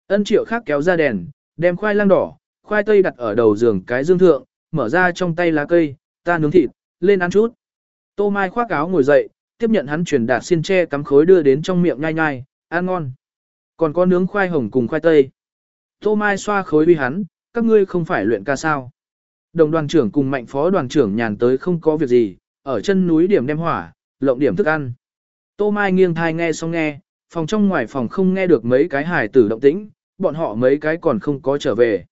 S1: Ân triệu khác kéo ra đèn, đem khoai lang đỏ, khoai tây đặt ở đầu giường cái dương thượng, mở ra trong tay lá cây, ta nướng thịt, lên ăn chút. Tô Mai khoác áo ngồi dậy, tiếp nhận hắn truyền đạt xiên tre cắm khối đưa đến trong miệng nhai nhai, ăn ngon. Còn có nướng khoai hồng cùng khoai tây. Tô Mai xoa khối uy hắn, các ngươi không phải luyện ca sao. Đồng đoàn trưởng cùng mạnh phó đoàn trưởng nhàn tới không có việc gì, ở chân núi điểm đem hỏa, lộng điểm thức ăn. Tô Mai nghiêng thai nghe xong nghe, phòng trong ngoài phòng không nghe được mấy cái hài tử động tĩnh, bọn họ mấy cái còn không có trở về.